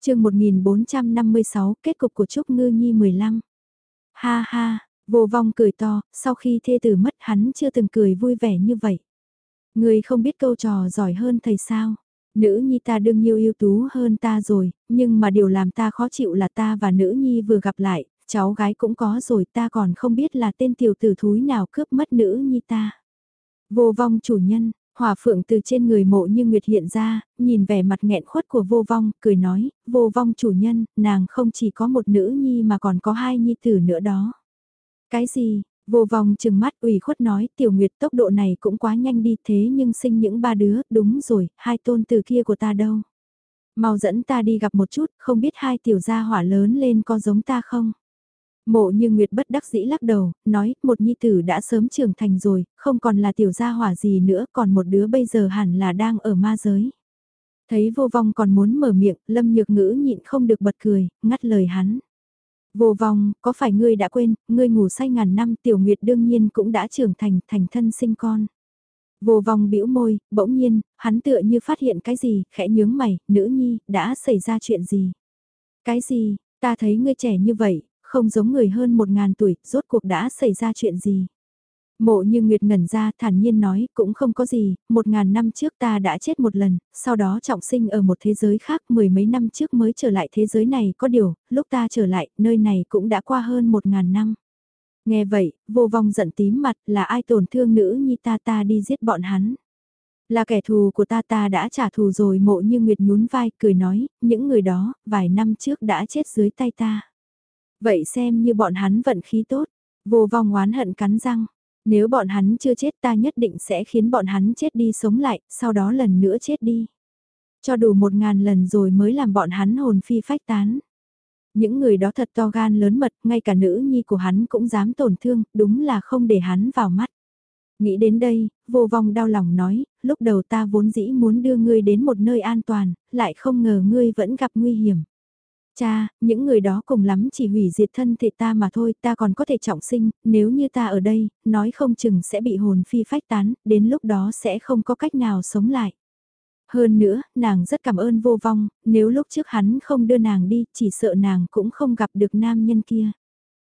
chương 1456, kết cục của Trúc Ngư Nhi 15. Ha ha, vô vong cười to, sau khi thê tử mất hắn chưa từng cười vui vẻ như vậy. Ngươi không biết câu trò giỏi hơn thầy sao? Nữ nhi ta đương nhiêu ưu tú hơn ta rồi, nhưng mà điều làm ta khó chịu là ta và nữ nhi vừa gặp lại, cháu gái cũng có rồi ta còn không biết là tên tiểu tử thúi nào cướp mất nữ nhi ta. Vô vong chủ nhân, hòa phượng từ trên người mộ như nguyệt hiện ra, nhìn vẻ mặt nghẹn khuất của vô vong, cười nói, vô vong chủ nhân, nàng không chỉ có một nữ nhi mà còn có hai nhi tử nữa đó. Cái gì, Vô vòng chừng mắt ủy khuất nói tiểu nguyệt tốc độ này cũng quá nhanh đi thế nhưng sinh những ba đứa, đúng rồi, hai tôn từ kia của ta đâu. Mau dẫn ta đi gặp một chút, không biết hai tiểu gia hỏa lớn lên có giống ta không? Mộ như Nguyệt bất đắc dĩ lắc đầu, nói, một nhi tử đã sớm trưởng thành rồi, không còn là tiểu gia hỏa gì nữa, còn một đứa bây giờ hẳn là đang ở ma giới. Thấy vô vong còn muốn mở miệng, lâm nhược ngữ nhịn không được bật cười, ngắt lời hắn. Vô vong, có phải ngươi đã quên, ngươi ngủ say ngàn năm tiểu nguyệt đương nhiên cũng đã trưởng thành, thành thân sinh con. Vô vong bĩu môi, bỗng nhiên, hắn tựa như phát hiện cái gì, khẽ nhướng mày, nữ nhi, đã xảy ra chuyện gì? Cái gì, ta thấy ngươi trẻ như vậy, không giống người hơn một ngàn tuổi, rốt cuộc đã xảy ra chuyện gì? Mộ như Nguyệt ngẩn ra thản nhiên nói cũng không có gì, một ngàn năm trước ta đã chết một lần, sau đó trọng sinh ở một thế giới khác mười mấy năm trước mới trở lại thế giới này có điều, lúc ta trở lại, nơi này cũng đã qua hơn một ngàn năm. Nghe vậy, vô vong giận tím mặt là ai tổn thương nữ nhi ta ta đi giết bọn hắn. Là kẻ thù của ta ta đã trả thù rồi mộ như Nguyệt nhún vai cười nói, những người đó, vài năm trước đã chết dưới tay ta. Vậy xem như bọn hắn vận khí tốt, vô vong oán hận cắn răng. Nếu bọn hắn chưa chết ta nhất định sẽ khiến bọn hắn chết đi sống lại, sau đó lần nữa chết đi. Cho đủ một ngàn lần rồi mới làm bọn hắn hồn phi phách tán. Những người đó thật to gan lớn mật, ngay cả nữ nhi của hắn cũng dám tổn thương, đúng là không để hắn vào mắt. Nghĩ đến đây, vô vong đau lòng nói, lúc đầu ta vốn dĩ muốn đưa ngươi đến một nơi an toàn, lại không ngờ ngươi vẫn gặp nguy hiểm. Cha, những người đó cùng lắm chỉ hủy diệt thân thể ta mà thôi, ta còn có thể trọng sinh, nếu như ta ở đây, nói không chừng sẽ bị hồn phi phách tán, đến lúc đó sẽ không có cách nào sống lại. Hơn nữa, nàng rất cảm ơn vô vong, nếu lúc trước hắn không đưa nàng đi, chỉ sợ nàng cũng không gặp được nam nhân kia.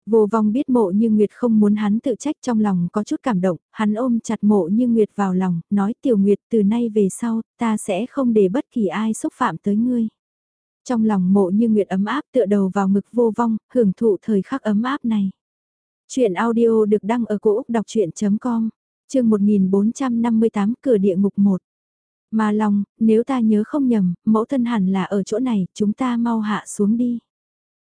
Vô vong biết mộ như Nguyệt không muốn hắn tự trách trong lòng có chút cảm động, hắn ôm chặt mộ như Nguyệt vào lòng, nói tiểu Nguyệt từ nay về sau, ta sẽ không để bất kỳ ai xúc phạm tới ngươi. Trong lòng mộ như nguyệt ấm áp tựa đầu vào ngực vô vong, hưởng thụ thời khắc ấm áp này. Chuyện audio được đăng ở cổ Úc đọc chuyện.com, chương 1458 cửa địa ngục 1. Mà lòng, nếu ta nhớ không nhầm, mẫu thân hẳn là ở chỗ này, chúng ta mau hạ xuống đi.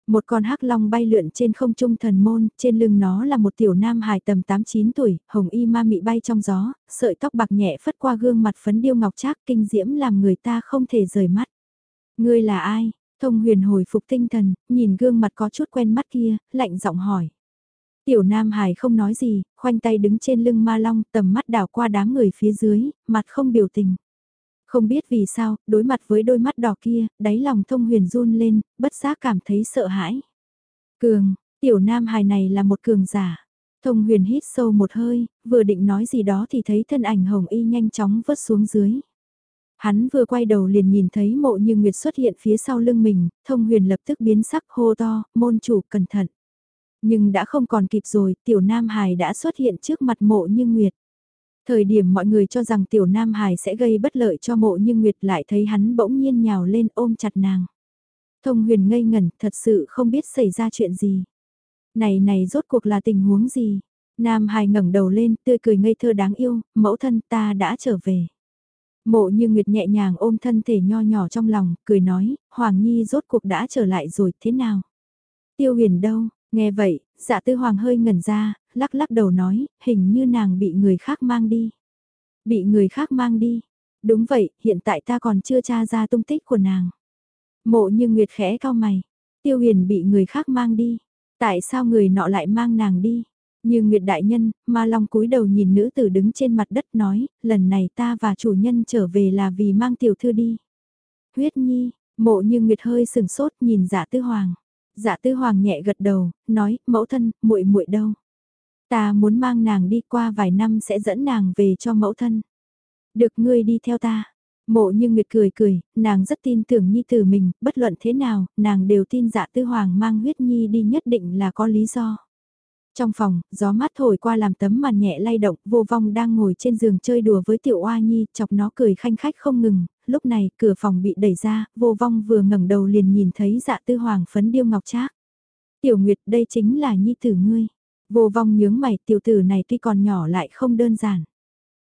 Một con hắc long bay lượn trên không trung thần môn, trên lưng nó là một tiểu nam hài tầm 8-9 tuổi, hồng y ma mị bay trong gió, sợi tóc bạc nhẹ phất qua gương mặt phấn điêu ngọc trác kinh diễm làm người ta không thể rời mắt. Ngươi là ai? Thông huyền hồi phục tinh thần, nhìn gương mặt có chút quen mắt kia, lạnh giọng hỏi. Tiểu Nam Hải không nói gì, khoanh tay đứng trên lưng ma long tầm mắt đảo qua đám người phía dưới, mặt không biểu tình. Không biết vì sao, đối mặt với đôi mắt đỏ kia, đáy lòng thông huyền run lên, bất giác cảm thấy sợ hãi. Cường, tiểu Nam Hải này là một cường giả. Thông huyền hít sâu một hơi, vừa định nói gì đó thì thấy thân ảnh hồng y nhanh chóng vớt xuống dưới. Hắn vừa quay đầu liền nhìn thấy mộ như Nguyệt xuất hiện phía sau lưng mình, thông huyền lập tức biến sắc hô to, môn chủ cẩn thận. Nhưng đã không còn kịp rồi, tiểu Nam Hải đã xuất hiện trước mặt mộ như Nguyệt. Thời điểm mọi người cho rằng tiểu Nam Hải sẽ gây bất lợi cho mộ như Nguyệt lại thấy hắn bỗng nhiên nhào lên ôm chặt nàng. Thông huyền ngây ngẩn, thật sự không biết xảy ra chuyện gì. Này này rốt cuộc là tình huống gì? Nam Hải ngẩng đầu lên, tươi cười ngây thơ đáng yêu, mẫu thân ta đã trở về. Mộ như Nguyệt nhẹ nhàng ôm thân thể nho nhỏ trong lòng, cười nói, Hoàng Nhi rốt cuộc đã trở lại rồi, thế nào? Tiêu huyền đâu? Nghe vậy, dạ tư hoàng hơi ngẩn ra, lắc lắc đầu nói, hình như nàng bị người khác mang đi. Bị người khác mang đi. Đúng vậy, hiện tại ta còn chưa tra ra tung tích của nàng. Mộ như Nguyệt khẽ cao mày. Tiêu huyền bị người khác mang đi. Tại sao người nọ lại mang nàng đi? Như Nguyệt Đại Nhân, Ma Long cúi đầu nhìn nữ tử đứng trên mặt đất nói, lần này ta và chủ nhân trở về là vì mang tiểu thư đi. Huyết Nhi, mộ như Nguyệt hơi sừng sốt nhìn dạ tư hoàng. Dạ tư hoàng nhẹ gật đầu, nói, mẫu thân, muội muội đâu? Ta muốn mang nàng đi qua vài năm sẽ dẫn nàng về cho mẫu thân. Được ngươi đi theo ta. Mộ như Nguyệt cười cười, nàng rất tin tưởng Nhi tử mình, bất luận thế nào, nàng đều tin dạ tư hoàng mang huyết Nhi đi nhất định là có lý do. Trong phòng, gió mát thổi qua làm tấm màn nhẹ lay động, vô vong đang ngồi trên giường chơi đùa với tiểu oa nhi, chọc nó cười khanh khách không ngừng, lúc này cửa phòng bị đẩy ra, vô vong vừa ngẩng đầu liền nhìn thấy dạ tư hoàng phấn điêu ngọc trác. Tiểu Nguyệt đây chính là nhi tử ngươi. Vô vong nhướng mày tiểu tử này tuy còn nhỏ lại không đơn giản.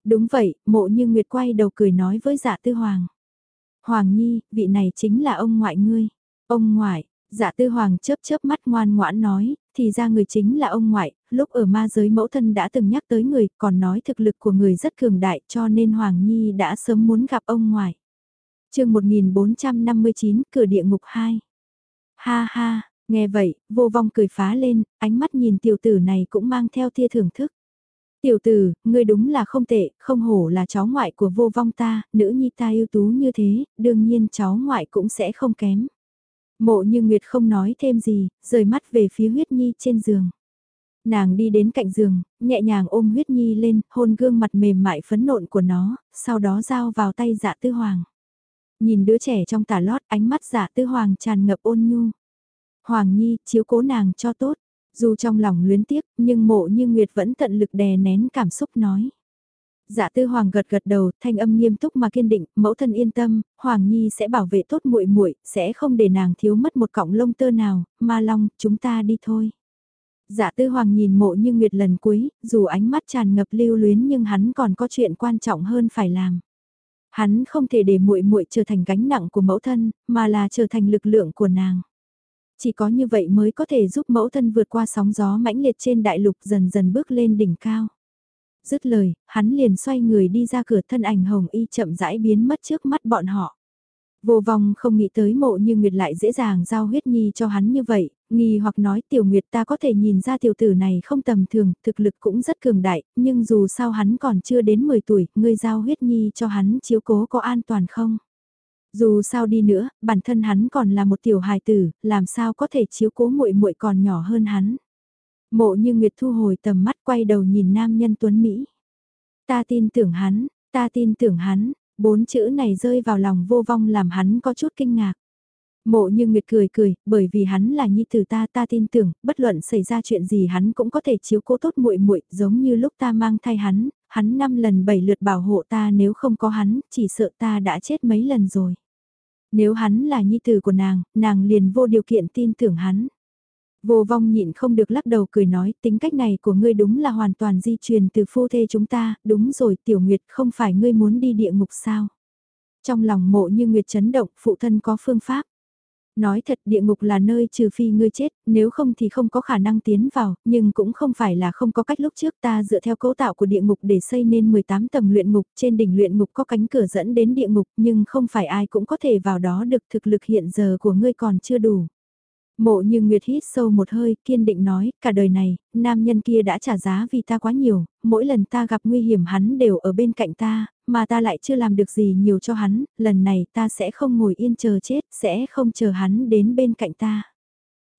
Đúng vậy, mộ như Nguyệt quay đầu cười nói với dạ tư hoàng. Hoàng nhi, vị này chính là ông ngoại ngươi. Ông ngoại, dạ tư hoàng chớp chớp mắt ngoan ngoãn nói, thì ra người chính là ông ngoại, lúc ở ma giới mẫu thân đã từng nhắc tới người, còn nói thực lực của người rất cường đại cho nên Hoàng Nhi đã sớm muốn gặp ông ngoại. chương 1459, cửa địa ngục 2. Ha ha, nghe vậy, vô vong cười phá lên, ánh mắt nhìn tiểu tử này cũng mang theo tia thưởng thức. Tiểu tử, ngươi đúng là không tệ, không hổ là cháu ngoại của vô vong ta, nữ nhi ta ưu tú như thế, đương nhiên cháu ngoại cũng sẽ không kém. Mộ như Nguyệt không nói thêm gì, rời mắt về phía huyết nhi trên giường. Nàng đi đến cạnh giường, nhẹ nhàng ôm huyết nhi lên, hôn gương mặt mềm mại phấn nộn của nó, sau đó giao vào tay dạ tư hoàng. Nhìn đứa trẻ trong tả lót ánh mắt dạ tư hoàng tràn ngập ôn nhu. Hoàng nhi, chiếu cố nàng cho tốt. Dù trong lòng luyến tiếc, nhưng mộ như Nguyệt vẫn tận lực đè nén cảm xúc nói. Dạ Tư Hoàng gật gật đầu, thanh âm nghiêm túc mà kiên định, mẫu thân yên tâm, Hoàng Nhi sẽ bảo vệ tốt muội muội, sẽ không để nàng thiếu mất một cọng lông tơ nào, Ma Long, chúng ta đi thôi. Dạ Tư Hoàng nhìn mộ như nguyệt lần cuối, dù ánh mắt tràn ngập lưu luyến nhưng hắn còn có chuyện quan trọng hơn phải làm. Hắn không thể để muội muội trở thành gánh nặng của mẫu thân, mà là trở thành lực lượng của nàng. Chỉ có như vậy mới có thể giúp mẫu thân vượt qua sóng gió mãnh liệt trên đại lục dần dần bước lên đỉnh cao. Dứt lời, hắn liền xoay người đi ra cửa thân ảnh hồng y chậm rãi biến mất trước mắt bọn họ. Vô vong không nghĩ tới mộ như Nguyệt lại dễ dàng giao huyết nhi cho hắn như vậy, nghi hoặc nói tiểu Nguyệt ta có thể nhìn ra tiểu tử này không tầm thường, thực lực cũng rất cường đại, nhưng dù sao hắn còn chưa đến 10 tuổi, ngươi giao huyết nhi cho hắn chiếu cố có an toàn không? Dù sao đi nữa, bản thân hắn còn là một tiểu hài tử, làm sao có thể chiếu cố muội muội còn nhỏ hơn hắn? Mộ như Nguyệt thu hồi tầm mắt quay đầu nhìn nam nhân tuấn Mỹ. Ta tin tưởng hắn, ta tin tưởng hắn, bốn chữ này rơi vào lòng vô vong làm hắn có chút kinh ngạc. Mộ như Nguyệt cười cười, bởi vì hắn là nhi tử ta ta tin tưởng, bất luận xảy ra chuyện gì hắn cũng có thể chiếu cố tốt muội muội, giống như lúc ta mang thai hắn, hắn năm lần bảy lượt bảo hộ ta nếu không có hắn, chỉ sợ ta đã chết mấy lần rồi. Nếu hắn là nhi tử của nàng, nàng liền vô điều kiện tin tưởng hắn. Vô vong nhịn không được lắc đầu cười nói tính cách này của ngươi đúng là hoàn toàn di truyền từ phu thê chúng ta, đúng rồi tiểu nguyệt không phải ngươi muốn đi địa ngục sao. Trong lòng mộ như nguyệt chấn động phụ thân có phương pháp. Nói thật địa ngục là nơi trừ phi ngươi chết, nếu không thì không có khả năng tiến vào, nhưng cũng không phải là không có cách lúc trước ta dựa theo cấu tạo của địa ngục để xây nên 18 tầng luyện ngục, trên đỉnh luyện ngục có cánh cửa dẫn đến địa ngục, nhưng không phải ai cũng có thể vào đó được thực lực hiện giờ của ngươi còn chưa đủ. Mộ như Nguyệt hít sâu một hơi, kiên định nói, cả đời này, nam nhân kia đã trả giá vì ta quá nhiều, mỗi lần ta gặp nguy hiểm hắn đều ở bên cạnh ta, mà ta lại chưa làm được gì nhiều cho hắn, lần này ta sẽ không ngồi yên chờ chết, sẽ không chờ hắn đến bên cạnh ta.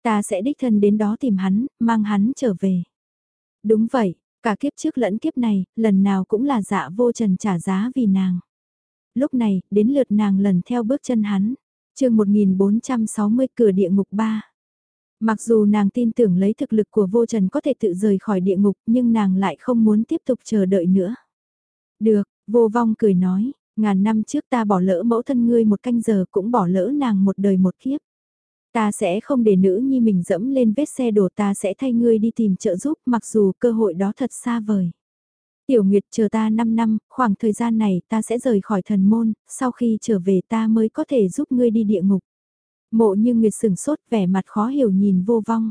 Ta sẽ đích thân đến đó tìm hắn, mang hắn trở về. Đúng vậy, cả kiếp trước lẫn kiếp này, lần nào cũng là dạ vô trần trả giá vì nàng. Lúc này, đến lượt nàng lần theo bước chân hắn. chương 1460 cửa địa ngục 3. Mặc dù nàng tin tưởng lấy thực lực của vô trần có thể tự rời khỏi địa ngục nhưng nàng lại không muốn tiếp tục chờ đợi nữa. Được, vô vong cười nói, ngàn năm trước ta bỏ lỡ mẫu thân ngươi một canh giờ cũng bỏ lỡ nàng một đời một kiếp. Ta sẽ không để nữ nhi mình dẫm lên vết xe đổ ta sẽ thay ngươi đi tìm trợ giúp mặc dù cơ hội đó thật xa vời. Tiểu Nguyệt chờ ta 5 năm, khoảng thời gian này ta sẽ rời khỏi thần môn, sau khi trở về ta mới có thể giúp ngươi đi địa ngục. Mộ như Nguyệt sửng sốt vẻ mặt khó hiểu nhìn vô vong.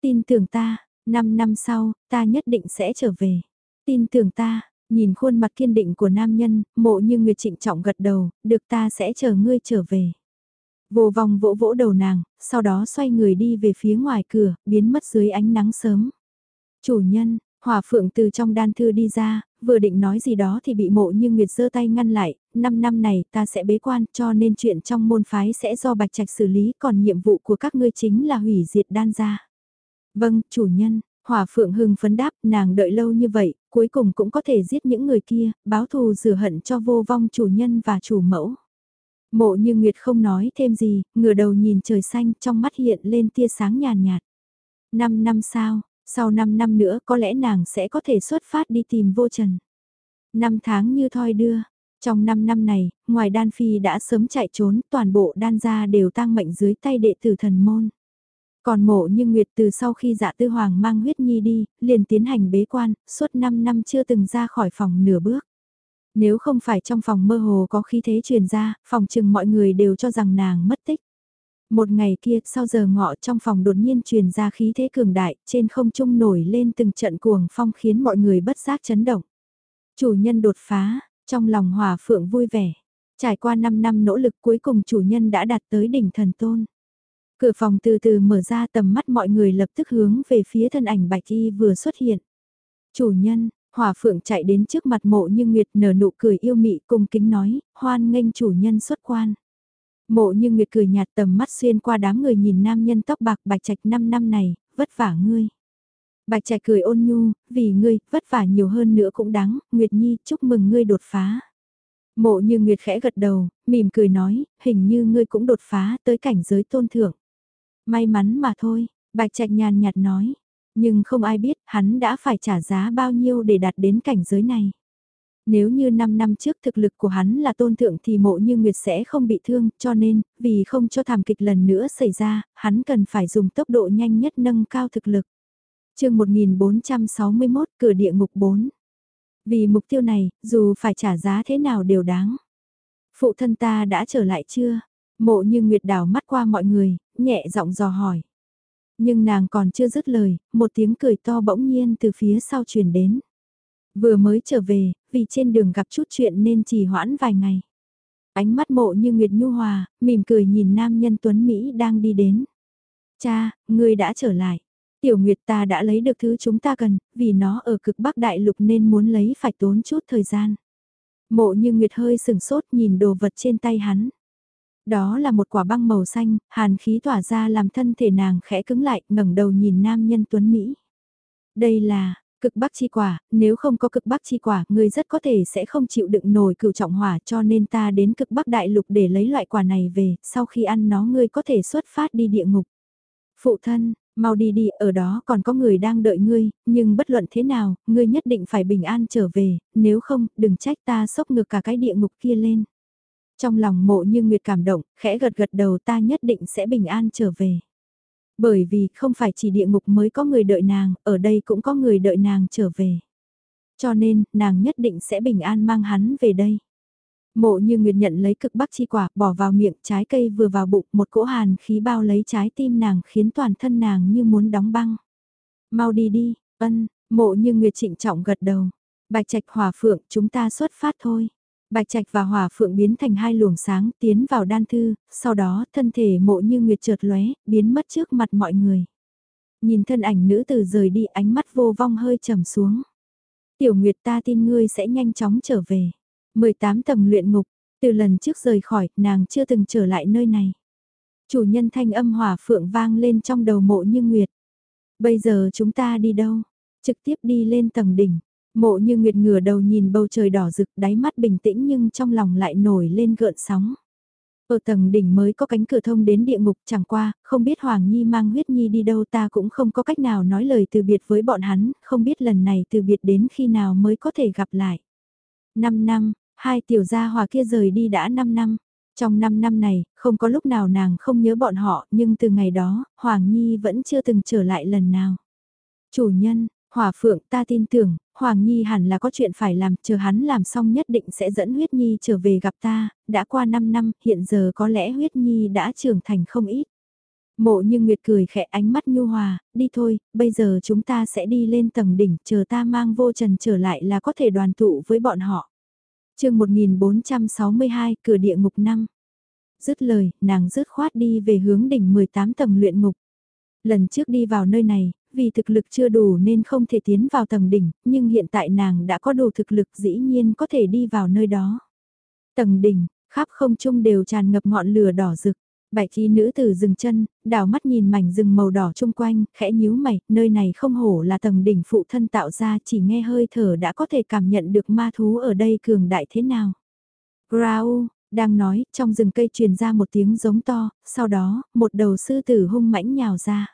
Tin tưởng ta, 5 năm sau, ta nhất định sẽ trở về. Tin tưởng ta, nhìn khuôn mặt kiên định của nam nhân, mộ như Nguyệt trịnh trọng gật đầu, được ta sẽ chờ ngươi trở về. Vô vong vỗ vỗ đầu nàng, sau đó xoay người đi về phía ngoài cửa, biến mất dưới ánh nắng sớm. Chủ nhân, Hòa Phượng từ trong đan thư đi ra, vừa định nói gì đó thì bị mộ như Nguyệt giơ tay ngăn lại, năm năm này ta sẽ bế quan cho nên chuyện trong môn phái sẽ do Bạch Trạch xử lý còn nhiệm vụ của các ngươi chính là hủy diệt đan gia. Vâng, chủ nhân, hỏa Phượng hưng phấn đáp nàng đợi lâu như vậy, cuối cùng cũng có thể giết những người kia, báo thù rửa hận cho vô vong chủ nhân và chủ mẫu. Mộ như Nguyệt không nói thêm gì, ngửa đầu nhìn trời xanh trong mắt hiện lên tia sáng nhàn nhạt. Năm năm sao sau 5 năm nữa có lẽ nàng sẽ có thể xuất phát đi tìm vô trần. Năm tháng như thoi đưa, trong 5 năm này, ngoài đan phi đã sớm chạy trốn, toàn bộ đan gia đều tang mệnh dưới tay đệ tử thần môn. Còn mộ như Nguyệt từ sau khi dạ tư hoàng mang huyết nhi đi, liền tiến hành bế quan, suốt 5 năm chưa từng ra khỏi phòng nửa bước. Nếu không phải trong phòng mơ hồ có khí thế truyền ra, phòng chừng mọi người đều cho rằng nàng mất tích. Một ngày kia, sau giờ ngọ trong phòng đột nhiên truyền ra khí thế cường đại, trên không trung nổi lên từng trận cuồng phong khiến mọi người bất giác chấn động. Chủ nhân đột phá, trong lòng hòa phượng vui vẻ. Trải qua 5 năm nỗ lực cuối cùng chủ nhân đã đạt tới đỉnh thần tôn. Cửa phòng từ từ mở ra tầm mắt mọi người lập tức hướng về phía thân ảnh bạch y vừa xuất hiện. Chủ nhân, hòa phượng chạy đến trước mặt mộ như Nguyệt nở nụ cười yêu mị cung kính nói, hoan nghênh chủ nhân xuất quan. Mộ như Nguyệt cười nhạt tầm mắt xuyên qua đám người nhìn nam nhân tóc bạc bạch trạch 5 năm này, vất vả ngươi. Bạch trạch cười ôn nhu, vì ngươi, vất vả nhiều hơn nữa cũng đáng, Nguyệt Nhi chúc mừng ngươi đột phá. Mộ như Nguyệt khẽ gật đầu, mỉm cười nói, hình như ngươi cũng đột phá tới cảnh giới tôn thượng. May mắn mà thôi, Bạch Trạch nhàn nhạt nói, nhưng không ai biết hắn đã phải trả giá bao nhiêu để đạt đến cảnh giới này. Nếu như 5 năm trước thực lực của hắn là tôn thượng thì mộ như Nguyệt sẽ không bị thương, cho nên, vì không cho thảm kịch lần nữa xảy ra, hắn cần phải dùng tốc độ nhanh nhất nâng cao thực lực. chương 1461 cửa địa ngục 4. Vì mục tiêu này, dù phải trả giá thế nào đều đáng. Phụ thân ta đã trở lại chưa? Mộ như Nguyệt đảo mắt qua mọi người, nhẹ giọng dò hỏi. Nhưng nàng còn chưa dứt lời, một tiếng cười to bỗng nhiên từ phía sau truyền đến. Vừa mới trở về, vì trên đường gặp chút chuyện nên trì hoãn vài ngày. Ánh mắt mộ như Nguyệt Nhu Hòa, mỉm cười nhìn nam nhân Tuấn Mỹ đang đi đến. Cha, ngươi đã trở lại. Tiểu Nguyệt ta đã lấy được thứ chúng ta cần, vì nó ở cực Bắc Đại Lục nên muốn lấy phải tốn chút thời gian. Mộ như Nguyệt hơi sừng sốt nhìn đồ vật trên tay hắn. Đó là một quả băng màu xanh, hàn khí tỏa ra làm thân thể nàng khẽ cứng lại, ngẩng đầu nhìn nam nhân Tuấn Mỹ. Đây là, Cực bắc chi quả, nếu không có cực bắc chi quả, ngươi rất có thể sẽ không chịu đựng nổi cửu trọng hỏa cho nên ta đến cực bắc đại lục để lấy loại quả này về, sau khi ăn nó ngươi có thể xuất phát đi địa ngục. Phụ thân, mau đi đi, ở đó còn có người đang đợi ngươi, nhưng bất luận thế nào, ngươi nhất định phải bình an trở về, nếu không, đừng trách ta sốc ngược cả cái địa ngục kia lên. Trong lòng mộ như Nguyệt cảm động, khẽ gật gật đầu ta nhất định sẽ bình an trở về. Bởi vì không phải chỉ địa ngục mới có người đợi nàng, ở đây cũng có người đợi nàng trở về. Cho nên, nàng nhất định sẽ bình an mang hắn về đây. Mộ như Nguyệt nhận lấy cực bắc chi quả, bỏ vào miệng, trái cây vừa vào bụng, một cỗ hàn khí bao lấy trái tim nàng khiến toàn thân nàng như muốn đóng băng. Mau đi đi, ân, mộ như Nguyệt trịnh trọng gật đầu. Bạch trạch hòa phượng, chúng ta xuất phát thôi. Bạch Trạch và Hỏa Phượng biến thành hai luồng sáng tiến vào đan thư, sau đó thân thể mộ như nguyệt trượt lóe, biến mất trước mặt mọi người. Nhìn thân ảnh nữ từ rời đi ánh mắt vô vong hơi trầm xuống. Tiểu Nguyệt ta tin ngươi sẽ nhanh chóng trở về. 18 tầng luyện ngục, từ lần trước rời khỏi, nàng chưa từng trở lại nơi này. Chủ nhân thanh âm hỏa phượng vang lên trong đầu mộ như Nguyệt. Bây giờ chúng ta đi đâu? Trực tiếp đi lên tầng đỉnh. Mộ như Nguyệt ngửa đầu nhìn bầu trời đỏ rực đáy mắt bình tĩnh nhưng trong lòng lại nổi lên gợn sóng. Ở tầng đỉnh mới có cánh cửa thông đến địa ngục chẳng qua, không biết Hoàng Nhi mang huyết nhi đi đâu ta cũng không có cách nào nói lời từ biệt với bọn hắn, không biết lần này từ biệt đến khi nào mới có thể gặp lại. 5 năm, hai tiểu gia hòa kia rời đi đã 5 năm. Trong 5 năm này, không có lúc nào nàng không nhớ bọn họ, nhưng từ ngày đó, Hoàng Nhi vẫn chưa từng trở lại lần nào. Chủ nhân, Hòa Phượng ta tin tưởng, Hoàng Nhi hẳn là có chuyện phải làm, chờ hắn làm xong nhất định sẽ dẫn huyết Nhi trở về gặp ta, đã qua 5 năm, hiện giờ có lẽ huyết Nhi đã trưởng thành không ít. Mộ như Nguyệt cười khẽ ánh mắt nhu hòa, đi thôi, bây giờ chúng ta sẽ đi lên tầng đỉnh, chờ ta mang vô trần trở lại là có thể đoàn tụ với bọn họ. chương 1462, cửa địa ngục 5. Dứt lời, nàng dứt khoát đi về hướng đỉnh 18 tầng luyện ngục. Lần trước đi vào nơi này, vì thực lực chưa đủ nên không thể tiến vào tầng đỉnh, nhưng hiện tại nàng đã có đủ thực lực dĩ nhiên có thể đi vào nơi đó. Tầng đỉnh, khắp không trung đều tràn ngập ngọn lửa đỏ rực. Bạch y nữ tử dừng chân, đảo mắt nhìn mảnh rừng màu đỏ chung quanh, khẽ nhíu mày, nơi này không hổ là tầng đỉnh phụ thân tạo ra chỉ nghe hơi thở đã có thể cảm nhận được ma thú ở đây cường đại thế nào. Grau, đang nói, trong rừng cây truyền ra một tiếng giống to, sau đó, một đầu sư tử hung mãnh nhào ra.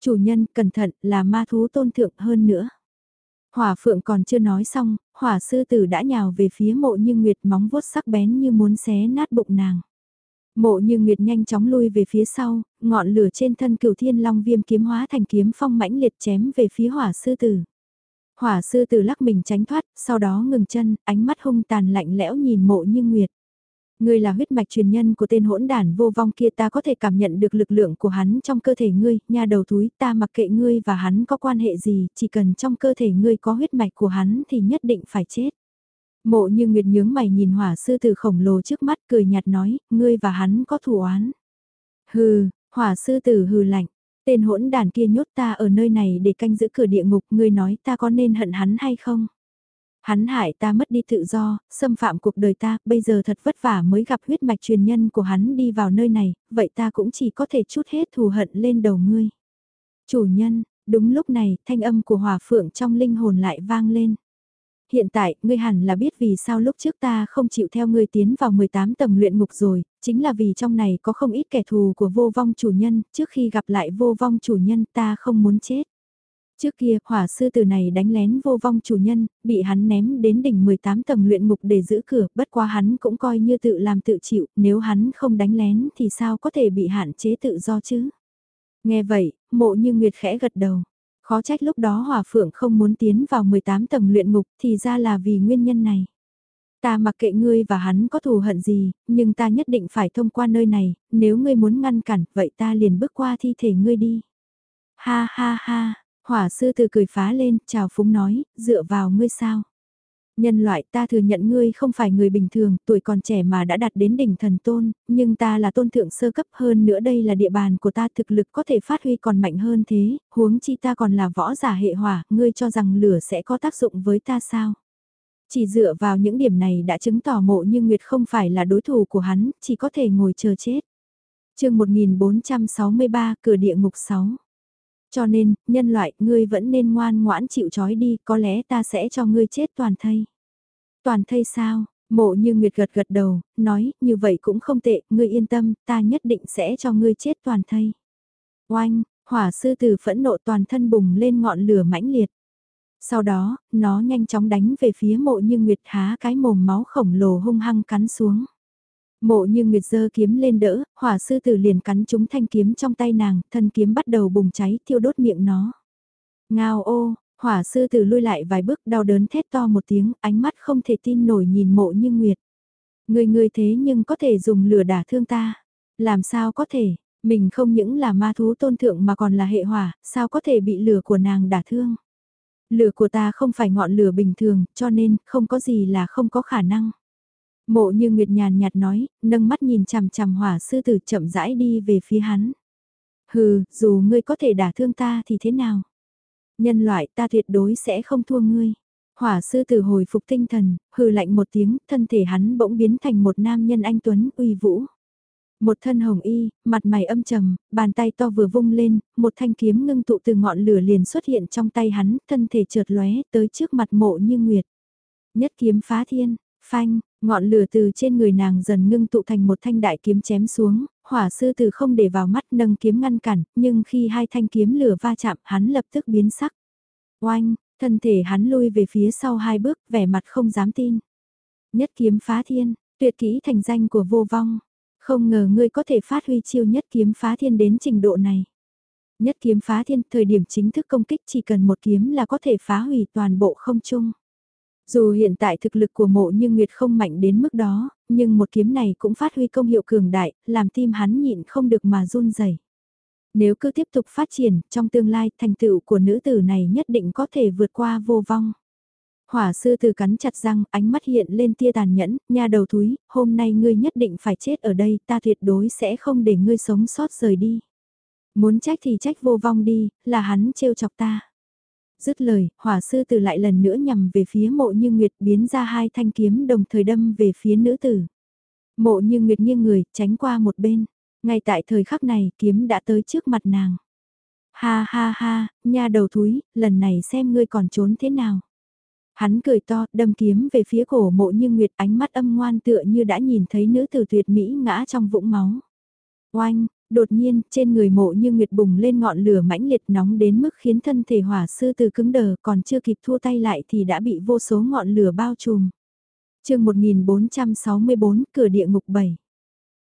Chủ nhân, cẩn thận, là ma thú tôn thượng hơn nữa. Hỏa phượng còn chưa nói xong, hỏa sư tử đã nhào về phía mộ như nguyệt móng vuốt sắc bén như muốn xé nát bụng nàng. Mộ như Nguyệt nhanh chóng lui về phía sau, ngọn lửa trên thân cửu thiên long viêm kiếm hóa thành kiếm phong mãnh liệt chém về phía hỏa sư tử. Hỏa sư tử lắc mình tránh thoát, sau đó ngừng chân, ánh mắt hung tàn lạnh lẽo nhìn mộ như Nguyệt. Ngươi là huyết mạch truyền nhân của tên hỗn đản vô vong kia ta có thể cảm nhận được lực lượng của hắn trong cơ thể ngươi, nha đầu thúi ta mặc kệ ngươi và hắn có quan hệ gì, chỉ cần trong cơ thể ngươi có huyết mạch của hắn thì nhất định phải chết. Mộ như Nguyệt nhướng mày nhìn hỏa sư tử khổng lồ trước mắt cười nhạt nói, ngươi và hắn có thù oán. Hừ, hỏa sư tử hừ lạnh, tên hỗn đàn kia nhốt ta ở nơi này để canh giữ cửa địa ngục, ngươi nói ta có nên hận hắn hay không? Hắn hại ta mất đi tự do, xâm phạm cuộc đời ta, bây giờ thật vất vả mới gặp huyết mạch truyền nhân của hắn đi vào nơi này, vậy ta cũng chỉ có thể chút hết thù hận lên đầu ngươi. Chủ nhân, đúng lúc này, thanh âm của hòa phượng trong linh hồn lại vang lên. Hiện tại, ngươi hẳn là biết vì sao lúc trước ta không chịu theo ngươi tiến vào 18 tầng luyện ngục rồi, chính là vì trong này có không ít kẻ thù của vô vong chủ nhân, trước khi gặp lại vô vong chủ nhân ta không muốn chết. Trước kia, hỏa sư tử này đánh lén vô vong chủ nhân, bị hắn ném đến đỉnh 18 tầng luyện ngục để giữ cửa, bất quá hắn cũng coi như tự làm tự chịu, nếu hắn không đánh lén thì sao có thể bị hạn chế tự do chứ? Nghe vậy, mộ như Nguyệt khẽ gật đầu. Khó trách lúc đó hỏa phượng không muốn tiến vào 18 tầng luyện ngục thì ra là vì nguyên nhân này. Ta mặc kệ ngươi và hắn có thù hận gì, nhưng ta nhất định phải thông qua nơi này, nếu ngươi muốn ngăn cản, vậy ta liền bước qua thi thể ngươi đi. Ha ha ha, hỏa sư từ cười phá lên, chào phúng nói, dựa vào ngươi sao. Nhân loại ta thừa nhận ngươi không phải người bình thường, tuổi còn trẻ mà đã đạt đến đỉnh thần tôn, nhưng ta là tôn thượng sơ cấp hơn nữa đây là địa bàn của ta thực lực có thể phát huy còn mạnh hơn thế, huống chi ta còn là võ giả hệ hỏa, ngươi cho rằng lửa sẽ có tác dụng với ta sao? Chỉ dựa vào những điểm này đã chứng tỏ mộ như Nguyệt không phải là đối thủ của hắn, chỉ có thể ngồi chờ chết. chương 1463 cửa địa ngục 6 cho nên, nhân loại, ngươi vẫn nên ngoan ngoãn chịu trói đi, có lẽ ta sẽ cho ngươi chết toàn thây. Toàn thây sao? Mộ như Nguyệt gật gật đầu, nói, như vậy cũng không tệ, ngươi yên tâm, ta nhất định sẽ cho ngươi chết toàn thây. Oanh, hỏa sư tử phẫn nộ toàn thân bùng lên ngọn lửa mãnh liệt. Sau đó, nó nhanh chóng đánh về phía mộ như Nguyệt há cái mồm máu khổng lồ hung hăng cắn xuống. Mộ như Nguyệt giơ kiếm lên đỡ, hỏa sư tử liền cắn trúng thanh kiếm trong tay nàng, thân kiếm bắt đầu bùng cháy thiêu đốt miệng nó. Ngao ô, hỏa sư tử lui lại vài bước đau đớn thét to một tiếng, ánh mắt không thể tin nổi nhìn mộ như Nguyệt. Người người thế nhưng có thể dùng lửa đả thương ta. Làm sao có thể, mình không những là ma thú tôn thượng mà còn là hệ hỏa, sao có thể bị lửa của nàng đả thương. Lửa của ta không phải ngọn lửa bình thường, cho nên không có gì là không có khả năng. Mộ như Nguyệt nhàn nhạt nói, nâng mắt nhìn chằm chằm hỏa sư tử chậm rãi đi về phía hắn. Hừ, dù ngươi có thể đả thương ta thì thế nào? Nhân loại ta tuyệt đối sẽ không thua ngươi. Hỏa sư tử hồi phục tinh thần, hừ lạnh một tiếng, thân thể hắn bỗng biến thành một nam nhân anh Tuấn uy vũ. Một thân hồng y, mặt mày âm trầm, bàn tay to vừa vung lên, một thanh kiếm ngưng tụ từ ngọn lửa liền xuất hiện trong tay hắn, thân thể chợt lóe tới trước mặt mộ như nguyệt. Nhất kiếm phá thiên, phanh, Ngọn lửa từ trên người nàng dần ngưng tụ thành một thanh đại kiếm chém xuống, hỏa sư từ không để vào mắt nâng kiếm ngăn cản, nhưng khi hai thanh kiếm lửa va chạm hắn lập tức biến sắc. Oanh, thân thể hắn lui về phía sau hai bước, vẻ mặt không dám tin. Nhất kiếm phá thiên, tuyệt kỹ thành danh của vô vong. Không ngờ ngươi có thể phát huy chiêu nhất kiếm phá thiên đến trình độ này. Nhất kiếm phá thiên, thời điểm chính thức công kích chỉ cần một kiếm là có thể phá hủy toàn bộ không trung. Dù hiện tại thực lực của mộ như Nguyệt không mạnh đến mức đó, nhưng một kiếm này cũng phát huy công hiệu cường đại, làm tim hắn nhịn không được mà run rẩy. Nếu cứ tiếp tục phát triển, trong tương lai, thành tựu của nữ tử này nhất định có thể vượt qua vô vong. Hỏa sư từ cắn chặt răng, ánh mắt hiện lên tia tàn nhẫn, nha đầu thúi, hôm nay ngươi nhất định phải chết ở đây, ta tuyệt đối sẽ không để ngươi sống sót rời đi. Muốn trách thì trách vô vong đi, là hắn trêu chọc ta. Dứt lời, hỏa sư từ lại lần nữa nhằm về phía mộ như nguyệt biến ra hai thanh kiếm đồng thời đâm về phía nữ tử. Mộ như nguyệt nghiêng người, tránh qua một bên. Ngay tại thời khắc này, kiếm đã tới trước mặt nàng. Ha ha ha, nha đầu thúi, lần này xem ngươi còn trốn thế nào. Hắn cười to, đâm kiếm về phía cổ mộ như nguyệt ánh mắt âm ngoan tựa như đã nhìn thấy nữ tử tuyệt mỹ ngã trong vũng máu. Oanh, đột nhiên, trên người mộ như nguyệt bùng lên ngọn lửa mãnh liệt nóng đến mức khiến thân thể hỏa sư từ cứng đờ còn chưa kịp thua tay lại thì đã bị vô số ngọn lửa bao trùm. chương 1464, cửa địa ngục 7.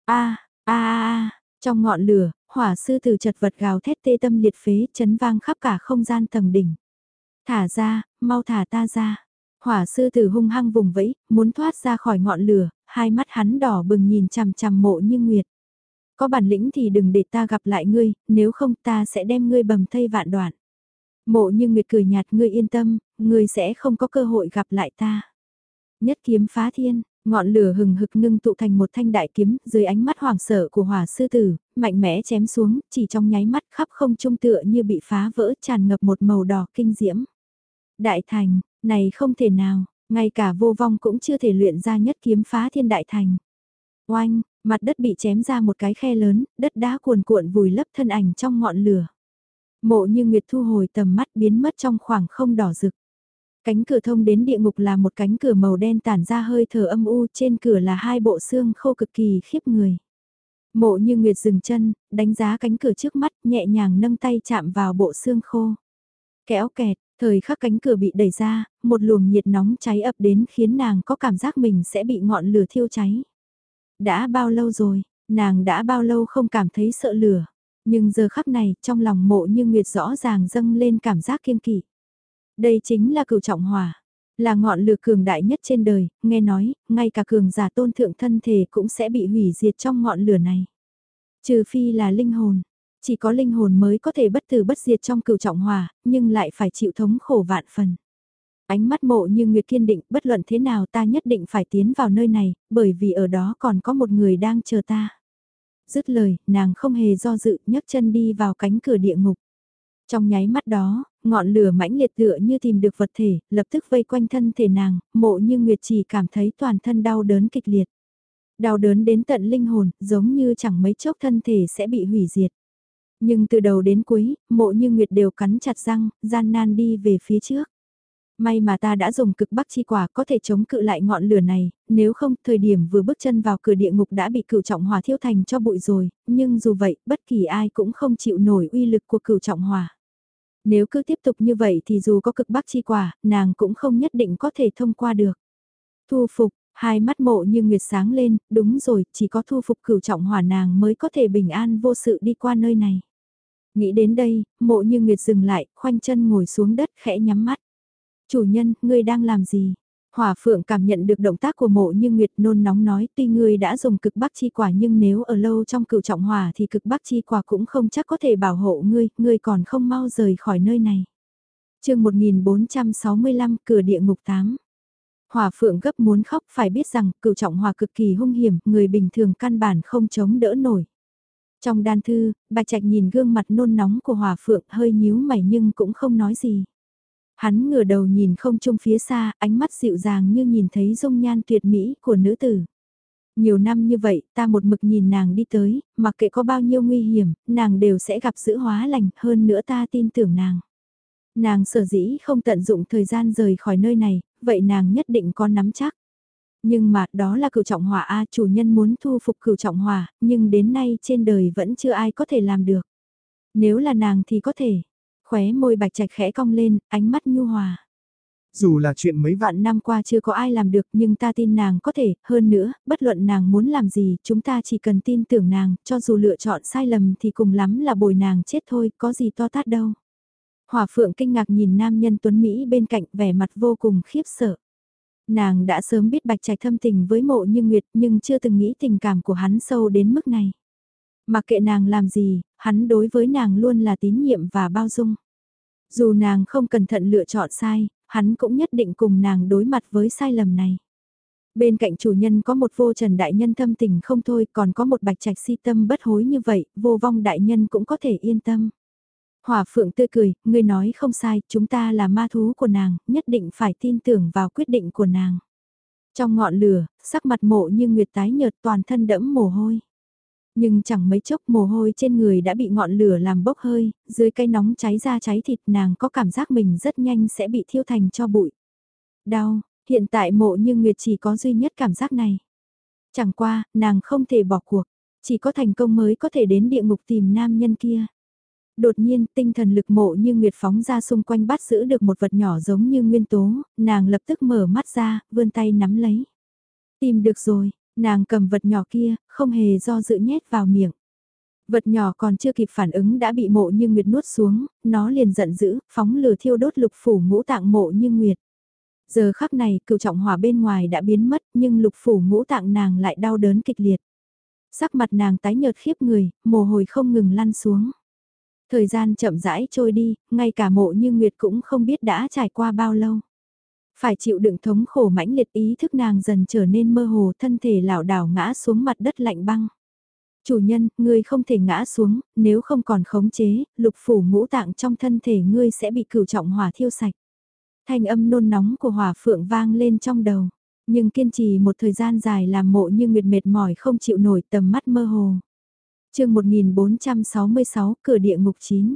a a a trong ngọn lửa, hỏa sư từ chật vật gào thét tê tâm liệt phế chấn vang khắp cả không gian tầng đỉnh. Thả ra, mau thả ta ra. Hỏa sư tử hung hăng vùng vẫy, muốn thoát ra khỏi ngọn lửa, hai mắt hắn đỏ bừng nhìn chằm chằm mộ như nguyệt. Có bản lĩnh thì đừng để ta gặp lại ngươi, nếu không ta sẽ đem ngươi bầm thây vạn đoạn. Mộ như nguyệt cười nhạt ngươi yên tâm, ngươi sẽ không có cơ hội gặp lại ta. Nhất kiếm phá thiên, ngọn lửa hừng hực ngưng tụ thành một thanh đại kiếm dưới ánh mắt hoàng sợ của hỏa sư tử, mạnh mẽ chém xuống, chỉ trong nháy mắt khắp không trung tựa như bị phá vỡ tràn ngập một màu đỏ kinh diễm. Đại thành, này không thể nào, ngay cả vô vong cũng chưa thể luyện ra nhất kiếm phá thiên đại thành. Oanh, mặt đất bị chém ra một cái khe lớn, đất đá cuồn cuộn vùi lấp thân ảnh trong ngọn lửa. Mộ như Nguyệt thu hồi tầm mắt biến mất trong khoảng không đỏ rực. Cánh cửa thông đến địa ngục là một cánh cửa màu đen tản ra hơi thở âm u trên cửa là hai bộ xương khô cực kỳ khiếp người. Mộ như Nguyệt dừng chân, đánh giá cánh cửa trước mắt nhẹ nhàng nâng tay chạm vào bộ xương khô. Kéo kẹt, Thời khắc cánh cửa bị đẩy ra, một luồng nhiệt nóng cháy ập đến khiến nàng có cảm giác mình sẽ bị ngọn lửa thiêu cháy. Đã bao lâu rồi, nàng đã bao lâu không cảm thấy sợ lửa. Nhưng giờ khắc này, trong lòng mộ như Nguyệt rõ ràng dâng lên cảm giác kiên kỵ. Đây chính là cựu trọng hỏa, là ngọn lửa cường đại nhất trên đời, nghe nói, ngay cả cường giả tôn thượng thân thể cũng sẽ bị hủy diệt trong ngọn lửa này. Trừ phi là linh hồn, chỉ có linh hồn mới có thể bất tử bất diệt trong cựu trọng hỏa nhưng lại phải chịu thống khổ vạn phần. Ánh mắt mộ như Nguyệt kiên định, bất luận thế nào ta nhất định phải tiến vào nơi này, bởi vì ở đó còn có một người đang chờ ta. Dứt lời, nàng không hề do dự, nhấc chân đi vào cánh cửa địa ngục. Trong nháy mắt đó, ngọn lửa mãnh liệt tựa như tìm được vật thể, lập tức vây quanh thân thể nàng, mộ như Nguyệt chỉ cảm thấy toàn thân đau đớn kịch liệt. Đau đớn đến tận linh hồn, giống như chẳng mấy chốc thân thể sẽ bị hủy diệt. Nhưng từ đầu đến cuối, mộ như Nguyệt đều cắn chặt răng, gian nan đi về phía trước. May mà ta đã dùng cực bắc chi quả có thể chống cự lại ngọn lửa này, nếu không thời điểm vừa bước chân vào cửa địa ngục đã bị cửu trọng hỏa thiêu thành cho bụi rồi, nhưng dù vậy bất kỳ ai cũng không chịu nổi uy lực của cửu trọng hỏa. Nếu cứ tiếp tục như vậy thì dù có cực bắc chi quả, nàng cũng không nhất định có thể thông qua được. Thu phục, hai mắt mộ như nguyệt sáng lên, đúng rồi, chỉ có thu phục cửu trọng hỏa nàng mới có thể bình an vô sự đi qua nơi này. Nghĩ đến đây, mộ như Nguyệt dừng lại, khoanh chân ngồi xuống đất khẽ nhắm mắt. Chủ nhân, ngươi đang làm gì? Hỏa phượng cảm nhận được động tác của mộ như Nguyệt nôn nóng nói tuy ngươi đã dùng cực bắc chi quả nhưng nếu ở lâu trong cựu trọng hỏa thì cực bắc chi quả cũng không chắc có thể bảo hộ ngươi, ngươi còn không mau rời khỏi nơi này. chương 1465 cửa địa ngục 8 Hỏa phượng gấp muốn khóc phải biết rằng cựu trọng hỏa cực kỳ hung hiểm, người bình thường căn bản không chống đỡ nổi. Trong đan thư, bà trạch nhìn gương mặt nôn nóng của hỏa phượng hơi nhíu mày nhưng cũng không nói gì. Hắn ngửa đầu nhìn không trung phía xa, ánh mắt dịu dàng như nhìn thấy dung nhan tuyệt mỹ của nữ tử. Nhiều năm như vậy, ta một mực nhìn nàng đi tới, mặc kệ có bao nhiêu nguy hiểm, nàng đều sẽ gặp sự hóa lành, hơn nữa ta tin tưởng nàng. Nàng sở dĩ không tận dụng thời gian rời khỏi nơi này, vậy nàng nhất định có nắm chắc. Nhưng mà đó là cửu trọng hỏa A chủ nhân muốn thu phục cửu trọng hỏa, nhưng đến nay trên đời vẫn chưa ai có thể làm được. Nếu là nàng thì có thể. Khóe môi bạch trạch khẽ cong lên, ánh mắt nhu hòa. Dù là chuyện mấy vạn năm qua chưa có ai làm được nhưng ta tin nàng có thể, hơn nữa, bất luận nàng muốn làm gì, chúng ta chỉ cần tin tưởng nàng, cho dù lựa chọn sai lầm thì cùng lắm là bồi nàng chết thôi, có gì to tát đâu. Hòa phượng kinh ngạc nhìn nam nhân tuấn Mỹ bên cạnh vẻ mặt vô cùng khiếp sợ. Nàng đã sớm biết Bạch Trạch thâm tình với mộ như Nguyệt nhưng chưa từng nghĩ tình cảm của hắn sâu đến mức này. Mặc kệ nàng làm gì, hắn đối với nàng luôn là tín nhiệm và bao dung. Dù nàng không cẩn thận lựa chọn sai, hắn cũng nhất định cùng nàng đối mặt với sai lầm này. Bên cạnh chủ nhân có một vô trần đại nhân thâm tình không thôi, còn có một bạch trạch si tâm bất hối như vậy, vô vong đại nhân cũng có thể yên tâm. Hỏa phượng tươi cười, ngươi nói không sai, chúng ta là ma thú của nàng, nhất định phải tin tưởng vào quyết định của nàng. Trong ngọn lửa, sắc mặt mộ như nguyệt tái nhợt toàn thân đẫm mồ hôi. Nhưng chẳng mấy chốc mồ hôi trên người đã bị ngọn lửa làm bốc hơi, dưới cây nóng cháy ra cháy thịt nàng có cảm giác mình rất nhanh sẽ bị thiêu thành cho bụi. Đau, hiện tại mộ như Nguyệt chỉ có duy nhất cảm giác này. Chẳng qua, nàng không thể bỏ cuộc, chỉ có thành công mới có thể đến địa ngục tìm nam nhân kia. Đột nhiên, tinh thần lực mộ như Nguyệt phóng ra xung quanh bắt giữ được một vật nhỏ giống như nguyên tố, nàng lập tức mở mắt ra, vươn tay nắm lấy. Tìm được rồi, nàng cầm vật nhỏ kia, không hề do dự nhét vào miệng. Vật nhỏ còn chưa kịp phản ứng đã bị mộ như Nguyệt nuốt xuống, nó liền giận dữ, phóng lửa thiêu đốt lục phủ ngũ tạng mộ như Nguyệt. Giờ khắc này, cựu trọng hỏa bên ngoài đã biến mất nhưng lục phủ ngũ tạng nàng lại đau đớn kịch liệt. Sắc mặt nàng tái nhợt khiếp người, mồ hôi không ngừng lăn xuống. Thời gian chậm rãi trôi đi, ngay cả mộ như Nguyệt cũng không biết đã trải qua bao lâu. Phải chịu đựng thống khổ mãnh liệt ý thức nàng dần trở nên mơ hồ thân thể lảo đảo ngã xuống mặt đất lạnh băng. Chủ nhân, ngươi không thể ngã xuống, nếu không còn khống chế, lục phủ ngũ tạng trong thân thể ngươi sẽ bị cửu trọng hỏa thiêu sạch. Thanh âm nôn nóng của hỏa phượng vang lên trong đầu, nhưng kiên trì một thời gian dài làm mộ như nguyệt mệt mỏi không chịu nổi tầm mắt mơ hồ chương 1466 cửa địa ngục 9.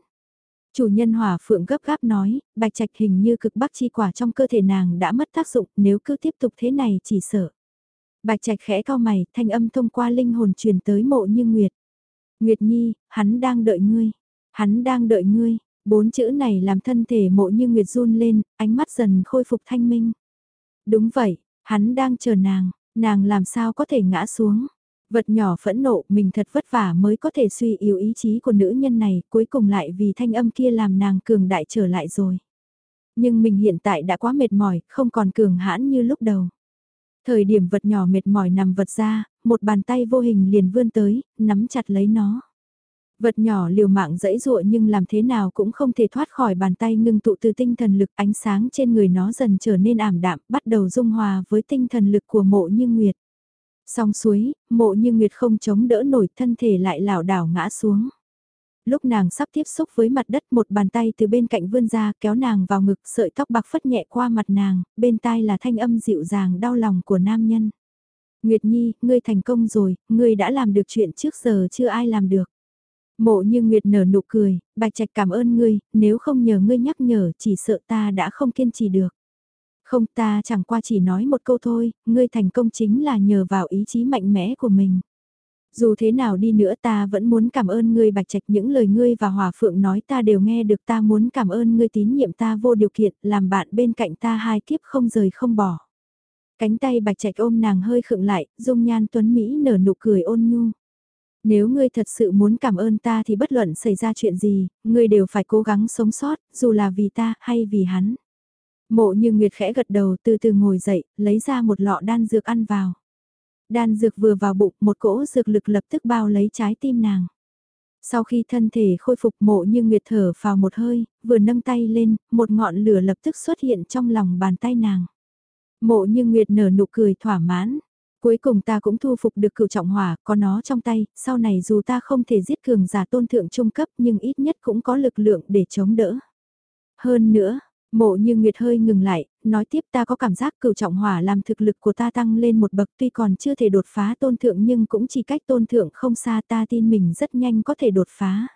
Chủ nhân hỏa phượng gấp gáp nói, bạch trạch hình như cực bắc chi quả trong cơ thể nàng đã mất tác dụng nếu cứ tiếp tục thế này chỉ sợ. Bạch trạch khẽ cao mày, thanh âm thông qua linh hồn truyền tới mộ như Nguyệt. Nguyệt Nhi, hắn đang đợi ngươi. Hắn đang đợi ngươi. Bốn chữ này làm thân thể mộ như Nguyệt run lên, ánh mắt dần khôi phục thanh minh. Đúng vậy, hắn đang chờ nàng, nàng làm sao có thể ngã xuống. Vật nhỏ phẫn nộ mình thật vất vả mới có thể suy yếu ý chí của nữ nhân này, cuối cùng lại vì thanh âm kia làm nàng cường đại trở lại rồi. Nhưng mình hiện tại đã quá mệt mỏi, không còn cường hãn như lúc đầu. Thời điểm vật nhỏ mệt mỏi nằm vật ra, một bàn tay vô hình liền vươn tới, nắm chặt lấy nó. Vật nhỏ liều mạng dẫy dụa nhưng làm thế nào cũng không thể thoát khỏi bàn tay ngưng tụ từ tinh thần lực ánh sáng trên người nó dần trở nên ảm đạm, bắt đầu dung hòa với tinh thần lực của mộ như nguyệt xong suối, mộ như Nguyệt không chống đỡ nổi thân thể lại lảo đảo ngã xuống. Lúc nàng sắp tiếp xúc với mặt đất một bàn tay từ bên cạnh vươn ra kéo nàng vào ngực sợi tóc bạc phất nhẹ qua mặt nàng, bên tai là thanh âm dịu dàng đau lòng của nam nhân. Nguyệt Nhi, ngươi thành công rồi, ngươi đã làm được chuyện trước giờ chưa ai làm được. Mộ như Nguyệt nở nụ cười, bạch trạch cảm ơn ngươi, nếu không nhờ ngươi nhắc nhở chỉ sợ ta đã không kiên trì được. Không ta chẳng qua chỉ nói một câu thôi, ngươi thành công chính là nhờ vào ý chí mạnh mẽ của mình. Dù thế nào đi nữa ta vẫn muốn cảm ơn ngươi bạch trạch những lời ngươi và hòa phượng nói ta đều nghe được ta muốn cảm ơn ngươi tín nhiệm ta vô điều kiện, làm bạn bên cạnh ta hai kiếp không rời không bỏ. Cánh tay bạch trạch ôm nàng hơi khựng lại, dung nhan tuấn Mỹ nở nụ cười ôn nhu. Nếu ngươi thật sự muốn cảm ơn ta thì bất luận xảy ra chuyện gì, ngươi đều phải cố gắng sống sót, dù là vì ta hay vì hắn. Mộ như Nguyệt khẽ gật đầu từ từ ngồi dậy, lấy ra một lọ đan dược ăn vào. Đan dược vừa vào bụng, một cỗ dược lực lập tức bao lấy trái tim nàng. Sau khi thân thể khôi phục mộ như Nguyệt thở vào một hơi, vừa nâng tay lên, một ngọn lửa lập tức xuất hiện trong lòng bàn tay nàng. Mộ như Nguyệt nở nụ cười thỏa mãn. Cuối cùng ta cũng thu phục được cựu trọng hỏa, có nó trong tay, sau này dù ta không thể giết cường giả tôn thượng trung cấp nhưng ít nhất cũng có lực lượng để chống đỡ. Hơn nữa, Mộ như Nguyệt hơi ngừng lại, nói tiếp ta có cảm giác cửu trọng hỏa làm thực lực của ta tăng lên một bậc tuy còn chưa thể đột phá tôn thượng nhưng cũng chỉ cách tôn thượng không xa ta tin mình rất nhanh có thể đột phá.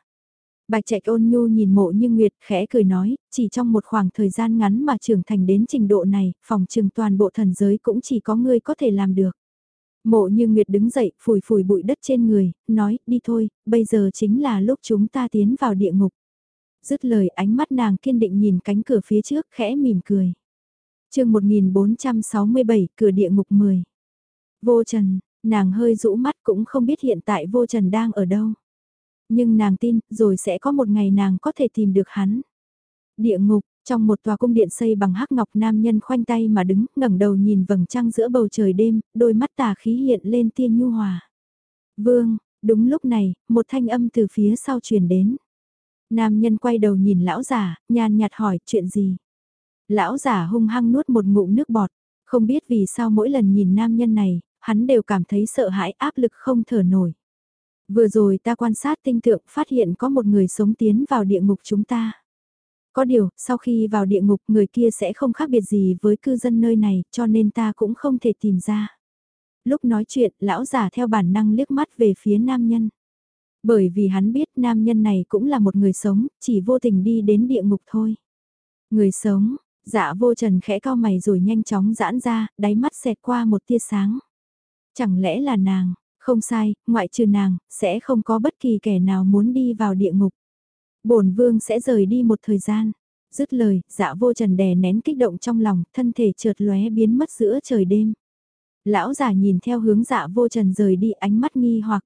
Bạch Trạch ôn nhu nhìn mộ như Nguyệt khẽ cười nói, chỉ trong một khoảng thời gian ngắn mà trưởng thành đến trình độ này, phòng trường toàn bộ thần giới cũng chỉ có ngươi có thể làm được. Mộ như Nguyệt đứng dậy, phủi phủi bụi đất trên người, nói, đi thôi, bây giờ chính là lúc chúng ta tiến vào địa ngục dứt lời ánh mắt nàng kiên định nhìn cánh cửa phía trước khẽ mỉm cười. chương 1467 cửa địa ngục 10. Vô Trần, nàng hơi rũ mắt cũng không biết hiện tại Vô Trần đang ở đâu. Nhưng nàng tin rồi sẽ có một ngày nàng có thể tìm được hắn. Địa ngục, trong một tòa cung điện xây bằng hắc ngọc nam nhân khoanh tay mà đứng ngẩng đầu nhìn vầng trăng giữa bầu trời đêm, đôi mắt tà khí hiện lên tiên nhu hòa. Vương, Đúng lúc này, một thanh âm từ phía sau truyền đến. Nam nhân quay đầu nhìn lão giả, nhàn nhạt hỏi chuyện gì. Lão giả hung hăng nuốt một ngụm nước bọt, không biết vì sao mỗi lần nhìn nam nhân này, hắn đều cảm thấy sợ hãi áp lực không thở nổi. Vừa rồi ta quan sát tinh tượng phát hiện có một người sống tiến vào địa ngục chúng ta. Có điều, sau khi vào địa ngục người kia sẽ không khác biệt gì với cư dân nơi này cho nên ta cũng không thể tìm ra. Lúc nói chuyện, lão giả theo bản năng liếc mắt về phía nam nhân. Bởi vì hắn biết nam nhân này cũng là một người sống, chỉ vô tình đi đến địa ngục thôi. Người sống, dạ vô trần khẽ cao mày rồi nhanh chóng giãn ra, đáy mắt xẹt qua một tia sáng. Chẳng lẽ là nàng, không sai, ngoại trừ nàng, sẽ không có bất kỳ kẻ nào muốn đi vào địa ngục. bổn vương sẽ rời đi một thời gian. Dứt lời, dạ vô trần đè nén kích động trong lòng, thân thể trượt lóe biến mất giữa trời đêm. Lão già nhìn theo hướng dạ vô trần rời đi ánh mắt nghi hoặc.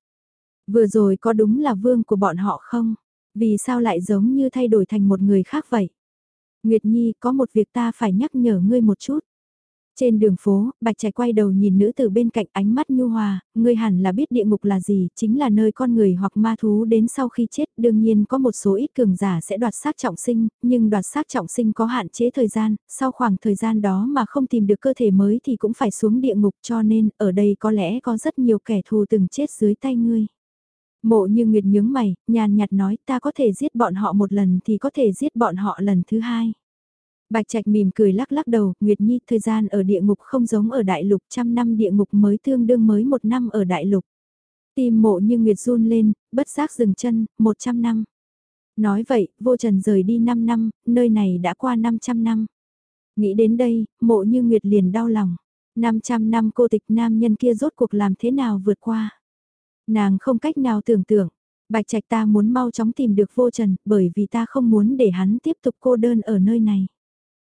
Vừa rồi có đúng là vương của bọn họ không? Vì sao lại giống như thay đổi thành một người khác vậy? Nguyệt Nhi có một việc ta phải nhắc nhở ngươi một chút. Trên đường phố, Bạch Trạch quay đầu nhìn nữ từ bên cạnh ánh mắt nhu hòa, ngươi hẳn là biết địa ngục là gì, chính là nơi con người hoặc ma thú đến sau khi chết, đương nhiên có một số ít cường giả sẽ đoạt xác trọng sinh, nhưng đoạt xác trọng sinh có hạn chế thời gian, sau khoảng thời gian đó mà không tìm được cơ thể mới thì cũng phải xuống địa ngục cho nên ở đây có lẽ có rất nhiều kẻ thù từng chết dưới tay ngươi. Mộ như Nguyệt nhướng mày, nhàn nhạt nói ta có thể giết bọn họ một lần thì có thể giết bọn họ lần thứ hai. Bạch Trạch mỉm cười lắc lắc đầu, Nguyệt Nhi, thời gian ở địa ngục không giống ở đại lục, trăm năm địa ngục mới tương đương mới một năm ở đại lục. Tim mộ như Nguyệt run lên, bất giác dừng chân, một trăm năm. Nói vậy, vô trần rời đi năm năm, nơi này đã qua 500 năm. Nghĩ đến đây, mộ như Nguyệt liền đau lòng. 500 năm cô tịch nam nhân kia rốt cuộc làm thế nào vượt qua. Nàng không cách nào tưởng tượng. Bạch Trạch ta muốn mau chóng tìm được vô trần, bởi vì ta không muốn để hắn tiếp tục cô đơn ở nơi này.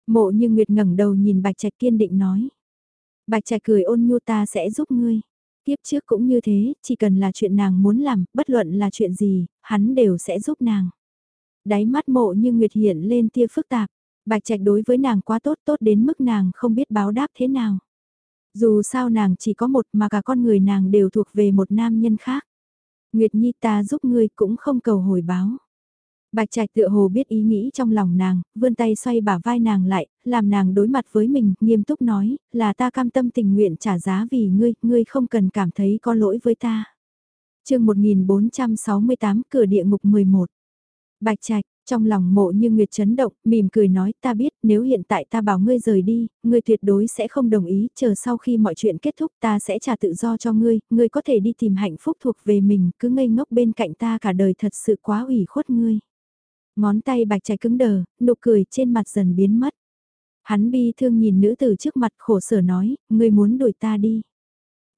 Mộ như Nguyệt ngẩng đầu nhìn Bạch Trạch kiên định nói. Bạch Trạch cười ôn nhu ta sẽ giúp ngươi. Tiếp trước cũng như thế, chỉ cần là chuyện nàng muốn làm, bất luận là chuyện gì, hắn đều sẽ giúp nàng. Đáy mắt mộ như Nguyệt hiện lên tia phức tạp. Bạch Trạch đối với nàng quá tốt tốt đến mức nàng không biết báo đáp thế nào. Dù sao nàng chỉ có một mà cả con người nàng đều thuộc về một nam nhân khác. Nguyệt Nhi ta giúp ngươi cũng không cầu hồi báo. Bạch Trạch tựa hồ biết ý nghĩ trong lòng nàng, vươn tay xoay bả vai nàng lại, làm nàng đối mặt với mình, nghiêm túc nói, là ta cam tâm tình nguyện trả giá vì ngươi, ngươi không cần cảm thấy có lỗi với ta. chương 1468 cửa địa ngục 11 Bạch Trạch, trong lòng mộ như Nguyệt chấn động, mỉm cười nói ta biết nếu hiện tại ta bảo ngươi rời đi, ngươi tuyệt đối sẽ không đồng ý, chờ sau khi mọi chuyện kết thúc ta sẽ trả tự do cho ngươi, ngươi có thể đi tìm hạnh phúc thuộc về mình, cứ ngây ngốc bên cạnh ta cả đời thật sự quá ủy khuất ngươi. Ngón tay bạch trái cứng đờ, nụ cười trên mặt dần biến mất. Hắn bi thương nhìn nữ tử trước mặt khổ sở nói, ngươi muốn đuổi ta đi.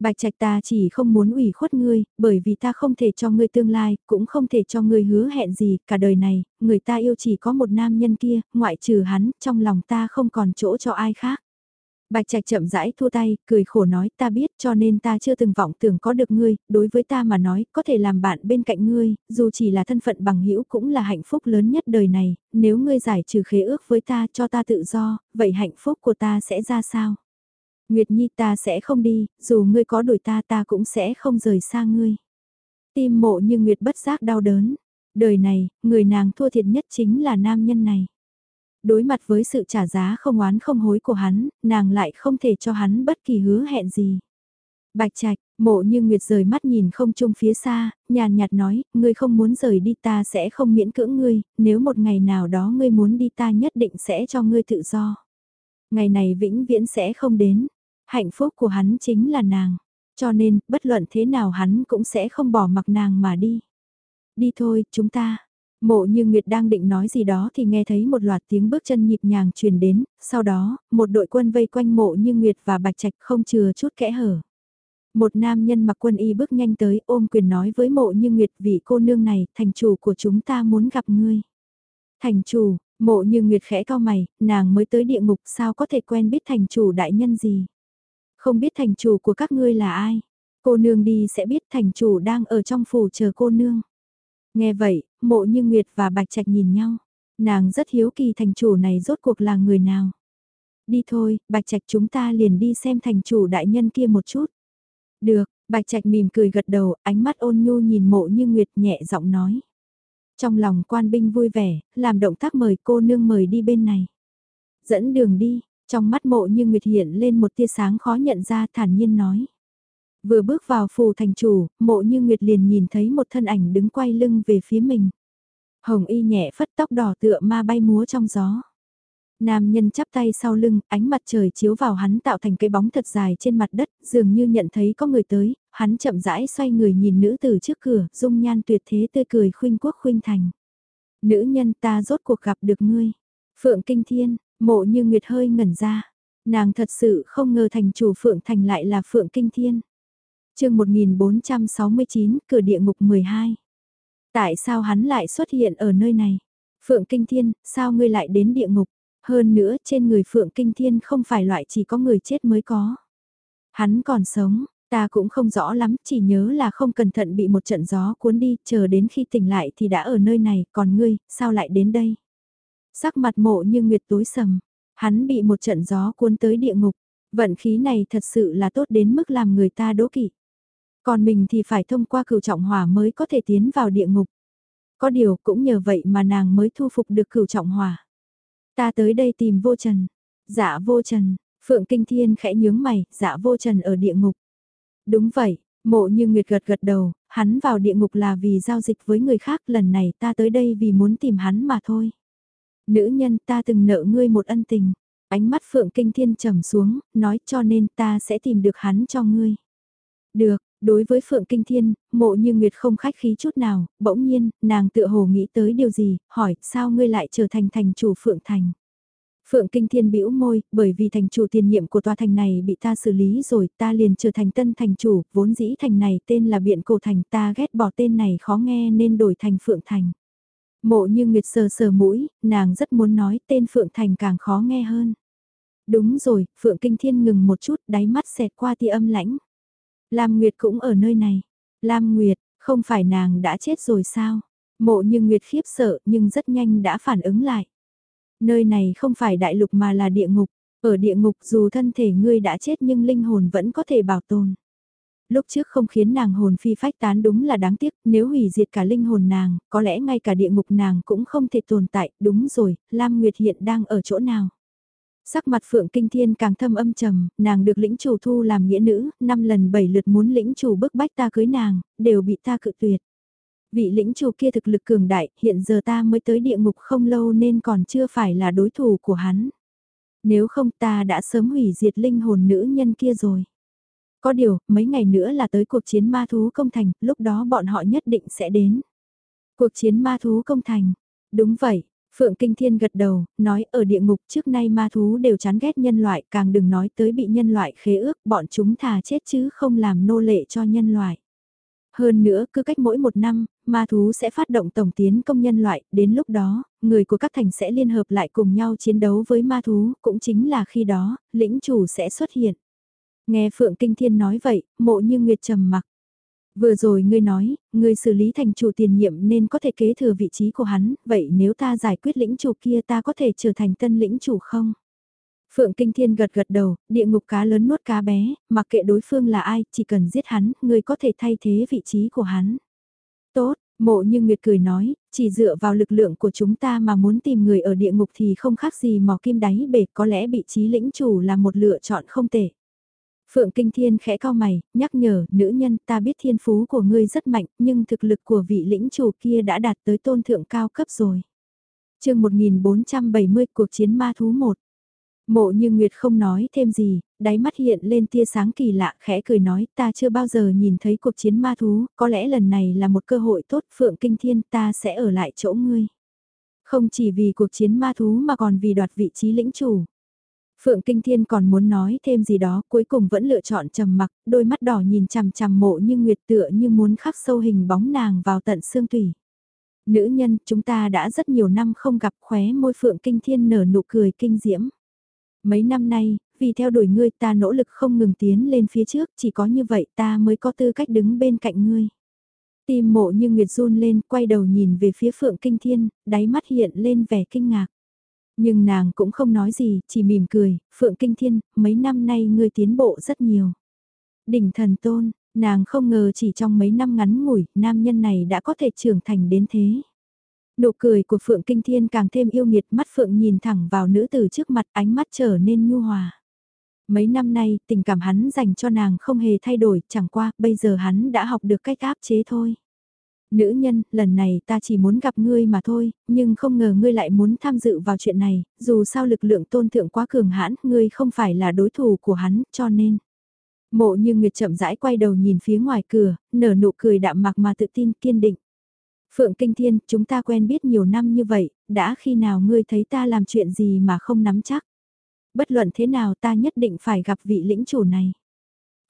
Bạch Trạch ta chỉ không muốn ủy khuất ngươi, bởi vì ta không thể cho ngươi tương lai, cũng không thể cho ngươi hứa hẹn gì, cả đời này, người ta yêu chỉ có một nam nhân kia, ngoại trừ hắn, trong lòng ta không còn chỗ cho ai khác. Bạch Trạch chậm rãi thua tay, cười khổ nói ta biết cho nên ta chưa từng vọng tưởng có được ngươi, đối với ta mà nói, có thể làm bạn bên cạnh ngươi, dù chỉ là thân phận bằng hữu cũng là hạnh phúc lớn nhất đời này, nếu ngươi giải trừ khế ước với ta cho ta tự do, vậy hạnh phúc của ta sẽ ra sao? Nguyệt Nhi ta sẽ không đi, dù ngươi có đuổi ta ta cũng sẽ không rời xa ngươi. Tim mộ như Nguyệt bất giác đau đớn. Đời này, người nàng thua thiệt nhất chính là nam nhân này. Đối mặt với sự trả giá không oán không hối của hắn, nàng lại không thể cho hắn bất kỳ hứa hẹn gì. Bạch Trạch, mộ như Nguyệt rời mắt nhìn không chung phía xa, nhàn nhạt nói, ngươi không muốn rời đi ta sẽ không miễn cưỡng ngươi, nếu một ngày nào đó ngươi muốn đi ta nhất định sẽ cho ngươi tự do. Ngày này vĩnh viễn sẽ không đến, hạnh phúc của hắn chính là nàng, cho nên, bất luận thế nào hắn cũng sẽ không bỏ mặc nàng mà đi. Đi thôi, chúng ta. Mộ như Nguyệt đang định nói gì đó thì nghe thấy một loạt tiếng bước chân nhịp nhàng truyền đến, sau đó, một đội quân vây quanh mộ như Nguyệt và Bạch Trạch không chừa chút kẽ hở. Một nam nhân mặc quân y bước nhanh tới ôm quyền nói với mộ như Nguyệt vị cô nương này, thành chủ của chúng ta muốn gặp ngươi. Thành chủ, mộ như Nguyệt khẽ cao mày, nàng mới tới địa ngục sao có thể quen biết thành chủ đại nhân gì. Không biết thành chủ của các ngươi là ai? Cô nương đi sẽ biết thành chủ đang ở trong phủ chờ cô nương. Nghe vậy, mộ như Nguyệt và Bạch Trạch nhìn nhau. Nàng rất hiếu kỳ thành chủ này rốt cuộc là người nào. Đi thôi, Bạch Trạch chúng ta liền đi xem thành chủ đại nhân kia một chút. Được, Bạch Trạch mỉm cười gật đầu, ánh mắt ôn nhu nhìn mộ như Nguyệt nhẹ giọng nói. Trong lòng quan binh vui vẻ, làm động tác mời cô nương mời đi bên này. Dẫn đường đi, trong mắt mộ như Nguyệt hiện lên một tia sáng khó nhận ra thản nhiên nói. Vừa bước vào phủ thành chủ, mộ như Nguyệt liền nhìn thấy một thân ảnh đứng quay lưng về phía mình. Hồng y nhẹ phất tóc đỏ tựa ma bay múa trong gió. Nam nhân chắp tay sau lưng, ánh mặt trời chiếu vào hắn tạo thành cái bóng thật dài trên mặt đất, dường như nhận thấy có người tới, hắn chậm rãi xoay người nhìn nữ tử trước cửa, dung nhan tuyệt thế tươi cười khuynh quốc khuynh thành. Nữ nhân ta rốt cuộc gặp được ngươi. Phượng Kinh Thiên, mộ như Nguyệt hơi ngẩn ra. Nàng thật sự không ngờ thành chủ Phượng Thành lại là Phượng Kinh Thiên. chương 1469, cửa địa ngục 12. Tại sao hắn lại xuất hiện ở nơi này? Phượng Kinh Thiên, sao ngươi lại đến địa ngục? Hơn nữa trên người Phượng Kinh Thiên không phải loại chỉ có người chết mới có. Hắn còn sống, ta cũng không rõ lắm, chỉ nhớ là không cẩn thận bị một trận gió cuốn đi, chờ đến khi tỉnh lại thì đã ở nơi này, còn ngươi, sao lại đến đây? Sắc mặt mộ như nguyệt tối sầm, hắn bị một trận gió cuốn tới địa ngục, vận khí này thật sự là tốt đến mức làm người ta đố kỵ. Còn mình thì phải thông qua cửu trọng hỏa mới có thể tiến vào địa ngục. Có điều cũng nhờ vậy mà nàng mới thu phục được cửu trọng hỏa. Ta tới đây tìm vô trần. Dạ vô trần, Phượng Kinh Thiên khẽ nhướng mày, dạ vô trần ở địa ngục. Đúng vậy, mộ như Nguyệt gật gật đầu, hắn vào địa ngục là vì giao dịch với người khác lần này ta tới đây vì muốn tìm hắn mà thôi. Nữ nhân ta từng nợ ngươi một ân tình. Ánh mắt Phượng Kinh Thiên trầm xuống, nói cho nên ta sẽ tìm được hắn cho ngươi. Được, đối với Phượng Kinh Thiên, mộ như Nguyệt không khách khí chút nào, bỗng nhiên, nàng tựa hồ nghĩ tới điều gì, hỏi sao ngươi lại trở thành thành chủ Phượng Thành. Phượng Kinh Thiên bĩu môi, bởi vì thành chủ tiền nhiệm của tòa thành này bị ta xử lý rồi, ta liền trở thành tân thành chủ, vốn dĩ thành này tên là Biện Cổ Thành, ta ghét bỏ tên này khó nghe nên đổi thành Phượng Thành. Mộ như Nguyệt sờ sờ mũi, nàng rất muốn nói tên Phượng Thành càng khó nghe hơn. Đúng rồi, Phượng Kinh Thiên ngừng một chút, đáy mắt xẹt qua tia âm lãnh. Lam Nguyệt cũng ở nơi này. Lam Nguyệt, không phải nàng đã chết rồi sao? Mộ như Nguyệt khiếp sợ nhưng rất nhanh đã phản ứng lại. Nơi này không phải đại lục mà là địa ngục. Ở địa ngục dù thân thể ngươi đã chết nhưng linh hồn vẫn có thể bảo tồn. Lúc trước không khiến nàng hồn phi phách tán đúng là đáng tiếc, nếu hủy diệt cả linh hồn nàng, có lẽ ngay cả địa ngục nàng cũng không thể tồn tại, đúng rồi, Lam Nguyệt hiện đang ở chỗ nào. Sắc mặt Phượng Kinh Thiên càng thâm âm trầm, nàng được lĩnh chủ thu làm nghĩa nữ, năm lần bảy lượt muốn lĩnh chủ bức bách ta cưới nàng, đều bị ta cự tuyệt. Vị lĩnh chủ kia thực lực cường đại, hiện giờ ta mới tới địa ngục không lâu nên còn chưa phải là đối thủ của hắn. Nếu không ta đã sớm hủy diệt linh hồn nữ nhân kia rồi. Có điều, mấy ngày nữa là tới cuộc chiến ma thú công thành, lúc đó bọn họ nhất định sẽ đến. Cuộc chiến ma thú công thành. Đúng vậy, Phượng Kinh Thiên gật đầu, nói ở địa ngục trước nay ma thú đều chán ghét nhân loại, càng đừng nói tới bị nhân loại khế ước, bọn chúng thà chết chứ không làm nô lệ cho nhân loại. Hơn nữa, cứ cách mỗi một năm, ma thú sẽ phát động tổng tiến công nhân loại, đến lúc đó, người của các thành sẽ liên hợp lại cùng nhau chiến đấu với ma thú, cũng chính là khi đó, lĩnh chủ sẽ xuất hiện. Nghe Phượng Kinh Thiên nói vậy, mộ như Nguyệt trầm mặc. Vừa rồi ngươi nói, ngươi xử lý thành chủ tiền nhiệm nên có thể kế thừa vị trí của hắn, vậy nếu ta giải quyết lĩnh chủ kia ta có thể trở thành tân lĩnh chủ không? Phượng Kinh Thiên gật gật đầu, địa ngục cá lớn nuốt cá bé, mặc kệ đối phương là ai, chỉ cần giết hắn, ngươi có thể thay thế vị trí của hắn. Tốt, mộ như Nguyệt cười nói, chỉ dựa vào lực lượng của chúng ta mà muốn tìm người ở địa ngục thì không khác gì mò kim đáy bể, có lẽ vị trí lĩnh chủ là một lựa chọn không tệ. Phượng Kinh Thiên khẽ cao mày, nhắc nhở, nữ nhân ta biết thiên phú của ngươi rất mạnh, nhưng thực lực của vị lĩnh chủ kia đã đạt tới tôn thượng cao cấp rồi. chương 1470 cuộc chiến ma thú 1 Mộ như Nguyệt không nói thêm gì, đáy mắt hiện lên tia sáng kỳ lạ khẽ cười nói ta chưa bao giờ nhìn thấy cuộc chiến ma thú, có lẽ lần này là một cơ hội tốt Phượng Kinh Thiên ta sẽ ở lại chỗ ngươi. Không chỉ vì cuộc chiến ma thú mà còn vì đoạt vị trí lĩnh chủ. Phượng Kinh Thiên còn muốn nói thêm gì đó, cuối cùng vẫn lựa chọn trầm mặc, đôi mắt đỏ nhìn chằm chằm mộ như nguyệt tựa như muốn khắc sâu hình bóng nàng vào tận xương tủy. Nữ nhân, chúng ta đã rất nhiều năm không gặp khóe môi Phượng Kinh Thiên nở nụ cười kinh diễm. Mấy năm nay, vì theo đuổi ngươi ta nỗ lực không ngừng tiến lên phía trước, chỉ có như vậy ta mới có tư cách đứng bên cạnh ngươi. Tim mộ như Nguyệt run lên, quay đầu nhìn về phía Phượng Kinh Thiên, đáy mắt hiện lên vẻ kinh ngạc. Nhưng nàng cũng không nói gì, chỉ mỉm cười, Phượng Kinh Thiên, mấy năm nay ngươi tiến bộ rất nhiều. Đỉnh thần tôn, Nàng không ngờ chỉ trong mấy năm ngắn ngủi, nam nhân này đã có thể trưởng thành đến thế. Nụ cười của Phượng Kinh Thiên càng thêm yêu nghiệt mắt Phượng nhìn thẳng vào nữ tử trước mặt ánh mắt trở nên nhu hòa. Mấy năm nay, tình cảm hắn dành cho nàng không hề thay đổi, chẳng qua, bây giờ hắn đã học được cách áp chế thôi. Nữ nhân, lần này ta chỉ muốn gặp ngươi mà thôi, nhưng không ngờ ngươi lại muốn tham dự vào chuyện này, dù sao lực lượng tôn thượng quá cường hãn, ngươi không phải là đối thủ của hắn, cho nên. Mộ như Nguyệt chậm rãi quay đầu nhìn phía ngoài cửa, nở nụ cười đạm mạc mà tự tin kiên định. Phượng Kinh Thiên, chúng ta quen biết nhiều năm như vậy, đã khi nào ngươi thấy ta làm chuyện gì mà không nắm chắc. Bất luận thế nào ta nhất định phải gặp vị lĩnh chủ này.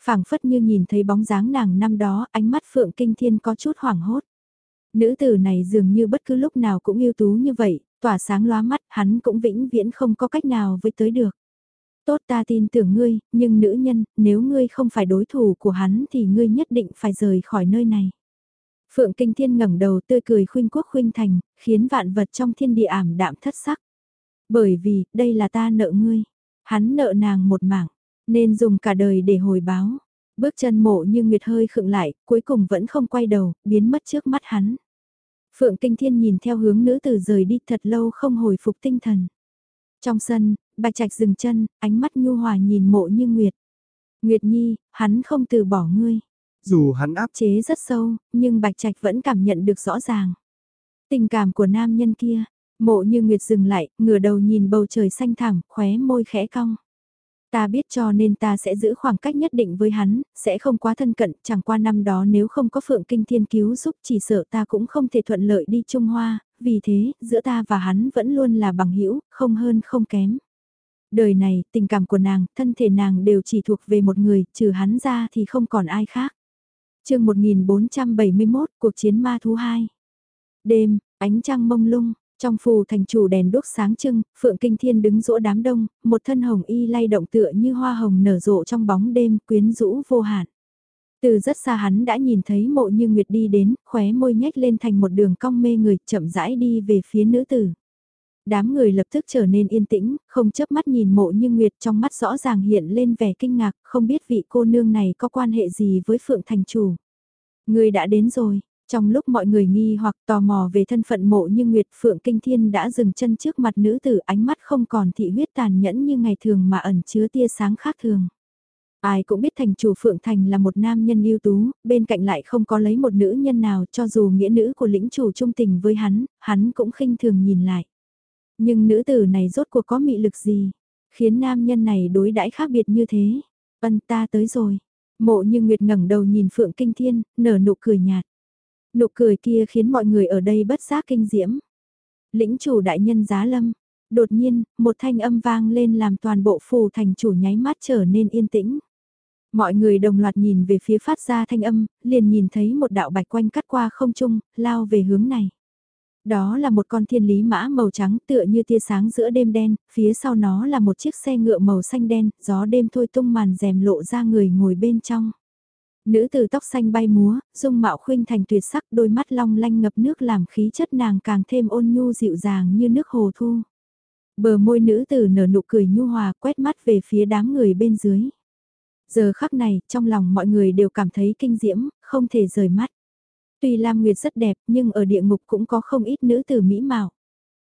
phảng phất như nhìn thấy bóng dáng nàng năm đó, ánh mắt Phượng Kinh Thiên có chút hoảng hốt. Nữ tử này dường như bất cứ lúc nào cũng yêu tú như vậy, tỏa sáng lóa mắt, hắn cũng vĩnh viễn không có cách nào với tới được. Tốt ta tin tưởng ngươi, nhưng nữ nhân, nếu ngươi không phải đối thủ của hắn thì ngươi nhất định phải rời khỏi nơi này. Phượng Kinh Thiên ngẩng đầu tươi cười khuynh quốc khuynh thành, khiến vạn vật trong thiên địa ảm đạm thất sắc. Bởi vì, đây là ta nợ ngươi. Hắn nợ nàng một mảng, nên dùng cả đời để hồi báo. Bước chân mộ như Nguyệt hơi khựng lại, cuối cùng vẫn không quay đầu, biến mất trước mắt hắn. Phượng Kinh Thiên nhìn theo hướng nữ tử rời đi thật lâu không hồi phục tinh thần. Trong sân, Bạch Trạch dừng chân, ánh mắt nhu hòa nhìn mộ như Nguyệt. Nguyệt Nhi, hắn không từ bỏ ngươi. Dù hắn áp chế rất sâu, nhưng Bạch Trạch vẫn cảm nhận được rõ ràng. Tình cảm của nam nhân kia, mộ như Nguyệt dừng lại, ngửa đầu nhìn bầu trời xanh thẳm, khóe môi khẽ cong. Ta biết cho nên ta sẽ giữ khoảng cách nhất định với hắn, sẽ không quá thân cận, chẳng qua năm đó nếu không có Phượng Kinh Thiên cứu giúp chỉ sợ ta cũng không thể thuận lợi đi Trung Hoa, vì thế, giữa ta và hắn vẫn luôn là bằng hữu không hơn không kém. Đời này, tình cảm của nàng, thân thể nàng đều chỉ thuộc về một người, trừ hắn ra thì không còn ai khác. chương 1471, cuộc chiến ma thú 2. Đêm, ánh trăng mông lung, trong phù thành chủ đèn đốt sáng trưng, Phượng Kinh Thiên đứng giữa đám đông, một thân hồng y lay động tựa như hoa hồng nở rộ trong bóng đêm quyến rũ vô hạn. Từ rất xa hắn đã nhìn thấy mộ như Nguyệt đi đến, khóe môi nhếch lên thành một đường cong mê người chậm rãi đi về phía nữ tử. Đám người lập tức trở nên yên tĩnh, không chớp mắt nhìn mộ như Nguyệt trong mắt rõ ràng hiện lên vẻ kinh ngạc, không biết vị cô nương này có quan hệ gì với Phượng Thành Chủ. Người đã đến rồi, trong lúc mọi người nghi hoặc tò mò về thân phận mộ như Nguyệt Phượng Kinh Thiên đã dừng chân trước mặt nữ tử ánh mắt không còn thị huyết tàn nhẫn như ngày thường mà ẩn chứa tia sáng khác thường. Ai cũng biết thành chủ Phượng Thành là một nam nhân ưu tú, bên cạnh lại không có lấy một nữ nhân nào cho dù nghĩa nữ của lĩnh chủ trung tình với hắn, hắn cũng khinh thường nhìn lại. Nhưng nữ tử này rốt cuộc có mị lực gì, khiến nam nhân này đối đãi khác biệt như thế. Vân ta tới rồi. Mộ như Nguyệt ngẩng đầu nhìn Phượng Kinh Thiên, nở nụ cười nhạt. Nụ cười kia khiến mọi người ở đây bất giác kinh diễm. Lĩnh chủ đại nhân giá lâm. Đột nhiên, một thanh âm vang lên làm toàn bộ phù thành chủ nháy mắt trở nên yên tĩnh. Mọi người đồng loạt nhìn về phía phát ra thanh âm, liền nhìn thấy một đạo bạch quanh cắt qua không trung, lao về hướng này. Đó là một con thiên lý mã màu trắng tựa như tia sáng giữa đêm đen, phía sau nó là một chiếc xe ngựa màu xanh đen, gió đêm thôi tung màn rèm lộ ra người ngồi bên trong. Nữ tử tóc xanh bay múa, dung mạo khuynh thành tuyệt sắc đôi mắt long lanh ngập nước làm khí chất nàng càng thêm ôn nhu dịu dàng như nước hồ thu. Bờ môi nữ tử nở nụ cười nhu hòa quét mắt về phía đám người bên dưới. Giờ khắc này, trong lòng mọi người đều cảm thấy kinh diễm, không thể rời mắt. Tuy Lam Nguyệt rất đẹp, nhưng ở địa ngục cũng có không ít nữ tử mỹ mạo.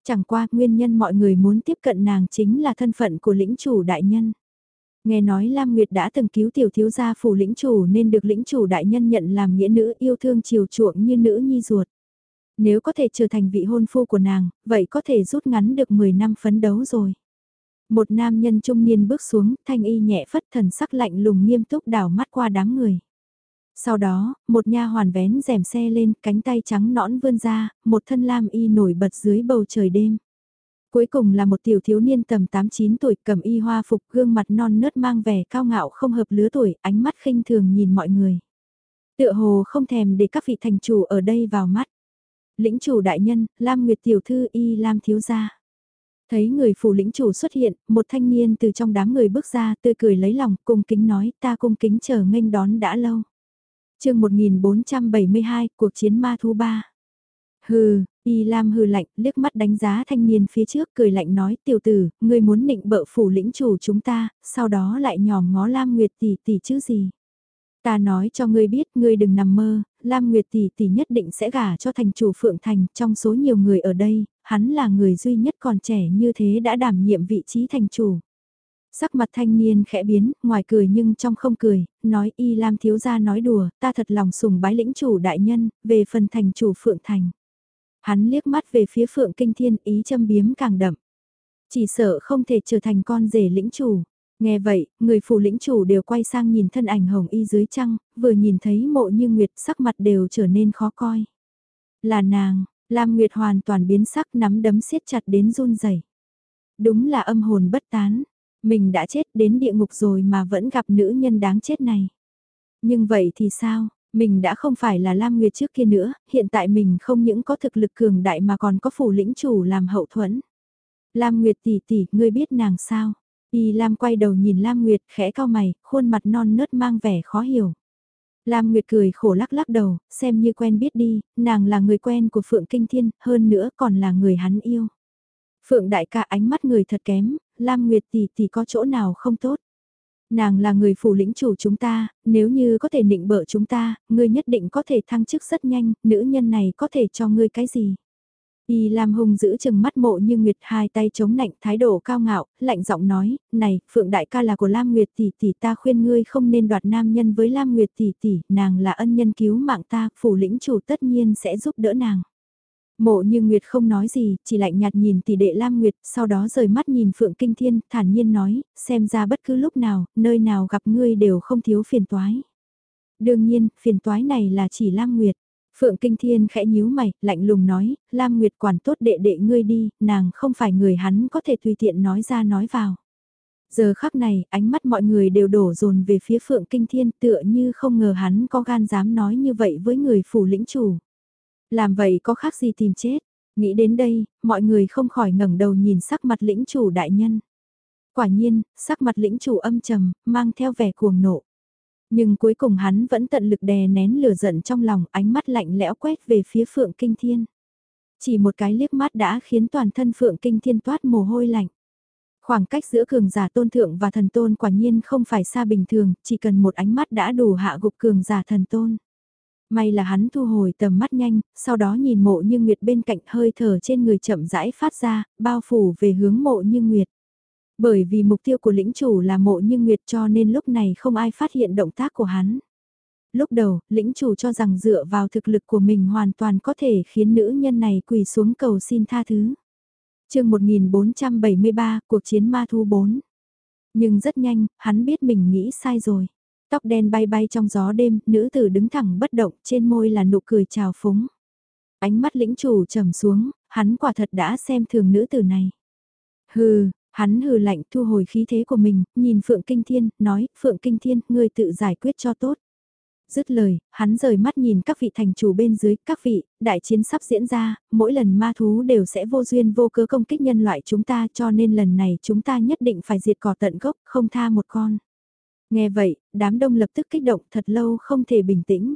Chẳng qua, nguyên nhân mọi người muốn tiếp cận nàng chính là thân phận của lĩnh chủ đại nhân. Nghe nói Lam Nguyệt đã từng cứu tiểu thiếu gia phủ lĩnh chủ nên được lĩnh chủ đại nhân nhận làm nghĩa nữ yêu thương chiều chuộng như nữ nhi ruột. Nếu có thể trở thành vị hôn phu của nàng, vậy có thể rút ngắn được 10 năm phấn đấu rồi. Một nam nhân trung niên bước xuống, thanh y nhẹ phất thần sắc lạnh lùng nghiêm túc đảo mắt qua đám người. Sau đó, một nha hoàn vén rèm xe lên, cánh tay trắng nõn vươn ra, một thân lam y nổi bật dưới bầu trời đêm. Cuối cùng là một tiểu thiếu niên tầm 8-9 tuổi cầm y hoa phục gương mặt non nớt mang vẻ cao ngạo không hợp lứa tuổi, ánh mắt khinh thường nhìn mọi người. Tựa hồ không thèm để các vị thành chủ ở đây vào mắt. Lĩnh chủ đại nhân, Lam Nguyệt tiểu thư y Lam thiếu gia. Thấy người phủ lĩnh chủ xuất hiện, một thanh niên từ trong đám người bước ra tươi cười lấy lòng, cung kính nói ta cung kính chờ nghênh đón đã lâu. chương 1472, cuộc chiến ma thú ba. Hừ, Y Lam hừ lạnh, liếc mắt đánh giá thanh niên phía trước cười lạnh nói tiểu tử, ngươi muốn nịnh bợ phủ lĩnh chủ chúng ta, sau đó lại nhòm ngó Lam Nguyệt tỷ tỷ chứ gì. Ta nói cho ngươi biết, ngươi đừng nằm mơ, Lam Nguyệt tỷ tỷ nhất định sẽ gả cho thành chủ Phượng Thành, trong số nhiều người ở đây, hắn là người duy nhất còn trẻ như thế đã đảm nhiệm vị trí thành chủ. Sắc mặt thanh niên khẽ biến, ngoài cười nhưng trong không cười, nói y Lam thiếu gia nói đùa, ta thật lòng sùng bái lĩnh chủ đại nhân, về phần thành chủ Phượng Thành. Hắn liếc mắt về phía Phượng Kinh Thiên ý châm biếm càng đậm. Chỉ sợ không thể trở thành con rể lĩnh chủ. Nghe vậy, người phụ lĩnh chủ đều quay sang nhìn thân ảnh hồng y dưới trăng, vừa nhìn thấy mộ như Nguyệt sắc mặt đều trở nên khó coi. Là nàng, Lam Nguyệt hoàn toàn biến sắc nắm đấm siết chặt đến run rẩy. Đúng là âm hồn bất tán, mình đã chết đến địa ngục rồi mà vẫn gặp nữ nhân đáng chết này. Nhưng vậy thì sao, mình đã không phải là Lam Nguyệt trước kia nữa, hiện tại mình không những có thực lực cường đại mà còn có phủ lĩnh chủ làm hậu thuẫn. Lam Nguyệt tỷ tỷ, ngươi biết nàng sao? Y Lam quay đầu nhìn Lam Nguyệt khẽ cao mày, khuôn mặt non nớt mang vẻ khó hiểu. Lam Nguyệt cười khổ lắc lắc đầu, xem như quen biết đi, nàng là người quen của Phượng Kinh Thiên, hơn nữa còn là người hắn yêu. Phượng đại ca ánh mắt người thật kém, Lam Nguyệt tỷ tỷ có chỗ nào không tốt. Nàng là người phủ lĩnh chủ chúng ta, nếu như có thể nịnh bợ chúng ta, ngươi nhất định có thể thăng chức rất nhanh, nữ nhân này có thể cho ngươi cái gì. Y Lam Hùng giữ chừng mắt mộ như Nguyệt hai tay chống nạnh thái độ cao ngạo, lạnh giọng nói, này, Phượng Đại ca là của Lam Nguyệt tỷ tỷ ta khuyên ngươi không nên đoạt nam nhân với Lam Nguyệt tỷ tỷ, nàng là ân nhân cứu mạng ta, phủ lĩnh chủ tất nhiên sẽ giúp đỡ nàng. Mộ như Nguyệt không nói gì, chỉ lạnh nhạt nhìn tỷ đệ Lam Nguyệt, sau đó rời mắt nhìn Phượng Kinh Thiên, thản nhiên nói, xem ra bất cứ lúc nào, nơi nào gặp ngươi đều không thiếu phiền toái. Đương nhiên, phiền toái này là chỉ Lam Nguyệt. Phượng Kinh Thiên khẽ nhíu mày, lạnh lùng nói, Lam Nguyệt quản tốt đệ đệ ngươi đi, nàng không phải người hắn có thể tùy tiện nói ra nói vào. Giờ khắc này, ánh mắt mọi người đều đổ dồn về phía Phượng Kinh Thiên tựa như không ngờ hắn có gan dám nói như vậy với người phủ lĩnh chủ. Làm vậy có khác gì tìm chết. Nghĩ đến đây, mọi người không khỏi ngẩng đầu nhìn sắc mặt lĩnh chủ đại nhân. Quả nhiên, sắc mặt lĩnh chủ âm trầm, mang theo vẻ cuồng nộ. Nhưng cuối cùng hắn vẫn tận lực đè nén lửa giận trong lòng, ánh mắt lạnh lẽo quét về phía Phượng Kinh Thiên. Chỉ một cái liếc mắt đã khiến toàn thân Phượng Kinh Thiên toát mồ hôi lạnh. Khoảng cách giữa cường giả tôn thượng và thần tôn quả nhiên không phải xa bình thường, chỉ cần một ánh mắt đã đủ hạ gục cường giả thần tôn. May là hắn thu hồi tầm mắt nhanh, sau đó nhìn mộ như nguyệt bên cạnh hơi thở trên người chậm rãi phát ra, bao phủ về hướng mộ như nguyệt. Bởi vì mục tiêu của lĩnh chủ là mộ như nguyệt cho nên lúc này không ai phát hiện động tác của hắn. Lúc đầu, lĩnh chủ cho rằng dựa vào thực lực của mình hoàn toàn có thể khiến nữ nhân này quỳ xuống cầu xin tha thứ. chương 1473, cuộc chiến ma thu 4. Nhưng rất nhanh, hắn biết mình nghĩ sai rồi. Tóc đen bay bay trong gió đêm, nữ tử đứng thẳng bất động, trên môi là nụ cười trào phúng. Ánh mắt lĩnh chủ trầm xuống, hắn quả thật đã xem thường nữ tử này. Hừ, hắn hừ lạnh thu hồi khí thế của mình, nhìn Phượng Kinh Thiên, nói, Phượng Kinh Thiên, ngươi tự giải quyết cho tốt. Dứt lời, hắn rời mắt nhìn các vị thành chủ bên dưới, các vị, đại chiến sắp diễn ra, mỗi lần ma thú đều sẽ vô duyên vô cớ công kích nhân loại chúng ta cho nên lần này chúng ta nhất định phải diệt cỏ tận gốc, không tha một con. Nghe vậy, đám đông lập tức kích động thật lâu không thể bình tĩnh.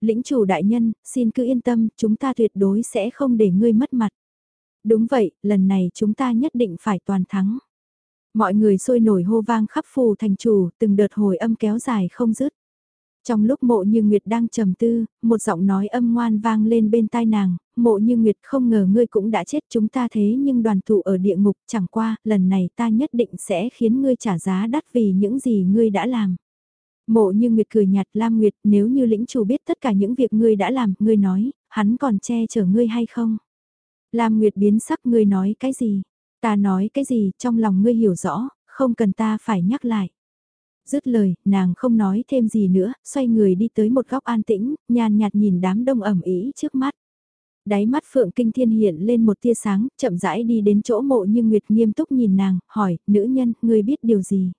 Lĩnh chủ đại nhân, xin cứ yên tâm, chúng ta tuyệt đối sẽ không để ngươi mất mặt. Đúng vậy, lần này chúng ta nhất định phải toàn thắng. Mọi người sôi nổi hô vang khắp phù thành chủ, từng đợt hồi âm kéo dài không dứt. Trong lúc mộ như Nguyệt đang trầm tư, một giọng nói âm ngoan vang lên bên tai nàng, mộ như Nguyệt không ngờ ngươi cũng đã chết chúng ta thế nhưng đoàn tụ ở địa ngục chẳng qua, lần này ta nhất định sẽ khiến ngươi trả giá đắt vì những gì ngươi đã làm. Mộ như Nguyệt cười nhạt Lam Nguyệt nếu như lĩnh chủ biết tất cả những việc ngươi đã làm, ngươi nói, hắn còn che chở ngươi hay không? Lam Nguyệt biến sắc ngươi nói cái gì? Ta nói cái gì trong lòng ngươi hiểu rõ, không cần ta phải nhắc lại. Dứt lời, nàng không nói thêm gì nữa, xoay người đi tới một góc an tĩnh, nhàn nhạt nhìn đám đông ẩm ý trước mắt. Đáy mắt Phượng Kinh Thiên hiện lên một tia sáng, chậm rãi đi đến chỗ mộ như Nguyệt nghiêm túc nhìn nàng, hỏi, nữ nhân, ngươi biết điều gì?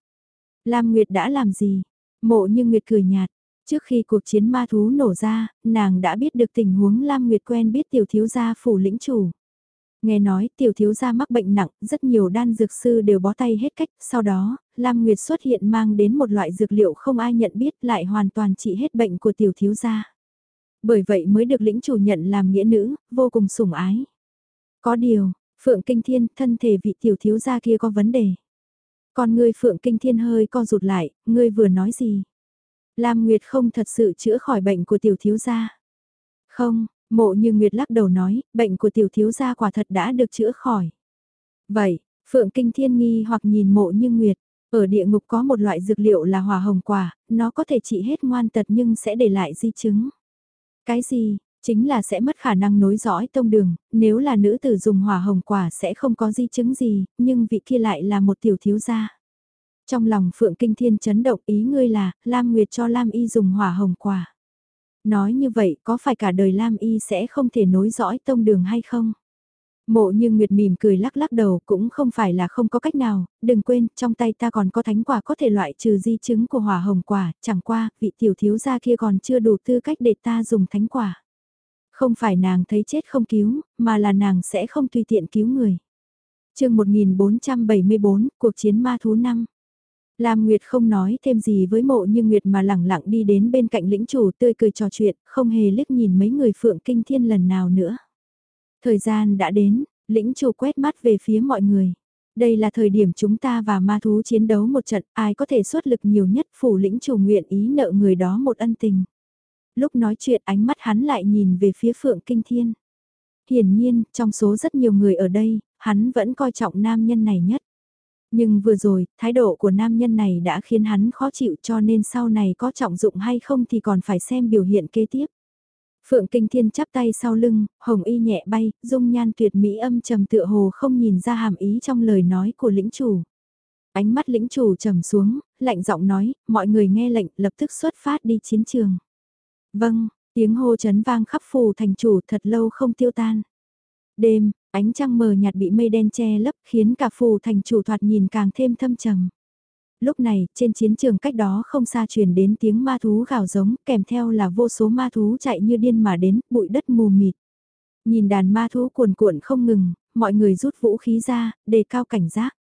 Lam Nguyệt đã làm gì? Mộ như Nguyệt cười nhạt. Trước khi cuộc chiến ma thú nổ ra, nàng đã biết được tình huống Lam Nguyệt quen biết tiểu thiếu gia phủ lĩnh chủ. Nghe nói tiểu thiếu gia mắc bệnh nặng, rất nhiều đan dược sư đều bó tay hết cách, sau đó, Lam Nguyệt xuất hiện mang đến một loại dược liệu không ai nhận biết lại hoàn toàn trị hết bệnh của tiểu thiếu gia. Bởi vậy mới được lĩnh chủ nhận làm nghĩa nữ, vô cùng sủng ái. Có điều, Phượng Kinh Thiên, thân thể vị tiểu thiếu gia kia có vấn đề. Còn ngươi Phượng Kinh Thiên hơi co rụt lại, ngươi vừa nói gì? Lam Nguyệt không thật sự chữa khỏi bệnh của tiểu thiếu gia. Không, mộ như Nguyệt lắc đầu nói, bệnh của tiểu thiếu gia quả thật đã được chữa khỏi. Vậy, Phượng Kinh Thiên nghi hoặc nhìn mộ như Nguyệt, ở địa ngục có một loại dược liệu là hỏa hồng quả, nó có thể trị hết ngoan tật nhưng sẽ để lại di chứng. Cái gì, chính là sẽ mất khả năng nối dõi tông đường, nếu là nữ tử dùng hỏa hồng quả sẽ không có di chứng gì, nhưng vị kia lại là một tiểu thiếu gia. Trong lòng Phượng Kinh Thiên chấn động ý ngươi là, Lam Nguyệt cho Lam Y dùng hỏa hồng quả. Nói như vậy có phải cả đời Lam Y sẽ không thể nối dõi tông đường hay không? Mộ như Nguyệt mỉm cười lắc lắc đầu cũng không phải là không có cách nào, đừng quên, trong tay ta còn có thánh quả có thể loại trừ di chứng của hỏa hồng quả, chẳng qua, vị tiểu thiếu gia kia còn chưa đủ tư cách để ta dùng thánh quả. Không phải nàng thấy chết không cứu, mà là nàng sẽ không tùy tiện cứu người. chương 1474, cuộc chiến ma thú năm. Lam Nguyệt không nói thêm gì với mộ như Nguyệt mà lẳng lặng đi đến bên cạnh lĩnh chủ tươi cười trò chuyện, không hề liếc nhìn mấy người phượng kinh thiên lần nào nữa. Thời gian đã đến, lĩnh chủ quét mắt về phía mọi người. Đây là thời điểm chúng ta và ma thú chiến đấu một trận, ai có thể xuất lực nhiều nhất phủ lĩnh chủ nguyện ý nợ người đó một ân tình. Lúc nói chuyện ánh mắt hắn lại nhìn về phía phượng kinh thiên. Hiển nhiên, trong số rất nhiều người ở đây, hắn vẫn coi trọng nam nhân này nhất. Nhưng vừa rồi, thái độ của nam nhân này đã khiến hắn khó chịu cho nên sau này có trọng dụng hay không thì còn phải xem biểu hiện kế tiếp. Phượng Kinh Thiên chắp tay sau lưng, hồng y nhẹ bay, dung nhan tuyệt mỹ âm trầm tựa hồ không nhìn ra hàm ý trong lời nói của lĩnh chủ. Ánh mắt lĩnh chủ trầm xuống, lạnh giọng nói, mọi người nghe lệnh lập tức xuất phát đi chiến trường. Vâng, tiếng hô chấn vang khắp phù thành chủ thật lâu không tiêu tan. Đêm, ánh trăng mờ nhạt bị mây đen che lấp khiến cả phù thành chủ thoạt nhìn càng thêm thâm trầm lúc này trên chiến trường cách đó không xa truyền đến tiếng ma thú gào giống kèm theo là vô số ma thú chạy như điên mà đến bụi đất mù mịt. Nhìn đàn ma thú cuồn cuộn không ngừng, mọi người rút vũ khí ra, đề cao cảnh giác.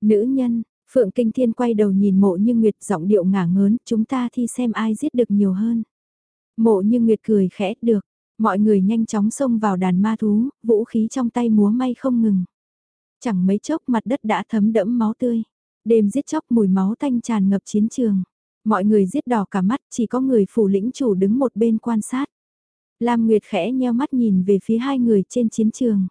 Nữ nhân, Phượng Kinh Thiên quay đầu nhìn mộ như Nguyệt giọng điệu ngả ngớn, chúng ta thi xem ai giết được nhiều hơn. Mộ như Nguyệt cười khẽ, được, mọi người nhanh chóng xông vào đàn ma thú, vũ khí trong tay múa may không ngừng. Chẳng mấy chốc mặt đất đã thấm đẫm máu tươi. Đêm giết chóc mùi máu tanh tràn ngập chiến trường. Mọi người giết đỏ cả mắt, chỉ có người phủ lĩnh chủ đứng một bên quan sát. Lam Nguyệt khẽ nheo mắt nhìn về phía hai người trên chiến trường.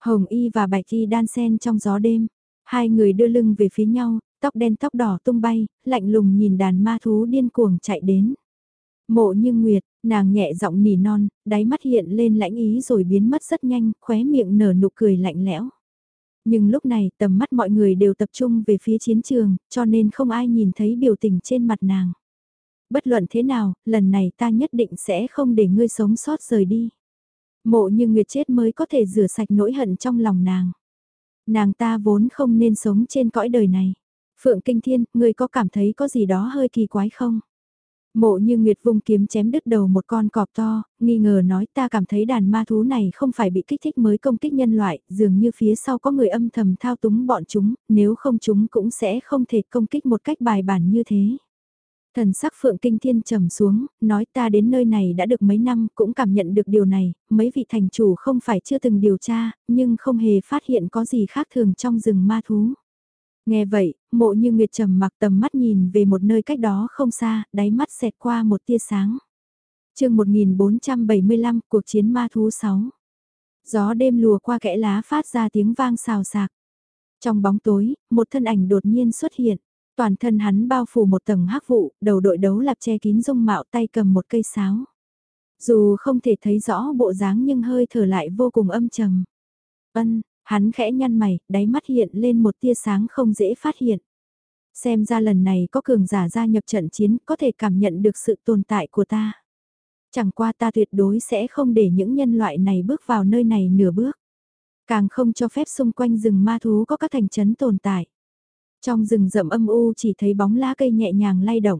Hồng Y và Bạch Y đan sen trong gió đêm. Hai người đưa lưng về phía nhau, tóc đen tóc đỏ tung bay, lạnh lùng nhìn đàn ma thú điên cuồng chạy đến. Mộ như Nguyệt, nàng nhẹ giọng nỉ non, đáy mắt hiện lên lãnh ý rồi biến mất rất nhanh, khóe miệng nở nụ cười lạnh lẽo. Nhưng lúc này tầm mắt mọi người đều tập trung về phía chiến trường, cho nên không ai nhìn thấy biểu tình trên mặt nàng. Bất luận thế nào, lần này ta nhất định sẽ không để ngươi sống sót rời đi. Mộ như Nguyệt chết mới có thể rửa sạch nỗi hận trong lòng nàng. Nàng ta vốn không nên sống trên cõi đời này. Phượng Kinh Thiên, ngươi có cảm thấy có gì đó hơi kỳ quái không? Mộ như Nguyệt vung kiếm chém đứt đầu một con cọp to, nghi ngờ nói ta cảm thấy đàn ma thú này không phải bị kích thích mới công kích nhân loại, dường như phía sau có người âm thầm thao túng bọn chúng, nếu không chúng cũng sẽ không thể công kích một cách bài bản như thế. Thần sắc Phượng Kinh Thiên trầm xuống, nói ta đến nơi này đã được mấy năm cũng cảm nhận được điều này, mấy vị thành chủ không phải chưa từng điều tra, nhưng không hề phát hiện có gì khác thường trong rừng ma thú. Nghe vậy, mộ như Nguyệt trầm mặc tầm mắt nhìn về một nơi cách đó không xa, đáy mắt xẹt qua một tia sáng. chương 1475, cuộc chiến ma thú 6. Gió đêm lùa qua kẽ lá phát ra tiếng vang xào xạc. Trong bóng tối, một thân ảnh đột nhiên xuất hiện. Toàn thân hắn bao phủ một tầng hắc vụ, đầu đội đấu lạp che kín dung mạo tay cầm một cây sáo. Dù không thể thấy rõ bộ dáng nhưng hơi thở lại vô cùng âm trầm. Ân, Hắn khẽ nhăn mày, đáy mắt hiện lên một tia sáng không dễ phát hiện. Xem ra lần này có cường giả gia nhập trận chiến có thể cảm nhận được sự tồn tại của ta. Chẳng qua ta tuyệt đối sẽ không để những nhân loại này bước vào nơi này nửa bước. Càng không cho phép xung quanh rừng ma thú có các thành trấn tồn tại. Trong rừng rậm âm u chỉ thấy bóng lá cây nhẹ nhàng lay động.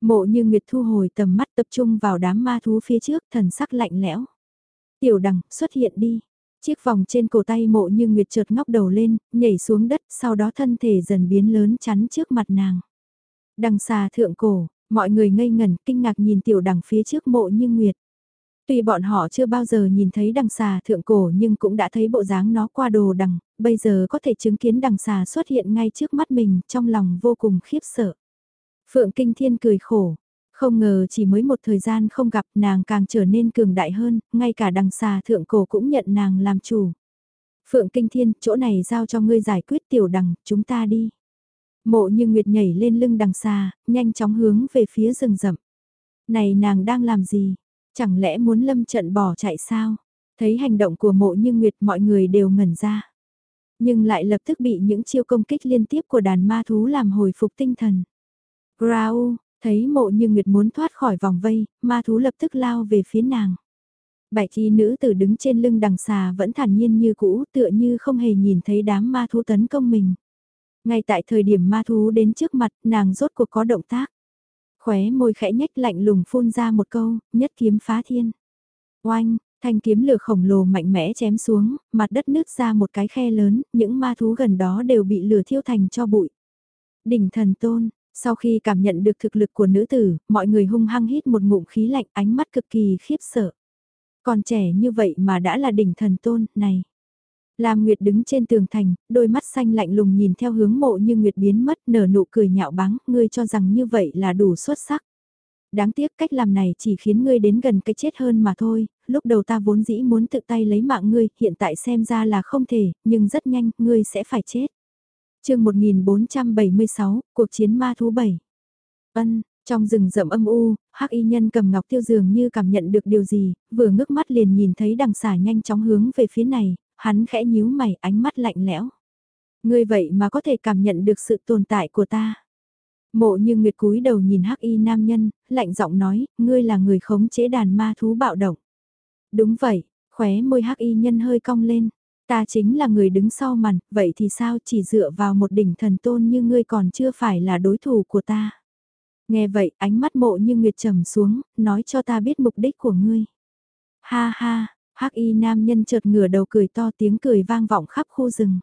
Mộ như Nguyệt thu hồi tầm mắt tập trung vào đám ma thú phía trước thần sắc lạnh lẽo. Tiểu đằng xuất hiện đi, Chiếc vòng trên cổ tay mộ như Nguyệt trượt ngóc đầu lên, nhảy xuống đất, sau đó thân thể dần biến lớn chắn trước mặt nàng. Đằng xà thượng cổ, mọi người ngây ngẩn kinh ngạc nhìn tiểu đằng phía trước mộ như Nguyệt. Tuy bọn họ chưa bao giờ nhìn thấy đằng xà thượng cổ nhưng cũng đã thấy bộ dáng nó qua đồ đằng, bây giờ có thể chứng kiến đằng xà xuất hiện ngay trước mắt mình trong lòng vô cùng khiếp sợ. Phượng Kinh Thiên cười khổ, không ngờ chỉ mới một thời gian không gặp nàng càng trở nên cường đại hơn, ngay cả đằng xà thượng cổ cũng nhận nàng làm chủ. Phượng Kinh Thiên, chỗ này giao cho ngươi giải quyết tiểu đằng, chúng ta đi. Mộ như Nguyệt nhảy lên lưng đằng xà, nhanh chóng hướng về phía rừng rậm. Này nàng đang làm gì? Chẳng lẽ muốn lâm trận bỏ chạy sao? Thấy hành động của mộ như Nguyệt mọi người đều ngẩn ra. Nhưng lại lập tức bị những chiêu công kích liên tiếp của đàn ma thú làm hồi phục tinh thần. Grau, thấy mộ như Nguyệt muốn thoát khỏi vòng vây, ma thú lập tức lao về phía nàng. Bảy thi nữ tử đứng trên lưng đằng xà vẫn thản nhiên như cũ tựa như không hề nhìn thấy đám ma thú tấn công mình. Ngay tại thời điểm ma thú đến trước mặt nàng rốt cuộc có động tác. Khóe môi khẽ nhách lạnh lùng phun ra một câu, nhất kiếm phá thiên. Oanh, thanh kiếm lửa khổng lồ mạnh mẽ chém xuống, mặt đất nứt ra một cái khe lớn, những ma thú gần đó đều bị lửa thiêu thành cho bụi. Đỉnh thần tôn, sau khi cảm nhận được thực lực của nữ tử, mọi người hung hăng hít một ngụm khí lạnh ánh mắt cực kỳ khiếp sợ. Còn trẻ như vậy mà đã là đỉnh thần tôn, này. Lam Nguyệt đứng trên tường thành, đôi mắt xanh lạnh lùng nhìn theo hướng mộ như Nguyệt biến mất nở nụ cười nhạo báng, ngươi cho rằng như vậy là đủ xuất sắc. Đáng tiếc cách làm này chỉ khiến ngươi đến gần cái chết hơn mà thôi, lúc đầu ta vốn dĩ muốn tự tay lấy mạng ngươi, hiện tại xem ra là không thể, nhưng rất nhanh, ngươi sẽ phải chết chương 1476, cuộc chiến ma thú 7. Ân, trong rừng rậm âm u, hắc y nhân cầm ngọc tiêu dường như cảm nhận được điều gì, vừa ngước mắt liền nhìn thấy đằng xả nhanh chóng hướng về phía này, hắn khẽ nhíu mày ánh mắt lạnh lẽo. Ngươi vậy mà có thể cảm nhận được sự tồn tại của ta. Mộ như nguyệt cúi đầu nhìn hắc y nam nhân, lạnh giọng nói, ngươi là người khống chế đàn ma thú bạo động. Đúng vậy, khóe môi hắc y nhân hơi cong lên. Ta chính là người đứng sau màn, vậy thì sao chỉ dựa vào một đỉnh thần tôn như ngươi còn chưa phải là đối thủ của ta. Nghe vậy, ánh mắt mộ như nguyệt trầm xuống, nói cho ta biết mục đích của ngươi. Ha ha, hắc y nam nhân chợt ngửa đầu cười to tiếng cười vang vọng khắp khu rừng.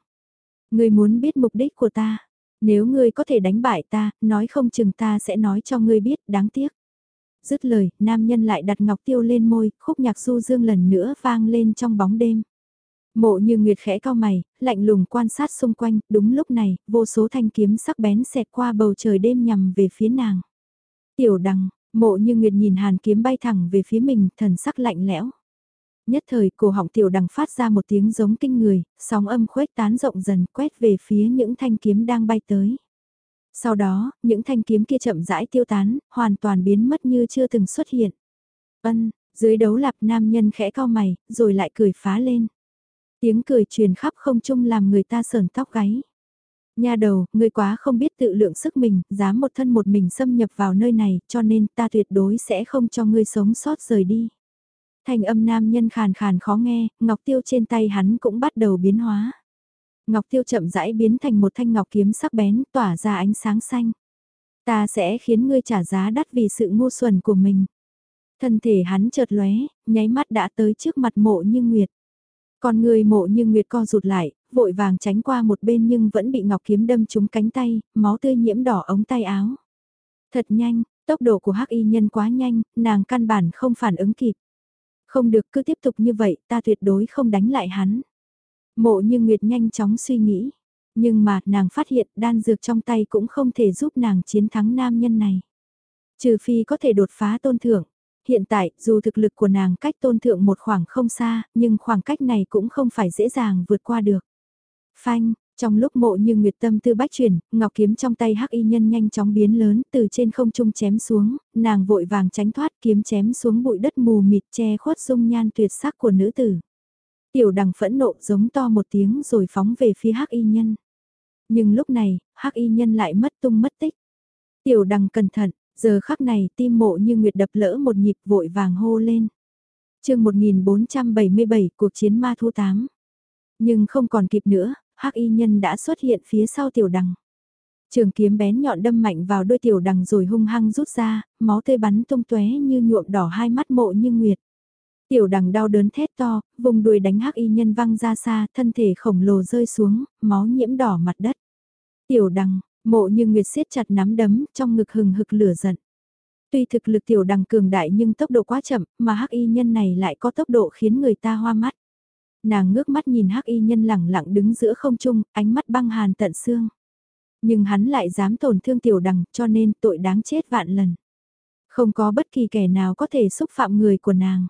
Ngươi muốn biết mục đích của ta, nếu ngươi có thể đánh bại ta, nói không chừng ta sẽ nói cho ngươi biết, đáng tiếc. Dứt lời, nam nhân lại đặt ngọc tiêu lên môi, khúc nhạc du dương lần nữa vang lên trong bóng đêm. Mộ như nguyệt khẽ cao mày, lạnh lùng quan sát xung quanh, đúng lúc này, vô số thanh kiếm sắc bén xẹt qua bầu trời đêm nhằm về phía nàng. Tiểu đằng, mộ như nguyệt nhìn hàn kiếm bay thẳng về phía mình, thần sắc lạnh lẽo. Nhất thời cổ họng tiểu đằng phát ra một tiếng giống kinh người, sóng âm khuếch tán rộng dần quét về phía những thanh kiếm đang bay tới. Sau đó, những thanh kiếm kia chậm rãi tiêu tán, hoàn toàn biến mất như chưa từng xuất hiện. Ân, dưới đấu lạp nam nhân khẽ cao mày, rồi lại cười phá lên. Tiếng cười truyền khắp không trung làm người ta sờn tóc gáy. Nha đầu, ngươi quá không biết tự lượng sức mình, dám một thân một mình xâm nhập vào nơi này, cho nên ta tuyệt đối sẽ không cho ngươi sống sót rời đi. Thành âm nam nhân khàn khàn khó nghe, ngọc tiêu trên tay hắn cũng bắt đầu biến hóa. Ngọc tiêu chậm rãi biến thành một thanh ngọc kiếm sắc bén, tỏa ra ánh sáng xanh. Ta sẽ khiến ngươi trả giá đắt vì sự ngu xuẩn của mình. Thân thể hắn chợt lóe, nháy mắt đã tới trước mặt mộ như nguyệt. Còn người mộ như nguyệt co rụt lại, vội vàng tránh qua một bên nhưng vẫn bị ngọc kiếm đâm trúng cánh tay, máu tươi nhiễm đỏ ống tay áo. Thật nhanh, tốc độ của hắc y nhân quá nhanh, nàng căn bản không phản ứng kịp. Không được cứ tiếp tục như vậy, ta tuyệt đối không đánh lại hắn. Mộ như Nguyệt nhanh chóng suy nghĩ. Nhưng mà, nàng phát hiện đan dược trong tay cũng không thể giúp nàng chiến thắng nam nhân này. Trừ phi có thể đột phá tôn thượng. Hiện tại, dù thực lực của nàng cách tôn thượng một khoảng không xa, nhưng khoảng cách này cũng không phải dễ dàng vượt qua được. Phanh, trong lúc mộ như nguyệt tâm tư bách chuyển, ngọc kiếm trong tay hắc y nhân nhanh chóng biến lớn từ trên không trung chém xuống, nàng vội vàng tránh thoát kiếm chém xuống bụi đất mù mịt che khuất dung nhan tuyệt sắc của nữ tử. Tiểu đằng phẫn nộ giống to một tiếng rồi phóng về phía hắc y nhân. Nhưng lúc này, hắc y nhân lại mất tung mất tích. Tiểu đằng cẩn thận, giờ khắc này tim mộ như nguyệt đập lỡ một nhịp vội vàng hô lên. chương 1477 cuộc chiến ma thu 8. Nhưng không còn kịp nữa, hắc y nhân đã xuất hiện phía sau tiểu đằng. Trường kiếm bén nhọn đâm mạnh vào đôi tiểu đằng rồi hung hăng rút ra, máu tươi bắn tung tóe như nhuộm đỏ hai mắt mộ như nguyệt. Tiểu đằng đau đớn thét to, vùng đuôi đánh hắc y nhân văng ra xa, thân thể khổng lồ rơi xuống, máu nhiễm đỏ mặt đất. Tiểu đằng, mộ như nguyệt siết chặt nắm đấm, trong ngực hừng hực lửa giận. Tuy thực lực tiểu đằng cường đại nhưng tốc độ quá chậm, mà hắc y nhân này lại có tốc độ khiến người ta hoa mắt. Nàng ngước mắt nhìn hắc y nhân lẳng lặng đứng giữa không trung, ánh mắt băng hàn tận xương. Nhưng hắn lại dám tổn thương tiểu đằng cho nên tội đáng chết vạn lần. Không có bất kỳ kẻ nào có thể xúc phạm người của nàng.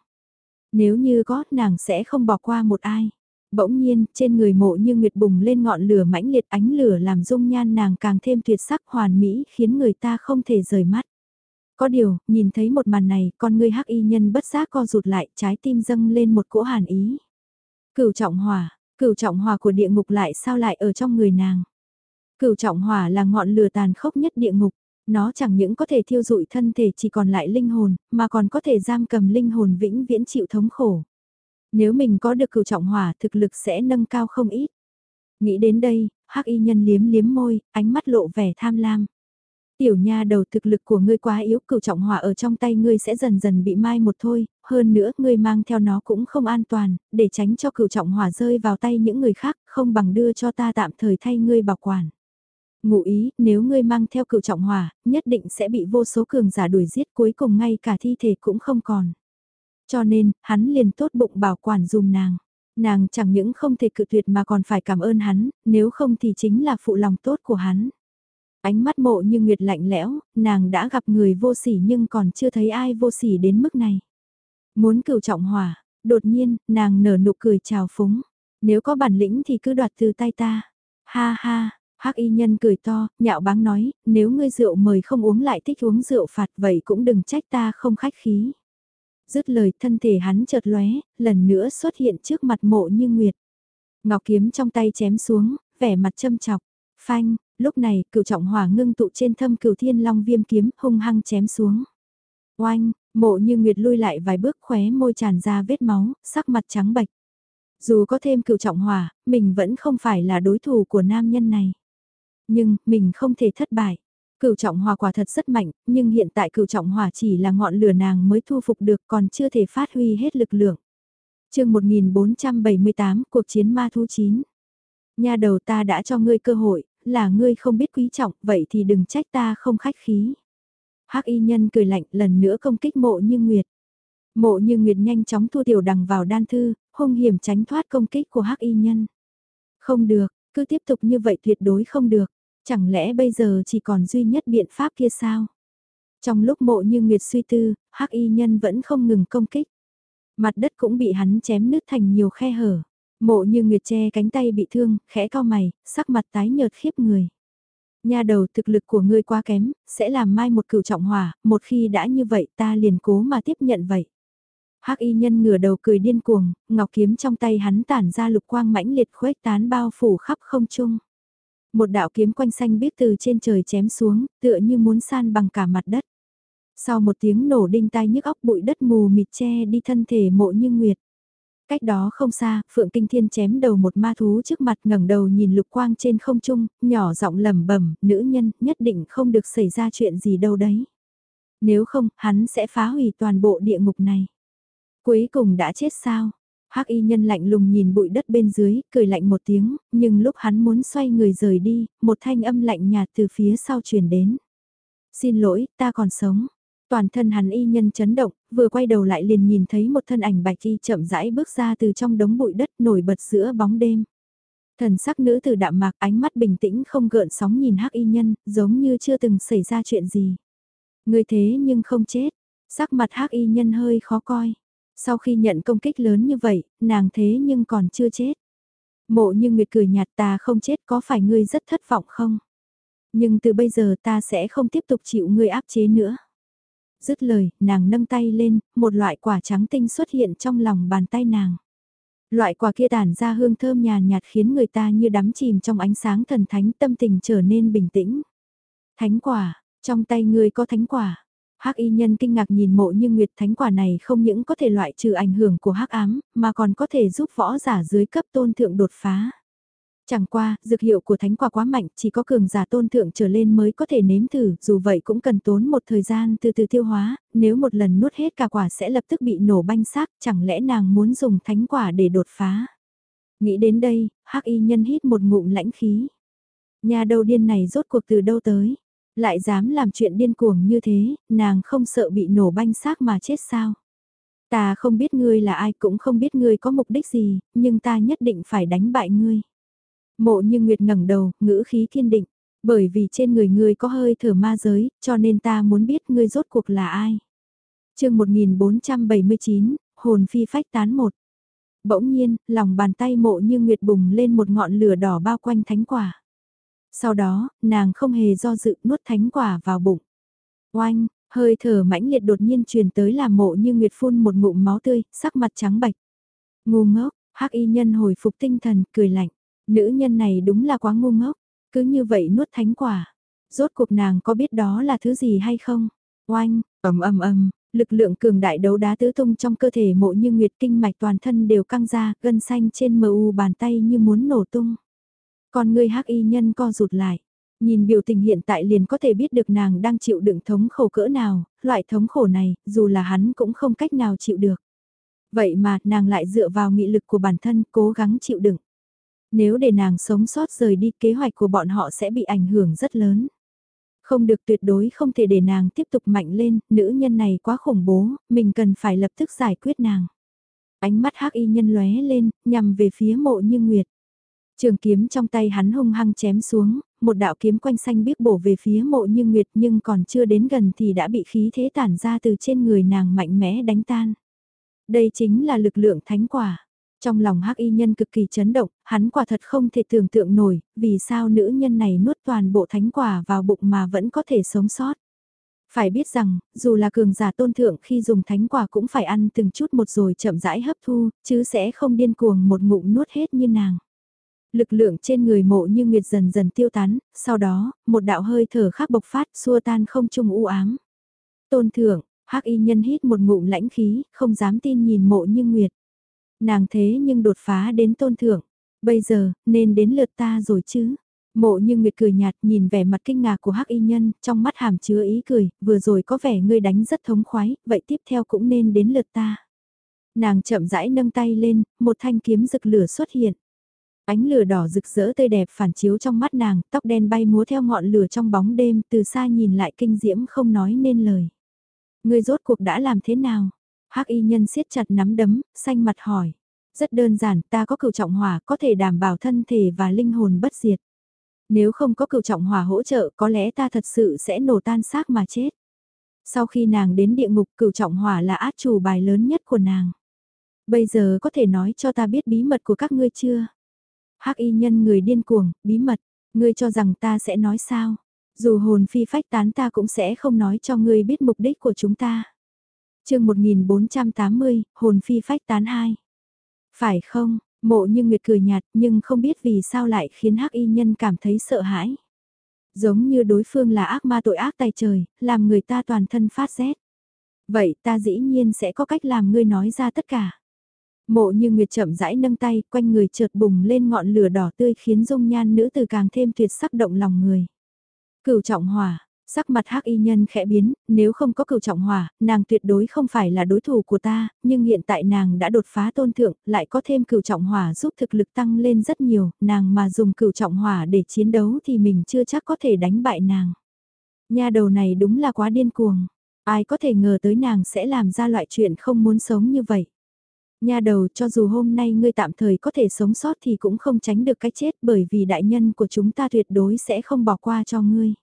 Nếu như có, nàng sẽ không bỏ qua một ai. Bỗng nhiên, trên người mộ như nguyệt bùng lên ngọn lửa mãnh liệt ánh lửa làm dung nhan nàng càng thêm tuyệt sắc hoàn mỹ khiến người ta không thể rời mắt. Có điều, nhìn thấy một màn này, con ngươi hắc y nhân bất giác co rụt lại, trái tim dâng lên một cỗ hàn ý. Cửu trọng hỏa, cửu trọng hỏa của địa ngục lại sao lại ở trong người nàng. Cửu trọng hỏa là ngọn lửa tàn khốc nhất địa ngục, nó chẳng những có thể thiêu dụi thân thể chỉ còn lại linh hồn, mà còn có thể giam cầm linh hồn vĩnh viễn chịu thống khổ. Nếu mình có được cửu trọng hỏa thực lực sẽ nâng cao không ít. Nghĩ đến đây, hắc y nhân liếm liếm môi, ánh mắt lộ vẻ tham lam. Tiểu nha đầu thực lực của ngươi quá yếu, cửu trọng hỏa ở trong tay ngươi sẽ dần dần bị mai một thôi, hơn nữa ngươi mang theo nó cũng không an toàn, để tránh cho cửu trọng hỏa rơi vào tay những người khác, không bằng đưa cho ta tạm thời thay ngươi bảo quản. Ngụ ý, nếu ngươi mang theo cửu trọng hỏa, nhất định sẽ bị vô số cường giả đuổi giết cuối cùng ngay cả thi thể cũng không còn. Cho nên, hắn liền tốt bụng bảo quản dùm nàng. Nàng chẳng những không thể cự tuyệt mà còn phải cảm ơn hắn, nếu không thì chính là phụ lòng tốt của hắn. Ánh mắt mộ như nguyệt lạnh lẽo, nàng đã gặp người vô sỉ nhưng còn chưa thấy ai vô sỉ đến mức này. Muốn cửu trọng hỏa, đột nhiên, nàng nở nụ cười chào phúng. Nếu có bản lĩnh thì cứ đoạt từ tay ta. Ha ha, hắc y nhân cười to, nhạo báng nói, nếu ngươi rượu mời không uống lại thích uống rượu phạt vậy cũng đừng trách ta không khách khí. Dứt lời thân thể hắn chợt lóe, lần nữa xuất hiện trước mặt mộ như nguyệt. Ngọc kiếm trong tay chém xuống, vẻ mặt châm chọc, phanh, lúc này cửu trọng hỏa ngưng tụ trên thâm cửu thiên long viêm kiếm hung hăng chém xuống. Oanh, mộ như nguyệt lui lại vài bước khóe môi tràn ra vết máu, sắc mặt trắng bệch. Dù có thêm cửu trọng hỏa, mình vẫn không phải là đối thủ của nam nhân này. Nhưng, mình không thể thất bại. Cửu trọng hòa quả thật rất mạnh, nhưng hiện tại cửu trọng hòa chỉ là ngọn lửa nàng mới thu phục được còn chưa thể phát huy hết lực lượng. chương 1478, cuộc chiến ma thú 9. Nhà đầu ta đã cho ngươi cơ hội, là ngươi không biết quý trọng, vậy thì đừng trách ta không khách khí. hắc y nhân cười lạnh lần nữa công kích mộ như nguyệt. Mộ như nguyệt nhanh chóng thu tiểu đằng vào đan thư, hung hiểm tránh thoát công kích của hắc y nhân. Không được, cứ tiếp tục như vậy tuyệt đối không được. Chẳng lẽ bây giờ chỉ còn duy nhất biện pháp kia sao? Trong lúc mộ như Nguyệt suy tư, hắc y nhân vẫn không ngừng công kích. Mặt đất cũng bị hắn chém nứt thành nhiều khe hở. Mộ như Nguyệt che cánh tay bị thương, khẽ cao mày, sắc mặt tái nhợt khiếp người. Nhà đầu thực lực của ngươi quá kém, sẽ làm mai một cửu trọng hỏa, một khi đã như vậy ta liền cố mà tiếp nhận vậy. Hắc y nhân ngửa đầu cười điên cuồng, ngọc kiếm trong tay hắn tản ra lục quang mãnh liệt khuếch tán bao phủ khắp không trung. Một đạo kiếm quanh xanh biết từ trên trời chém xuống, tựa như muốn san bằng cả mặt đất. Sau một tiếng nổ đinh tai nhức óc bụi đất mù mịt che đi thân thể mộ như nguyệt. Cách đó không xa, Phượng Kinh Thiên chém đầu một ma thú trước mặt ngẩng đầu nhìn lục quang trên không trung, nhỏ giọng lẩm bẩm, nữ nhân nhất định không được xảy ra chuyện gì đâu đấy. Nếu không, hắn sẽ phá hủy toàn bộ địa ngục này. Cuối cùng đã chết sao? Hắc y nhân lạnh lùng nhìn bụi đất bên dưới, cười lạnh một tiếng, nhưng lúc hắn muốn xoay người rời đi, một thanh âm lạnh nhạt từ phía sau truyền đến. Xin lỗi, ta còn sống. Toàn thân hắn y nhân chấn động, vừa quay đầu lại liền nhìn thấy một thân ảnh bạch y chậm rãi bước ra từ trong đống bụi đất nổi bật giữa bóng đêm. Thần sắc nữ từ đạm mạc ánh mắt bình tĩnh không gợn sóng nhìn hắc y nhân, giống như chưa từng xảy ra chuyện gì. Người thế nhưng không chết, sắc mặt hắc y nhân hơi khó coi. Sau khi nhận công kích lớn như vậy, nàng thế nhưng còn chưa chết. Mộ như Nguyệt cười nhạt ta không chết có phải ngươi rất thất vọng không? Nhưng từ bây giờ ta sẽ không tiếp tục chịu ngươi áp chế nữa. Dứt lời, nàng nâng tay lên, một loại quả trắng tinh xuất hiện trong lòng bàn tay nàng. Loại quả kia tản ra hương thơm nhàn nhạt khiến người ta như đắm chìm trong ánh sáng thần thánh tâm tình trở nên bình tĩnh. Thánh quả, trong tay ngươi có thánh quả hắc y nhân kinh ngạc nhìn mộ như nguyệt thánh quả này không những có thể loại trừ ảnh hưởng của hắc ám, mà còn có thể giúp võ giả dưới cấp tôn thượng đột phá. Chẳng qua, dược hiệu của thánh quả quá mạnh, chỉ có cường giả tôn thượng trở lên mới có thể nếm thử, dù vậy cũng cần tốn một thời gian từ từ tiêu hóa, nếu một lần nuốt hết cả quả sẽ lập tức bị nổ banh xác, chẳng lẽ nàng muốn dùng thánh quả để đột phá. Nghĩ đến đây, hắc y nhân hít một ngụm lãnh khí. Nhà đầu điên này rốt cuộc từ đâu tới? Lại dám làm chuyện điên cuồng như thế, nàng không sợ bị nổ banh xác mà chết sao? Ta không biết ngươi là ai cũng không biết ngươi có mục đích gì, nhưng ta nhất định phải đánh bại ngươi. Mộ như Nguyệt ngẩng đầu, ngữ khí kiên định. Bởi vì trên người ngươi có hơi thở ma giới, cho nên ta muốn biết ngươi rốt cuộc là ai. chương 1479, hồn phi phách tán một. Bỗng nhiên, lòng bàn tay mộ như nguyệt bùng lên một ngọn lửa đỏ bao quanh thánh quả. Sau đó, nàng không hề do dự nuốt thánh quả vào bụng. Oanh, hơi thở mãnh liệt đột nhiên truyền tới làm mộ như nguyệt phun một ngụm máu tươi, sắc mặt trắng bạch. Ngu ngốc, hắc y nhân hồi phục tinh thần, cười lạnh. Nữ nhân này đúng là quá ngu ngốc, cứ như vậy nuốt thánh quả. Rốt cuộc nàng có biết đó là thứ gì hay không? Oanh, ầm ầm ầm, lực lượng cường đại đấu đá tứ tung trong cơ thể mộ như nguyệt kinh mạch toàn thân đều căng ra, gân xanh trên mờ u bàn tay như muốn nổ tung. Còn người hắc y nhân co rụt lại. Nhìn biểu tình hiện tại liền có thể biết được nàng đang chịu đựng thống khổ cỡ nào, loại thống khổ này, dù là hắn cũng không cách nào chịu được. Vậy mà, nàng lại dựa vào nghị lực của bản thân, cố gắng chịu đựng. Nếu để nàng sống sót rời đi, kế hoạch của bọn họ sẽ bị ảnh hưởng rất lớn. Không được tuyệt đối không thể để nàng tiếp tục mạnh lên, nữ nhân này quá khủng bố, mình cần phải lập tức giải quyết nàng. Ánh mắt hắc y nhân lóe lên, nhằm về phía mộ như nguyệt. Trường kiếm trong tay hắn hung hăng chém xuống, một đạo kiếm quanh xanh biếc bổ về phía mộ như nguyệt nhưng còn chưa đến gần thì đã bị khí thế tản ra từ trên người nàng mạnh mẽ đánh tan. Đây chính là lực lượng thánh quả. Trong lòng hắc y nhân cực kỳ chấn động, hắn quả thật không thể tưởng tượng nổi, vì sao nữ nhân này nuốt toàn bộ thánh quả vào bụng mà vẫn có thể sống sót. Phải biết rằng, dù là cường giả tôn thượng khi dùng thánh quả cũng phải ăn từng chút một rồi chậm rãi hấp thu, chứ sẽ không điên cuồng một ngụm nuốt hết như nàng. Lực lượng trên người mộ như nguyệt dần dần tiêu tán, sau đó, một đạo hơi thở khác bộc phát xua tan không trung u ám. Tôn thượng, hắc y nhân hít một ngụm lãnh khí, không dám tin nhìn mộ như nguyệt. Nàng thế nhưng đột phá đến tôn thượng, bây giờ, nên đến lượt ta rồi chứ. Mộ như Nguyệt cười nhạt nhìn vẻ mặt kinh ngạc của hắc y nhân, trong mắt hàm chứa ý cười, vừa rồi có vẻ ngươi đánh rất thống khoái, vậy tiếp theo cũng nên đến lượt ta. Nàng chậm rãi nâng tay lên, một thanh kiếm rực lửa xuất hiện. Ánh lửa đỏ rực rỡ tươi đẹp phản chiếu trong mắt nàng, tóc đen bay múa theo ngọn lửa trong bóng đêm, từ xa nhìn lại kinh diễm không nói nên lời. Ngươi rốt cuộc đã làm thế nào? hắc y nhân siết chặt nắm đấm, xanh mặt hỏi. Rất đơn giản, ta có cửu trọng hỏa có thể đảm bảo thân thể và linh hồn bất diệt. Nếu không có cửu trọng hỏa hỗ trợ có lẽ ta thật sự sẽ nổ tan xác mà chết. Sau khi nàng đến địa ngục cửu trọng hỏa là át chủ bài lớn nhất của nàng. Bây giờ có thể nói cho ta biết bí mật của các ngươi chưa? Hắc y nhân người điên cuồng, bí mật, ngươi cho rằng ta sẽ nói sao? Dù hồn phi phách tán ta cũng sẽ không nói cho ngươi biết mục đích của chúng ta. chương 1480, hồn phi phách tán hai. Phải không, mộ như Nguyệt cười nhạt nhưng không biết vì sao lại khiến hắc y nhân cảm thấy sợ hãi. Giống như đối phương là ác ma tội ác tay trời, làm người ta toàn thân phát rét. Vậy ta dĩ nhiên sẽ có cách làm ngươi nói ra tất cả. Mộ như Nguyệt chậm rãi nâng tay, quanh người chợt bùng lên ngọn lửa đỏ tươi khiến dung nhan nữ từ càng thêm tuyệt sắc động lòng người. Cửu trọng hỏa, sắc mặt hắc y nhân khẽ biến, nếu không có cửu trọng hỏa, nàng tuyệt đối không phải là đối thủ của ta, nhưng hiện tại nàng đã đột phá tôn thượng, lại có thêm cửu trọng hỏa giúp thực lực tăng lên rất nhiều, nàng mà dùng cửu trọng hỏa để chiến đấu thì mình chưa chắc có thể đánh bại nàng. nhà đầu này đúng là quá điên cuồng, ai có thể ngờ tới nàng sẽ làm ra loại chuyện không muốn sống như vậy. Nha đầu cho dù hôm nay ngươi tạm thời có thể sống sót thì cũng không tránh được cái chết bởi vì đại nhân của chúng ta tuyệt đối sẽ không bỏ qua cho ngươi.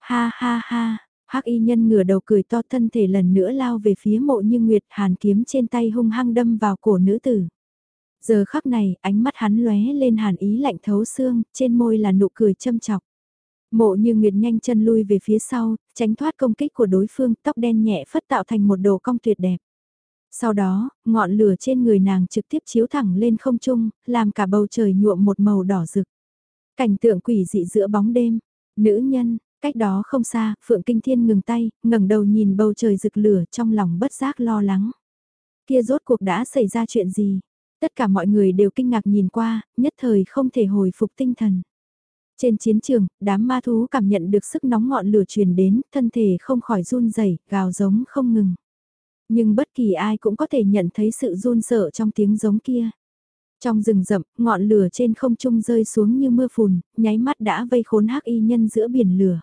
Ha ha ha, hắc y nhân ngửa đầu cười to thân thể lần nữa lao về phía mộ như nguyệt hàn kiếm trên tay hung hăng đâm vào cổ nữ tử. Giờ khắc này, ánh mắt hắn lóe lên hàn ý lạnh thấu xương, trên môi là nụ cười châm chọc. Mộ như Nguyệt nhanh chân lui về phía sau, tránh thoát công kích của đối phương, tóc đen nhẹ phất tạo thành một đồ cong tuyệt đẹp. Sau đó, ngọn lửa trên người nàng trực tiếp chiếu thẳng lên không trung, làm cả bầu trời nhuộm một màu đỏ rực. Cảnh tượng quỷ dị giữa bóng đêm, nữ nhân, cách đó không xa, Phượng Kinh Thiên ngừng tay, ngẩng đầu nhìn bầu trời rực lửa trong lòng bất giác lo lắng. Kia rốt cuộc đã xảy ra chuyện gì? Tất cả mọi người đều kinh ngạc nhìn qua, nhất thời không thể hồi phục tinh thần. Trên chiến trường, đám ma thú cảm nhận được sức nóng ngọn lửa truyền đến, thân thể không khỏi run rẩy, gào giống không ngừng. Nhưng bất kỳ ai cũng có thể nhận thấy sự run sợ trong tiếng giống kia. Trong rừng rậm, ngọn lửa trên không trung rơi xuống như mưa phùn, nháy mắt đã vây khốn hắc y nhân giữa biển lửa.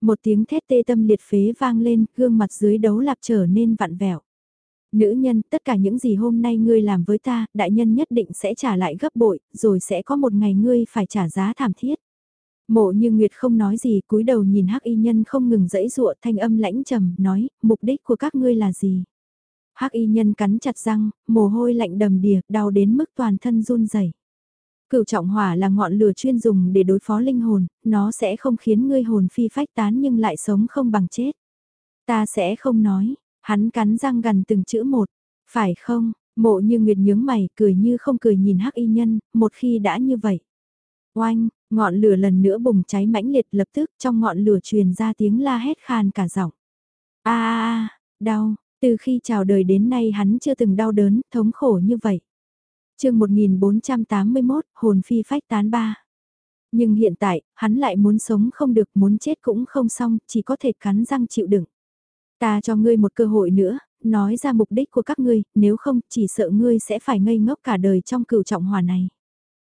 Một tiếng thét tê tâm liệt phế vang lên, gương mặt dưới đấu lạp trở nên vặn vẹo. Nữ nhân, tất cả những gì hôm nay ngươi làm với ta, đại nhân nhất định sẽ trả lại gấp bội, rồi sẽ có một ngày ngươi phải trả giá thảm thiết. Mộ như Nguyệt không nói gì cúi đầu nhìn hắc y nhân không ngừng dẫy dụa thanh âm lãnh trầm nói, mục đích của các ngươi là gì? hắc y nhân cắn chặt răng, mồ hôi lạnh đầm đìa, đau đến mức toàn thân run rẩy. Cửu trọng hỏa là ngọn lửa chuyên dùng để đối phó linh hồn, nó sẽ không khiến ngươi hồn phi phách tán nhưng lại sống không bằng chết. Ta sẽ không nói, hắn cắn răng gần từng chữ một, phải không, mộ như nguyệt nhướng mày, cười như không cười nhìn hắc y nhân, một khi đã như vậy. Oanh, ngọn lửa lần nữa bùng cháy mãnh liệt lập tức trong ngọn lửa truyền ra tiếng la hét khan cả giọng. a a đau, từ khi chào đời đến nay hắn chưa từng đau đớn, thống khổ như vậy. chương 1481, hồn phi phách tán ba. Nhưng hiện tại, hắn lại muốn sống không được, muốn chết cũng không xong, chỉ có thể cắn răng chịu đựng. Ta cho ngươi một cơ hội nữa, nói ra mục đích của các ngươi, nếu không chỉ sợ ngươi sẽ phải ngây ngốc cả đời trong cửu trọng hòa này.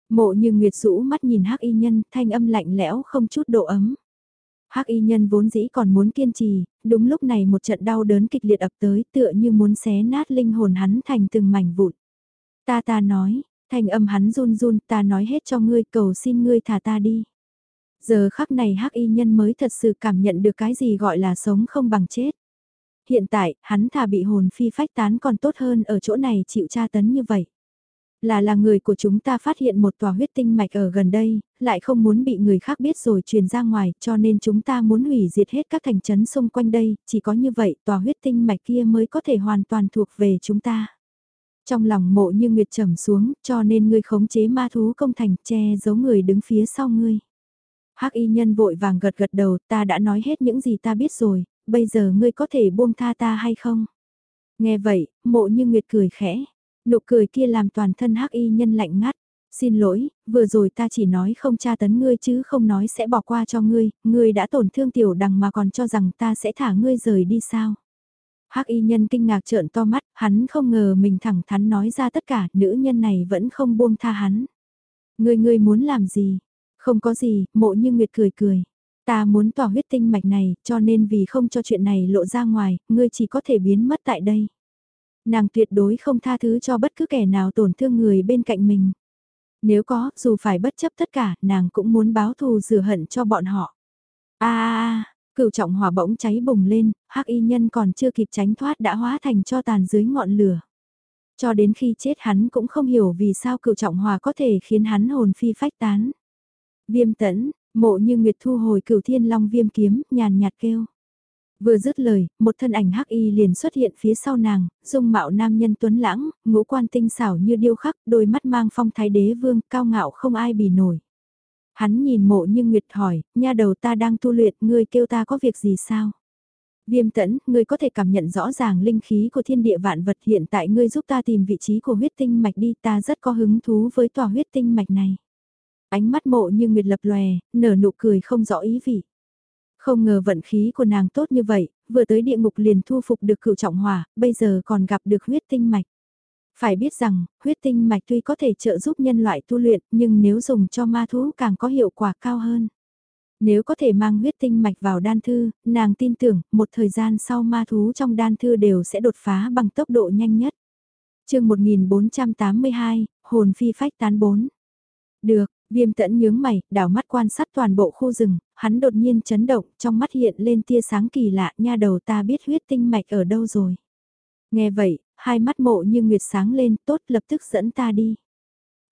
Mộ như Nguyệt rũ mắt nhìn hắc y nhân, thanh âm lạnh lẽo không chút độ ấm. Hắc y nhân vốn dĩ còn muốn kiên trì, đúng lúc này một trận đau đớn kịch liệt ập tới tựa như muốn xé nát linh hồn hắn thành từng mảnh vụn. Ta ta nói, thanh âm hắn run run ta nói hết cho ngươi cầu xin ngươi thả ta đi. Giờ khắc này hắc y nhân mới thật sự cảm nhận được cái gì gọi là sống không bằng chết. Hiện tại, hắn thà bị hồn phi phách tán còn tốt hơn ở chỗ này chịu tra tấn như vậy. Là là người của chúng ta phát hiện một tòa huyết tinh mạch ở gần đây, lại không muốn bị người khác biết rồi truyền ra ngoài, cho nên chúng ta muốn hủy diệt hết các thành trấn xung quanh đây, chỉ có như vậy tòa huyết tinh mạch kia mới có thể hoàn toàn thuộc về chúng ta. Trong lòng mộ như nguyệt trầm xuống, cho nên ngươi khống chế ma thú công thành che giấu người đứng phía sau ngươi. Hắc y nhân vội vàng gật gật đầu, ta đã nói hết những gì ta biết rồi, bây giờ ngươi có thể buông tha ta hay không? Nghe vậy, mộ như nguyệt cười khẽ, Nụ cười kia làm toàn thân hắc y nhân lạnh ngắt. Xin lỗi, vừa rồi ta chỉ nói không tra tấn ngươi chứ không nói sẽ bỏ qua cho ngươi, ngươi đã tổn thương tiểu đằng mà còn cho rằng ta sẽ thả ngươi rời đi sao. Hắc y nhân kinh ngạc trợn to mắt, hắn không ngờ mình thẳng thắn nói ra tất cả, nữ nhân này vẫn không buông tha hắn. Ngươi ngươi muốn làm gì? Không có gì, mộ như Nguyệt cười cười. Ta muốn tỏa huyết tinh mạch này, cho nên vì không cho chuyện này lộ ra ngoài, ngươi chỉ có thể biến mất tại đây. Nàng tuyệt đối không tha thứ cho bất cứ kẻ nào tổn thương người bên cạnh mình. Nếu có, dù phải bất chấp tất cả, nàng cũng muốn báo thù rửa hận cho bọn họ. a a cựu trọng hỏa bỗng cháy bùng lên, hắc y nhân còn chưa kịp tránh thoát đã hóa thành cho tàn dưới ngọn lửa. Cho đến khi chết hắn cũng không hiểu vì sao cựu trọng hòa có thể khiến hắn hồn phi phách tán. Viêm tẫn, mộ như nguyệt thu hồi cửu thiên long viêm kiếm, nhàn nhạt kêu. Vừa dứt lời, một thân ảnh hắc y liền xuất hiện phía sau nàng, dung mạo nam nhân tuấn lãng, ngũ quan tinh xảo như điêu khắc, đôi mắt mang phong thái đế vương, cao ngạo không ai bì nổi. Hắn nhìn mộ như nguyệt hỏi, nha đầu ta đang tu luyện, ngươi kêu ta có việc gì sao? Viêm tẫn, ngươi có thể cảm nhận rõ ràng linh khí của thiên địa vạn vật hiện tại ngươi giúp ta tìm vị trí của huyết tinh mạch đi, ta rất có hứng thú với tòa huyết tinh mạch này. Ánh mắt mộ như nguyệt lập lòe, nở nụ cười không rõ ý vị. Không ngờ vận khí của nàng tốt như vậy, vừa tới địa ngục liền thu phục được cựu trọng hỏa, bây giờ còn gặp được huyết tinh mạch. Phải biết rằng, huyết tinh mạch tuy có thể trợ giúp nhân loại tu luyện, nhưng nếu dùng cho ma thú càng có hiệu quả cao hơn. Nếu có thể mang huyết tinh mạch vào đan thư, nàng tin tưởng, một thời gian sau ma thú trong đan thư đều sẽ đột phá bằng tốc độ nhanh nhất. chương 1482, hồn phi phách tán 4. Được, Viêm tẫn nhướng mày, đảo mắt quan sát toàn bộ khu rừng, hắn đột nhiên chấn động, trong mắt hiện lên tia sáng kỳ lạ, nha đầu ta biết huyết tinh mạch ở đâu rồi. Nghe vậy, hai mắt mộ như nguyệt sáng lên, tốt lập tức dẫn ta đi.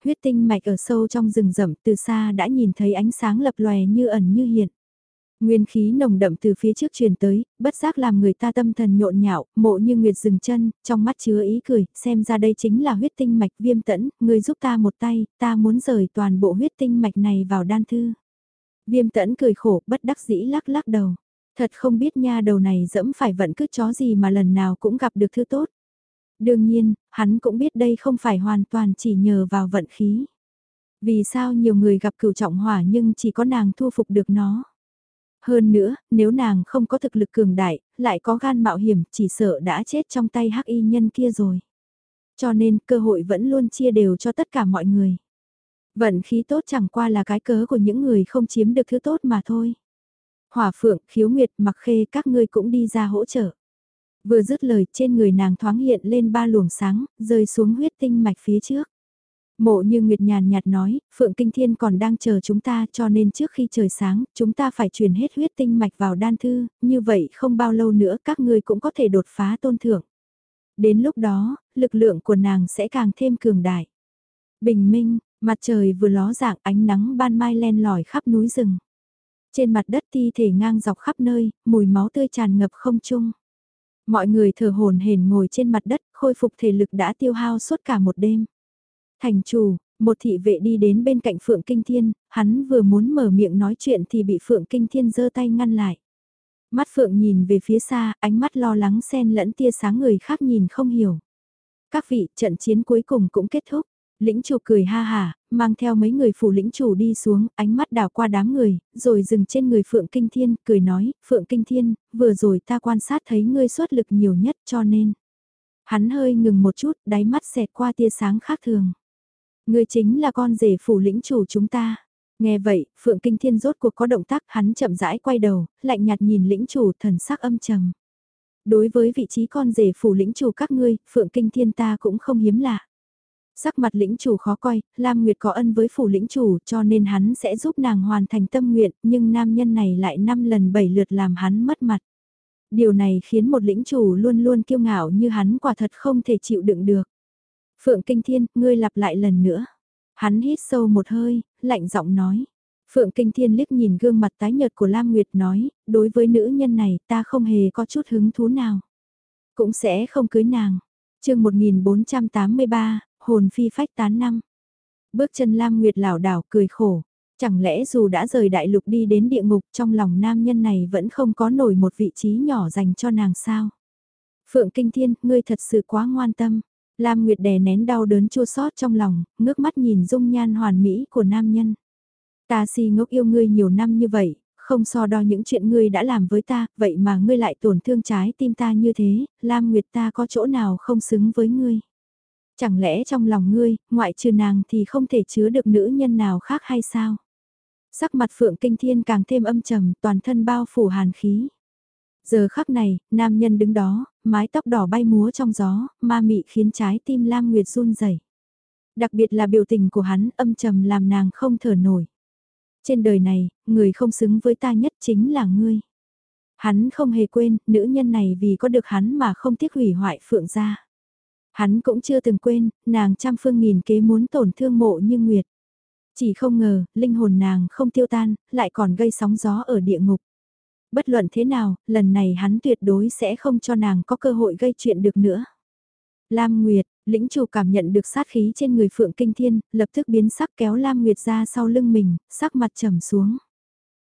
Huyết tinh mạch ở sâu trong rừng rậm từ xa đã nhìn thấy ánh sáng lập lòe như ẩn như hiện. Nguyên khí nồng đậm từ phía trước truyền tới, bất giác làm người ta tâm thần nhộn nhạo, mộ như nguyệt dừng chân, trong mắt chứa ý cười, xem ra đây chính là huyết tinh mạch viêm tẫn, người giúp ta một tay, ta muốn rời toàn bộ huyết tinh mạch này vào đan thư. Viêm tẫn cười khổ, bất đắc dĩ lắc lắc đầu. Thật không biết nha đầu này dẫm phải vận cứ chó gì mà lần nào cũng gặp được thứ tốt. Đương nhiên, hắn cũng biết đây không phải hoàn toàn chỉ nhờ vào vận khí. Vì sao nhiều người gặp cửu trọng hỏa nhưng chỉ có nàng thu phục được nó. Hơn nữa, nếu nàng không có thực lực cường đại, lại có gan mạo hiểm, chỉ sợ đã chết trong tay hắc y nhân kia rồi. Cho nên, cơ hội vẫn luôn chia đều cho tất cả mọi người. Vận khí tốt chẳng qua là cái cớ của những người không chiếm được thứ tốt mà thôi. Hỏa phượng, khiếu nguyệt, mặc khê các ngươi cũng đi ra hỗ trợ. Vừa dứt lời trên người nàng thoáng hiện lên ba luồng sáng, rơi xuống huyết tinh mạch phía trước. Mộ như Nguyệt nhàn nhạt nói, Phượng Kinh Thiên còn đang chờ chúng ta cho nên trước khi trời sáng, chúng ta phải truyền hết huyết tinh mạch vào đan thư, như vậy không bao lâu nữa các ngươi cũng có thể đột phá tôn thượng. Đến lúc đó, lực lượng của nàng sẽ càng thêm cường đại. Bình minh, mặt trời vừa ló dạng ánh nắng ban mai len lỏi khắp núi rừng. Trên mặt đất thi thể ngang dọc khắp nơi, mùi máu tươi tràn ngập không trung. Mọi người thở hồn hển ngồi trên mặt đất, khôi phục thể lực đã tiêu hao suốt cả một đêm. Thành chủ, một thị vệ đi đến bên cạnh Phượng Kinh Thiên, hắn vừa muốn mở miệng nói chuyện thì bị Phượng Kinh Thiên giơ tay ngăn lại. Mắt Phượng nhìn về phía xa, ánh mắt lo lắng xen lẫn tia sáng người khác nhìn không hiểu. Các vị, trận chiến cuối cùng cũng kết thúc. Lĩnh chủ cười ha hà, mang theo mấy người phủ lĩnh chủ đi xuống, ánh mắt đảo qua đám người, rồi dừng trên người Phượng Kinh Thiên, cười nói, Phượng Kinh Thiên, vừa rồi ta quan sát thấy ngươi xuất lực nhiều nhất cho nên. Hắn hơi ngừng một chút, đáy mắt xẹt qua tia sáng khác thường. Ngươi chính là con rể phủ lĩnh chủ chúng ta. Nghe vậy, Phượng Kinh Thiên rốt cuộc có động tác, hắn chậm rãi quay đầu, lạnh nhạt nhìn lĩnh chủ thần sắc âm trầm. Đối với vị trí con rể phủ lĩnh chủ các ngươi, Phượng Kinh Thiên ta cũng không hiếm lạ. Sắc mặt lĩnh chủ khó coi, Lam Nguyệt có ân với phủ lĩnh chủ cho nên hắn sẽ giúp nàng hoàn thành tâm nguyện, nhưng nam nhân này lại năm lần bảy lượt làm hắn mất mặt. Điều này khiến một lĩnh chủ luôn luôn kiêu ngạo như hắn quả thật không thể chịu đựng được. Phượng Kinh Thiên, ngươi lặp lại lần nữa. Hắn hít sâu một hơi, lạnh giọng nói. Phượng Kinh Thiên liếc nhìn gương mặt tái nhợt của Lam Nguyệt nói, đối với nữ nhân này ta không hề có chút hứng thú nào. Cũng sẽ không cưới nàng. chương 1483, hồn phi phách tán năm. Bước chân Lam Nguyệt lảo đảo cười khổ. Chẳng lẽ dù đã rời đại lục đi đến địa ngục trong lòng nam nhân này vẫn không có nổi một vị trí nhỏ dành cho nàng sao? Phượng Kinh Thiên, ngươi thật sự quá ngoan tâm. Lam Nguyệt đè nén đau đớn chua xót trong lòng, ngước mắt nhìn dung nhan hoàn mỹ của nam nhân. Ta si ngốc yêu ngươi nhiều năm như vậy, không so đo những chuyện ngươi đã làm với ta, vậy mà ngươi lại tổn thương trái tim ta như thế, Lam Nguyệt ta có chỗ nào không xứng với ngươi. Chẳng lẽ trong lòng ngươi, ngoại trừ nàng thì không thể chứa được nữ nhân nào khác hay sao? Sắc mặt Phượng Kinh Thiên càng thêm âm trầm, toàn thân bao phủ hàn khí. Giờ khắc này, nam nhân đứng đó, mái tóc đỏ bay múa trong gió, ma mị khiến trái tim Lam Nguyệt run rẩy. Đặc biệt là biểu tình của hắn âm trầm làm nàng không thở nổi. Trên đời này, người không xứng với ta nhất chính là ngươi. Hắn không hề quên, nữ nhân này vì có được hắn mà không tiếc hủy hoại phượng gia. Hắn cũng chưa từng quên, nàng trăm phương nghìn kế muốn tổn thương mộ như Nguyệt. Chỉ không ngờ, linh hồn nàng không tiêu tan, lại còn gây sóng gió ở địa ngục. Bất luận thế nào, lần này hắn tuyệt đối sẽ không cho nàng có cơ hội gây chuyện được nữa. Lam Nguyệt, lĩnh chủ cảm nhận được sát khí trên người Phượng Kinh Thiên, lập tức biến sắc kéo Lam Nguyệt ra sau lưng mình, sắc mặt trầm xuống.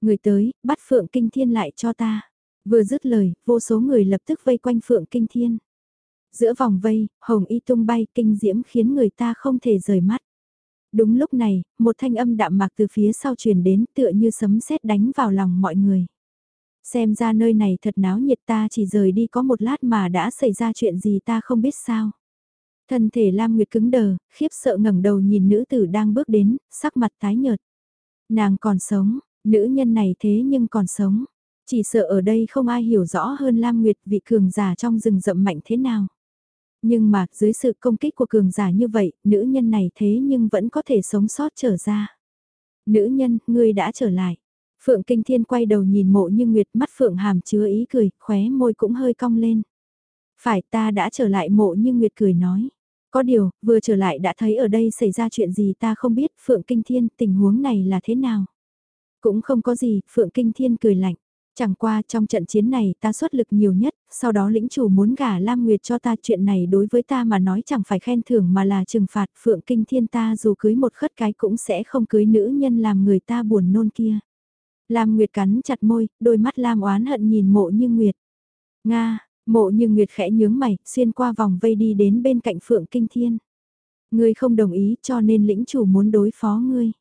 Người tới, bắt Phượng Kinh Thiên lại cho ta. Vừa dứt lời, vô số người lập tức vây quanh Phượng Kinh Thiên. Giữa vòng vây, hồng y tung bay kinh diễm khiến người ta không thể rời mắt. Đúng lúc này, một thanh âm đạm mạc từ phía sau truyền đến tựa như sấm sét đánh vào lòng mọi người. Xem ra nơi này thật náo nhiệt ta chỉ rời đi có một lát mà đã xảy ra chuyện gì ta không biết sao. Thân thể Lam Nguyệt cứng đờ, khiếp sợ ngẩng đầu nhìn nữ tử đang bước đến, sắc mặt tái nhợt. Nàng còn sống, nữ nhân này thế nhưng còn sống. Chỉ sợ ở đây không ai hiểu rõ hơn Lam Nguyệt vị cường giả trong rừng rậm mạnh thế nào. Nhưng mà, dưới sự công kích của cường giả như vậy, nữ nhân này thế nhưng vẫn có thể sống sót trở ra. Nữ nhân, ngươi đã trở lại. Phượng Kinh Thiên quay đầu nhìn mộ như Nguyệt mắt Phượng hàm chứa ý cười, khóe môi cũng hơi cong lên. Phải ta đã trở lại mộ như Nguyệt cười nói. Có điều, vừa trở lại đã thấy ở đây xảy ra chuyện gì ta không biết, Phượng Kinh Thiên, tình huống này là thế nào? Cũng không có gì, Phượng Kinh Thiên cười lạnh. Chẳng qua trong trận chiến này ta xuất lực nhiều nhất, sau đó lĩnh chủ muốn gả Lam Nguyệt cho ta chuyện này đối với ta mà nói chẳng phải khen thưởng mà là trừng phạt Phượng Kinh Thiên ta dù cưới một khất cái cũng sẽ không cưới nữ nhân làm người ta buồn nôn kia. Lam Nguyệt cắn chặt môi, đôi mắt Lam oán hận nhìn mộ như Nguyệt. Nga, mộ như Nguyệt khẽ nhướng mày, xuyên qua vòng vây đi đến bên cạnh Phượng Kinh Thiên. Ngươi không đồng ý cho nên lĩnh chủ muốn đối phó ngươi.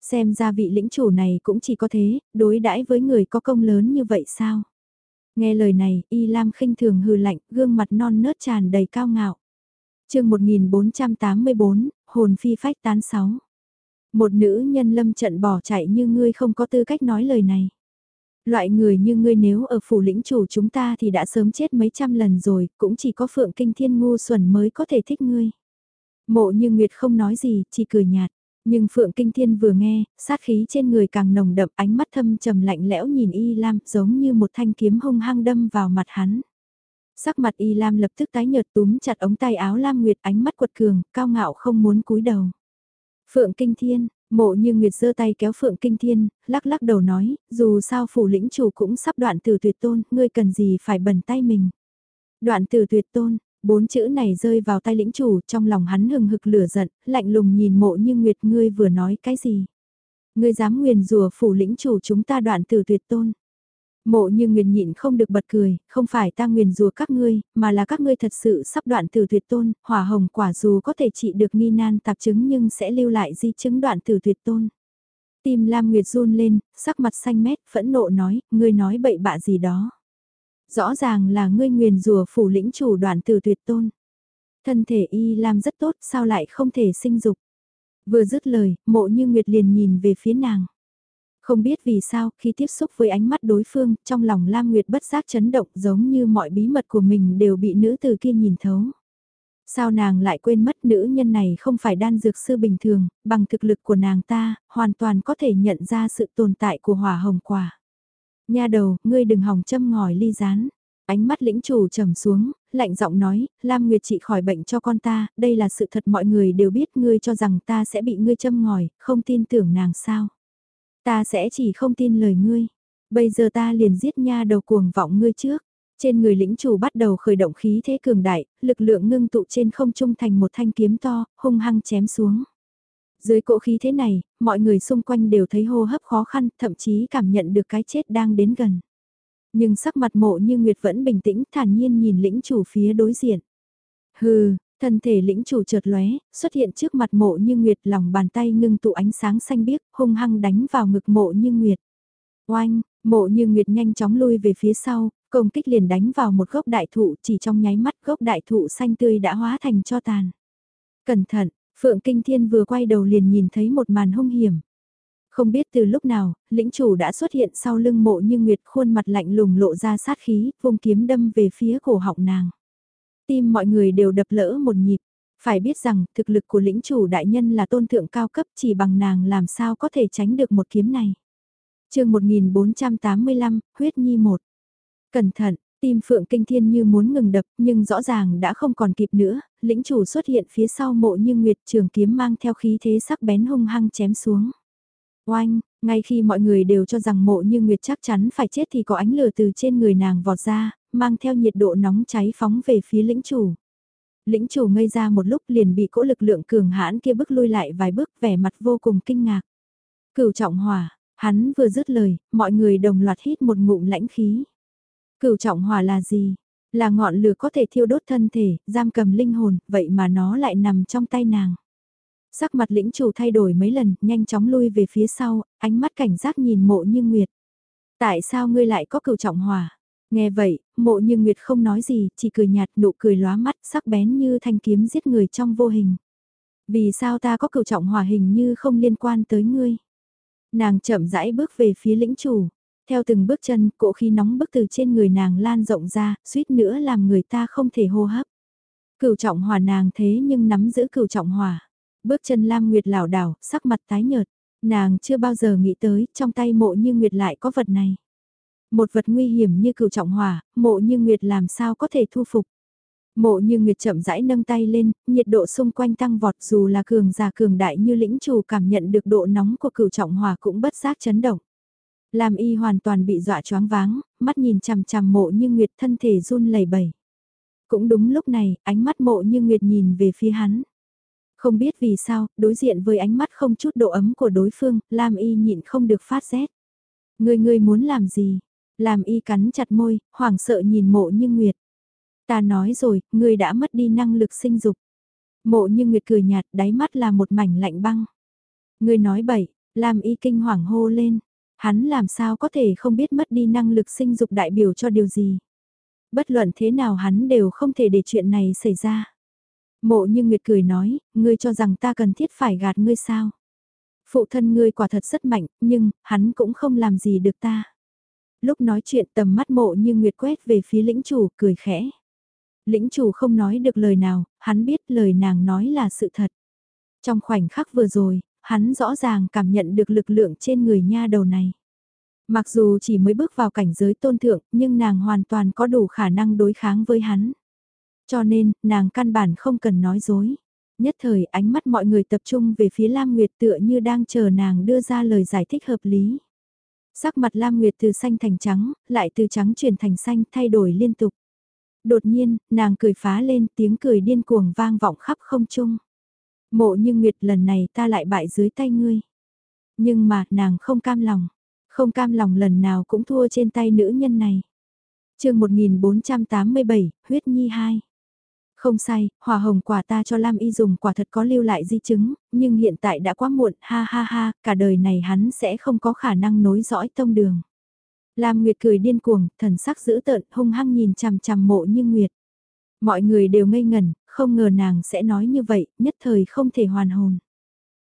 Xem ra vị lĩnh chủ này cũng chỉ có thế, đối đãi với người có công lớn như vậy sao? Nghe lời này, Y Lam khinh thường hừ lạnh, gương mặt non nớt tràn đầy cao ngạo. chương 1484, hồn phi phách tán sáu. Một nữ nhân lâm trận bỏ chạy như ngươi không có tư cách nói lời này. Loại người như ngươi nếu ở phủ lĩnh chủ chúng ta thì đã sớm chết mấy trăm lần rồi, cũng chỉ có Phượng Kinh Thiên ngu xuẩn mới có thể thích ngươi. Mộ như Nguyệt không nói gì, chỉ cười nhạt. Nhưng Phượng Kinh Thiên vừa nghe, sát khí trên người càng nồng đậm ánh mắt thâm trầm lạnh lẽo nhìn Y Lam giống như một thanh kiếm hung hăng đâm vào mặt hắn. Sắc mặt Y Lam lập tức tái nhợt túm chặt ống tay áo Lam Nguyệt ánh mắt quật cường, cao ngạo không muốn cúi đầu. Phượng Kinh Thiên, mộ như Nguyệt giơ tay kéo Phượng Kinh Thiên, lắc lắc đầu nói, dù sao phủ lĩnh chủ cũng sắp đoạn từ tuyệt tôn, ngươi cần gì phải bẩn tay mình. Đoạn từ tuyệt tôn, bốn chữ này rơi vào tay lĩnh chủ, trong lòng hắn hừng hực lửa giận, lạnh lùng nhìn mộ như Nguyệt ngươi vừa nói cái gì. Ngươi dám nguyền rùa phủ lĩnh chủ chúng ta đoạn từ tuyệt tôn. Mộ như nguyền nhịn không được bật cười, không phải ta nguyền rùa các ngươi, mà là các ngươi thật sự sắp đoạn từ tuyệt tôn, hỏa hồng quả dù có thể trị được nghi nan tạp chứng nhưng sẽ lưu lại di chứng đoạn từ tuyệt tôn. Tim Lam Nguyệt run lên, sắc mặt xanh mét, phẫn nộ nói, ngươi nói bậy bạ gì đó. Rõ ràng là ngươi nguyền rùa phủ lĩnh chủ đoạn từ tuyệt tôn. Thân thể y làm rất tốt, sao lại không thể sinh dục. Vừa dứt lời, mộ như Nguyệt liền nhìn về phía nàng. Không biết vì sao, khi tiếp xúc với ánh mắt đối phương, trong lòng Lam Nguyệt bất giác chấn động giống như mọi bí mật của mình đều bị nữ từ kia nhìn thấu. Sao nàng lại quên mất nữ nhân này không phải đan dược sư bình thường, bằng thực lực của nàng ta, hoàn toàn có thể nhận ra sự tồn tại của hỏa hồng quả. Nha đầu, ngươi đừng hòng châm ngòi ly rán. Ánh mắt lĩnh chủ trầm xuống, lạnh giọng nói, Lam Nguyệt trị khỏi bệnh cho con ta, đây là sự thật mọi người đều biết ngươi cho rằng ta sẽ bị ngươi châm ngòi, không tin tưởng nàng sao. Ta sẽ chỉ không tin lời ngươi. Bây giờ ta liền giết nha đầu cuồng vọng ngươi trước. Trên người lĩnh chủ bắt đầu khởi động khí thế cường đại, lực lượng ngưng tụ trên không trung thành một thanh kiếm to, hung hăng chém xuống. Dưới cỗ khí thế này, mọi người xung quanh đều thấy hô hấp khó khăn, thậm chí cảm nhận được cái chết đang đến gần. Nhưng sắc mặt mộ như Nguyệt vẫn bình tĩnh, thản nhiên nhìn lĩnh chủ phía đối diện. Hừ, Thân thể lĩnh chủ chợt lóe, xuất hiện trước mặt mộ như nguyệt lòng bàn tay ngưng tụ ánh sáng xanh biếc, hung hăng đánh vào ngực mộ như nguyệt. Oanh, mộ như nguyệt nhanh chóng lui về phía sau, công kích liền đánh vào một gốc đại thụ chỉ trong nháy mắt gốc đại thụ xanh tươi đã hóa thành cho tàn. Cẩn thận, Phượng Kinh Thiên vừa quay đầu liền nhìn thấy một màn hung hiểm. Không biết từ lúc nào, lĩnh chủ đã xuất hiện sau lưng mộ như nguyệt khuôn mặt lạnh lùng lộ ra sát khí, vung kiếm đâm về phía cổ họng nàng. Tim mọi người đều đập lỡ một nhịp. Phải biết rằng thực lực của lĩnh chủ đại nhân là tôn thượng cao cấp chỉ bằng nàng làm sao có thể tránh được một kiếm này. chương 1485, huyết nhi một Cẩn thận, tim phượng kinh thiên như muốn ngừng đập nhưng rõ ràng đã không còn kịp nữa, lĩnh chủ xuất hiện phía sau mộ như nguyệt trường kiếm mang theo khí thế sắc bén hung hăng chém xuống. Oanh, ngay khi mọi người đều cho rằng mộ như nguyệt chắc chắn phải chết thì có ánh lửa từ trên người nàng vọt ra, mang theo nhiệt độ nóng cháy phóng về phía lĩnh chủ. Lĩnh chủ ngây ra một lúc liền bị cỗ lực lượng cường hãn kia bước lui lại vài bước vẻ mặt vô cùng kinh ngạc. Cửu trọng hỏa, hắn vừa dứt lời, mọi người đồng loạt hít một ngụm lãnh khí. Cửu trọng hỏa là gì? Là ngọn lửa có thể thiêu đốt thân thể, giam cầm linh hồn, vậy mà nó lại nằm trong tay nàng. Sắc mặt lĩnh chủ thay đổi mấy lần, nhanh chóng lui về phía sau, ánh mắt cảnh giác nhìn mộ như nguyệt. Tại sao ngươi lại có cửu trọng hỏa? Nghe vậy, mộ như Nguyệt không nói gì, chỉ cười nhạt nụ cười lóa mắt sắc bén như thanh kiếm giết người trong vô hình. Vì sao ta có cửu trọng hỏa hình như không liên quan tới ngươi? Nàng chậm rãi bước về phía lĩnh chủ. Theo từng bước chân, cỗ khí nóng bức từ trên người nàng lan rộng ra, suýt nữa làm người ta không thể hô hấp. Cửu trọng hòa nàng thế nhưng nắm giữ cửu trọng hòa, Bước chân Lam Nguyệt lảo đảo, sắc mặt tái nhợt. Nàng chưa bao giờ nghĩ tới, trong tay mộ như Nguyệt lại có vật này. Một vật nguy hiểm như cửu trọng hòa, mộ như Nguyệt làm sao có thể thu phục. Mộ như Nguyệt chậm rãi nâng tay lên, nhiệt độ xung quanh tăng vọt dù là cường già cường đại như lĩnh chủ cảm nhận được độ nóng của cửu trọng hòa cũng bất giác chấn động. Lam y hoàn toàn bị dọa choáng váng, mắt nhìn chằm chằm mộ như Nguyệt thân thể run lẩy bẩy. Cũng đúng lúc này, ánh mắt mộ như Nguyệt nhìn về phía hắn. Không biết vì sao, đối diện với ánh mắt không chút độ ấm của đối phương, Lam y nhịn không được phát rét. Người người muốn làm gì? Lam y cắn chặt môi, hoảng sợ nhìn mộ như Nguyệt. Ta nói rồi, ngươi đã mất đi năng lực sinh dục. Mộ như Nguyệt cười nhạt, đáy mắt là một mảnh lạnh băng. Ngươi nói bậy, Lam y kinh hoàng hô lên. Hắn làm sao có thể không biết mất đi năng lực sinh dục đại biểu cho điều gì. Bất luận thế nào hắn đều không thể để chuyện này xảy ra. Mộ như Nguyệt cười nói, ngươi cho rằng ta cần thiết phải gạt ngươi sao. Phụ thân ngươi quả thật rất mạnh, nhưng, hắn cũng không làm gì được ta. Lúc nói chuyện tầm mắt mộ như nguyệt quét về phía lĩnh chủ cười khẽ. Lĩnh chủ không nói được lời nào, hắn biết lời nàng nói là sự thật. Trong khoảnh khắc vừa rồi, hắn rõ ràng cảm nhận được lực lượng trên người nha đầu này. Mặc dù chỉ mới bước vào cảnh giới tôn thượng, nhưng nàng hoàn toàn có đủ khả năng đối kháng với hắn. Cho nên, nàng căn bản không cần nói dối. Nhất thời ánh mắt mọi người tập trung về phía Lam Nguyệt tựa như đang chờ nàng đưa ra lời giải thích hợp lý. Sắc mặt Lam Nguyệt từ xanh thành trắng, lại từ trắng chuyển thành xanh thay đổi liên tục. Đột nhiên, nàng cười phá lên tiếng cười điên cuồng vang vọng khắp không trung. Mộ như Nguyệt lần này ta lại bại dưới tay ngươi. Nhưng mà, nàng không cam lòng. Không cam lòng lần nào cũng thua trên tay nữ nhân này. chương 1487, huyết nhi 2. Không sai, hòa hồng quả ta cho Lam Y dùng quả thật có lưu lại di chứng, nhưng hiện tại đã quá muộn, ha ha ha, cả đời này hắn sẽ không có khả năng nối dõi tông đường. Lam Nguyệt cười điên cuồng, thần sắc dữ tợn, hung hăng nhìn chằm chằm mộ như Nguyệt. Mọi người đều ngây ngẩn, không ngờ nàng sẽ nói như vậy, nhất thời không thể hoàn hồn.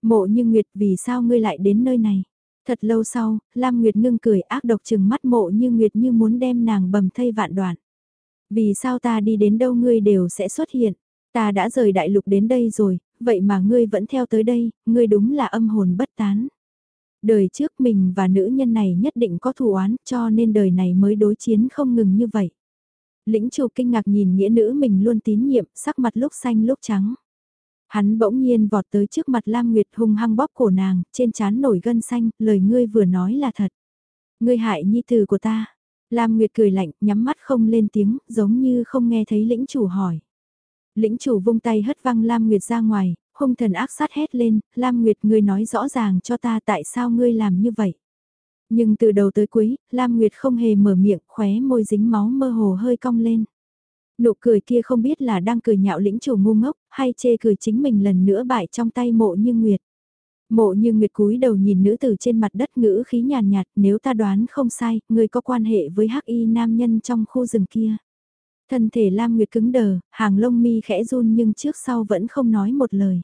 Mộ như Nguyệt vì sao ngươi lại đến nơi này? Thật lâu sau, Lam Nguyệt ngưng cười ác độc chừng mắt mộ như Nguyệt như muốn đem nàng bầm thây vạn đoạn. Vì sao ta đi đến đâu ngươi đều sẽ xuất hiện? Ta đã rời đại lục đến đây rồi, vậy mà ngươi vẫn theo tới đây, ngươi đúng là âm hồn bất tán. Đời trước mình và nữ nhân này nhất định có thù oán cho nên đời này mới đối chiến không ngừng như vậy. Lĩnh chủ kinh ngạc nhìn nghĩa nữ mình luôn tín nhiệm, sắc mặt lúc xanh lúc trắng. Hắn bỗng nhiên vọt tới trước mặt Lam Nguyệt hung hăng bóp cổ nàng, trên trán nổi gân xanh, lời ngươi vừa nói là thật. Ngươi hại nhi tử của ta. Lam Nguyệt cười lạnh, nhắm mắt không lên tiếng, giống như không nghe thấy lĩnh chủ hỏi. Lĩnh chủ vung tay hất văng Lam Nguyệt ra ngoài, hung thần ác sát hét lên, Lam Nguyệt ngươi nói rõ ràng cho ta tại sao ngươi làm như vậy. Nhưng từ đầu tới cuối, Lam Nguyệt không hề mở miệng, khóe môi dính máu mơ hồ hơi cong lên. Nụ cười kia không biết là đang cười nhạo lĩnh chủ ngu ngốc, hay chê cười chính mình lần nữa bại trong tay mộ như Nguyệt. Mộ như Nguyệt cúi đầu nhìn nữ tử trên mặt đất ngữ khí nhàn nhạt, nếu ta đoán không sai, người có quan hệ với hắc y nam nhân trong khu rừng kia. Thân thể Lam Nguyệt cứng đờ, hàng lông mi khẽ run nhưng trước sau vẫn không nói một lời.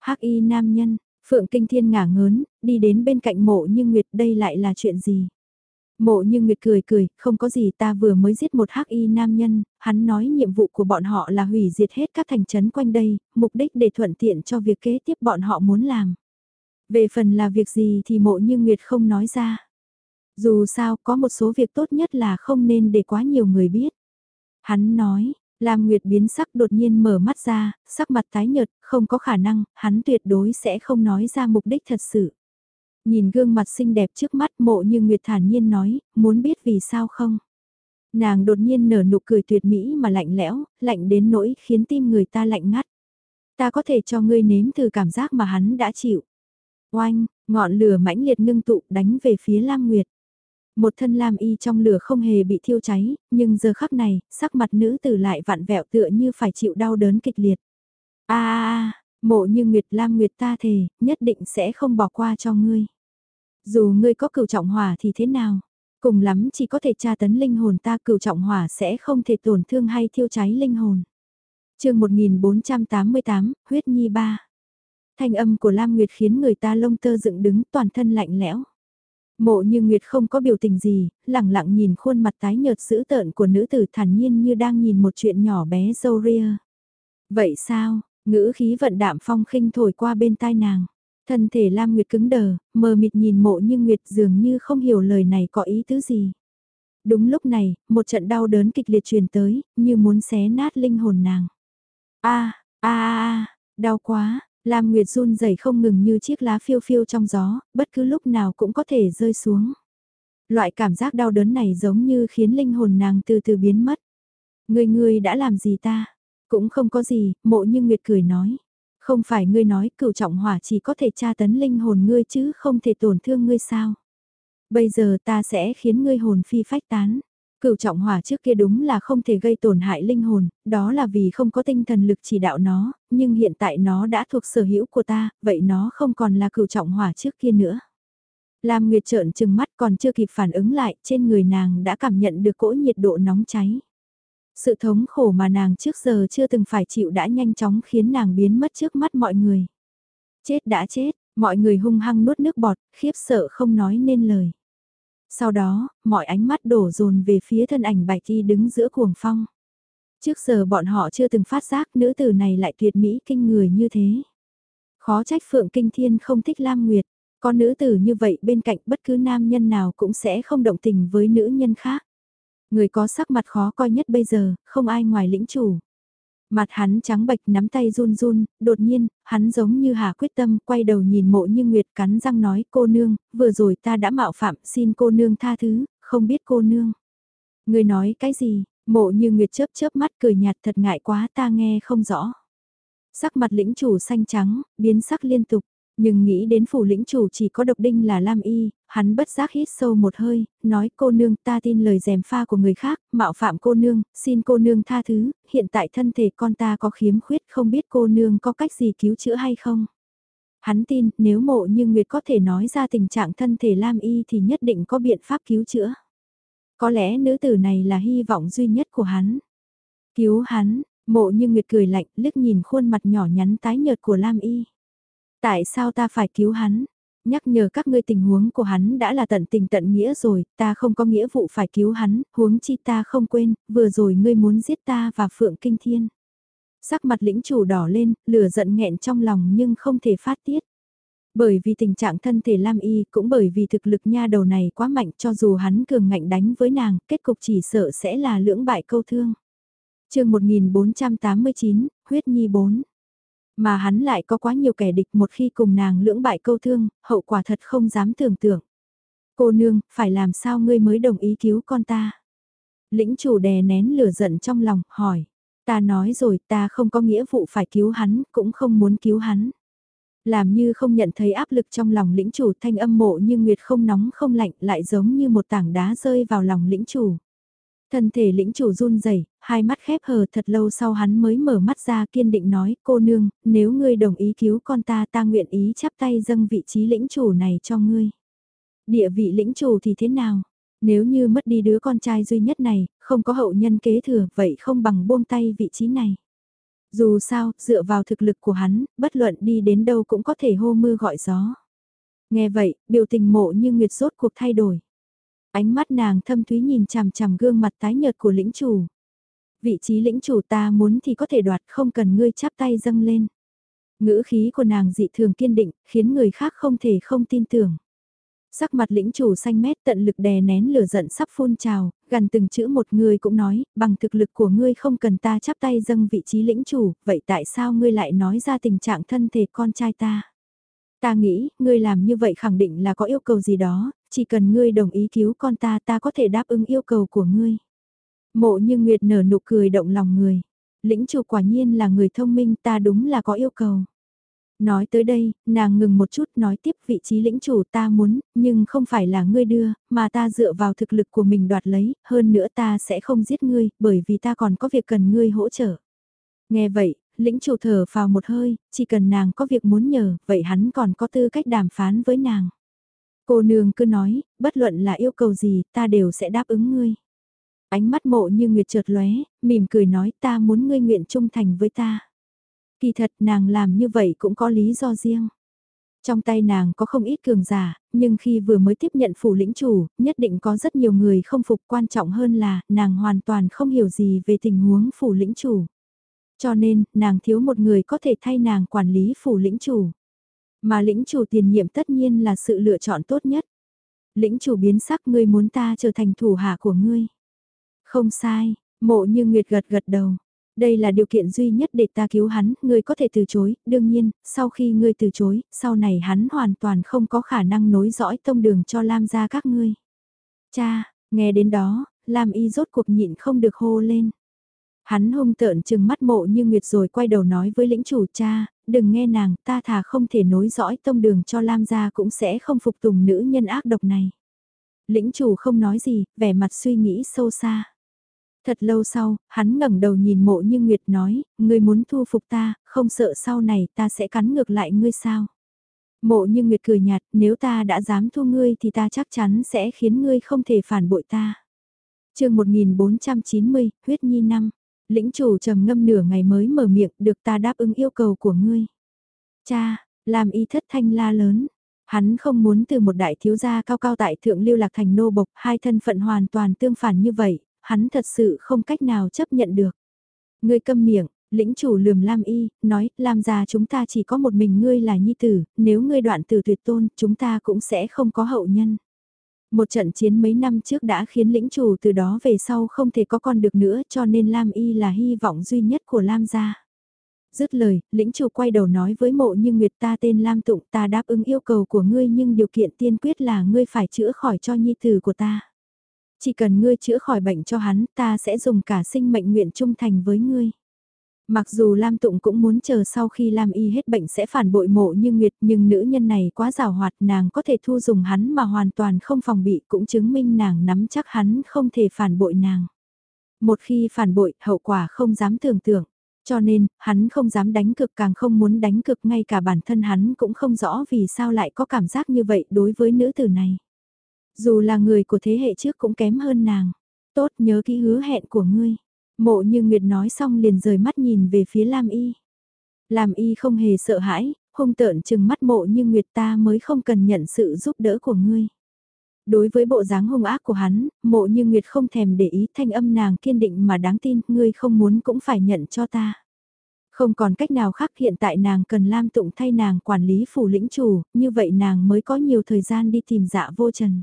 hắc y nam nhân, Phượng Kinh Thiên ngả ngớn, đi đến bên cạnh mộ như Nguyệt đây lại là chuyện gì? Mộ như Nguyệt cười cười, không có gì ta vừa mới giết một hắc y nam nhân, hắn nói nhiệm vụ của bọn họ là hủy diệt hết các thành trấn quanh đây, mục đích để thuận tiện cho việc kế tiếp bọn họ muốn làm. Về phần là việc gì thì mộ như Nguyệt không nói ra. Dù sao có một số việc tốt nhất là không nên để quá nhiều người biết. Hắn nói, Lam Nguyệt biến sắc đột nhiên mở mắt ra, sắc mặt tái nhợt, không có khả năng, hắn tuyệt đối sẽ không nói ra mục đích thật sự. Nhìn gương mặt xinh đẹp trước mắt mộ như Nguyệt thản nhiên nói, muốn biết vì sao không? Nàng đột nhiên nở nụ cười tuyệt mỹ mà lạnh lẽo, lạnh đến nỗi khiến tim người ta lạnh ngắt. Ta có thể cho ngươi nếm thử cảm giác mà hắn đã chịu. Oanh, ngọn lửa mãnh liệt ngưng tụ đánh về phía Lam Nguyệt. Một thân Lam y trong lửa không hề bị thiêu cháy, nhưng giờ khắc này, sắc mặt nữ tử lại vặn vẹo tựa như phải chịu đau đớn kịch liệt. a a mộ như Nguyệt Lam Nguyệt ta thề, nhất định sẽ không bỏ qua cho ngươi. Dù ngươi có cửu trọng hỏa thì thế nào? Cùng lắm chỉ có thể tra tấn linh hồn ta cửu trọng hỏa sẽ không thể tổn thương hay thiêu cháy linh hồn. chương 1488, huyết nhi ba thanh âm của Lam Nguyệt khiến người ta lông tơ dựng đứng toàn thân lạnh lẽo. Mộ như Nguyệt không có biểu tình gì, lặng lặng nhìn khuôn mặt tái nhợt dữ tợn của nữ tử thản nhiên như đang nhìn một chuyện nhỏ bé dâu ria. Vậy sao, ngữ khí vận đạm phong khinh thổi qua bên tai nàng. Thân thể Lam Nguyệt cứng đờ, mờ mịt nhìn mộ như Nguyệt dường như không hiểu lời này có ý tứ gì. Đúng lúc này, một trận đau đớn kịch liệt truyền tới, như muốn xé nát linh hồn nàng. a a a đau quá, Lam Nguyệt run rẩy không ngừng như chiếc lá phiêu phiêu trong gió, bất cứ lúc nào cũng có thể rơi xuống. Loại cảm giác đau đớn này giống như khiến linh hồn nàng từ từ biến mất. Người người đã làm gì ta? Cũng không có gì, mộ như Nguyệt cười nói. Không phải ngươi nói cửu trọng hỏa chỉ có thể tra tấn linh hồn ngươi chứ không thể tổn thương ngươi sao? Bây giờ ta sẽ khiến ngươi hồn phi phách tán. Cửu trọng hỏa trước kia đúng là không thể gây tổn hại linh hồn, đó là vì không có tinh thần lực chỉ đạo nó, nhưng hiện tại nó đã thuộc sở hữu của ta, vậy nó không còn là cửu trọng hỏa trước kia nữa. Lam Nguyệt trợn trừng mắt còn chưa kịp phản ứng lại, trên người nàng đã cảm nhận được cỗ nhiệt độ nóng cháy. Sự thống khổ mà nàng trước giờ chưa từng phải chịu đã nhanh chóng khiến nàng biến mất trước mắt mọi người. Chết đã chết, mọi người hung hăng nuốt nước bọt, khiếp sợ không nói nên lời. Sau đó, mọi ánh mắt đổ dồn về phía thân ảnh bạch y đứng giữa cuồng phong. Trước giờ bọn họ chưa từng phát giác nữ tử này lại tuyệt mỹ kinh người như thế. Khó trách Phượng Kinh Thiên không thích Lam Nguyệt, có nữ tử như vậy bên cạnh bất cứ nam nhân nào cũng sẽ không động tình với nữ nhân khác. Người có sắc mặt khó coi nhất bây giờ, không ai ngoài lĩnh chủ. Mặt hắn trắng bệch nắm tay run run, đột nhiên, hắn giống như hà quyết tâm, quay đầu nhìn mộ như Nguyệt cắn răng nói cô nương, vừa rồi ta đã mạo phạm, xin cô nương tha thứ, không biết cô nương. Người nói cái gì, mộ như Nguyệt chớp chớp mắt cười nhạt thật ngại quá ta nghe không rõ. Sắc mặt lĩnh chủ xanh trắng, biến sắc liên tục, nhưng nghĩ đến phủ lĩnh chủ chỉ có độc đinh là Lam Y, hắn bất giác hít sâu một hơi, nói cô nương ta tin lời dèm pha của người khác, mạo phạm cô nương, xin cô nương tha thứ, hiện tại thân thể con ta có khiếm khuyết không biết cô nương có cách gì cứu chữa hay không. Hắn tin nếu mộ như Nguyệt có thể nói ra tình trạng thân thể Lam Y thì nhất định có biện pháp cứu chữa. Có lẽ nữ tử này là hy vọng duy nhất của hắn. Cứu hắn, mộ như Nguyệt cười lạnh liếc nhìn khuôn mặt nhỏ nhắn tái nhợt của Lam Y. Tại sao ta phải cứu hắn? Nhắc nhở các ngươi tình huống của hắn đã là tận tình tận nghĩa rồi, ta không có nghĩa vụ phải cứu hắn, huống chi ta không quên, vừa rồi ngươi muốn giết ta và Phượng Kinh Thiên. Sắc mặt lĩnh chủ đỏ lên, lửa giận nghẹn trong lòng nhưng không thể phát tiết. Bởi vì tình trạng thân thể Lam Y cũng bởi vì thực lực nha đầu này quá mạnh cho dù hắn cường ngạnh đánh với nàng, kết cục chỉ sợ sẽ là lưỡng bại câu thương. chương 1489, Huyết Nhi 4 mà hắn lại có quá nhiều kẻ địch một khi cùng nàng lưỡng bại câu thương, hậu quả thật không dám tưởng tượng. Cô nương, phải làm sao ngươi mới đồng ý cứu con ta? Lĩnh chủ đè nén lửa giận trong lòng, hỏi. Ta nói rồi ta không có nghĩa vụ phải cứu hắn, cũng không muốn cứu hắn. Làm như không nhận thấy áp lực trong lòng lĩnh chủ thanh âm mộ như nguyệt không nóng không lạnh lại giống như một tảng đá rơi vào lòng lĩnh chủ. Thân thể lĩnh chủ run rẩy, hai mắt khép hờ thật lâu sau hắn mới mở mắt ra kiên định nói cô nương, nếu ngươi đồng ý cứu con ta ta nguyện ý chắp tay dâng vị trí lĩnh chủ này cho ngươi. Địa vị lĩnh chủ thì thế nào? Nếu như mất đi đứa con trai duy nhất này, không có hậu nhân kế thừa, vậy không bằng buông tay vị trí này. Dù sao, dựa vào thực lực của hắn, bất luận đi đến đâu cũng có thể hô mưa gọi gió. Nghe vậy, biểu tình mộ như nguyệt rốt cuộc thay đổi. Ánh mắt nàng thâm thúy nhìn chằm chằm gương mặt tái nhợt của lĩnh chủ. Vị trí lĩnh chủ ta muốn thì có thể đoạt không cần ngươi chắp tay dâng lên. Ngữ khí của nàng dị thường kiên định, khiến người khác không thể không tin tưởng. Sắc mặt lĩnh chủ xanh mét tận lực đè nén lửa giận sắp phun trào, gần từng chữ một người cũng nói, bằng thực lực của ngươi không cần ta chắp tay dâng vị trí lĩnh chủ, vậy tại sao ngươi lại nói ra tình trạng thân thể con trai ta? Ta nghĩ, ngươi làm như vậy khẳng định là có yêu cầu gì đó, chỉ cần ngươi đồng ý cứu con ta ta có thể đáp ứng yêu cầu của ngươi. Mộ như Nguyệt nở nụ cười động lòng người. Lĩnh chủ quả nhiên là người thông minh ta đúng là có yêu cầu. Nói tới đây, nàng ngừng một chút nói tiếp vị trí lĩnh chủ ta muốn, nhưng không phải là ngươi đưa, mà ta dựa vào thực lực của mình đoạt lấy, hơn nữa ta sẽ không giết ngươi, bởi vì ta còn có việc cần ngươi hỗ trợ. Nghe vậy, lĩnh chủ thở vào một hơi, chỉ cần nàng có việc muốn nhờ, vậy hắn còn có tư cách đàm phán với nàng. Cô nương cứ nói, bất luận là yêu cầu gì, ta đều sẽ đáp ứng ngươi. Ánh mắt mộ như nguyệt trượt lóe, mỉm cười nói ta muốn ngươi nguyện trung thành với ta. Kỳ thật nàng làm như vậy cũng có lý do riêng. Trong tay nàng có không ít cường giả, nhưng khi vừa mới tiếp nhận phủ lĩnh chủ, nhất định có rất nhiều người không phục quan trọng hơn là nàng hoàn toàn không hiểu gì về tình huống phủ lĩnh chủ. Cho nên, nàng thiếu một người có thể thay nàng quản lý phủ lĩnh chủ. Mà lĩnh chủ tiền nhiệm tất nhiên là sự lựa chọn tốt nhất. Lĩnh chủ biến sắc ngươi muốn ta trở thành thủ hạ của ngươi. Không sai, mộ như Nguyệt gật gật đầu. Đây là điều kiện duy nhất để ta cứu hắn, ngươi có thể từ chối, đương nhiên, sau khi ngươi từ chối, sau này hắn hoàn toàn không có khả năng nối dõi tông đường cho Lam gia các ngươi. Cha, nghe đến đó, Lam y rốt cuộc nhịn không được hô lên. Hắn hung tợn chừng mắt mộ như Nguyệt rồi quay đầu nói với lĩnh chủ cha, đừng nghe nàng, ta thà không thể nối dõi tông đường cho Lam gia cũng sẽ không phục tùng nữ nhân ác độc này. Lĩnh chủ không nói gì, vẻ mặt suy nghĩ sâu xa. Thật lâu sau, hắn ngẩng đầu nhìn mộ như Nguyệt nói, ngươi muốn thu phục ta, không sợ sau này ta sẽ cắn ngược lại ngươi sao. Mộ như Nguyệt cười nhạt, nếu ta đã dám thu ngươi thì ta chắc chắn sẽ khiến ngươi không thể phản bội ta. chương 1490, huyết nhi năm. Lĩnh chủ trầm ngâm nửa ngày mới mở miệng được ta đáp ứng yêu cầu của ngươi. Cha, làm y thất thanh la lớn. Hắn không muốn từ một đại thiếu gia cao cao tại thượng lưu lạc thành nô bộc hai thân phận hoàn toàn tương phản như vậy, hắn thật sự không cách nào chấp nhận được. Ngươi câm miệng, lĩnh chủ lườm Lam Y, nói, Lam gia chúng ta chỉ có một mình ngươi là nhi tử, nếu ngươi đoạn tử tuyệt tôn, chúng ta cũng sẽ không có hậu nhân. Một trận chiến mấy năm trước đã khiến lĩnh chủ từ đó về sau không thể có con được nữa cho nên Lam Y là hy vọng duy nhất của Lam gia. Dứt lời, lĩnh chủ quay đầu nói với mộ như Nguyệt ta tên Lam Tụng ta đáp ứng yêu cầu của ngươi nhưng điều kiện tiên quyết là ngươi phải chữa khỏi cho nhi tử của ta. Chỉ cần ngươi chữa khỏi bệnh cho hắn ta sẽ dùng cả sinh mệnh nguyện trung thành với ngươi. Mặc dù Lam Tụng cũng muốn chờ sau khi Lam Y hết bệnh sẽ phản bội mộ như Nguyệt nhưng nữ nhân này quá rào hoạt nàng có thể thu dùng hắn mà hoàn toàn không phòng bị cũng chứng minh nàng nắm chắc hắn không thể phản bội nàng. Một khi phản bội hậu quả không dám tưởng tượng. Cho nên, hắn không dám đánh cực càng không muốn đánh cực ngay cả bản thân hắn cũng không rõ vì sao lại có cảm giác như vậy đối với nữ tử này. Dù là người của thế hệ trước cũng kém hơn nàng. Tốt nhớ kỹ hứa hẹn của ngươi. Mộ như Nguyệt nói xong liền rời mắt nhìn về phía Lam Y. Lam Y không hề sợ hãi, hung tợn chừng mắt mộ như Nguyệt ta mới không cần nhận sự giúp đỡ của ngươi. Đối với bộ dáng hung ác của hắn, mộ như Nguyệt không thèm để ý thanh âm nàng kiên định mà đáng tin, ngươi không muốn cũng phải nhận cho ta. Không còn cách nào khác hiện tại nàng cần Lam Tụng thay nàng quản lý phủ lĩnh chủ, như vậy nàng mới có nhiều thời gian đi tìm dạ vô trần.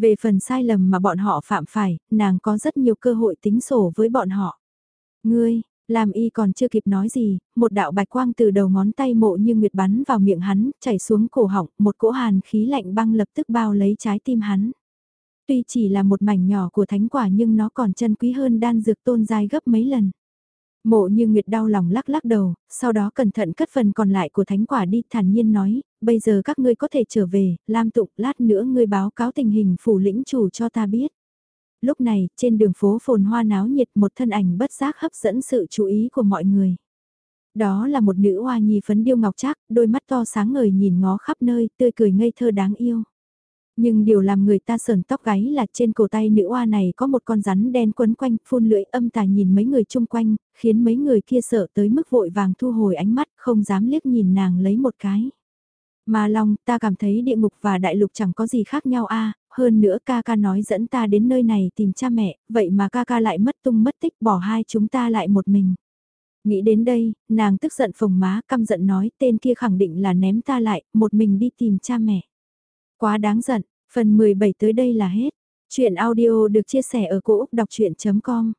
Về phần sai lầm mà bọn họ phạm phải, nàng có rất nhiều cơ hội tính sổ với bọn họ. Ngươi, làm y còn chưa kịp nói gì, một đạo bạch quang từ đầu ngón tay mộ như nguyệt bắn vào miệng hắn, chảy xuống cổ họng, một cỗ hàn khí lạnh băng lập tức bao lấy trái tim hắn. Tuy chỉ là một mảnh nhỏ của thánh quả nhưng nó còn chân quý hơn đan dược tôn dai gấp mấy lần. Mộ như Nguyệt đau lòng lắc lắc đầu, sau đó cẩn thận cất phần còn lại của thánh quả đi thản nhiên nói, bây giờ các ngươi có thể trở về, Lam Tụng, lát nữa ngươi báo cáo tình hình phủ lĩnh chủ cho ta biết. Lúc này, trên đường phố phồn hoa náo nhiệt một thân ảnh bất giác hấp dẫn sự chú ý của mọi người. Đó là một nữ hoa nhi phấn điêu ngọc trác, đôi mắt to sáng ngời nhìn ngó khắp nơi, tươi cười ngây thơ đáng yêu. Nhưng điều làm người ta sờn tóc gáy là trên cổ tay nữ oa này có một con rắn đen quấn quanh, phun lưỡi âm tà nhìn mấy người chung quanh, khiến mấy người kia sợ tới mức vội vàng thu hồi ánh mắt, không dám liếc nhìn nàng lấy một cái. Mà Long, ta cảm thấy địa ngục và đại lục chẳng có gì khác nhau a hơn nữa ca ca nói dẫn ta đến nơi này tìm cha mẹ, vậy mà ca ca lại mất tung mất tích bỏ hai chúng ta lại một mình. Nghĩ đến đây, nàng tức giận phồng má căm giận nói tên kia khẳng định là ném ta lại, một mình đi tìm cha mẹ. Quá đáng giận, phần 17 tới đây là hết. Chuyện audio được chia sẻ ở cỗ đọc chuyện.com